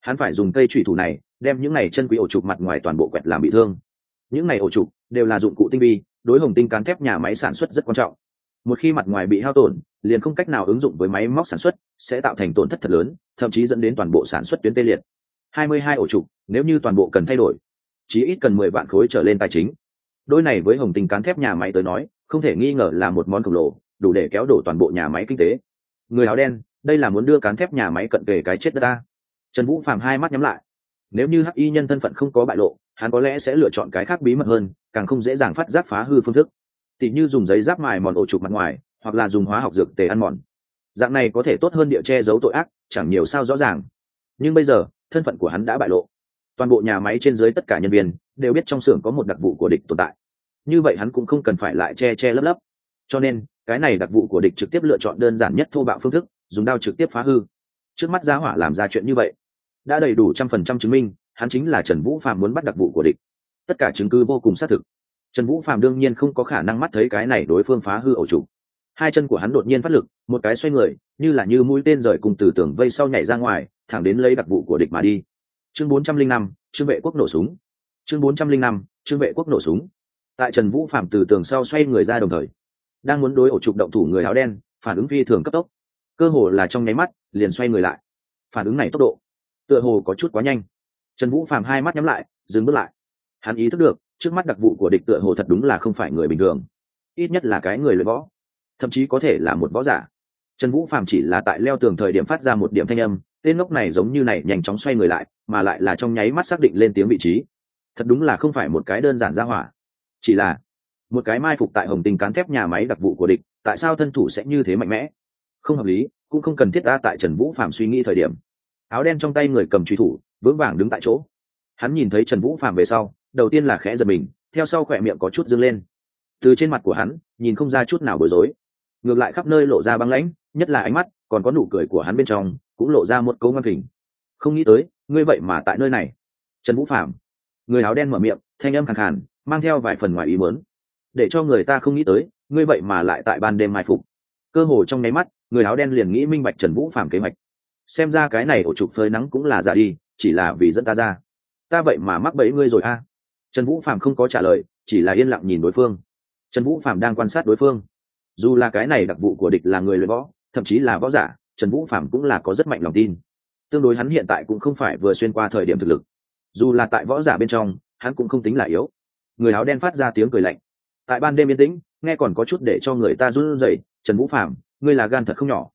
Hắn phải dùng cây truy thủ này, đem những này chân quý ổ trục mặt ngoài toàn bộ quẹt làm bị thương. Những này ổ trục đều là dụng cụ tinh vi đối hồng tinh cán thép nhà máy sản xuất rất quan trọng. Một khi mặt ngoài bị hao tổn, liền không cách nào ứng dụng với máy móc sản xuất, sẽ tạo thành tổn thất thật lớn, thậm chí dẫn đến toàn bộ sản xuất tuyến tê liệt. 22 ổ trục, nếu như toàn bộ cần thay đổi, chí ít cần mười vạn khối trở lên tài chính. Đôi này với hồng Tinh cán thép nhà máy tới nói, không thể nghi ngờ là một món khổng lồ, đủ để kéo đổ toàn bộ nhà máy kinh tế. Người áo đen, đây là muốn đưa cán thép nhà máy cận kề cái chết đất ta. Trần vũ phàm hai mắt nhắm lại. Nếu như hắc y nhân thân phận không có bại lộ, hắn có lẽ sẽ lựa chọn cái khác bí mật hơn càng không dễ dàng phát giác phá hư phương thức. Tỉ như dùng giấy giáp mài mòn ổ trục mặt ngoài, hoặc là dùng hóa học dược tề ăn mòn. Dạng này có thể tốt hơn địa che giấu tội ác, chẳng nhiều sao rõ ràng. Nhưng bây giờ, thân phận của hắn đã bại lộ. Toàn bộ nhà máy trên dưới tất cả nhân viên đều biết trong xưởng có một đặc vụ của địch tồn tại. Như vậy hắn cũng không cần phải lại che che lấp lấp. Cho nên, cái này đặc vụ của địch trực tiếp lựa chọn đơn giản nhất thô bạo phương thức, dùng đao trực tiếp phá hư. Trước mắt giá hỏa làm ra chuyện như vậy, đã đầy đủ trăm phần trăm chứng minh, hắn chính là trần vũ phạm muốn bắt đặc vụ của địch tất cả chứng cứ vô cùng xác thực. Trần vũ phạm đương nhiên không có khả năng mắt thấy cái này đối phương phá hư ẩu chủ. Hai chân của hắn đột nhiên phát lực, một cái xoay người, như là như mũi tên rời cùng từ tường vây sau nhảy ra ngoài, thẳng đến lấy đặc vụ của địch mà đi. Chương bốn trăm linh năm, trương vệ quốc nổ súng. Chương bốn trăm linh năm, trương vệ quốc nổ súng. Tại trần vũ phạm từ tường sau xoay người ra đồng thời, đang muốn đối ổ trục động thủ người áo đen, phản ứng phi thường cấp tốc. Cơ hồ là trong nháy mắt, liền xoay người lại. Phản ứng này tốc độ, tựa hồ có chút quá nhanh. Trần vũ phạm hai mắt nhắm lại, dừng bước lại hắn ý thức được, trước mắt đặc vụ của địch tựa hồ thật đúng là không phải người bình thường. Ít nhất là cái người luyện võ. Thậm chí có thể là một võ giả. Trần vũ phạm chỉ là tại leo tường thời điểm phát ra một điểm thanh âm, tên ngốc này giống như này nhanh chóng xoay người lại, mà lại là trong nháy mắt xác định lên tiếng vị trí. Thật đúng là không phải một cái đơn giản ra hỏa. Chỉ là, một cái mai phục tại hồng tình cán thép nhà máy đặc vụ của địch, tại sao thân thủ sẽ như thế mạnh mẽ? Không hợp lý, cũng không cần thiết ra tại trần vũ phạm suy nghĩ thời điểm. Áo đen trong tay người cầm truy thủ, vững vàng đứng tại chỗ. Hắn nhìn thấy trần vũ phạm về sau đầu tiên là khẽ giật mình, theo sau khỏe miệng có chút dâng lên. Từ trên mặt của hắn, nhìn không ra chút nào bối rối. Ngược lại khắp nơi lộ ra băng lãnh, nhất là ánh mắt, còn có nụ cười của hắn bên trong, cũng lộ ra một câu ngang kình. Không nghĩ tới, ngươi vậy mà tại nơi này. Trần vũ phạm người áo đen mở miệng, thanh âm khẳng khàn, mang theo vài phần ngoài ý mớn để cho người ta không nghĩ tới, ngươi vậy mà lại tại ban đêm mai phục. Cơ hồ trong nháy mắt, người áo đen liền nghĩ minh bạch trần vũ phạm kế hoạch. Xem ra cái này ổ trục phơi nắng cũng là giả đi, chỉ là vì dẫn ta ra. Ta vậy mà mắc bẫy ngươi rồi a trần vũ phạm không có trả lời, chỉ là yên lặng nhìn đối phương. Trần vũ phạm đang quan sát đối phương. Dù là cái này đặc vụ của địch là người luyện võ, thậm chí là võ giả, trần vũ phạm cũng là có rất mạnh lòng tin. Tương đối hắn hiện tại cũng không phải vừa xuyên qua thời điểm thực lực. Dù là tại võ giả bên trong, hắn cũng không tính là yếu. Người áo đen phát ra tiếng cười lạnh. Tại ban đêm yên tĩnh, nghe còn có chút để cho người ta run rẩy, trần vũ phạm ngươi là gan thật không nhỏ.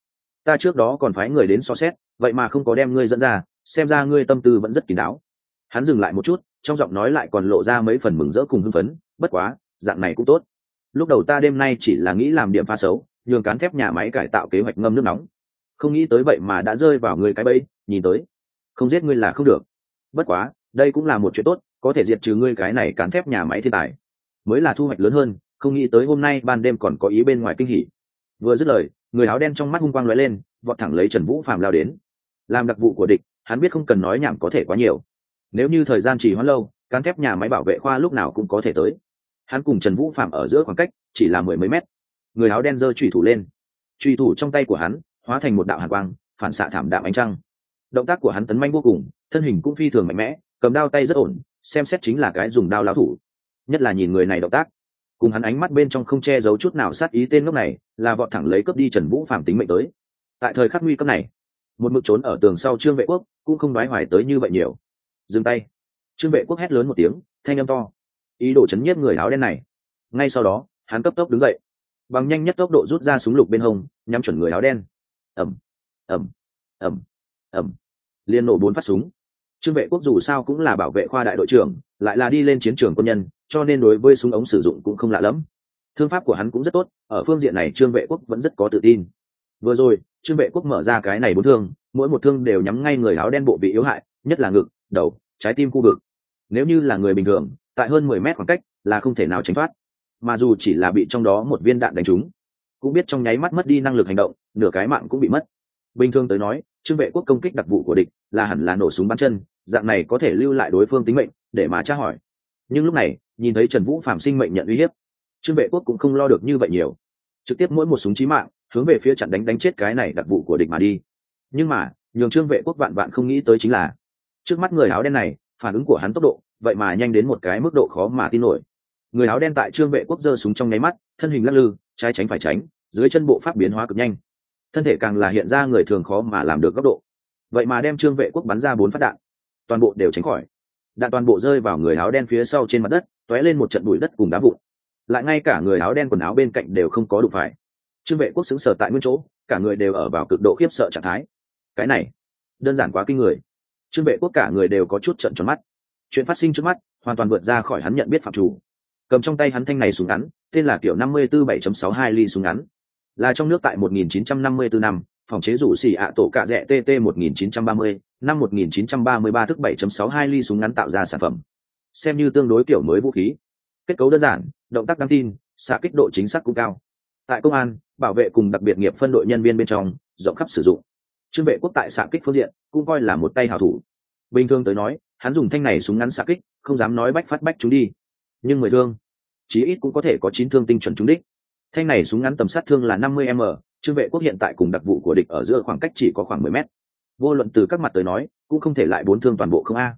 Ta trước đó còn phái người đến so xét, vậy mà không có đem ngươi dẫn ra, xem ra ngươi tâm tư vẫn rất kín đáo. Hắn dừng lại một chút trong giọng nói lại còn lộ ra mấy phần mừng rỡ cùng hưng phấn, bất quá, dạng này cũng tốt. Lúc đầu ta đêm nay chỉ là nghĩ làm điểm pha xấu, nhường cán thép nhà máy cải tạo kế hoạch ngâm nước nóng. Không nghĩ tới vậy mà đã rơi vào người cái bẫy, nhìn tới. Không giết ngươi là không được. Bất quá, đây cũng là một chuyện tốt, có thể diệt trừ ngươi cái này cán thép nhà máy thiên tài. Mới là thu hoạch lớn hơn, không nghĩ tới hôm nay ban đêm còn có ý bên ngoài kinh hỉ. Vừa dứt lời, người áo đen trong mắt hung quang lóe lên, vọt thẳng lấy trần vũ phàm lao đến. Làm đặc vụ của địch, hắn biết không cần nói nhảm có thể quá nhiều nếu như thời gian chỉ hoãn lâu, cán thép nhà máy bảo vệ khoa lúc nào cũng có thể tới. Hắn cùng trần vũ phạm ở giữa khoảng cách, chỉ là mười mấy mét. Người áo đen giơ trùy thủ lên. Trùy thủ trong tay của hắn, hóa thành một đạo hàn quang, phản xạ thảm đạm ánh trăng. Động tác của hắn tấn manh vô cùng, thân hình cũng phi thường mạnh mẽ, cầm đao tay rất ổn, xem xét chính là cái dùng đao láo thủ. Nhất là nhìn người này động tác. Cùng hắn ánh mắt bên trong không che giấu chút nào sát ý tên ngốc này, là vọt thẳng lấy cướp đi trần vũ phạm tính mệnh tới. Tại thời khắc nguy cấp này, một mực trốn ở tường sau trương vệ quốc, cũng không nói hoài tới như vậy nhiều dừng tay. Trương vệ quốc hét lớn một tiếng, thanh âm to. Ý đồ chấn nhiếp người áo đen này. Ngay sau đó, hắn cấp tốc đứng dậy. Bằng nhanh nhất tốc độ rút ra súng lục bên hông, nhắm chuẩn người áo đen. Ẩm ẩm ẩm ẩm liên nổ bốn phát súng. Trương vệ quốc dù sao cũng là bảo vệ khoa đại đội trưởng, lại là đi lên chiến trường quân nhân, cho nên đối với súng ống sử dụng cũng không lạ lẫm. Thương pháp của hắn cũng rất tốt, ở phương diện này trương vệ quốc vẫn rất có tự tin. Vừa rồi, trương vệ quốc mở ra cái này bốn thương, mỗi một thương đều nhắm ngay người áo đen bộ bị yếu hại, nhất là ngực đầu, trái tim khu vực. Nếu như là người bình thường, tại hơn mười mét khoảng cách là không thể nào tránh thoát. Mà dù chỉ là bị trong đó một viên đạn đánh trúng, cũng biết trong nháy mắt mất đi năng lực hành động, nửa cái mạng cũng bị mất. Bình thường tới nói, trương vệ quốc công kích đặc vụ của địch là hẳn là nổ súng bắn chân, dạng này có thể lưu lại đối phương tính mệnh, để mà tra hỏi. Nhưng lúc này, nhìn thấy trần vũ phạm sinh mệnh nhận uy hiếp, trương vệ quốc cũng không lo được như vậy nhiều. Trực tiếp mỗi một súng chí mạng, hướng về phía chặn đánh đánh chết cái này đặc vụ của địch mà đi. Nhưng mà, nhường trương vệ quốc vạn vạn không nghĩ tới chính là trước mắt người áo đen này, phản ứng của hắn tốc độ, vậy mà nhanh đến một cái mức độ khó mà tin nổi. Người áo đen tại trương vệ quốc giơ súng trong nháy mắt, thân hình lắc lư, trái tránh phải tránh, dưới chân bộ pháp biến hóa cực nhanh. Thân thể càng là hiện ra người thường khó mà làm được góc độ. Vậy mà đem trương vệ quốc bắn ra bốn phát đạn. Toàn bộ đều tránh khỏi. Đạn toàn bộ rơi vào người áo đen phía sau trên mặt đất t ó é lên một trận bụi đất cùng đá vụn. Lại ngay cả người áo đen quần áo bên cạnh đều không có đụng phải. Trương vệ quốc xứng sở tại nguyên chỗ, cả người đều ở vào cực độ khiếp sợ trạng thái. Cái này, đơn giản quá kinh người trương vệ quốc cả người đều có chút trận tròn mắt. Chuyện phát sinh trước mắt, hoàn toàn vượt ra khỏi hắn nhận biết phạm chủ. Cầm trong tay hắn thanh này súng ngắn, tên là kiểu năm mươi bốn bảy sáu hai ly súng ngắn. Là trong nước tại một nghìn chín trăm năm mươi bốn phòng chế rủ xỉ ạ tổ cạ rẽ tt một nghìn chín trăm ba mươi, năm một nghìn chín trăm ba mươi ba thức bảy sáu hai ly súng ngắn tạo ra sản phẩm. Xem như tương đối kiểu mới vũ khí. Kết cấu đơn giản, động tác đáng tin, xạ kích độ chính xác cũng cao. Tại công an, bảo vệ cùng đặc biệt nghiệp phân đội nhân viên bên trong, rộng khắp sử dụng trương vệ quốc tại xạ kích phương diện cũng coi là một tay hào thủ. Bình thường tới nói, hắn dùng thanh này súng ngắn xạ kích, không dám nói bách phát bách chúng đi. Nhưng mười thương, chí ít cũng có thể có chín thương tinh chuẩn trúng đích. Thanh này súng ngắn tầm sát thương là năm mươi m, trương vệ quốc hiện tại cùng đặc vụ của địch ở giữa khoảng cách chỉ có khoảng mười m vô luận từ các mặt tới nói, cũng không thể lại bốn thương toàn bộ không a.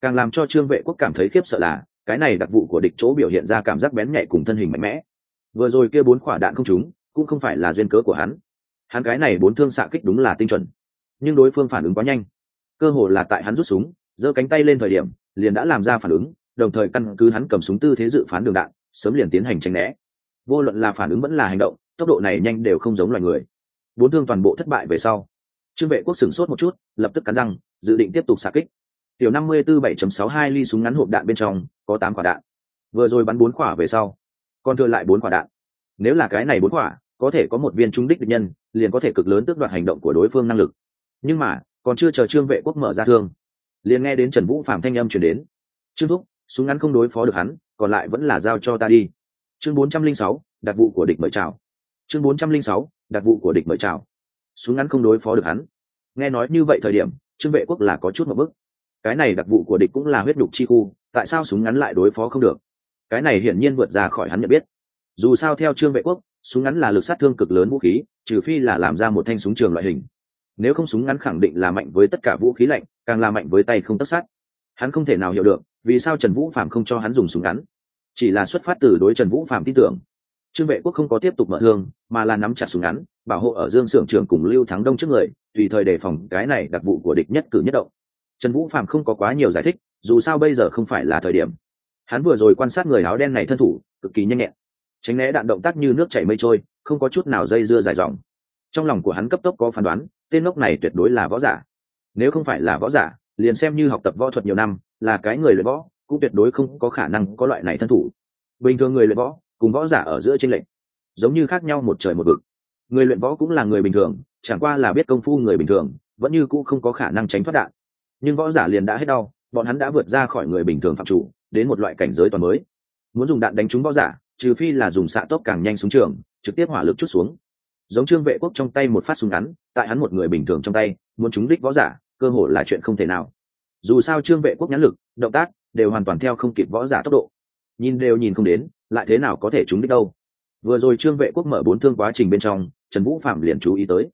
Càng làm cho trương vệ quốc cảm thấy khiếp sợ là, cái này đặc vụ của địch chỗ biểu hiện ra cảm giác bén nhạy cùng thân hình mạnh mẽ. Vừa rồi kia bốn quả đạn không trúng, cũng không phải là duyên cớ của hắn. Hắn cái này bốn thương xạ kích đúng là tinh chuẩn nhưng đối phương phản ứng quá nhanh. Cơ hồ là tại hắn rút súng, giơ cánh tay lên thời điểm, liền đã làm ra phản ứng, đồng thời căn cứ hắn cầm súng tư thế dự phán đường đạn, sớm liền tiến hành tranh né. Vô luận là phản ứng vẫn là hành động, tốc độ này nhanh đều không giống loài người. Bốn thương toàn bộ thất bại về sau, trương vệ quốc sửng sốt một chút, lập tức cắn răng, dự định tiếp tục xạ kích. Tiểu năm mươi tư bảy sáu hai ly súng ngắn hộp đạn bên trong, có tám quả đạn. Vừa rồi bắn bốn quả về sau, còn thừa lại bốn quả đạn. Nếu là cái này bốn quả, có thể có một viên trung đích địch nhân, liền có thể cực lớn tước đoạt hành động của đối phương năng lực nhưng mà, còn chưa chờ trương vệ quốc mở ra thương, liền nghe đến trần vũ phạm thanh âm chuyển đến. Trương thúc, súng ngắn không đối phó được hắn, còn lại vẫn là giao cho ta đi. Chương bốn trăm linh sáu, đặc vụ của địch mời chào. Chương bốn trăm linh sáu, đặc vụ của địch mời chào. Súng ngắn không đối phó được hắn. Nghe nói như vậy thời điểm, trương vệ quốc là có chút một bức. Cái này đặc vụ của địch cũng là huyết đục chi khu, tại sao súng ngắn lại đối phó không được? Cái này hiển nhiên vượt ra khỏi hắn nhận biết. Dù sao theo trương vệ quốc, súng ngắn là lực sát thương cực lớn vũ khí, trừ phi là làm ra một thanh súng trường loại hình nếu không súng ngắn khẳng định là mạnh với tất cả vũ khí lạnh, càng là mạnh với tay không tất sát. Hắn không thể nào hiểu được, vì sao trần vũ phạm không cho hắn dùng súng ngắn. Chỉ là xuất phát từ đối trần vũ phạm tin tưởng. Trương vệ quốc không có tiếp tục mở thương, mà là nắm chặt súng ngắn, bảo hộ ở dương s ư ở n g cùng lưu thắng đông trước người, tùy thời đề phòng cái này đặc vụ của địch nhất cử nhất động. Trần vũ phạm không có quá nhiều giải thích, dù sao bây giờ không phải là thời điểm. Hắn vừa rồi quan sát người áo đen này thân thủ, cực kỳ nhanh nhẹn. Tránh né đạn động tác như nước chảy mây trôi, không có chút nào dây dưa dài dòng. Trong lòng của hắn cấp tốc có phán đoán tên ngốc này tuyệt đối là võ giả. Nếu không phải là võ giả, liền xem như học tập võ thuật nhiều năm, là cái người luyện võ, cũng tuyệt đối không có khả năng có loại này thân thủ. Bình thường người luyện võ, cùng võ giả ở giữa tranh lệch, giống như khác nhau một trời một vực. Người luyện võ cũng là người bình thường, chẳng qua là biết công phu người bình thường, vẫn như cũ không có khả năng tránh thoát đạn. Nhưng võ giả liền đã hết đau, bọn hắn đã vượt ra khỏi người bình thường phạm chủ, đến một loại cảnh giới toàn mới. Muốn dùng đạn đánh trúng võ giả, trừ phi là dùng xạ tốc càng nhanh xuống trường, trực tiếp hỏa lực chút xuống giống trương vệ quốc trong tay một phát súng ngắn, tại hắn một người bình thường trong tay, muốn trúng đích võ giả, cơ hội là chuyện không thể nào. Dù sao trương vệ quốc nhãn lực, động tác đều hoàn toàn theo không kịp võ giả tốc độ. Nhìn đều nhìn không đến, lại thế nào có thể trúng đích đâu. Vừa rồi trương vệ quốc mở bốn thương quá trình bên trong, trần vũ phạm liền chú ý tới.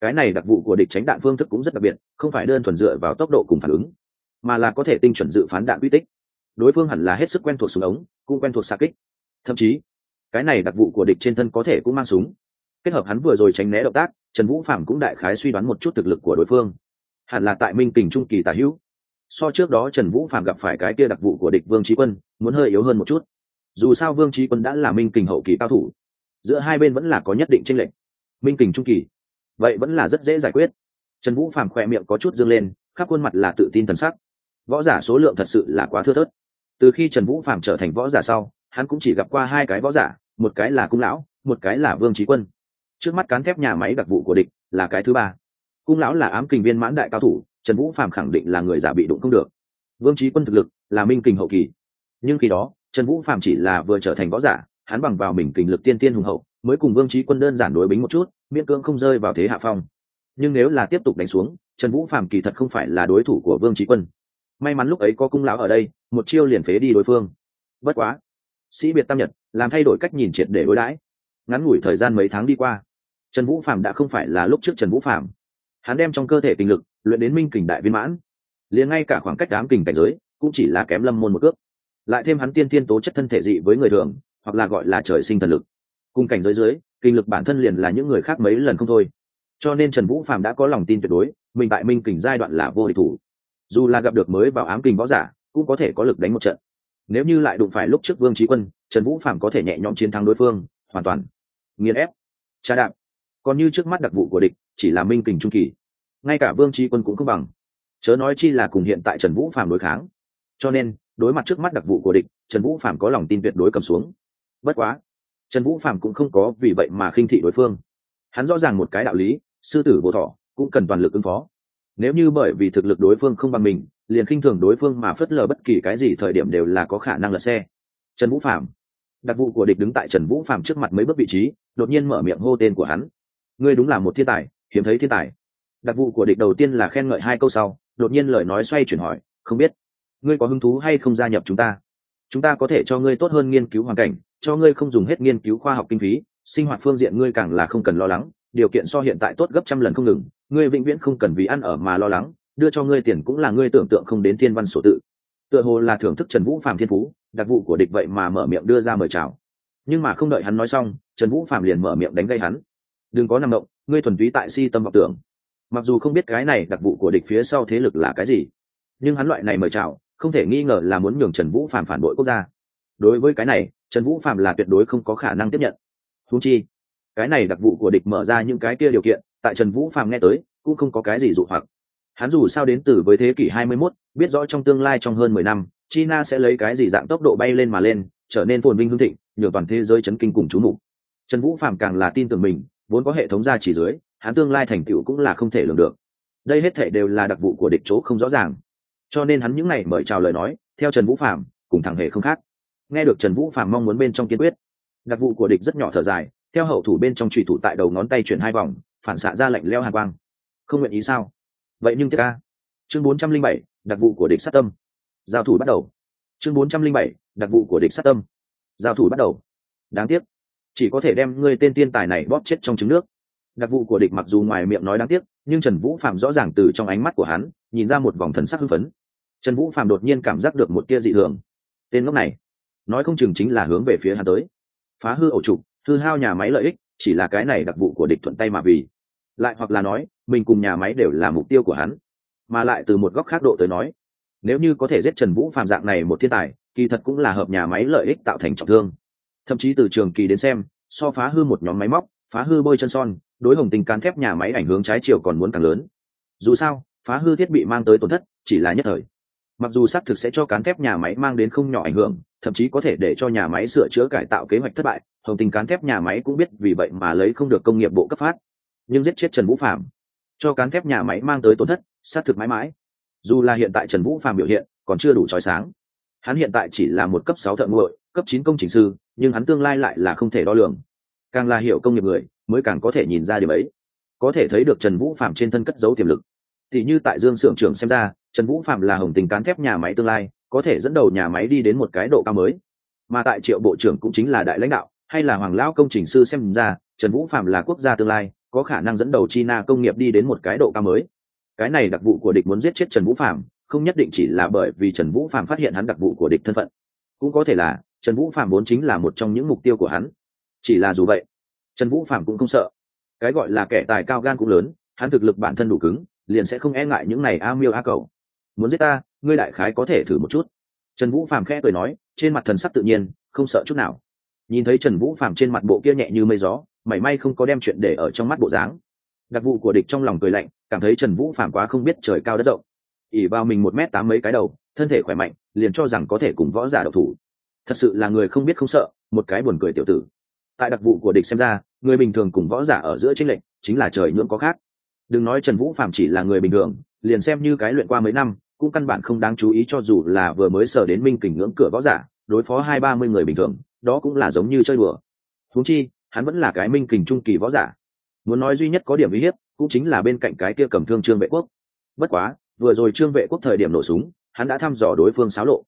Cái này đặc vụ của địch tránh đạn phương thức cũng rất đặc biệt, không phải đơn thuần dựa vào tốc độ cùng phản ứng, mà là có thể tinh chuẩn dự phán đạn uy tích. Đối phương hẳn là hết sức quen thuộc súng ống, cũng quen thuộc xa kích. Thậm chí, cái này đặc vụ của địch trên thân có thể cũng mang súng kết hợp hắn vừa rồi tránh né động tác, trần vũ phạm cũng đại khái suy đoán một chút thực lực của đối phương. Hẳn là tại minh kình trung kỳ tả hữu. So trước đó trần vũ phạm gặp phải cái kia đặc vụ của địch vương trí quân, muốn hơi yếu hơn một chút. Dù sao vương trí quân đã là minh kình hậu kỳ cao thủ. Giữa hai bên vẫn là có nhất định tranh lệch. Minh kình trung kỳ. Vậy vẫn là rất dễ giải quyết. Trần vũ phạm khỏe miệng có chút dương lên, khắp khuôn mặt là tự tin thần sắc. Võ giả số lượng thật sự là quá thưa thớt. Từ khi trần vũ phạm trở thành võ giả sau, hắn cũng chỉ gặp qua hai cái võ giả, một cái là cung lão, một cái là vương trí quân trước mắt cán thép nhà máy đặc vụ của địch là cái thứ ba. Cung lão là ám kình viên mãn đại cao thủ, trần vũ phạm khẳng định là người giả bị đụng không được. Vương trí quân thực lực là minh kình hậu kỳ. Nhưng khi đó, trần vũ phạm chỉ là vừa trở thành võ giả, hắn bằng vào mình kình lực tiên tiên hùng hậu, mới cùng vương trí quân đơn giản đối bính một chút, miễn cưỡng không rơi vào thế hạ phong. Nhưng nếu là tiếp tục đánh xuống, trần vũ phạm kỳ thật không phải là đối thủ của vương trí quân. May mắn lúc ấy có cung lão ở đây, một chiêu liền phế đi đối phương. Bất quá, sĩ biệt tam nhật, làm thay đổi cách nhìn triệt để đối đãi. Ngắn ngủi thời gian mấy tháng đi qua trần vũ phạm đã không phải là lúc trước trần vũ phạm hắn đem trong cơ thể kinh lực, luyện đến minh kình đại viên mãn. Liền ngay cả khoảng cách đám kình cảnh giới, cũng chỉ là kém lâm môn một cước. Lại thêm hắn tiên tiên tố chất thân thể dị với người thường, hoặc là gọi là trời sinh thần lực. Cùng cảnh giới dưới, kinh lực bản thân liền là những người khác mấy lần không thôi. Cho nên trần vũ phạm đã có lòng tin tuyệt đối, mình tại minh kình giai đoạn là vô địch thủ. Dù là gặp được mới vào ám kình võ giả, cũng có thể có lực đánh một trận. Nếu như lại đụng phải lúc trước vương trí quân, trần vũ phạm có thể nhẹ nhõm chiến thắng đối phương, hoàn toàn nghiền ép, trà đạp còn như trước mắt đặc vụ của địch, chỉ là minh kình trung kỳ. Ngay cả vương tri quân cũng không bằng. Chớ nói chi là cùng hiện tại trần vũ phạm đối kháng. Cho nên, đối mặt trước mắt đặc vụ của địch, trần vũ phạm có lòng tin tuyệt đối cầm xuống. Bất quá, trần vũ phạm cũng không có vì vậy mà khinh thị đối phương. Hắn rõ ràng một cái đạo lý, sư tử vô thọ cũng cần toàn lực ứng phó. Nếu như bởi vì thực lực đối phương không bằng mình, liền khinh thường đối phương mà phớt lờ bất kỳ cái gì thời điểm đều là có khả năng lật xe. Trần vũ phạm đặc vụ của địch đứng tại trần vũ phạm trước mặt mấy bước vị trí, đột nhiên mở miệng hô tên của hắn ngươi đúng là một thiên tài, hiếm thấy thiên tài. Đặc vụ của địch đầu tiên là khen ngợi hai câu sau, đột nhiên lời nói xoay chuyển hỏi, không biết, ngươi có hứng thú hay không gia nhập chúng ta? Chúng ta có thể cho ngươi tốt hơn nghiên cứu hoàn cảnh, cho ngươi không dùng hết nghiên cứu khoa học kinh phí, sinh hoạt phương diện ngươi càng là không cần lo lắng, điều kiện so hiện tại tốt gấp trăm lần không ngừng, ngươi vĩnh viễn không cần vì ăn ở mà lo lắng, đưa cho ngươi tiền cũng là ngươi tưởng tượng không đến thiên văn sổ tự. Tựa hồ là thưởng thức trần vũ phạm thiên phú, đặc vụ của địch vậy mà mở miệng đưa ra mời chào. Nhưng mà không đợi hắn nói xong, trần vũ phạm liền mở miệng đánh gây hắn đừng có nằm động ngươi thuần túy tại si tâm vọng tưởng. Mặc dù không biết cái này đặc vụ của địch phía sau thế lực là cái gì nhưng hắn loại này mời chào không thể nghi ngờ là muốn nhường trần vũ phạm phản bội quốc gia. Đối với cái này trần vũ phạm là tuyệt đối không có khả năng tiếp nhận. Thú chi cái này đặc vụ của địch mở ra những cái kia điều kiện tại trần vũ phạm nghe tới cũng không có cái gì dụ hoặc. Hắn dù sao đến từ với thế kỷ 21, biết rõ trong tương lai trong hơn 10 năm china sẽ lấy cái gì dạng tốc độ bay lên mà lên trở nên phồn vinh hương thịnh nhường toàn thế giới chấn kinh cùng chú mục. Trần vũ phạm càng là tin tưởng mình vốn có hệ thống gia chỉ dưới, hắn tương lai thành tựu cũng là không thể lường được. Đây hết thể đều là đặc vụ của địch chỗ không rõ ràng. Cho nên hắn những ngày mời chào lời nói, theo trần vũ phạm cùng thẳng hề không khác. Nghe được trần vũ phạm mong muốn bên trong kiên quyết, đặc vụ của địch rất nhỏ thở dài, theo hậu thủ bên trong trùy thủ tại đầu ngón tay chuyển hai vòng, phản xạ ra lệnh leo hàn quang. Không nguyện ý sao? Vậy nhưng tiếp ca. Chương bốn trăm linh bảy, đặc vụ của địch sát tâm. Giao thủ bắt đầu. Chương bốn trăm linh bảy, đặc vụ của địch sát tâm. Giao thủ bắt đầu. Đáng tiếc chỉ có thể đem ngươi tên tiên tài này bóp chết trong trứng nước. Đặc vụ của địch mặc dù ngoài miệng nói đáng tiếc, nhưng trần vũ phạm rõ ràng từ trong ánh mắt của hắn, nhìn ra một vòng thần sắc hưng phấn. Trần vũ phạm đột nhiên cảm giác được một tia dị thường. Tên ngốc này, nói không chừng chính là hướng về phía hắn tới. Phá hư ổ trục, hư hao nhà máy lợi ích, chỉ là cái này đặc vụ của địch thuận tay mà vì. Lại hoặc là nói, mình cùng nhà máy đều là mục tiêu của hắn. Mà lại từ một góc khác độ tới nói, nếu như có thể giết trần vũ phạm dạng này một thiên tài, kỳ thật cũng là hợp nhà máy lợi ích tạo thành trọng thương thậm chí từ trường kỳ đến xem, so phá hư một nhóm máy móc, phá hư bôi chân son, đối hồng tình cán thép nhà máy ảnh hướng trái chiều còn muốn càng lớn. Dù sao, phá hư thiết bị mang tới tổn thất chỉ là nhất thời. Mặc dù xác thực sẽ cho cán thép nhà máy mang đến không nhỏ ảnh hưởng, thậm chí có thể để cho nhà máy sửa chữa cải tạo kế hoạch thất bại, hồng tình cán thép nhà máy cũng biết vì vậy mà lấy không được công nghiệp bộ cấp phát. Nhưng giết chết trần vũ phạm cho cán thép nhà máy mang tới tổn thất, xác thực mãi mãi. Dù là hiện tại trần vũ phạm biểu hiện còn chưa đủ trói sáng. Hắn hiện tại chỉ là một cấp sáu thợ nguội cấp chín công trình sư, nhưng hắn tương lai lại là không thể đo lường. Càng là hiểu công nghiệp người, mới càng có thể nhìn ra điều ấy. Có thể thấy được trần vũ phạm trên thân cất dấu tiềm lực. Thì như tại dương xưởng trưởng xem ra, trần vũ phạm là hồng tình cán thép nhà máy tương lai, có thể dẫn đầu nhà máy đi đến một cái độ cao mới. Mà tại triệu bộ trưởng cũng chính là đại lãnh đạo, hay là hoàng lão công trình sư xem ra, trần vũ phạm là quốc gia tương lai, có khả năng dẫn đầu china công nghiệp đi đến một cái độ cao mới. Cái này đặc vụ của địch muốn giết chết trần vũ phạm không nhất định chỉ là bởi vì trần vũ phạm phát hiện hắn đặc vụ của địch thân phận. Cũng có thể là trần vũ phạm vốn chính là một trong những mục tiêu của hắn. Chỉ là dù vậy, trần vũ phạm cũng không sợ. Cái gọi là kẻ tài cao gan cũng lớn, hắn thực lực bản thân đủ cứng, liền sẽ không e ngại những này a miêu a cầu. Muốn giết ta, ngươi đại khái có thể thử một chút. Trần vũ Phạm khẽ cười nói, trên mặt thần sắc tự nhiên, không sợ chút nào. Nhìn thấy trần vũ Phạm trên mặt bộ kia nhẹ như mây gió, mảy may không có đem chuyện để ở trong mắt bộ dáng. Đặc vụ của địch trong lòng cười lạnh, cảm thấy trần vũ Phạm quá không biết trời cao đất rộng. Ỉ vào mình một m tám mấy cái đầu, thân thể khỏe mạnh, liền cho rằng có thể cùng võ giả độc thủ thật sự là người không biết không sợ, một cái buồn cười tiểu tử. Tại đặc vụ của địch xem ra, người bình thường cùng võ giả ở giữa tranh lệch, chính là trời nhưỡng có khác. Đừng nói trần vũ phạm chỉ là người bình thường, liền xem như cái luyện qua mấy năm, cũng căn bản không đáng chú ý cho dù là vừa mới sở đến minh kình ngưỡng cửa võ giả, đối phó hai ba mươi người bình thường, đó cũng là giống như chơi đùa. Huống chi, hắn vẫn là cái minh kình trung kỳ võ giả. Muốn nói duy nhất có điểm uy hiếp, cũng chính là bên cạnh cái kia cầm thương trương vệ quốc. Bất quá, vừa rồi trương vệ quốc thời điểm nổ súng, hắn đã thăm dò đối phương xáo lộ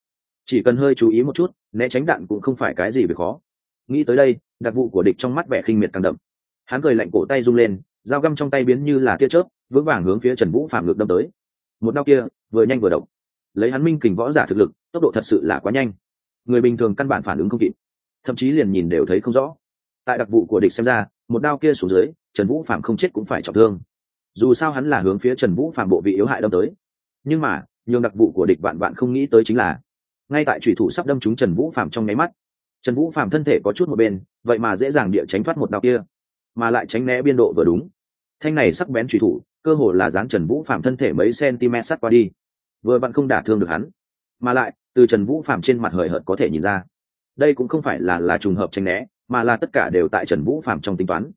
chỉ cần hơi chú ý một chút, né tránh đạn cũng không phải cái gì về khó. Nghĩ tới đây, đặc vụ của địch trong mắt vẻ khinh miệt càng đậm. Hắn cười lạnh cổ tay rung lên, dao găm trong tay biến như là tia chớp, vững vàng hướng phía trần vũ phạm ngược đâm tới. Một đao kia, vừa nhanh vừa độc lấy hắn minh kình võ giả thực lực, tốc độ thật sự là quá nhanh. Người bình thường căn bản phản ứng không kịp. Thậm chí liền nhìn đều thấy không rõ. Tại đặc vụ của địch xem ra, một đao kia xuống dưới, trần vũ phạm không chết cũng phải trọng thương. Dù sao hắn là hướng phía trần vũ phạm bộ vị yếu hại đâm tới. Nhưng mà, nhường đặc vụ của địch vạn vạn không nghĩ tới chính là ngay tại chủy thủ sắp đâm trúng trần vũ phạm trong nháy mắt. Trần vũ phạm thân thể có chút một bên, vậy mà dễ dàng địa tránh thoát một đao kia, mà lại tránh né biên độ vừa đúng. Thanh này sắc bén chủy thủ, cơ hồ là dán trần vũ phạm thân thể mấy cm sắt qua đi. Vừa vặn không đả thương được hắn, mà lại, từ trần vũ phạm trên mặt hời hợt có thể nhìn ra, đây cũng không phải là là trùng hợp tranh né, mà là tất cả đều tại trần vũ phạm trong tính toán.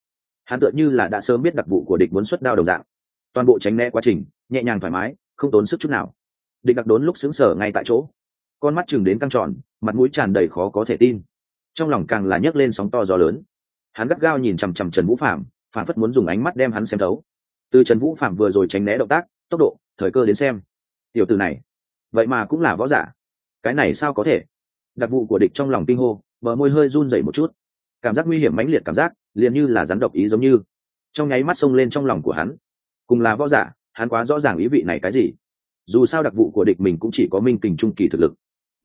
Hắn tựa như là đã sớm biết đặc vụ của địch muốn xuất đao đồng dạng. Toàn bộ tránh né quá trình, nhẹ nhàng thoải mái, không tốn sức chút nào. Địch đặc đốn lúc xứng sở ngay tại chỗ con mắt chừng đến căng tròn, mặt mũi tràn đầy khó có thể tin. Trong lòng càng là nhấc lên sóng to gió lớn. Hắn gắt gao nhìn chằm chằm trần vũ phạm phản phất muốn dùng ánh mắt đem hắn xem thấu. Từ trần vũ phạm vừa rồi tránh né động tác, tốc độ, thời cơ đến xem. Tiểu từ này, vậy mà cũng là võ giả. Cái này sao có thể? Đặc vụ của địch trong lòng kinh hô, bờ môi hơi run dậy một chút. Cảm giác nguy hiểm mãnh liệt cảm giác, liền như là rắn độc ý giống như. Trong nháy mắt xông lên trong lòng của hắn. Cùng là võ giả, hắn quá rõ ràng ý vị này cái gì. Dù sao đặc vụ của địch mình cũng chỉ có minh kình trung kỳ thực lực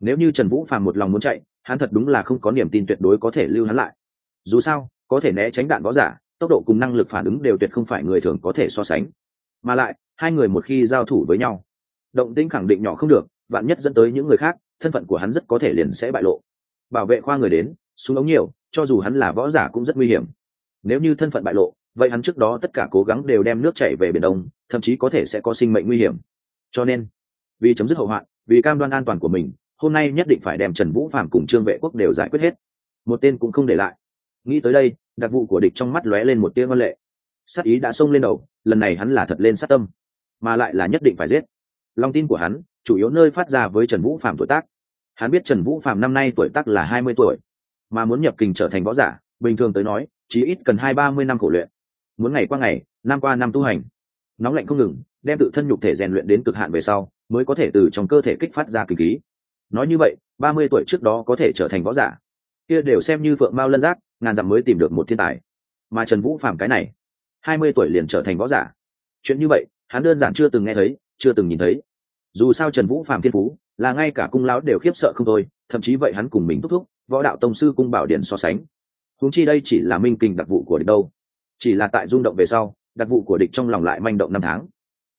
nếu như trần vũ phàm một lòng muốn chạy, hắn thật đúng là không có niềm tin tuyệt đối có thể lưu hắn lại. Dù sao, có thể né tránh đạn võ giả, tốc độ cùng năng lực phản ứng đều tuyệt không phải người thường có thể so sánh. Mà lại, hai người một khi giao thủ với nhau, động tĩnh khẳng định nhỏ không được, vạn nhất dẫn tới những người khác, thân phận của hắn rất có thể liền sẽ bại lộ. Bảo vệ khoa người đến, súng ống nhiều, cho dù hắn là võ giả cũng rất nguy hiểm. Nếu như thân phận bại lộ, vậy hắn trước đó tất cả cố gắng đều đem nước chảy về biển đông, thậm chí có thể sẽ có sinh mệnh nguy hiểm. Cho nên, vì chấm dứt hậu hoạn, vì cam đoan an toàn của mình hôm nay nhất định phải đem trần vũ phạm cùng trương vệ quốc đều giải quyết hết. Một tên cũng không để lại. Nghĩ tới đây, đặc vụ của địch trong mắt lóe lên một tia văn lệ. Sát ý đã xông lên đầu, lần này hắn là thật lên sát tâm, mà lại là nhất định phải giết. Lòng tin của hắn, chủ yếu nơi phát ra với trần vũ phạm tuổi tác. Hắn biết trần vũ phạm năm nay tuổi tác là hai mươi tuổi, mà muốn nhập kình trở thành võ giả, bình thường tới nói, chỉ ít cần hai ba mươi năm khổ luyện. Muốn ngày qua ngày, năm qua năm tu hành. Nóng lạnh không ngừng, đem tự thân nhục thể rèn luyện đến cực hạn về sau, mới có thể từ trong cơ thể kích phát ra kinh khí nói như vậy, ba mươi tuổi trước đó có thể trở thành võ giả. Kia đều xem như phượng mao lân giác, ngàn dặm mới tìm được một thiên tài. Mà trần vũ phạm cái này, hai mươi tuổi liền trở thành võ giả. Chuyện như vậy, hắn đơn giản chưa từng nghe thấy, chưa từng nhìn thấy. Dù sao trần vũ phạm thiên phú, là ngay cả cung lão đều khiếp sợ không thôi, thậm chí vậy hắn cùng mình thúc thúc, võ đạo tông sư cung bảo điện so sánh. Huống chi đây chỉ là minh kinh đặc vụ của địch đâu. Chỉ là tại rung động về sau, đặc vụ của địch trong lòng lại manh động năm tháng.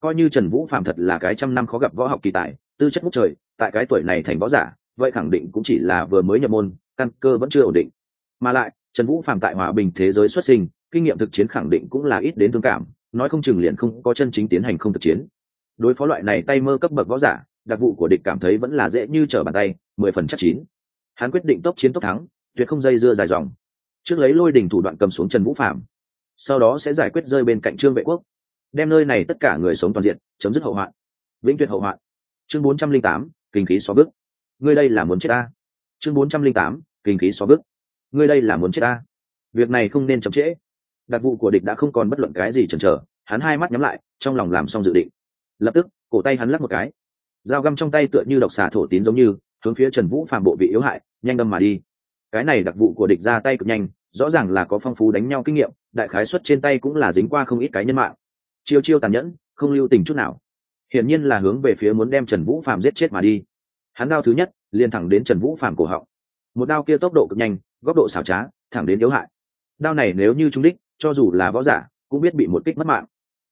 Coi như trần vũ phạm thật là cái trăm năm khó gặp võ học kỳ tài, tư chất ngút trời tại cái tuổi này thành võ giả, vậy khẳng định cũng chỉ là vừa mới nhập môn, căn cơ vẫn chưa ổn định. Mà lại, trần vũ phạm tại hòa bình thế giới xuất sinh, kinh nghiệm thực chiến khẳng định cũng là ít đến thương cảm, nói không chừng liền không có chân chính tiến hành không thực chiến. Đối phó loại này tay mơ cấp bậc võ giả, đặc vụ của địch cảm thấy vẫn là dễ như trở bàn tay, mười phần chắc chín. Hắn quyết định tốc chiến tốc thắng, tuyệt không dây dưa dài dòng. Trước lấy lôi đình thủ đoạn cầm xuống trần vũ phạm sau đó sẽ giải quyết rơi bên cạnh trương vệ quốc. Đem nơi này tất cả người sống toàn diện, chấm dứt hậu hoạn. Vĩnh tuyệt hậu hoạn. Chương bốn trăm linh tám kinh khí xóa bức ngươi đây là muốn chết ta? Chương bốn trăm linh tám, kinh khí xóa bức ngươi đây là muốn chết ta? Việc này không nên chậm trễ. Đặc vụ của địch đã không còn bất luận cái gì chần chờ, hắn hai mắt nhắm lại, trong lòng làm xong dự định. Lập tức, cổ tay hắn lắc một cái. Dao găm trong tay tựa như độc xà thổ tín giống như, hướng phía trần vũ phàm bộ bị yếu hại, nhanh đâm mà đi. Cái này đặc vụ của địch ra tay cực nhanh, rõ ràng là có phong phú đánh nhau kinh nghiệm, đại khái xuất trên tay cũng là dính qua không ít cái nhân mạng. Chiêu chiêu tàn nhẫn, không lưu tình chút nào hiển nhiên là hướng về phía muốn đem trần vũ phàm giết chết mà đi. Hắn đao thứ nhất, liền thẳng đến trần vũ phàm cổ họng. Một đao kia tốc độ cực nhanh, góc độ xảo trá, thẳng đến yếu hại. Đao này nếu như trung đích, cho dù là võ giả, cũng biết bị một kích mất mạng.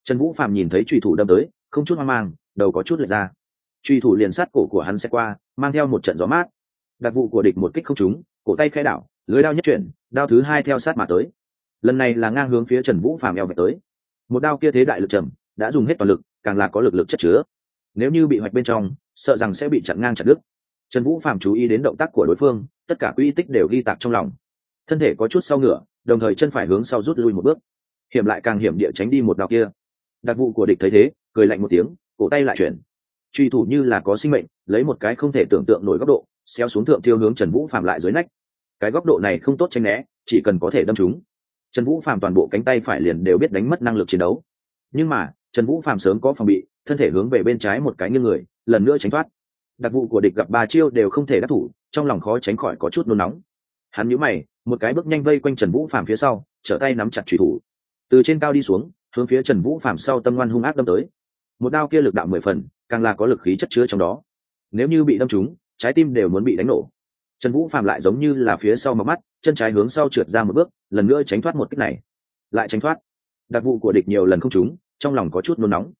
Trần vũ phàm nhìn thấy trùy thủ đâm tới, không chút hoang mang, đầu có chút lệch ra. Trùy thủ liền sát cổ của hắn sẽ qua, mang theo một trận gió mát. Đặc vụ của địch một kích không trúng, cổ tay khai đảo, lưới đao nhất chuyển, đao thứ hai theo sát mà tới. Lần này là ngang hướng phía trần vũ phàm eo về tới. Một đao kia thế đại lực trầm, đã dùng hết toàn lực càng là có lực lực chất chứa. Nếu như bị hoạch bên trong, sợ rằng sẽ bị chặn ngang chặt đứt. Trần vũ Phạm chú ý đến động tác của đối phương, tất cả quy tích đều ghi tạc trong lòng. Thân thể có chút sau ngựa, đồng thời chân phải hướng sau rút lui một bước. Hiểm lại càng hiểm địa tránh đi một đạo kia. Đặc vụ của địch thấy thế, cười lạnh một tiếng, cổ tay lại chuyển. Truy thủ như là có sinh mệnh, lấy một cái không thể tưởng tượng nổi góc độ, xéo xuống thượng tiêu hướng trần vũ phạm lại dưới nách. Cái góc độ này không tốt tranh né, chỉ cần có thể đâm chúng trần vũ phạm toàn bộ cánh tay phải liền đều biết đánh mất năng lực chiến đấu. Nhưng mà trần vũ phạm sớm có phòng bị, thân thể hướng về bên trái một cái nghiêng người, lần nữa tránh thoát. Đặc vụ của địch gặp ba chiêu đều không thể đắc thủ, trong lòng khó tránh khỏi có chút nôn nóng. Hắn nhíu mày, một cái bước nhanh vây quanh trần vũ phạm phía sau, trở tay nắm chặt trùy thủ. Từ trên cao đi xuống, hướng phía trần vũ phạm sau tâm ngoan hung ác đâm tới. Một đao kia lực đạo mười phần, càng là có lực khí chất chứa trong đó. Nếu như bị đâm trúng, trái tim đều muốn bị đánh nổ. Trần vũ phạm lại giống như là phía sau mặt mắt, chân trái hướng sau trượt ra một bước, lần nữa tránh thoát một cách này. Lại tránh thoát. Đặc vụ của địch nhiều lần không trúng trong lòng có chút nôn nóng.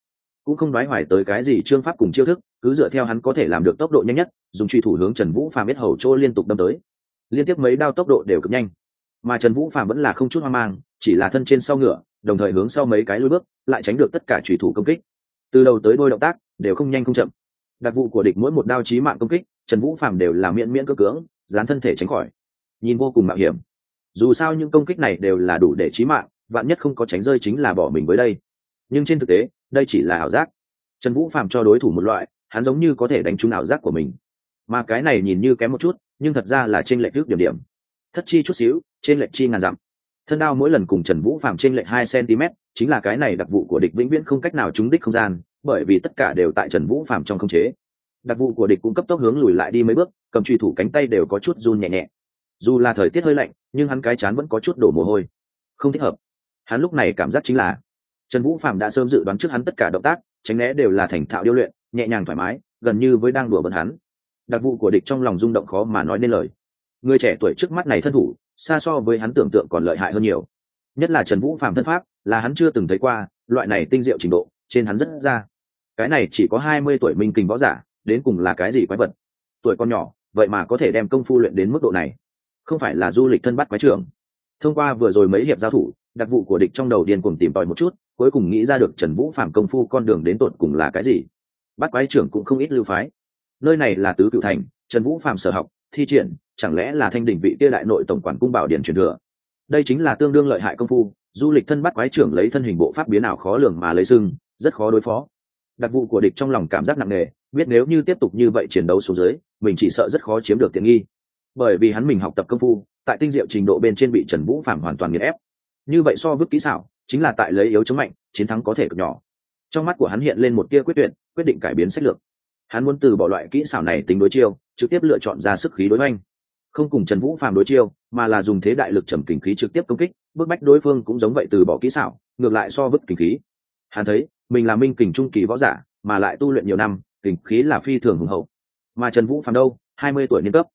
Cũng không nói hoài tới cái gì trương pháp cùng chiêu thức, cứ dựa theo hắn có thể làm được tốc độ nhanh nhất, dùng truy thủ hướng trần vũ Phàm biết hầu chỗ liên tục đâm tới. Liên tiếp mấy đao tốc độ đều cực nhanh. Mà trần vũ Phàm vẫn là không chút hoang mang, chỉ là thân trên sau ngựa, đồng thời hướng sau mấy cái lối bước, lại tránh được tất cả truy thủ công kích. Từ đầu tới đôi động tác đều không nhanh không chậm. Đặc vụ của địch mỗi một đao chí mạng công kích, trần vũ Phàm đều là miễn miễn cơ cưỡng, dán thân thể tránh khỏi. Nhìn vô cùng mạo hiểm. Dù sao những công kích này đều là đủ để chí mạng, vạn nhất không có tránh rơi chính là bỏ mình với đây nhưng trên thực tế, đây chỉ là ảo giác. Trần vũ phạm cho đối thủ một loại, hắn giống như có thể đánh trúng ảo giác của mình. Mà cái này nhìn như kém một chút, nhưng thật ra là trên lệch trước điểm điểm. Thất chi chút xíu trên lệch chi ngàn dặm. Thân đao mỗi lần cùng trần vũ phạm trên lệch hai cm, chính là cái này đặc vụ của địch vĩnh viễn không cách nào trúng đích không gian, bởi vì tất cả đều tại trần vũ phạm trong không chế. Đặc vụ của địch cũng cấp tốc hướng lùi lại đi mấy bước, cầm truy thủ cánh tay đều có chút run nhẹ nhẹ. Dù là thời tiết hơi lạnh, nhưng hắn cái chán vẫn có chút đổ mồ hôi. Không thích hợp. Hắn lúc này cảm giác chính là trần vũ phạm đã sớm dự đoán trước hắn tất cả động tác, tránh né đều là thành thạo điêu luyện, nhẹ nhàng thoải mái, gần như với đang đùa bận hắn. Đặc vụ của địch trong lòng rung động khó mà nói nên lời. Người trẻ tuổi trước mắt này thân thủ, xa so với hắn tưởng tượng còn lợi hại hơn nhiều. Nhất là trần vũ phạm thân pháp, là hắn chưa từng thấy qua, loại này tinh diệu trình độ, trên hắn rất ra. Cái này chỉ có hai mươi tuổi minh kình võ giả, đến cùng là cái gì quái vật? Tuổi con nhỏ, vậy mà có thể đem công phu luyện đến mức độ này. Không phải là du lịch thân bắt quái trưởng. Thông qua vừa rồi mấy hiệp giao thủ đặc vụ của địch trong đầu điên cuồng tìm tòi một chút, cuối cùng nghĩ ra được trần vũ phạm công phu con đường đến tột cùng là cái gì. Bắt quái trưởng cũng không ít lưu phái. Nơi này là tứ cựu thành, trần vũ phạm sở học, thi triển, chẳng lẽ là thanh đỉnh vị kia đại nội tổng quản cung bảo điển truyền thừa? Đây chính là tương đương lợi hại công phu, du lịch thân bắt quái trưởng lấy thân hình bộ pháp biến ảo khó lường mà lấy sưng, rất khó đối phó. Đặc vụ của địch trong lòng cảm giác nặng nề, biết nếu như tiếp tục như vậy chiến đấu xuống dưới, mình chỉ sợ rất khó chiếm được tiện nghi. Bởi vì hắn mình học tập công phu, tại tinh diệu trình độ bên trên bị trần vũ phạm hoàn toàn nghiền ép như vậy so vứt kỹ xảo, chính là tại lấy yếu chống mạnh, chiến thắng có thể cực nhỏ. Trong mắt của hắn hiện lên một tia quyết tuyệt, quyết định cải biến sách lược. Hắn muốn từ bỏ loại kỹ xảo này tính đối chiêu, trực tiếp lựa chọn ra sức khí đối oanh không cùng trần vũ phàm đối chiêu, mà là dùng thế đại lực trầm kình khí trực tiếp công kích, bức bách đối phương cũng giống vậy từ bỏ kỹ xảo, ngược lại so vứt kình khí. Hắn thấy, mình là minh kình trung kỳ võ giả, mà lại tu luyện nhiều năm, kình khí là phi thường hùng hậu. Mà trần vũ phàm đâu? Hai mươi tuổi niên cấp.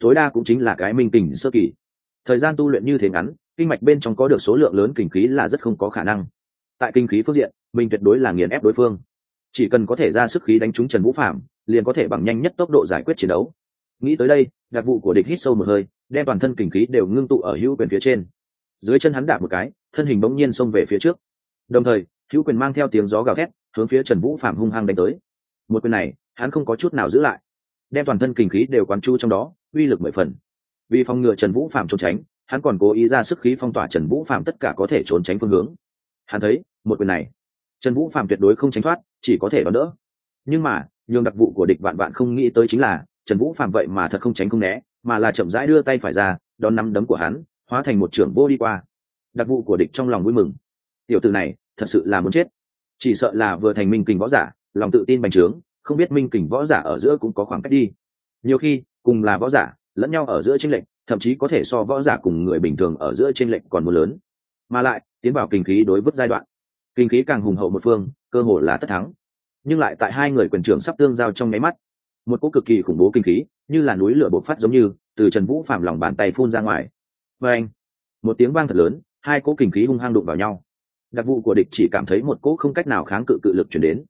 Tối đa cũng chính là cái minh kình sơ kỳ. Thời gian tu luyện như thế ngắn kinh mạch bên trong có được số lượng lớn kình khí là rất không có khả năng. Tại kinh khí phương diện, mình tuyệt đối là nghiền ép đối phương. Chỉ cần có thể ra sức khí đánh trúng trần vũ phạm liền có thể bằng nhanh nhất tốc độ giải quyết chiến đấu. Nghĩ tới đây, đặc vụ của địch hít sâu một hơi, đem toàn thân kình khí đều ngưng tụ ở hữu quyền phía trên. Dưới chân hắn đạp một cái, thân hình bỗng nhiên xông về phía trước. Đồng thời, hữu quyền mang theo tiếng gió gào thét, hướng phía trần vũ phạm hung hăng đánh tới. Một quyền này, hắn không có chút nào giữ lại. Đem toàn thân kình khí đều quán chu trong đó, uy lực mười phần. Vì phòng ngừa trần vũ phạm trốn tránh hắn còn cố ý ra sức khí phong tỏa trần vũ phạm tất cả có thể trốn tránh phương hướng. Hắn thấy, một quyền này, trần vũ phạm tuyệt đối không tránh thoát, chỉ có thể đón đỡ. Nhưng mà, nhường đặc vụ của địch vạn vạn không nghĩ tới chính là, trần vũ phạm vậy mà thật không tránh không né, mà là chậm rãi đưa tay phải ra, đón nắm đấm của hắn, hóa thành một trưởng vô đi qua. Đặc vụ của địch trong lòng vui mừng. Tiểu từ này, thật sự là muốn chết. Chỉ sợ là vừa thành minh kình võ giả, lòng tự tin bành trướng, không biết minh kình võ giả ở giữa cũng có khoảng cách đi. Nhiều khi, cùng là võ giả, lẫn nhau ở giữa tranh lệch thậm chí có thể so võ giả cùng người bình thường ở giữa trên lệnh còn mưa lớn. Mà lại, tiến vào kinh khí đối vứt giai đoạn. Kinh khí càng hùng hậu một phương, cơ hồ là tất thắng. Nhưng lại tại hai người quyền trưởng sắp tương giao trong nháy mắt, một cỗ cực kỳ khủng bố kinh khí, như là núi lửa bộc phát giống như, từ trần vũ phạm lòng bàn tay phun ra ngoài. Và anh, một tiếng vang thật lớn, hai cỗ kinh khí hung hăng đụng vào nhau. Đặc vụ của địch chỉ cảm thấy một cỗ không cách nào kháng cự cự lực chuyển đến.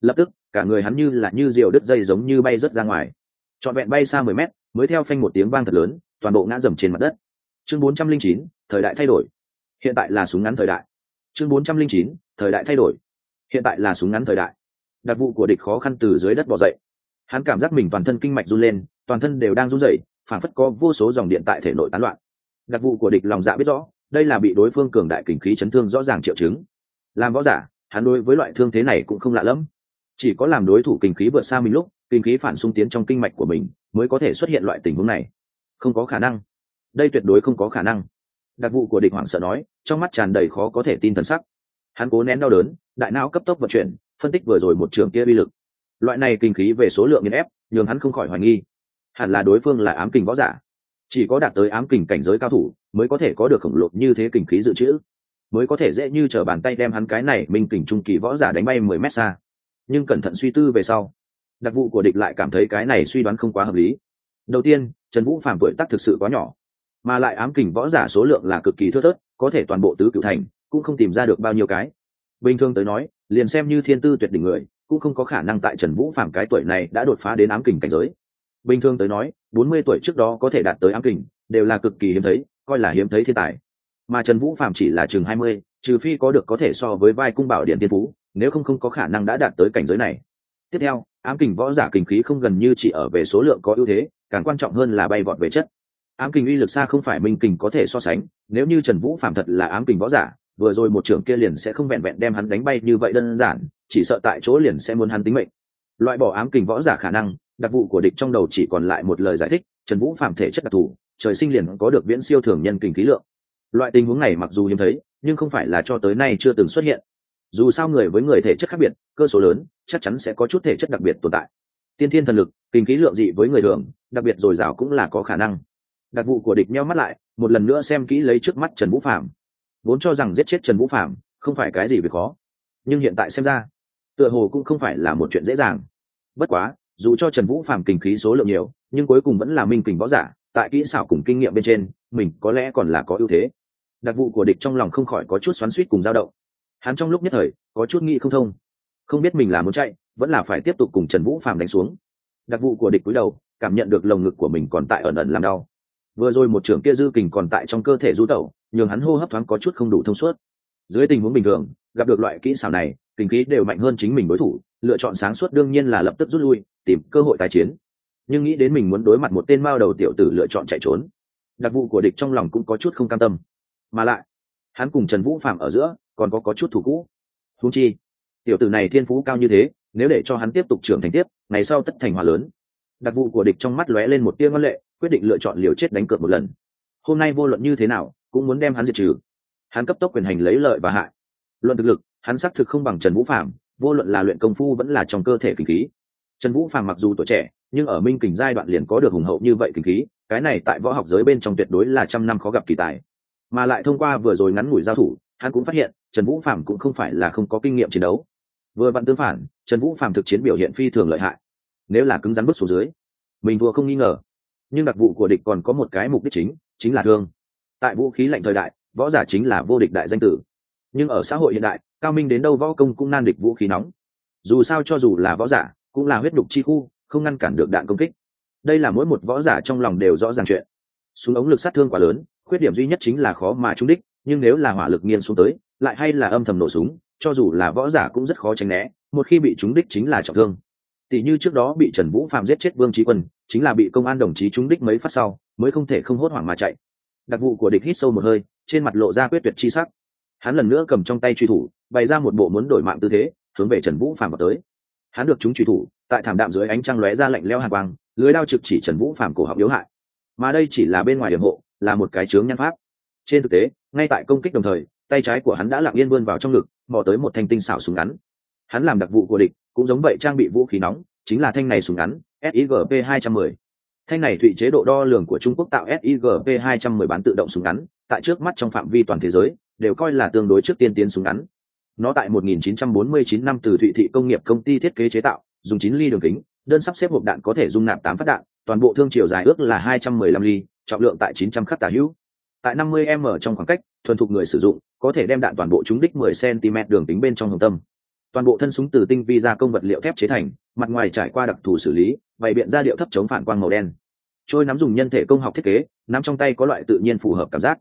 Lập tức, cả người hắn như là như diều đứt dây giống như bay rớt ra ngoài. Trọn vẹn bay xa mười mét, mới theo phanh một tiếng vang thật lớn toàn bộ ngã dầm trên mặt đất. Chương bốn trăm linh chín, thời đại thay đổi. Hiện tại là súng ngắn thời đại. Chương bốn trăm linh chín, thời đại thay đổi. Hiện tại là súng ngắn thời đại. Đặc vụ của địch khó khăn từ dưới đất bỏ dậy. Hắn cảm giác mình toàn thân kinh mạch run lên, toàn thân đều đang run rẩy, phản phất có vô số dòng điện tại thể nội tán loạn. Đặc vụ của địch lòng dạ biết rõ, đây là bị đối phương cường đại kình khí chấn thương rõ ràng triệu chứng. Làm võ giả, hắn đối với loại thương thế này cũng không lạ lẫm. Chỉ có làm đối thủ kình khí vượt xa mình lúc kinh khí phản xung tiến trong kinh mạch của mình mới có thể xuất hiện loại tình huống này không có khả năng. Đây tuyệt đối không có khả năng. Đặc vụ của địch hoảng sợ nói, trong mắt tràn đầy khó có thể tin thần sắc. Hắn cố nén đau đớn, đại não cấp tốc vận chuyển, phân tích vừa rồi một trường kia bi lực. Loại này kinh khí về số lượng nghiên ép, nhường hắn không khỏi hoài nghi. Hẳn là đối phương là ám kình võ giả. Chỉ có đạt tới ám kình cảnh giới cao thủ, mới có thể có được khổng lồ như thế kình khí dự trữ. Mới có thể dễ như t bàn tay đem hắn cái này minh kình trung kỳ võ giả đánh bay mười mét xa. Nhưng cẩn thận suy tư về sau, đặc vụ của địch lại cảm thấy cái này suy đoán không quá hợp lý đầu tiên, trần vũ phạm tuổi tác thực sự quá nhỏ, mà lại ám kình võ giả số lượng là cực kỳ thưa thớt, có thể toàn bộ tứ cựu thành cũng không tìm ra được bao nhiêu cái. Bình thường tới nói, liền xem như thiên tư tuyệt đỉnh người, cũng không có khả năng tại trần vũ phạm cái tuổi này đã đột phá đến ám kình cảnh giới. Bình thường tới nói, bốn mươi tuổi trước đó có thể đạt tới ám kình, đều là cực kỳ hiếm thấy, coi là hiếm thấy thiên tài. Mà trần vũ phạm chỉ là chừng hai mươi, trừ phi có được có thể so với vai cung bảo điện tiên phú, nếu không không có khả năng đã đạt tới cảnh giới này. Tiếp theo ám kình võ giả kình khí không gần như chỉ ở về số lượng có ưu thế, càng quan trọng hơn là bay vọt về chất. Ám kình uy lực xa không phải minh kình có thể so sánh, nếu như trần vũ phạm thật là ám kình võ giả, vừa rồi một trưởng kia liền sẽ không vẹn vẹn đem hắn đánh bay như vậy đơn giản, chỉ sợ tại chỗ liền sẽ muốn hắn tính mệnh. Loại bỏ ám kình võ giả khả năng, đặc vụ của địch trong đầu chỉ còn lại một lời giải thích, trần vũ phạm thể chất đặc thù, trời sinh liền có được viễn siêu thường nhân kình khí lượng. Loại tình huống này mặc dù hiếm thấy, nhưng không phải là cho tới nay chưa từng xuất hiện dù sao người với người thể chất khác biệt, cơ số lớn, chắc chắn sẽ có chút thể chất đặc biệt tồn tại. Tiên thiên thần lực, kinh khí lượng dị với người thường, đặc biệt dồi dào cũng là có khả năng. Đặc vụ của địch meo mắt lại, một lần nữa xem kỹ lấy trước mắt trần vũ phạm vốn cho rằng giết chết trần vũ phạm không phải cái gì việc khó, nhưng hiện tại xem ra, tựa hồ cũng không phải là một chuyện dễ dàng. Bất quá, dù cho trần vũ phạm kinh khí số lượng nhiều, nhưng cuối cùng vẫn là minh kình võ giả, tại kỹ xảo cùng kinh nghiệm bên trên, mình có lẽ còn là có ưu thế. Đặc vụ của địch trong lòng không khỏi có chút xoắn suýt cùng dao động hắn trong lúc nhất thời có chút nghĩ không thông. Không biết mình là muốn chạy, vẫn là phải tiếp tục cùng trần vũ phạm đánh xuống. Đặc vụ của địch cúi đầu, cảm nhận được lồng ngực của mình còn tại ẩn ẩn làm đau. Vừa rồi một trưởng kia dư kình còn tại trong cơ thể du tẩu, nhường hắn hô hấp thoáng có chút không đủ thông suốt. Dưới tình huống bình thường, gặp được loại kỹ xảo này kinh khí đều mạnh hơn chính mình đối thủ, lựa chọn sáng suốt đương nhiên là lập tức rút lui, tìm cơ hội tái chiến. Nhưng nghĩ đến mình muốn đối mặt một tên mao đầu tiểu tử lựa chọn chạy trốn, đặc vụ của địch trong lòng cũng có chút không cam tâm. Mà lại, hắn cùng trần vũ phạm ở giữa còn có, có chút thủ cũ. Húng chi tiểu tử này thiên phú cao như thế nếu để cho hắn tiếp tục trưởng thành tiếp ngày sau tất thành hòa lớn. Đặc vụ của địch trong mắt lóe lên một tia ngân lệ quyết định lựa chọn liều chết đánh cược một lần. Hôm nay vô luận như thế nào cũng muốn đem hắn diệt trừ. Hắn cấp tốc quyền hành lấy lợi và hại. Luận thực lực hắn xác thực không bằng trần vũ phạm vô luận là luyện công phu vẫn là trong cơ thể kinh khí. Trần vũ phạm mặc dù tuổi trẻ nhưng ở minh kình giai đoạn liền có được hùng hậu như vậy kinh khí cái này tại võ học giới bên trong tuyệt đối là trăm năm khó gặp kỳ tài. Mà lại thông qua vừa rồi ngắn ngủi giao thủ hắn cũng phát hiện trần vũ phạm cũng không phải là không có kinh nghiệm chiến đấu. Vừa vặn tương phản, trần vũ phạm thực chiến biểu hiện phi thường lợi hại. Nếu là cứng rắn bước xuống dưới, mình thua không nghi ngờ. Nhưng đặc vụ của địch còn có một cái mục đích chính chính là thương. Tại vũ khí lạnh thời đại, võ giả chính là vô địch đại danh tử. Nhưng ở xã hội hiện đại, cao minh đến đâu võ công cũng nan địch vũ khí nóng. Dù sao cho dù là võ giả, cũng là huyết đục chi khu, không ngăn cản được đạn công kích. Đây là mỗi một võ giả trong lòng đều rõ ràng chuyện. Súng ống lực sát thương quá lớn, khuyết điểm duy nhất chính là khó mà trúng đích, nhưng nếu là hỏa lực nghiêng xuống tới lại hay là âm thầm nổ súng, cho dù là võ giả cũng rất khó tránh né, một khi bị trúng đích chính là trọng thương. Tỷ như trước đó bị trần vũ phạm giết chết vương trí quân, chính là bị công an đồng chí trúng đích mấy phát sau, mới không thể không hốt hoảng mà chạy. Đặc vụ của địch hít sâu một hơi, trên mặt lộ ra quyết tuyệt chi sắc. Hắn lần nữa cầm trong tay truy thủ, bày ra một bộ muốn đổi mạng tư thế, hướng về trần vũ phạm vào tới. Hắn được chúng truy thủ, tại thảm đạm dưới ánh trăng lóe ra lạnh leo hàng quang, lưới đao trực chỉ trần vũ phạm cổ họng yếu hại. Mà đây chỉ là bên ngoài điểm hộ, là một cái chướng nhan pháp. Trên thực tế, ngay tại công kích đồng thời tay trái của hắn đã lặng yên vươn vào trong ngực, mò tới một thanh tinh xảo súng ngắn. Hắn làm đặc vụ của địch, cũng giống vậy trang bị vũ khí nóng, chính là thanh này súng ngắn sigp 210 thanh này thụy chế độ đo lường của trung quốc tạo sigp 210 bán tự động súng ngắn, tại trước mắt trong phạm vi toàn thế giới, đều coi là tương đối trước tiên tiến súng ngắn. Nó tại 1949 năm từ thụy thị công nghiệp công ty thiết kế chế tạo, dùng 9 ly đường kính, đơn sắp xếp hộp đạn có thể dung nạp 8 phát đạn, toàn bộ thương chiều dài ước là 215 ly, trọng lượng tại 900 khắc tả hữu. Tại 50 m trong khoảng cách, thuần thục người sử dụng có thể đem đạn toàn bộ trúng đích 10 cm đường tính bên trong hồng tâm. Toàn bộ thân súng từ tinh vi ra công vật liệu thép chế thành, mặt ngoài trải qua đặc thù xử lý, bày biện ra điệu thấp chống phản quang màu đen. Trôi nắm dùng nhân thể công học thiết kế, nắm trong tay có loại tự nhiên phù hợp cảm giác.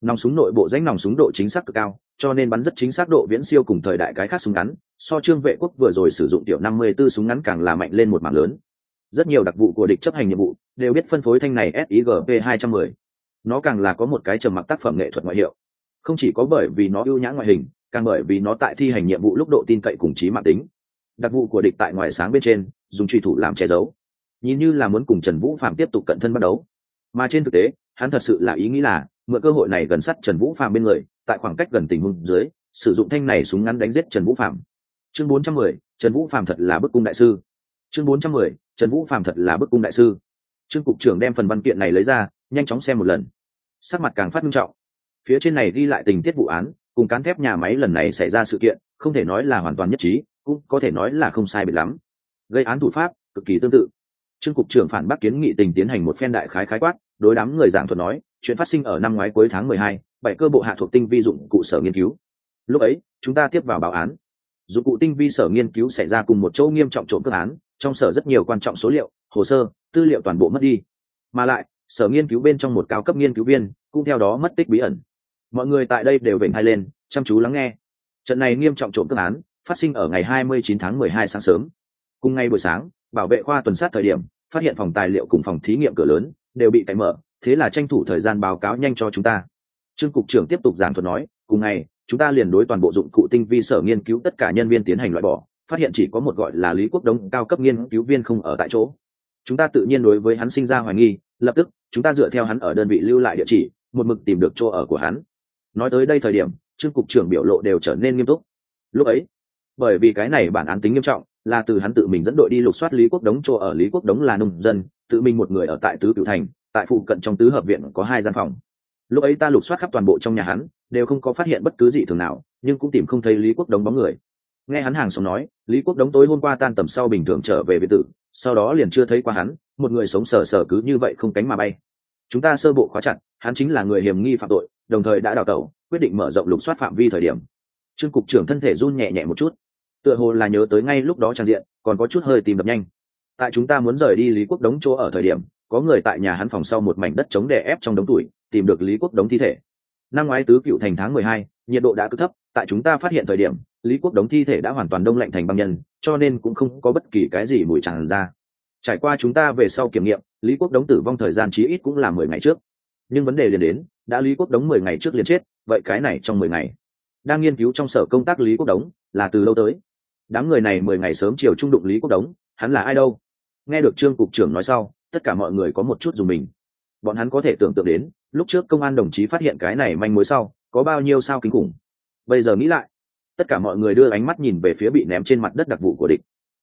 Nòng súng nội bộ danh nòng súng độ chính xác cực cao, cho nên bắn rất chính xác độ viễn siêu cùng thời đại cái khác súng ngắn, so trương vệ quốc vừa rồi sử dụng tiểu 54 súng ngắn càng là mạnh lên một mảng lớn. Rất nhiều đặc vụ của địch chấp hành nhiệm vụ đều biết phân phối thanh này sigp 210 nó càng là có một cái trầm mặc tác phẩm nghệ thuật ngoại hiệu không chỉ có bởi vì nó ưu nhã ngoại hình càng bởi vì nó tại thi hành nhiệm vụ lúc độ tin cậy cùng trí mạng tính. Đặc vụ của địch tại ngoài sáng bên trên dùng truy thủ làm che giấu. Nhìn như là muốn cùng trần vũ phạm tiếp tục cận thân bắt đấu mà trên thực tế hắn thật sự là ý nghĩ là mượn cơ hội này gần sát trần vũ phạm bên người tại khoảng cách gần tình huống dưới sử dụng thanh này súng ngắn đánh giết trần vũ phạm chương 410, trần vũ phạm thật là bức cung đại sư. Chương 410, trần vũ phạm thật là bức cung đại sư. Trương cục trưởng đem phần văn kiện này lấy ra nhanh chóng xem một lần. Sắc mặt càng phát nghiêm trọng phía trên này ghi lại tình tiết vụ án, cùng cán thép nhà máy lần này xảy ra sự kiện, không thể nói là hoàn toàn nhất trí, cũng có thể nói là không sai biệt lắm. Gây án thủ pháp, cực kỳ tương tự. Trương cục trưởng phản bác kiến nghị tình tiến hành một phen đại khái khái quát, đối đám người giảng thuật nói, chuyện phát sinh ở năm ngoái cuối tháng mười hai, bảy cơ bộ hạ thuộc tinh vi dụng cụ sở nghiên cứu. Lúc ấy, chúng ta tiếp vào báo án. Dụng cụ tinh vi sở nghiên cứu xảy ra cùng một chỗ nghiêm trọng trộm cướp án, trong sở rất nhiều quan trọng số liệu, hồ sơ, tư liệu toàn bộ mất đi. Mà lại, sở nghiên cứu bên trong một cao cấp nghiên cứu viên, cũng theo đó mất tích bí ẩn mọi người tại đây đều vểnh hai lên, chăm chú lắng nghe. Trận này nghiêm trọng trộm cướp án, phát sinh ở ngày 29 tháng 12 sáng sớm. Cùng ngày buổi sáng, bảo vệ khoa tuần sát thời điểm, phát hiện phòng tài liệu cùng phòng thí nghiệm cửa lớn đều bị cậy mở, thế là tranh thủ thời gian báo cáo nhanh cho chúng ta. Trương cục trưởng tiếp tục giảng thuật nói, cùng ngày, chúng ta liền đối toàn bộ dụng cụ tinh vi sở nghiên cứu tất cả nhân viên tiến hành loại bỏ, phát hiện chỉ có một gọi là lý quốc đống cao cấp nghiên cứu viên không ở tại chỗ. Chúng ta tự nhiên đối với hắn sinh ra hoài nghi, lập tức, chúng ta dựa theo hắn ở đơn vị lưu lại địa chỉ, một mực tìm được chỗ ở của hắn nói tới đây thời điểm, trương cục trưởng biểu lộ đều trở nên nghiêm túc. Lúc ấy, bởi vì cái này bản án tính nghiêm trọng, là từ hắn tự mình dẫn đội đi lục soát lý quốc đống, chỗ ở lý quốc đống là nông dân, tự mình một người ở tại tứ cửu thành, tại phụ cận trong tứ hợp viện có hai gian phòng. Lúc ấy ta lục soát khắp toàn bộ trong nhà hắn, đều không có phát hiện bất cứ gì thường nào, nhưng cũng tìm không thấy lý quốc đống bóng người. Nghe hắn hàng xóm nói, lý quốc đống tối hôm qua tan tầm sau bình thường trở về biệt tử, sau đó liền chưa thấy qua hắn, một người sống sờ sờ cứ như vậy không cánh mà bay. Chúng ta sơ bộ khóa chặt, hắn chính là người hiểm nghi phạm tội đồng thời đã đào tẩu, quyết định mở rộng lục soát phạm vi thời điểm. Trương cục trưởng thân thể run nhẹ nhẹ một chút. Tựa hồ là nhớ tới ngay lúc đó trang diện, còn có chút hơi tìm đập nhanh. Tại chúng ta muốn rời đi lý quốc đống chỗ ở thời điểm, có người tại nhà hắn phòng sau một mảnh đất chống đè ép trong đống tuổi tìm được lý quốc đống thi thể. Năm ngoái tứ cựu thành tháng mười hai, nhiệt độ đã cứ thấp, tại chúng ta phát hiện thời điểm, lý quốc đống thi thể đã hoàn toàn đông lạnh thành băng nhân, cho nên cũng không có bất kỳ cái gì mùi tràn ra. Trải qua chúng ta về sau kiểm nghiệm, lý quốc đống tử vong thời gian chí ít cũng là mười ngày trước nhưng vấn đề liền đến, đã lý quốc đống mười ngày trước liền chết, vậy cái này trong mười ngày. Đang nghiên cứu trong sở công tác lý quốc đống, là từ lâu tới. Đám người này mười ngày sớm chiều trung đụng lý quốc đống, hắn là ai đâu? Nghe được trương cục trưởng nói sau, tất cả mọi người có một chút dùng mình. Bọn hắn có thể tưởng tượng đến, lúc trước công an đồng chí phát hiện cái này manh mối sau, có bao nhiêu sao kinh khủng. Bây giờ nghĩ lại, tất cả mọi người đưa ánh mắt nhìn về phía bị ném trên mặt đất đặc vụ của địch.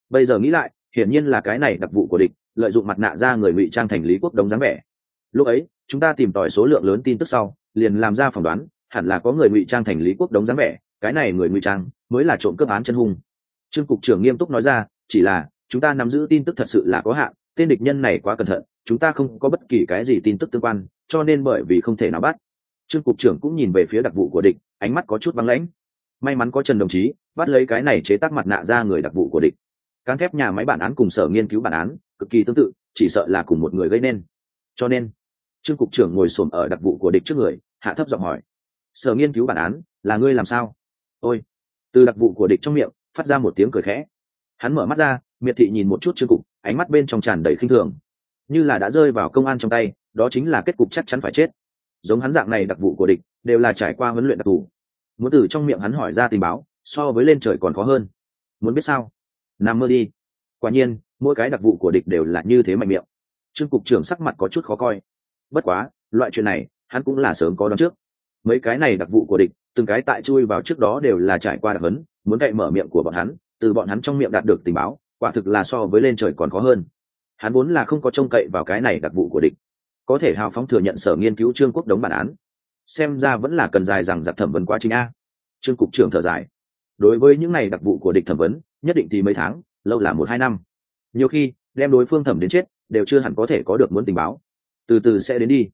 Bây giờ nghĩ lại, hiển nhiên là cái này đặc vụ của địch, lợi dụng mặt nạ ra người ngụy trang thành lý quốc đống dáng vẻ. Lúc ấy chúng ta tìm tòi số lượng lớn tin tức sau, liền làm ra phỏng đoán, hẳn là có người ngụy trang thành lý quốc đống dáng vẻ, cái này người ngụy trang mới là trộm cướp án chân hung. Trương cục trưởng nghiêm túc nói ra, chỉ là, chúng ta nắm giữ tin tức thật sự là có hạn, tên địch nhân này quá cẩn thận, chúng ta không có bất kỳ cái gì tin tức tương quan, cho nên bởi vì không thể nào bắt. Trương cục trưởng cũng nhìn về phía đặc vụ của địch, ánh mắt có chút băng lãnh. May mắn có trần đồng chí, bắt lấy cái này chế tác mặt nạ ra người đặc vụ của địch. Cán thép nhà máy bản án cùng sở nghiên cứu bản án, cực kỳ tương tự, chỉ sợ là cùng một người gây nên. Cho nên trương cục trưởng ngồi xổm ở đặc vụ của địch trước người, hạ thấp giọng hỏi. Sở nghiên cứu bản án, là ngươi làm sao? Ôi. Từ đặc vụ của địch trong miệng, phát ra một tiếng cười khẽ. Hắn mở mắt ra, miệt thị nhìn một chút trương cục, ánh mắt bên trong tràn đầy khinh thường. Như là đã rơi vào công an trong tay, đó chính là kết cục chắc chắn phải chết. Giống hắn dạng này đặc vụ của địch, đều là trải qua huấn luyện đặc thù. Muốn từ trong miệng hắn hỏi ra tình báo, so với lên trời còn khó hơn. Muốn biết sao? Nằm mơ đi. Quả nhiên, mỗi cái đặc vụ của địch đều là như thế mạnh miệng. Trương cục trưởng sắc mặt có chút khó coi bất quá, loại chuyện này, hắn cũng là sớm có đón trước. Mấy cái này đặc vụ của địch, từng cái tại chui vào trước đó đều là trải qua đặc hấn muốn cậy mở miệng của bọn hắn, từ bọn hắn trong miệng đạt được tình báo, quả thực là so với lên trời còn khó hơn. Hắn vốn là không có trông cậy vào cái này đặc vụ của địch. Có thể hào phóng thừa nhận sở nghiên cứu trương quốc đống bản án. Xem ra vẫn là cần dài rằng giặc thẩm vấn quá trình a. Trương cục trưởng thở dài. Đối với những này đặc vụ của địch thẩm vấn, nhất định thì mấy tháng, lâu là một hai năm. Nhiều khi, đem đối phương thẩm đến chết, đều chưa hẳn có thể có được muốn tình báo từ từ sẽ đến đi.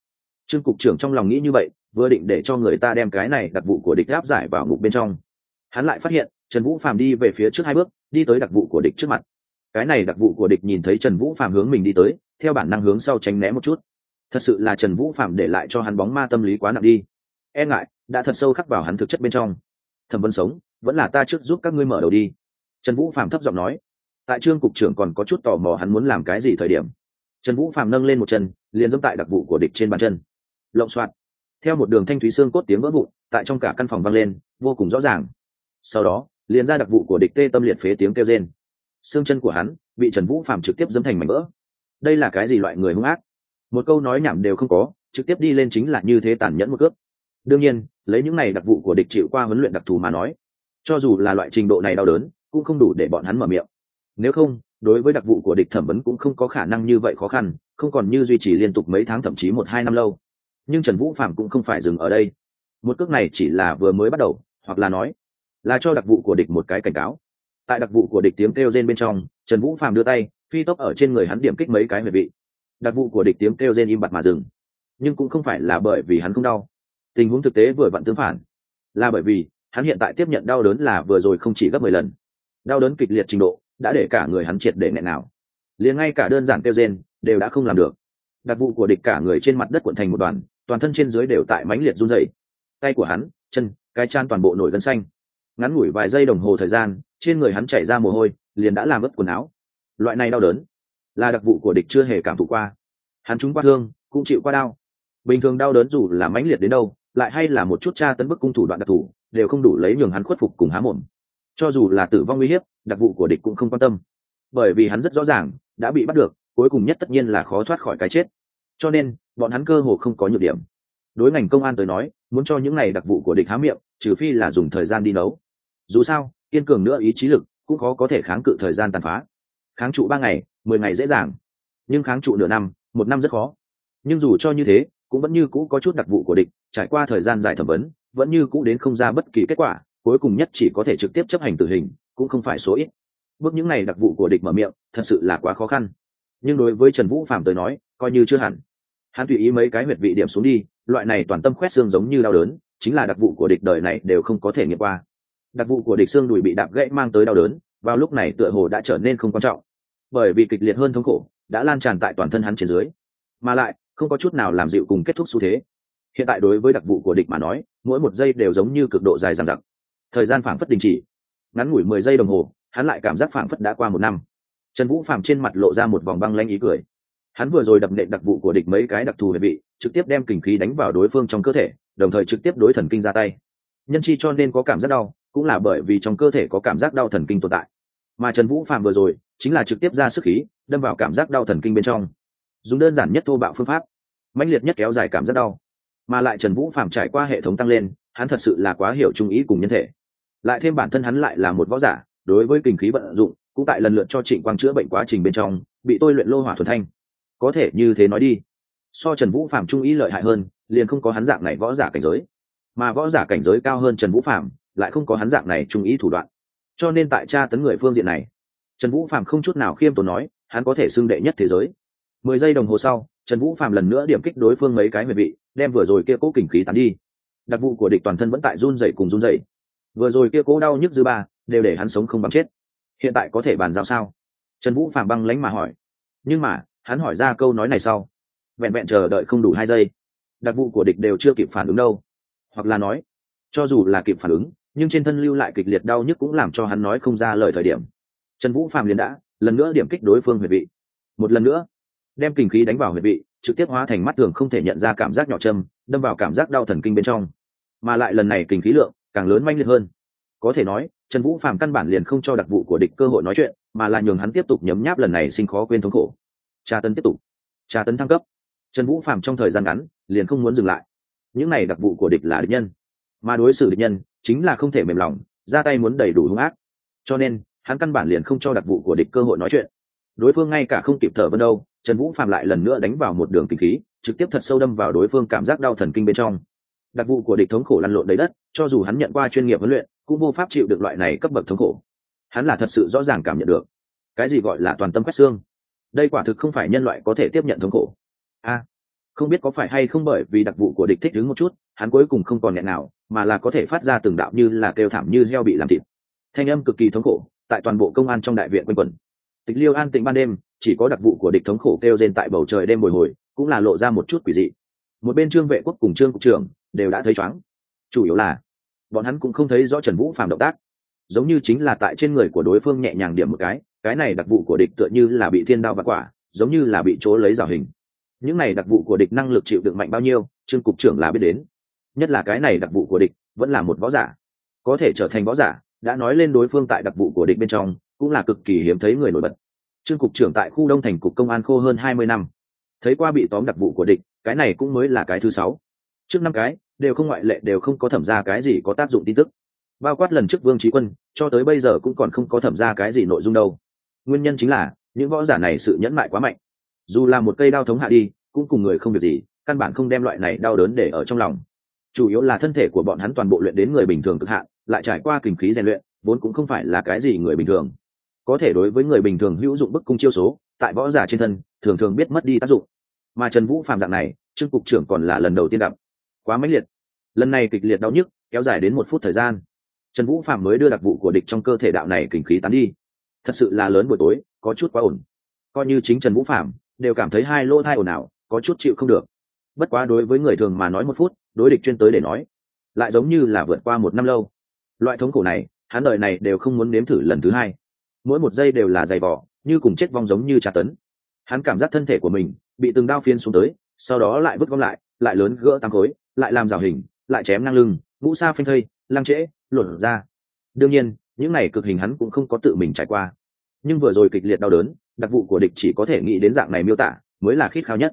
Trương cục trưởng trong lòng nghĩ như vậy, vừa định để cho người ta đem cái này đặc vụ của địch áp giải vào ngục bên trong. Hắn lại phát hiện, trần vũ phàm đi về phía trước hai bước, đi tới đặc vụ của địch trước mặt. Cái này đặc vụ của địch nhìn thấy trần vũ phàm hướng mình đi tới, theo bản năng hướng sau tránh né một chút. Thật sự là trần vũ phàm để lại cho hắn bóng ma tâm lý quá nặng đi. E ngại, đã thật sâu khắc vào hắn thực chất bên trong. Thẩm vấn sống, vẫn là ta trước giúp các ngươi mở đầu đi. Trần vũ phàm thấp giọng nói. Tại trương cục trưởng còn có chút tò mò hắn muốn làm cái gì thời điểm trần vũ phàm nâng lên một chân, liền dẫm tại đặc vụ của địch trên bàn chân. Lộng soạt. Theo một đường thanh thúy xương cốt tiếng vỡ vụn, tại trong cả căn phòng vang lên, vô cùng rõ ràng. Sau đó, liền ra đặc vụ của địch tê tâm liệt phế tiếng kêu rên. Xương chân của hắn bị trần vũ phàm trực tiếp dẫm thành mảnh vỡ. Đây là cái gì loại người hung ác? Một câu nói nhảm đều không có, trực tiếp đi lên chính là như thế tàn nhẫn một cước. Đương nhiên, lấy những này đặc vụ của địch chịu qua huấn luyện đặc thù mà nói, cho dù là loại trình độ này đau đớn, cũng không đủ để bọn hắn mở miệng. Nếu không đối với đặc vụ của địch thẩm vấn cũng không có khả năng như vậy khó khăn, không còn như duy trì liên tục mấy tháng thậm chí một hai năm lâu. Nhưng trần vũ phạm cũng không phải dừng ở đây. Một cước này chỉ là vừa mới bắt đầu, hoặc là nói, là cho đặc vụ của địch một cái cảnh cáo. Tại đặc vụ của địch tiếng kêu rên bên trong, trần vũ phạm đưa tay, phi tốc ở trên người hắn điểm kích mấy cái huyệt vị. Đặc vụ của địch tiếng kêu rên im bặt mà dừng. Nhưng cũng không phải là bởi vì hắn không đau. Tình huống thực tế vừa vặn tương phản. Là bởi vì, hắn hiện tại tiếp nhận đau đớn là vừa rồi không chỉ gấp mười lần. Đau đớn kịch liệt trình độ đã để cả người hắn triệt để nghẹn nào. Liền ngay cả đơn giản kêu rên, đều đã không làm được. Đặc vụ của địch cả người trên mặt đất cuộn thành một đoàn, toàn thân trên dưới đều tại mãnh liệt run rẩy. Tay của hắn, chân, cái chan toàn bộ nổi gân xanh. Ngắn ngủi vài giây đồng hồ thời gian, trên người hắn chảy ra mồ hôi, liền đã làm ướt quần áo. Loại này đau đớn, là đặc vụ của địch chưa hề cảm thụ qua. Hắn trúng qua thương, cũng chịu qua đau. Bình thường đau đớn dù là mãnh liệt đến đâu, lại hay là một chút tra tấn bức cung thủ đoạn đặc thù, đều không đủ lấy nhường hắn khuất phục cùng há mồm cho dù là tử vong uy hiếp, đặc vụ của địch cũng không quan tâm. Bởi vì hắn rất rõ ràng, đã bị bắt được, cuối cùng nhất tất nhiên là khó thoát khỏi cái chết. Cho nên, bọn hắn cơ hồ không có nhược điểm. Đối ngành công an tới nói, muốn cho những này đặc vụ của địch há miệng, trừ phi là dùng thời gian đi nấu. Dù sao, kiên cường nữa ý chí lực, cũng khó có thể kháng cự thời gian tàn phá. Kháng trụ ba ngày, mười ngày dễ dàng. Nhưng kháng trụ nửa năm, một năm rất khó. Nhưng dù cho như thế, cũng vẫn như cũ có chút đặc vụ của địch, trải qua thời gian dài thẩm vấn, vẫn như cũ đến không ra bất kỳ kết quả cuối cùng nhất chỉ có thể trực tiếp chấp hành tử hình, cũng không phải số ít. Bước những này đặc vụ của địch mở miệng, thật sự là quá khó khăn. Nhưng đối với trần vũ phạm tới nói, coi như chưa hẳn. Hắn tùy ý mấy cái huyệt vị điểm xuống đi, loại này toàn tâm khoét xương giống như đau đớn, chính là đặc vụ của địch đời này đều không có thể nghiệm qua. Đặc vụ của địch xương đùi bị đạp gãy mang tới đau đớn, vào lúc này tựa hồ đã trở nên không quan trọng. Bởi vì kịch liệt hơn thống khổ, đã lan tràn tại toàn thân hắn trên dưới. Mà lại, không có chút nào làm dịu cùng kết thúc xu thế. Hiện tại đối với đặc vụ của địch mà nói, mỗi một giây đều giống như cực độ dài dằng dặc thời gian phảng phất đình chỉ. Ngắn ngủi mười giây đồng hồ, hắn lại cảm giác phảng phất đã qua một năm. Trần vũ phạm trên mặt lộ ra một vòng băng lanh ý cười. Hắn vừa rồi đập nệ đặc vụ của địch mấy cái đặc thù hệ vị, trực tiếp đem kình khí đánh vào đối phương trong cơ thể, đồng thời trực tiếp đối thần kinh ra tay. Nhân chi cho nên có cảm giác đau, cũng là bởi vì trong cơ thể có cảm giác đau thần kinh tồn tại. Mà trần vũ phạm vừa rồi, chính là trực tiếp ra sức khí, đâm vào cảm giác đau thần kinh bên trong. Dùng đơn giản nhất thô bạo phương pháp, mãnh liệt nhất kéo dài cảm giác đau. Mà lại trần vũ phạm trải qua hệ thống tăng lên, hắn thật sự là quá hiểu trung ý cùng nhân thể lại thêm bản thân hắn lại là một võ giả, đối với kinh khí vận dụng, cũng tại lần lượt cho trịnh quang chữa bệnh quá trình bên trong, bị tôi luyện lô hỏa thuần thanh. Có thể như thế nói đi. So trần vũ phạm trung ý lợi hại hơn, liền không có hắn dạng này võ giả cảnh giới. Mà võ giả cảnh giới cao hơn trần vũ phạm lại không có hắn dạng này trung ý thủ đoạn. Cho nên tại tra tấn người phương diện này, trần vũ phạm không chút nào khiêm tốn nói, hắn có thể xưng đệ nhất thế giới. Mười giây đồng hồ sau, trần vũ phạm lần nữa điểm kích đối phương mấy cái huyệt vị đem vừa rồi kia cố kình khí tán đi. Đặc vụ của địch toàn thân vẫn tại run dậy cùng run dậy vừa rồi kia cố đau nhức dư ba, đều để hắn sống không bằng chết. Hiện tại có thể bàn giao sao? Trần vũ phàm băng lánh mà hỏi. Nhưng mà, hắn hỏi ra câu nói này sau. Vẹn vẹn chờ đợi không đủ hai giây. Đặc vụ của địch đều chưa kịp phản ứng đâu. Hoặc là nói, cho dù là kịp phản ứng, nhưng trên thân lưu lại kịch liệt đau nhức cũng làm cho hắn nói không ra lời thời điểm. Trần vũ phàm liền đã, lần nữa điểm kích đối phương huyệt vị. Một lần nữa, đem kinh khí đánh vào huyệt vị, trực tiếp hóa thành mắt thường không thể nhận ra cảm giác nhỏ châm, đâm vào cảm giác đau thần kinh bên trong. Mà lại lần này kinh khí lượng càng lớn manh liệt hơn. Có thể nói, trần vũ phạm căn bản liền không cho đặc vụ của địch cơ hội nói chuyện, mà là nhường hắn tiếp tục nhấm nháp lần này sinh khó quên thống khổ. Tra tấn tiếp tục. Tra tấn thăng cấp. Trần vũ phạm trong thời gian ngắn, liền không muốn dừng lại. Những này đặc vụ của địch là địch nhân. Mà đối xử địch nhân, chính là không thể mềm lòng, ra tay muốn đầy đủ hung ác. Cho nên, hắn căn bản liền không cho đặc vụ của địch cơ hội nói chuyện. Đối phương ngay cả không kịp thở vân đâu, trần vũ phạm lại lần nữa đánh vào một đường kinh khí, trực tiếp thật sâu đâm vào đối phương cảm giác đau thần kinh bên trong. Đặc vụ của địch thống khổ lăn lộn đầy đất cho dù hắn nhận qua chuyên nghiệp huấn luyện, cũng vô pháp chịu được loại này cấp bậc thống khổ. Hắn là thật sự rõ ràng cảm nhận được. Cái gì gọi là toàn tâm quét xương? Đây quả thực không phải nhân loại có thể tiếp nhận thống khổ. A, không biết có phải hay không bởi vì đặc vụ của địch thích đứng một chút, hắn cuối cùng không còn nghẹn nào, mà là có thể phát ra từng đạo như là kêu thảm như heo bị làm thịt. Thanh âm cực kỳ thống khổ, tại toàn bộ công an trong đại viện quanh quẩn. Tịch liêu an tĩnh ban đêm, chỉ có đặc vụ của địch thống khổ kêu rên tại bầu trời đêm bồi hồi, cũng là lộ ra một chút quỷ dị. Một bên trương vệ quốc cùng trương cục trưởng đều đã thấy chóng chủ yếu là, bọn hắn cũng không thấy rõ trần vũ phàm động tác. Giống như chính là tại trên người của đối phương nhẹ nhàng điểm một cái cái này đặc vụ của địch tựa như là bị thiên đao và quả, giống như là bị chỗ lấy rào hình. Những này đặc vụ của địch năng lực chịu đựng mạnh bao nhiêu, trương cục trưởng là biết đến. Nhất là cái này đặc vụ của địch, vẫn là một võ giả. Có thể trở thành võ giả, đã nói lên đối phương tại đặc vụ của địch bên trong, cũng là cực kỳ hiếm thấy người nổi bật. Trương cục trưởng tại khu đông thành cục công an khô hơn hai mươi năm. Thấy qua bị tóm đặc vụ của địch, cái này cũng mới là cái thứ sáu. Trước năm cái đều không ngoại lệ, đều không có thẩm ra cái gì có tác dụng tin tức. Bao quát lần trước vương trí quân, cho tới bây giờ cũng còn không có thẩm ra cái gì nội dung đâu. Nguyên nhân chính là, những võ giả này sự nhẫn mại quá mạnh. Dù là một cây đao thống hạ đi, cũng cùng người không việc gì, căn bản không đem loại này đau đớn để ở trong lòng. Chủ yếu là thân thể của bọn hắn toàn bộ luyện đến người bình thường cực hạn, lại trải qua kinh khí rèn luyện, vốn cũng không phải là cái gì người bình thường. Có thể đối với người bình thường hữu dụng bức cung chiêu số, tại võ giả trên thân, thường thường biết mất đi tác dụng. Mà trần vũ phạm dạng này, trương cục trưởng còn là lần đầu tiên đậm quá mãnh liệt lần này kịch liệt đau nhức, kéo dài đến một phút thời gian. Trần vũ phạm mới đưa đặc vụ của địch trong cơ thể đạo này kinh khí tán đi. Thật sự là lớn buổi tối, có chút quá ổn. Coi như chính trần vũ phạm đều cảm thấy hai lỗ thai ồn ào, có chút chịu không được. Bất quá đối với người thường mà nói một phút, đối địch chuyên tới để nói, lại giống như là vượt qua một năm lâu. Loại thống khổ này, hắn đời này đều không muốn nếm thử lần thứ hai. Mỗi một giây đều là dày vỏ như cùng chết vong giống như trà tấn. Hắn cảm giác thân thể của mình bị từng đao phiên xuống tới, sau đó lại vứt gom lại lại lớn gỡ tăng khối, lại làm rào hình lại chém năng lưng, ngũ sa phanh thây, lăng trễ luẩn ra. Đương nhiên, những này cực hình hắn cũng không có tự mình trải qua. Nhưng vừa rồi kịch liệt đau đớn, đặc vụ của địch chỉ có thể nghĩ đến dạng này miêu tả, mới là khít khao nhất.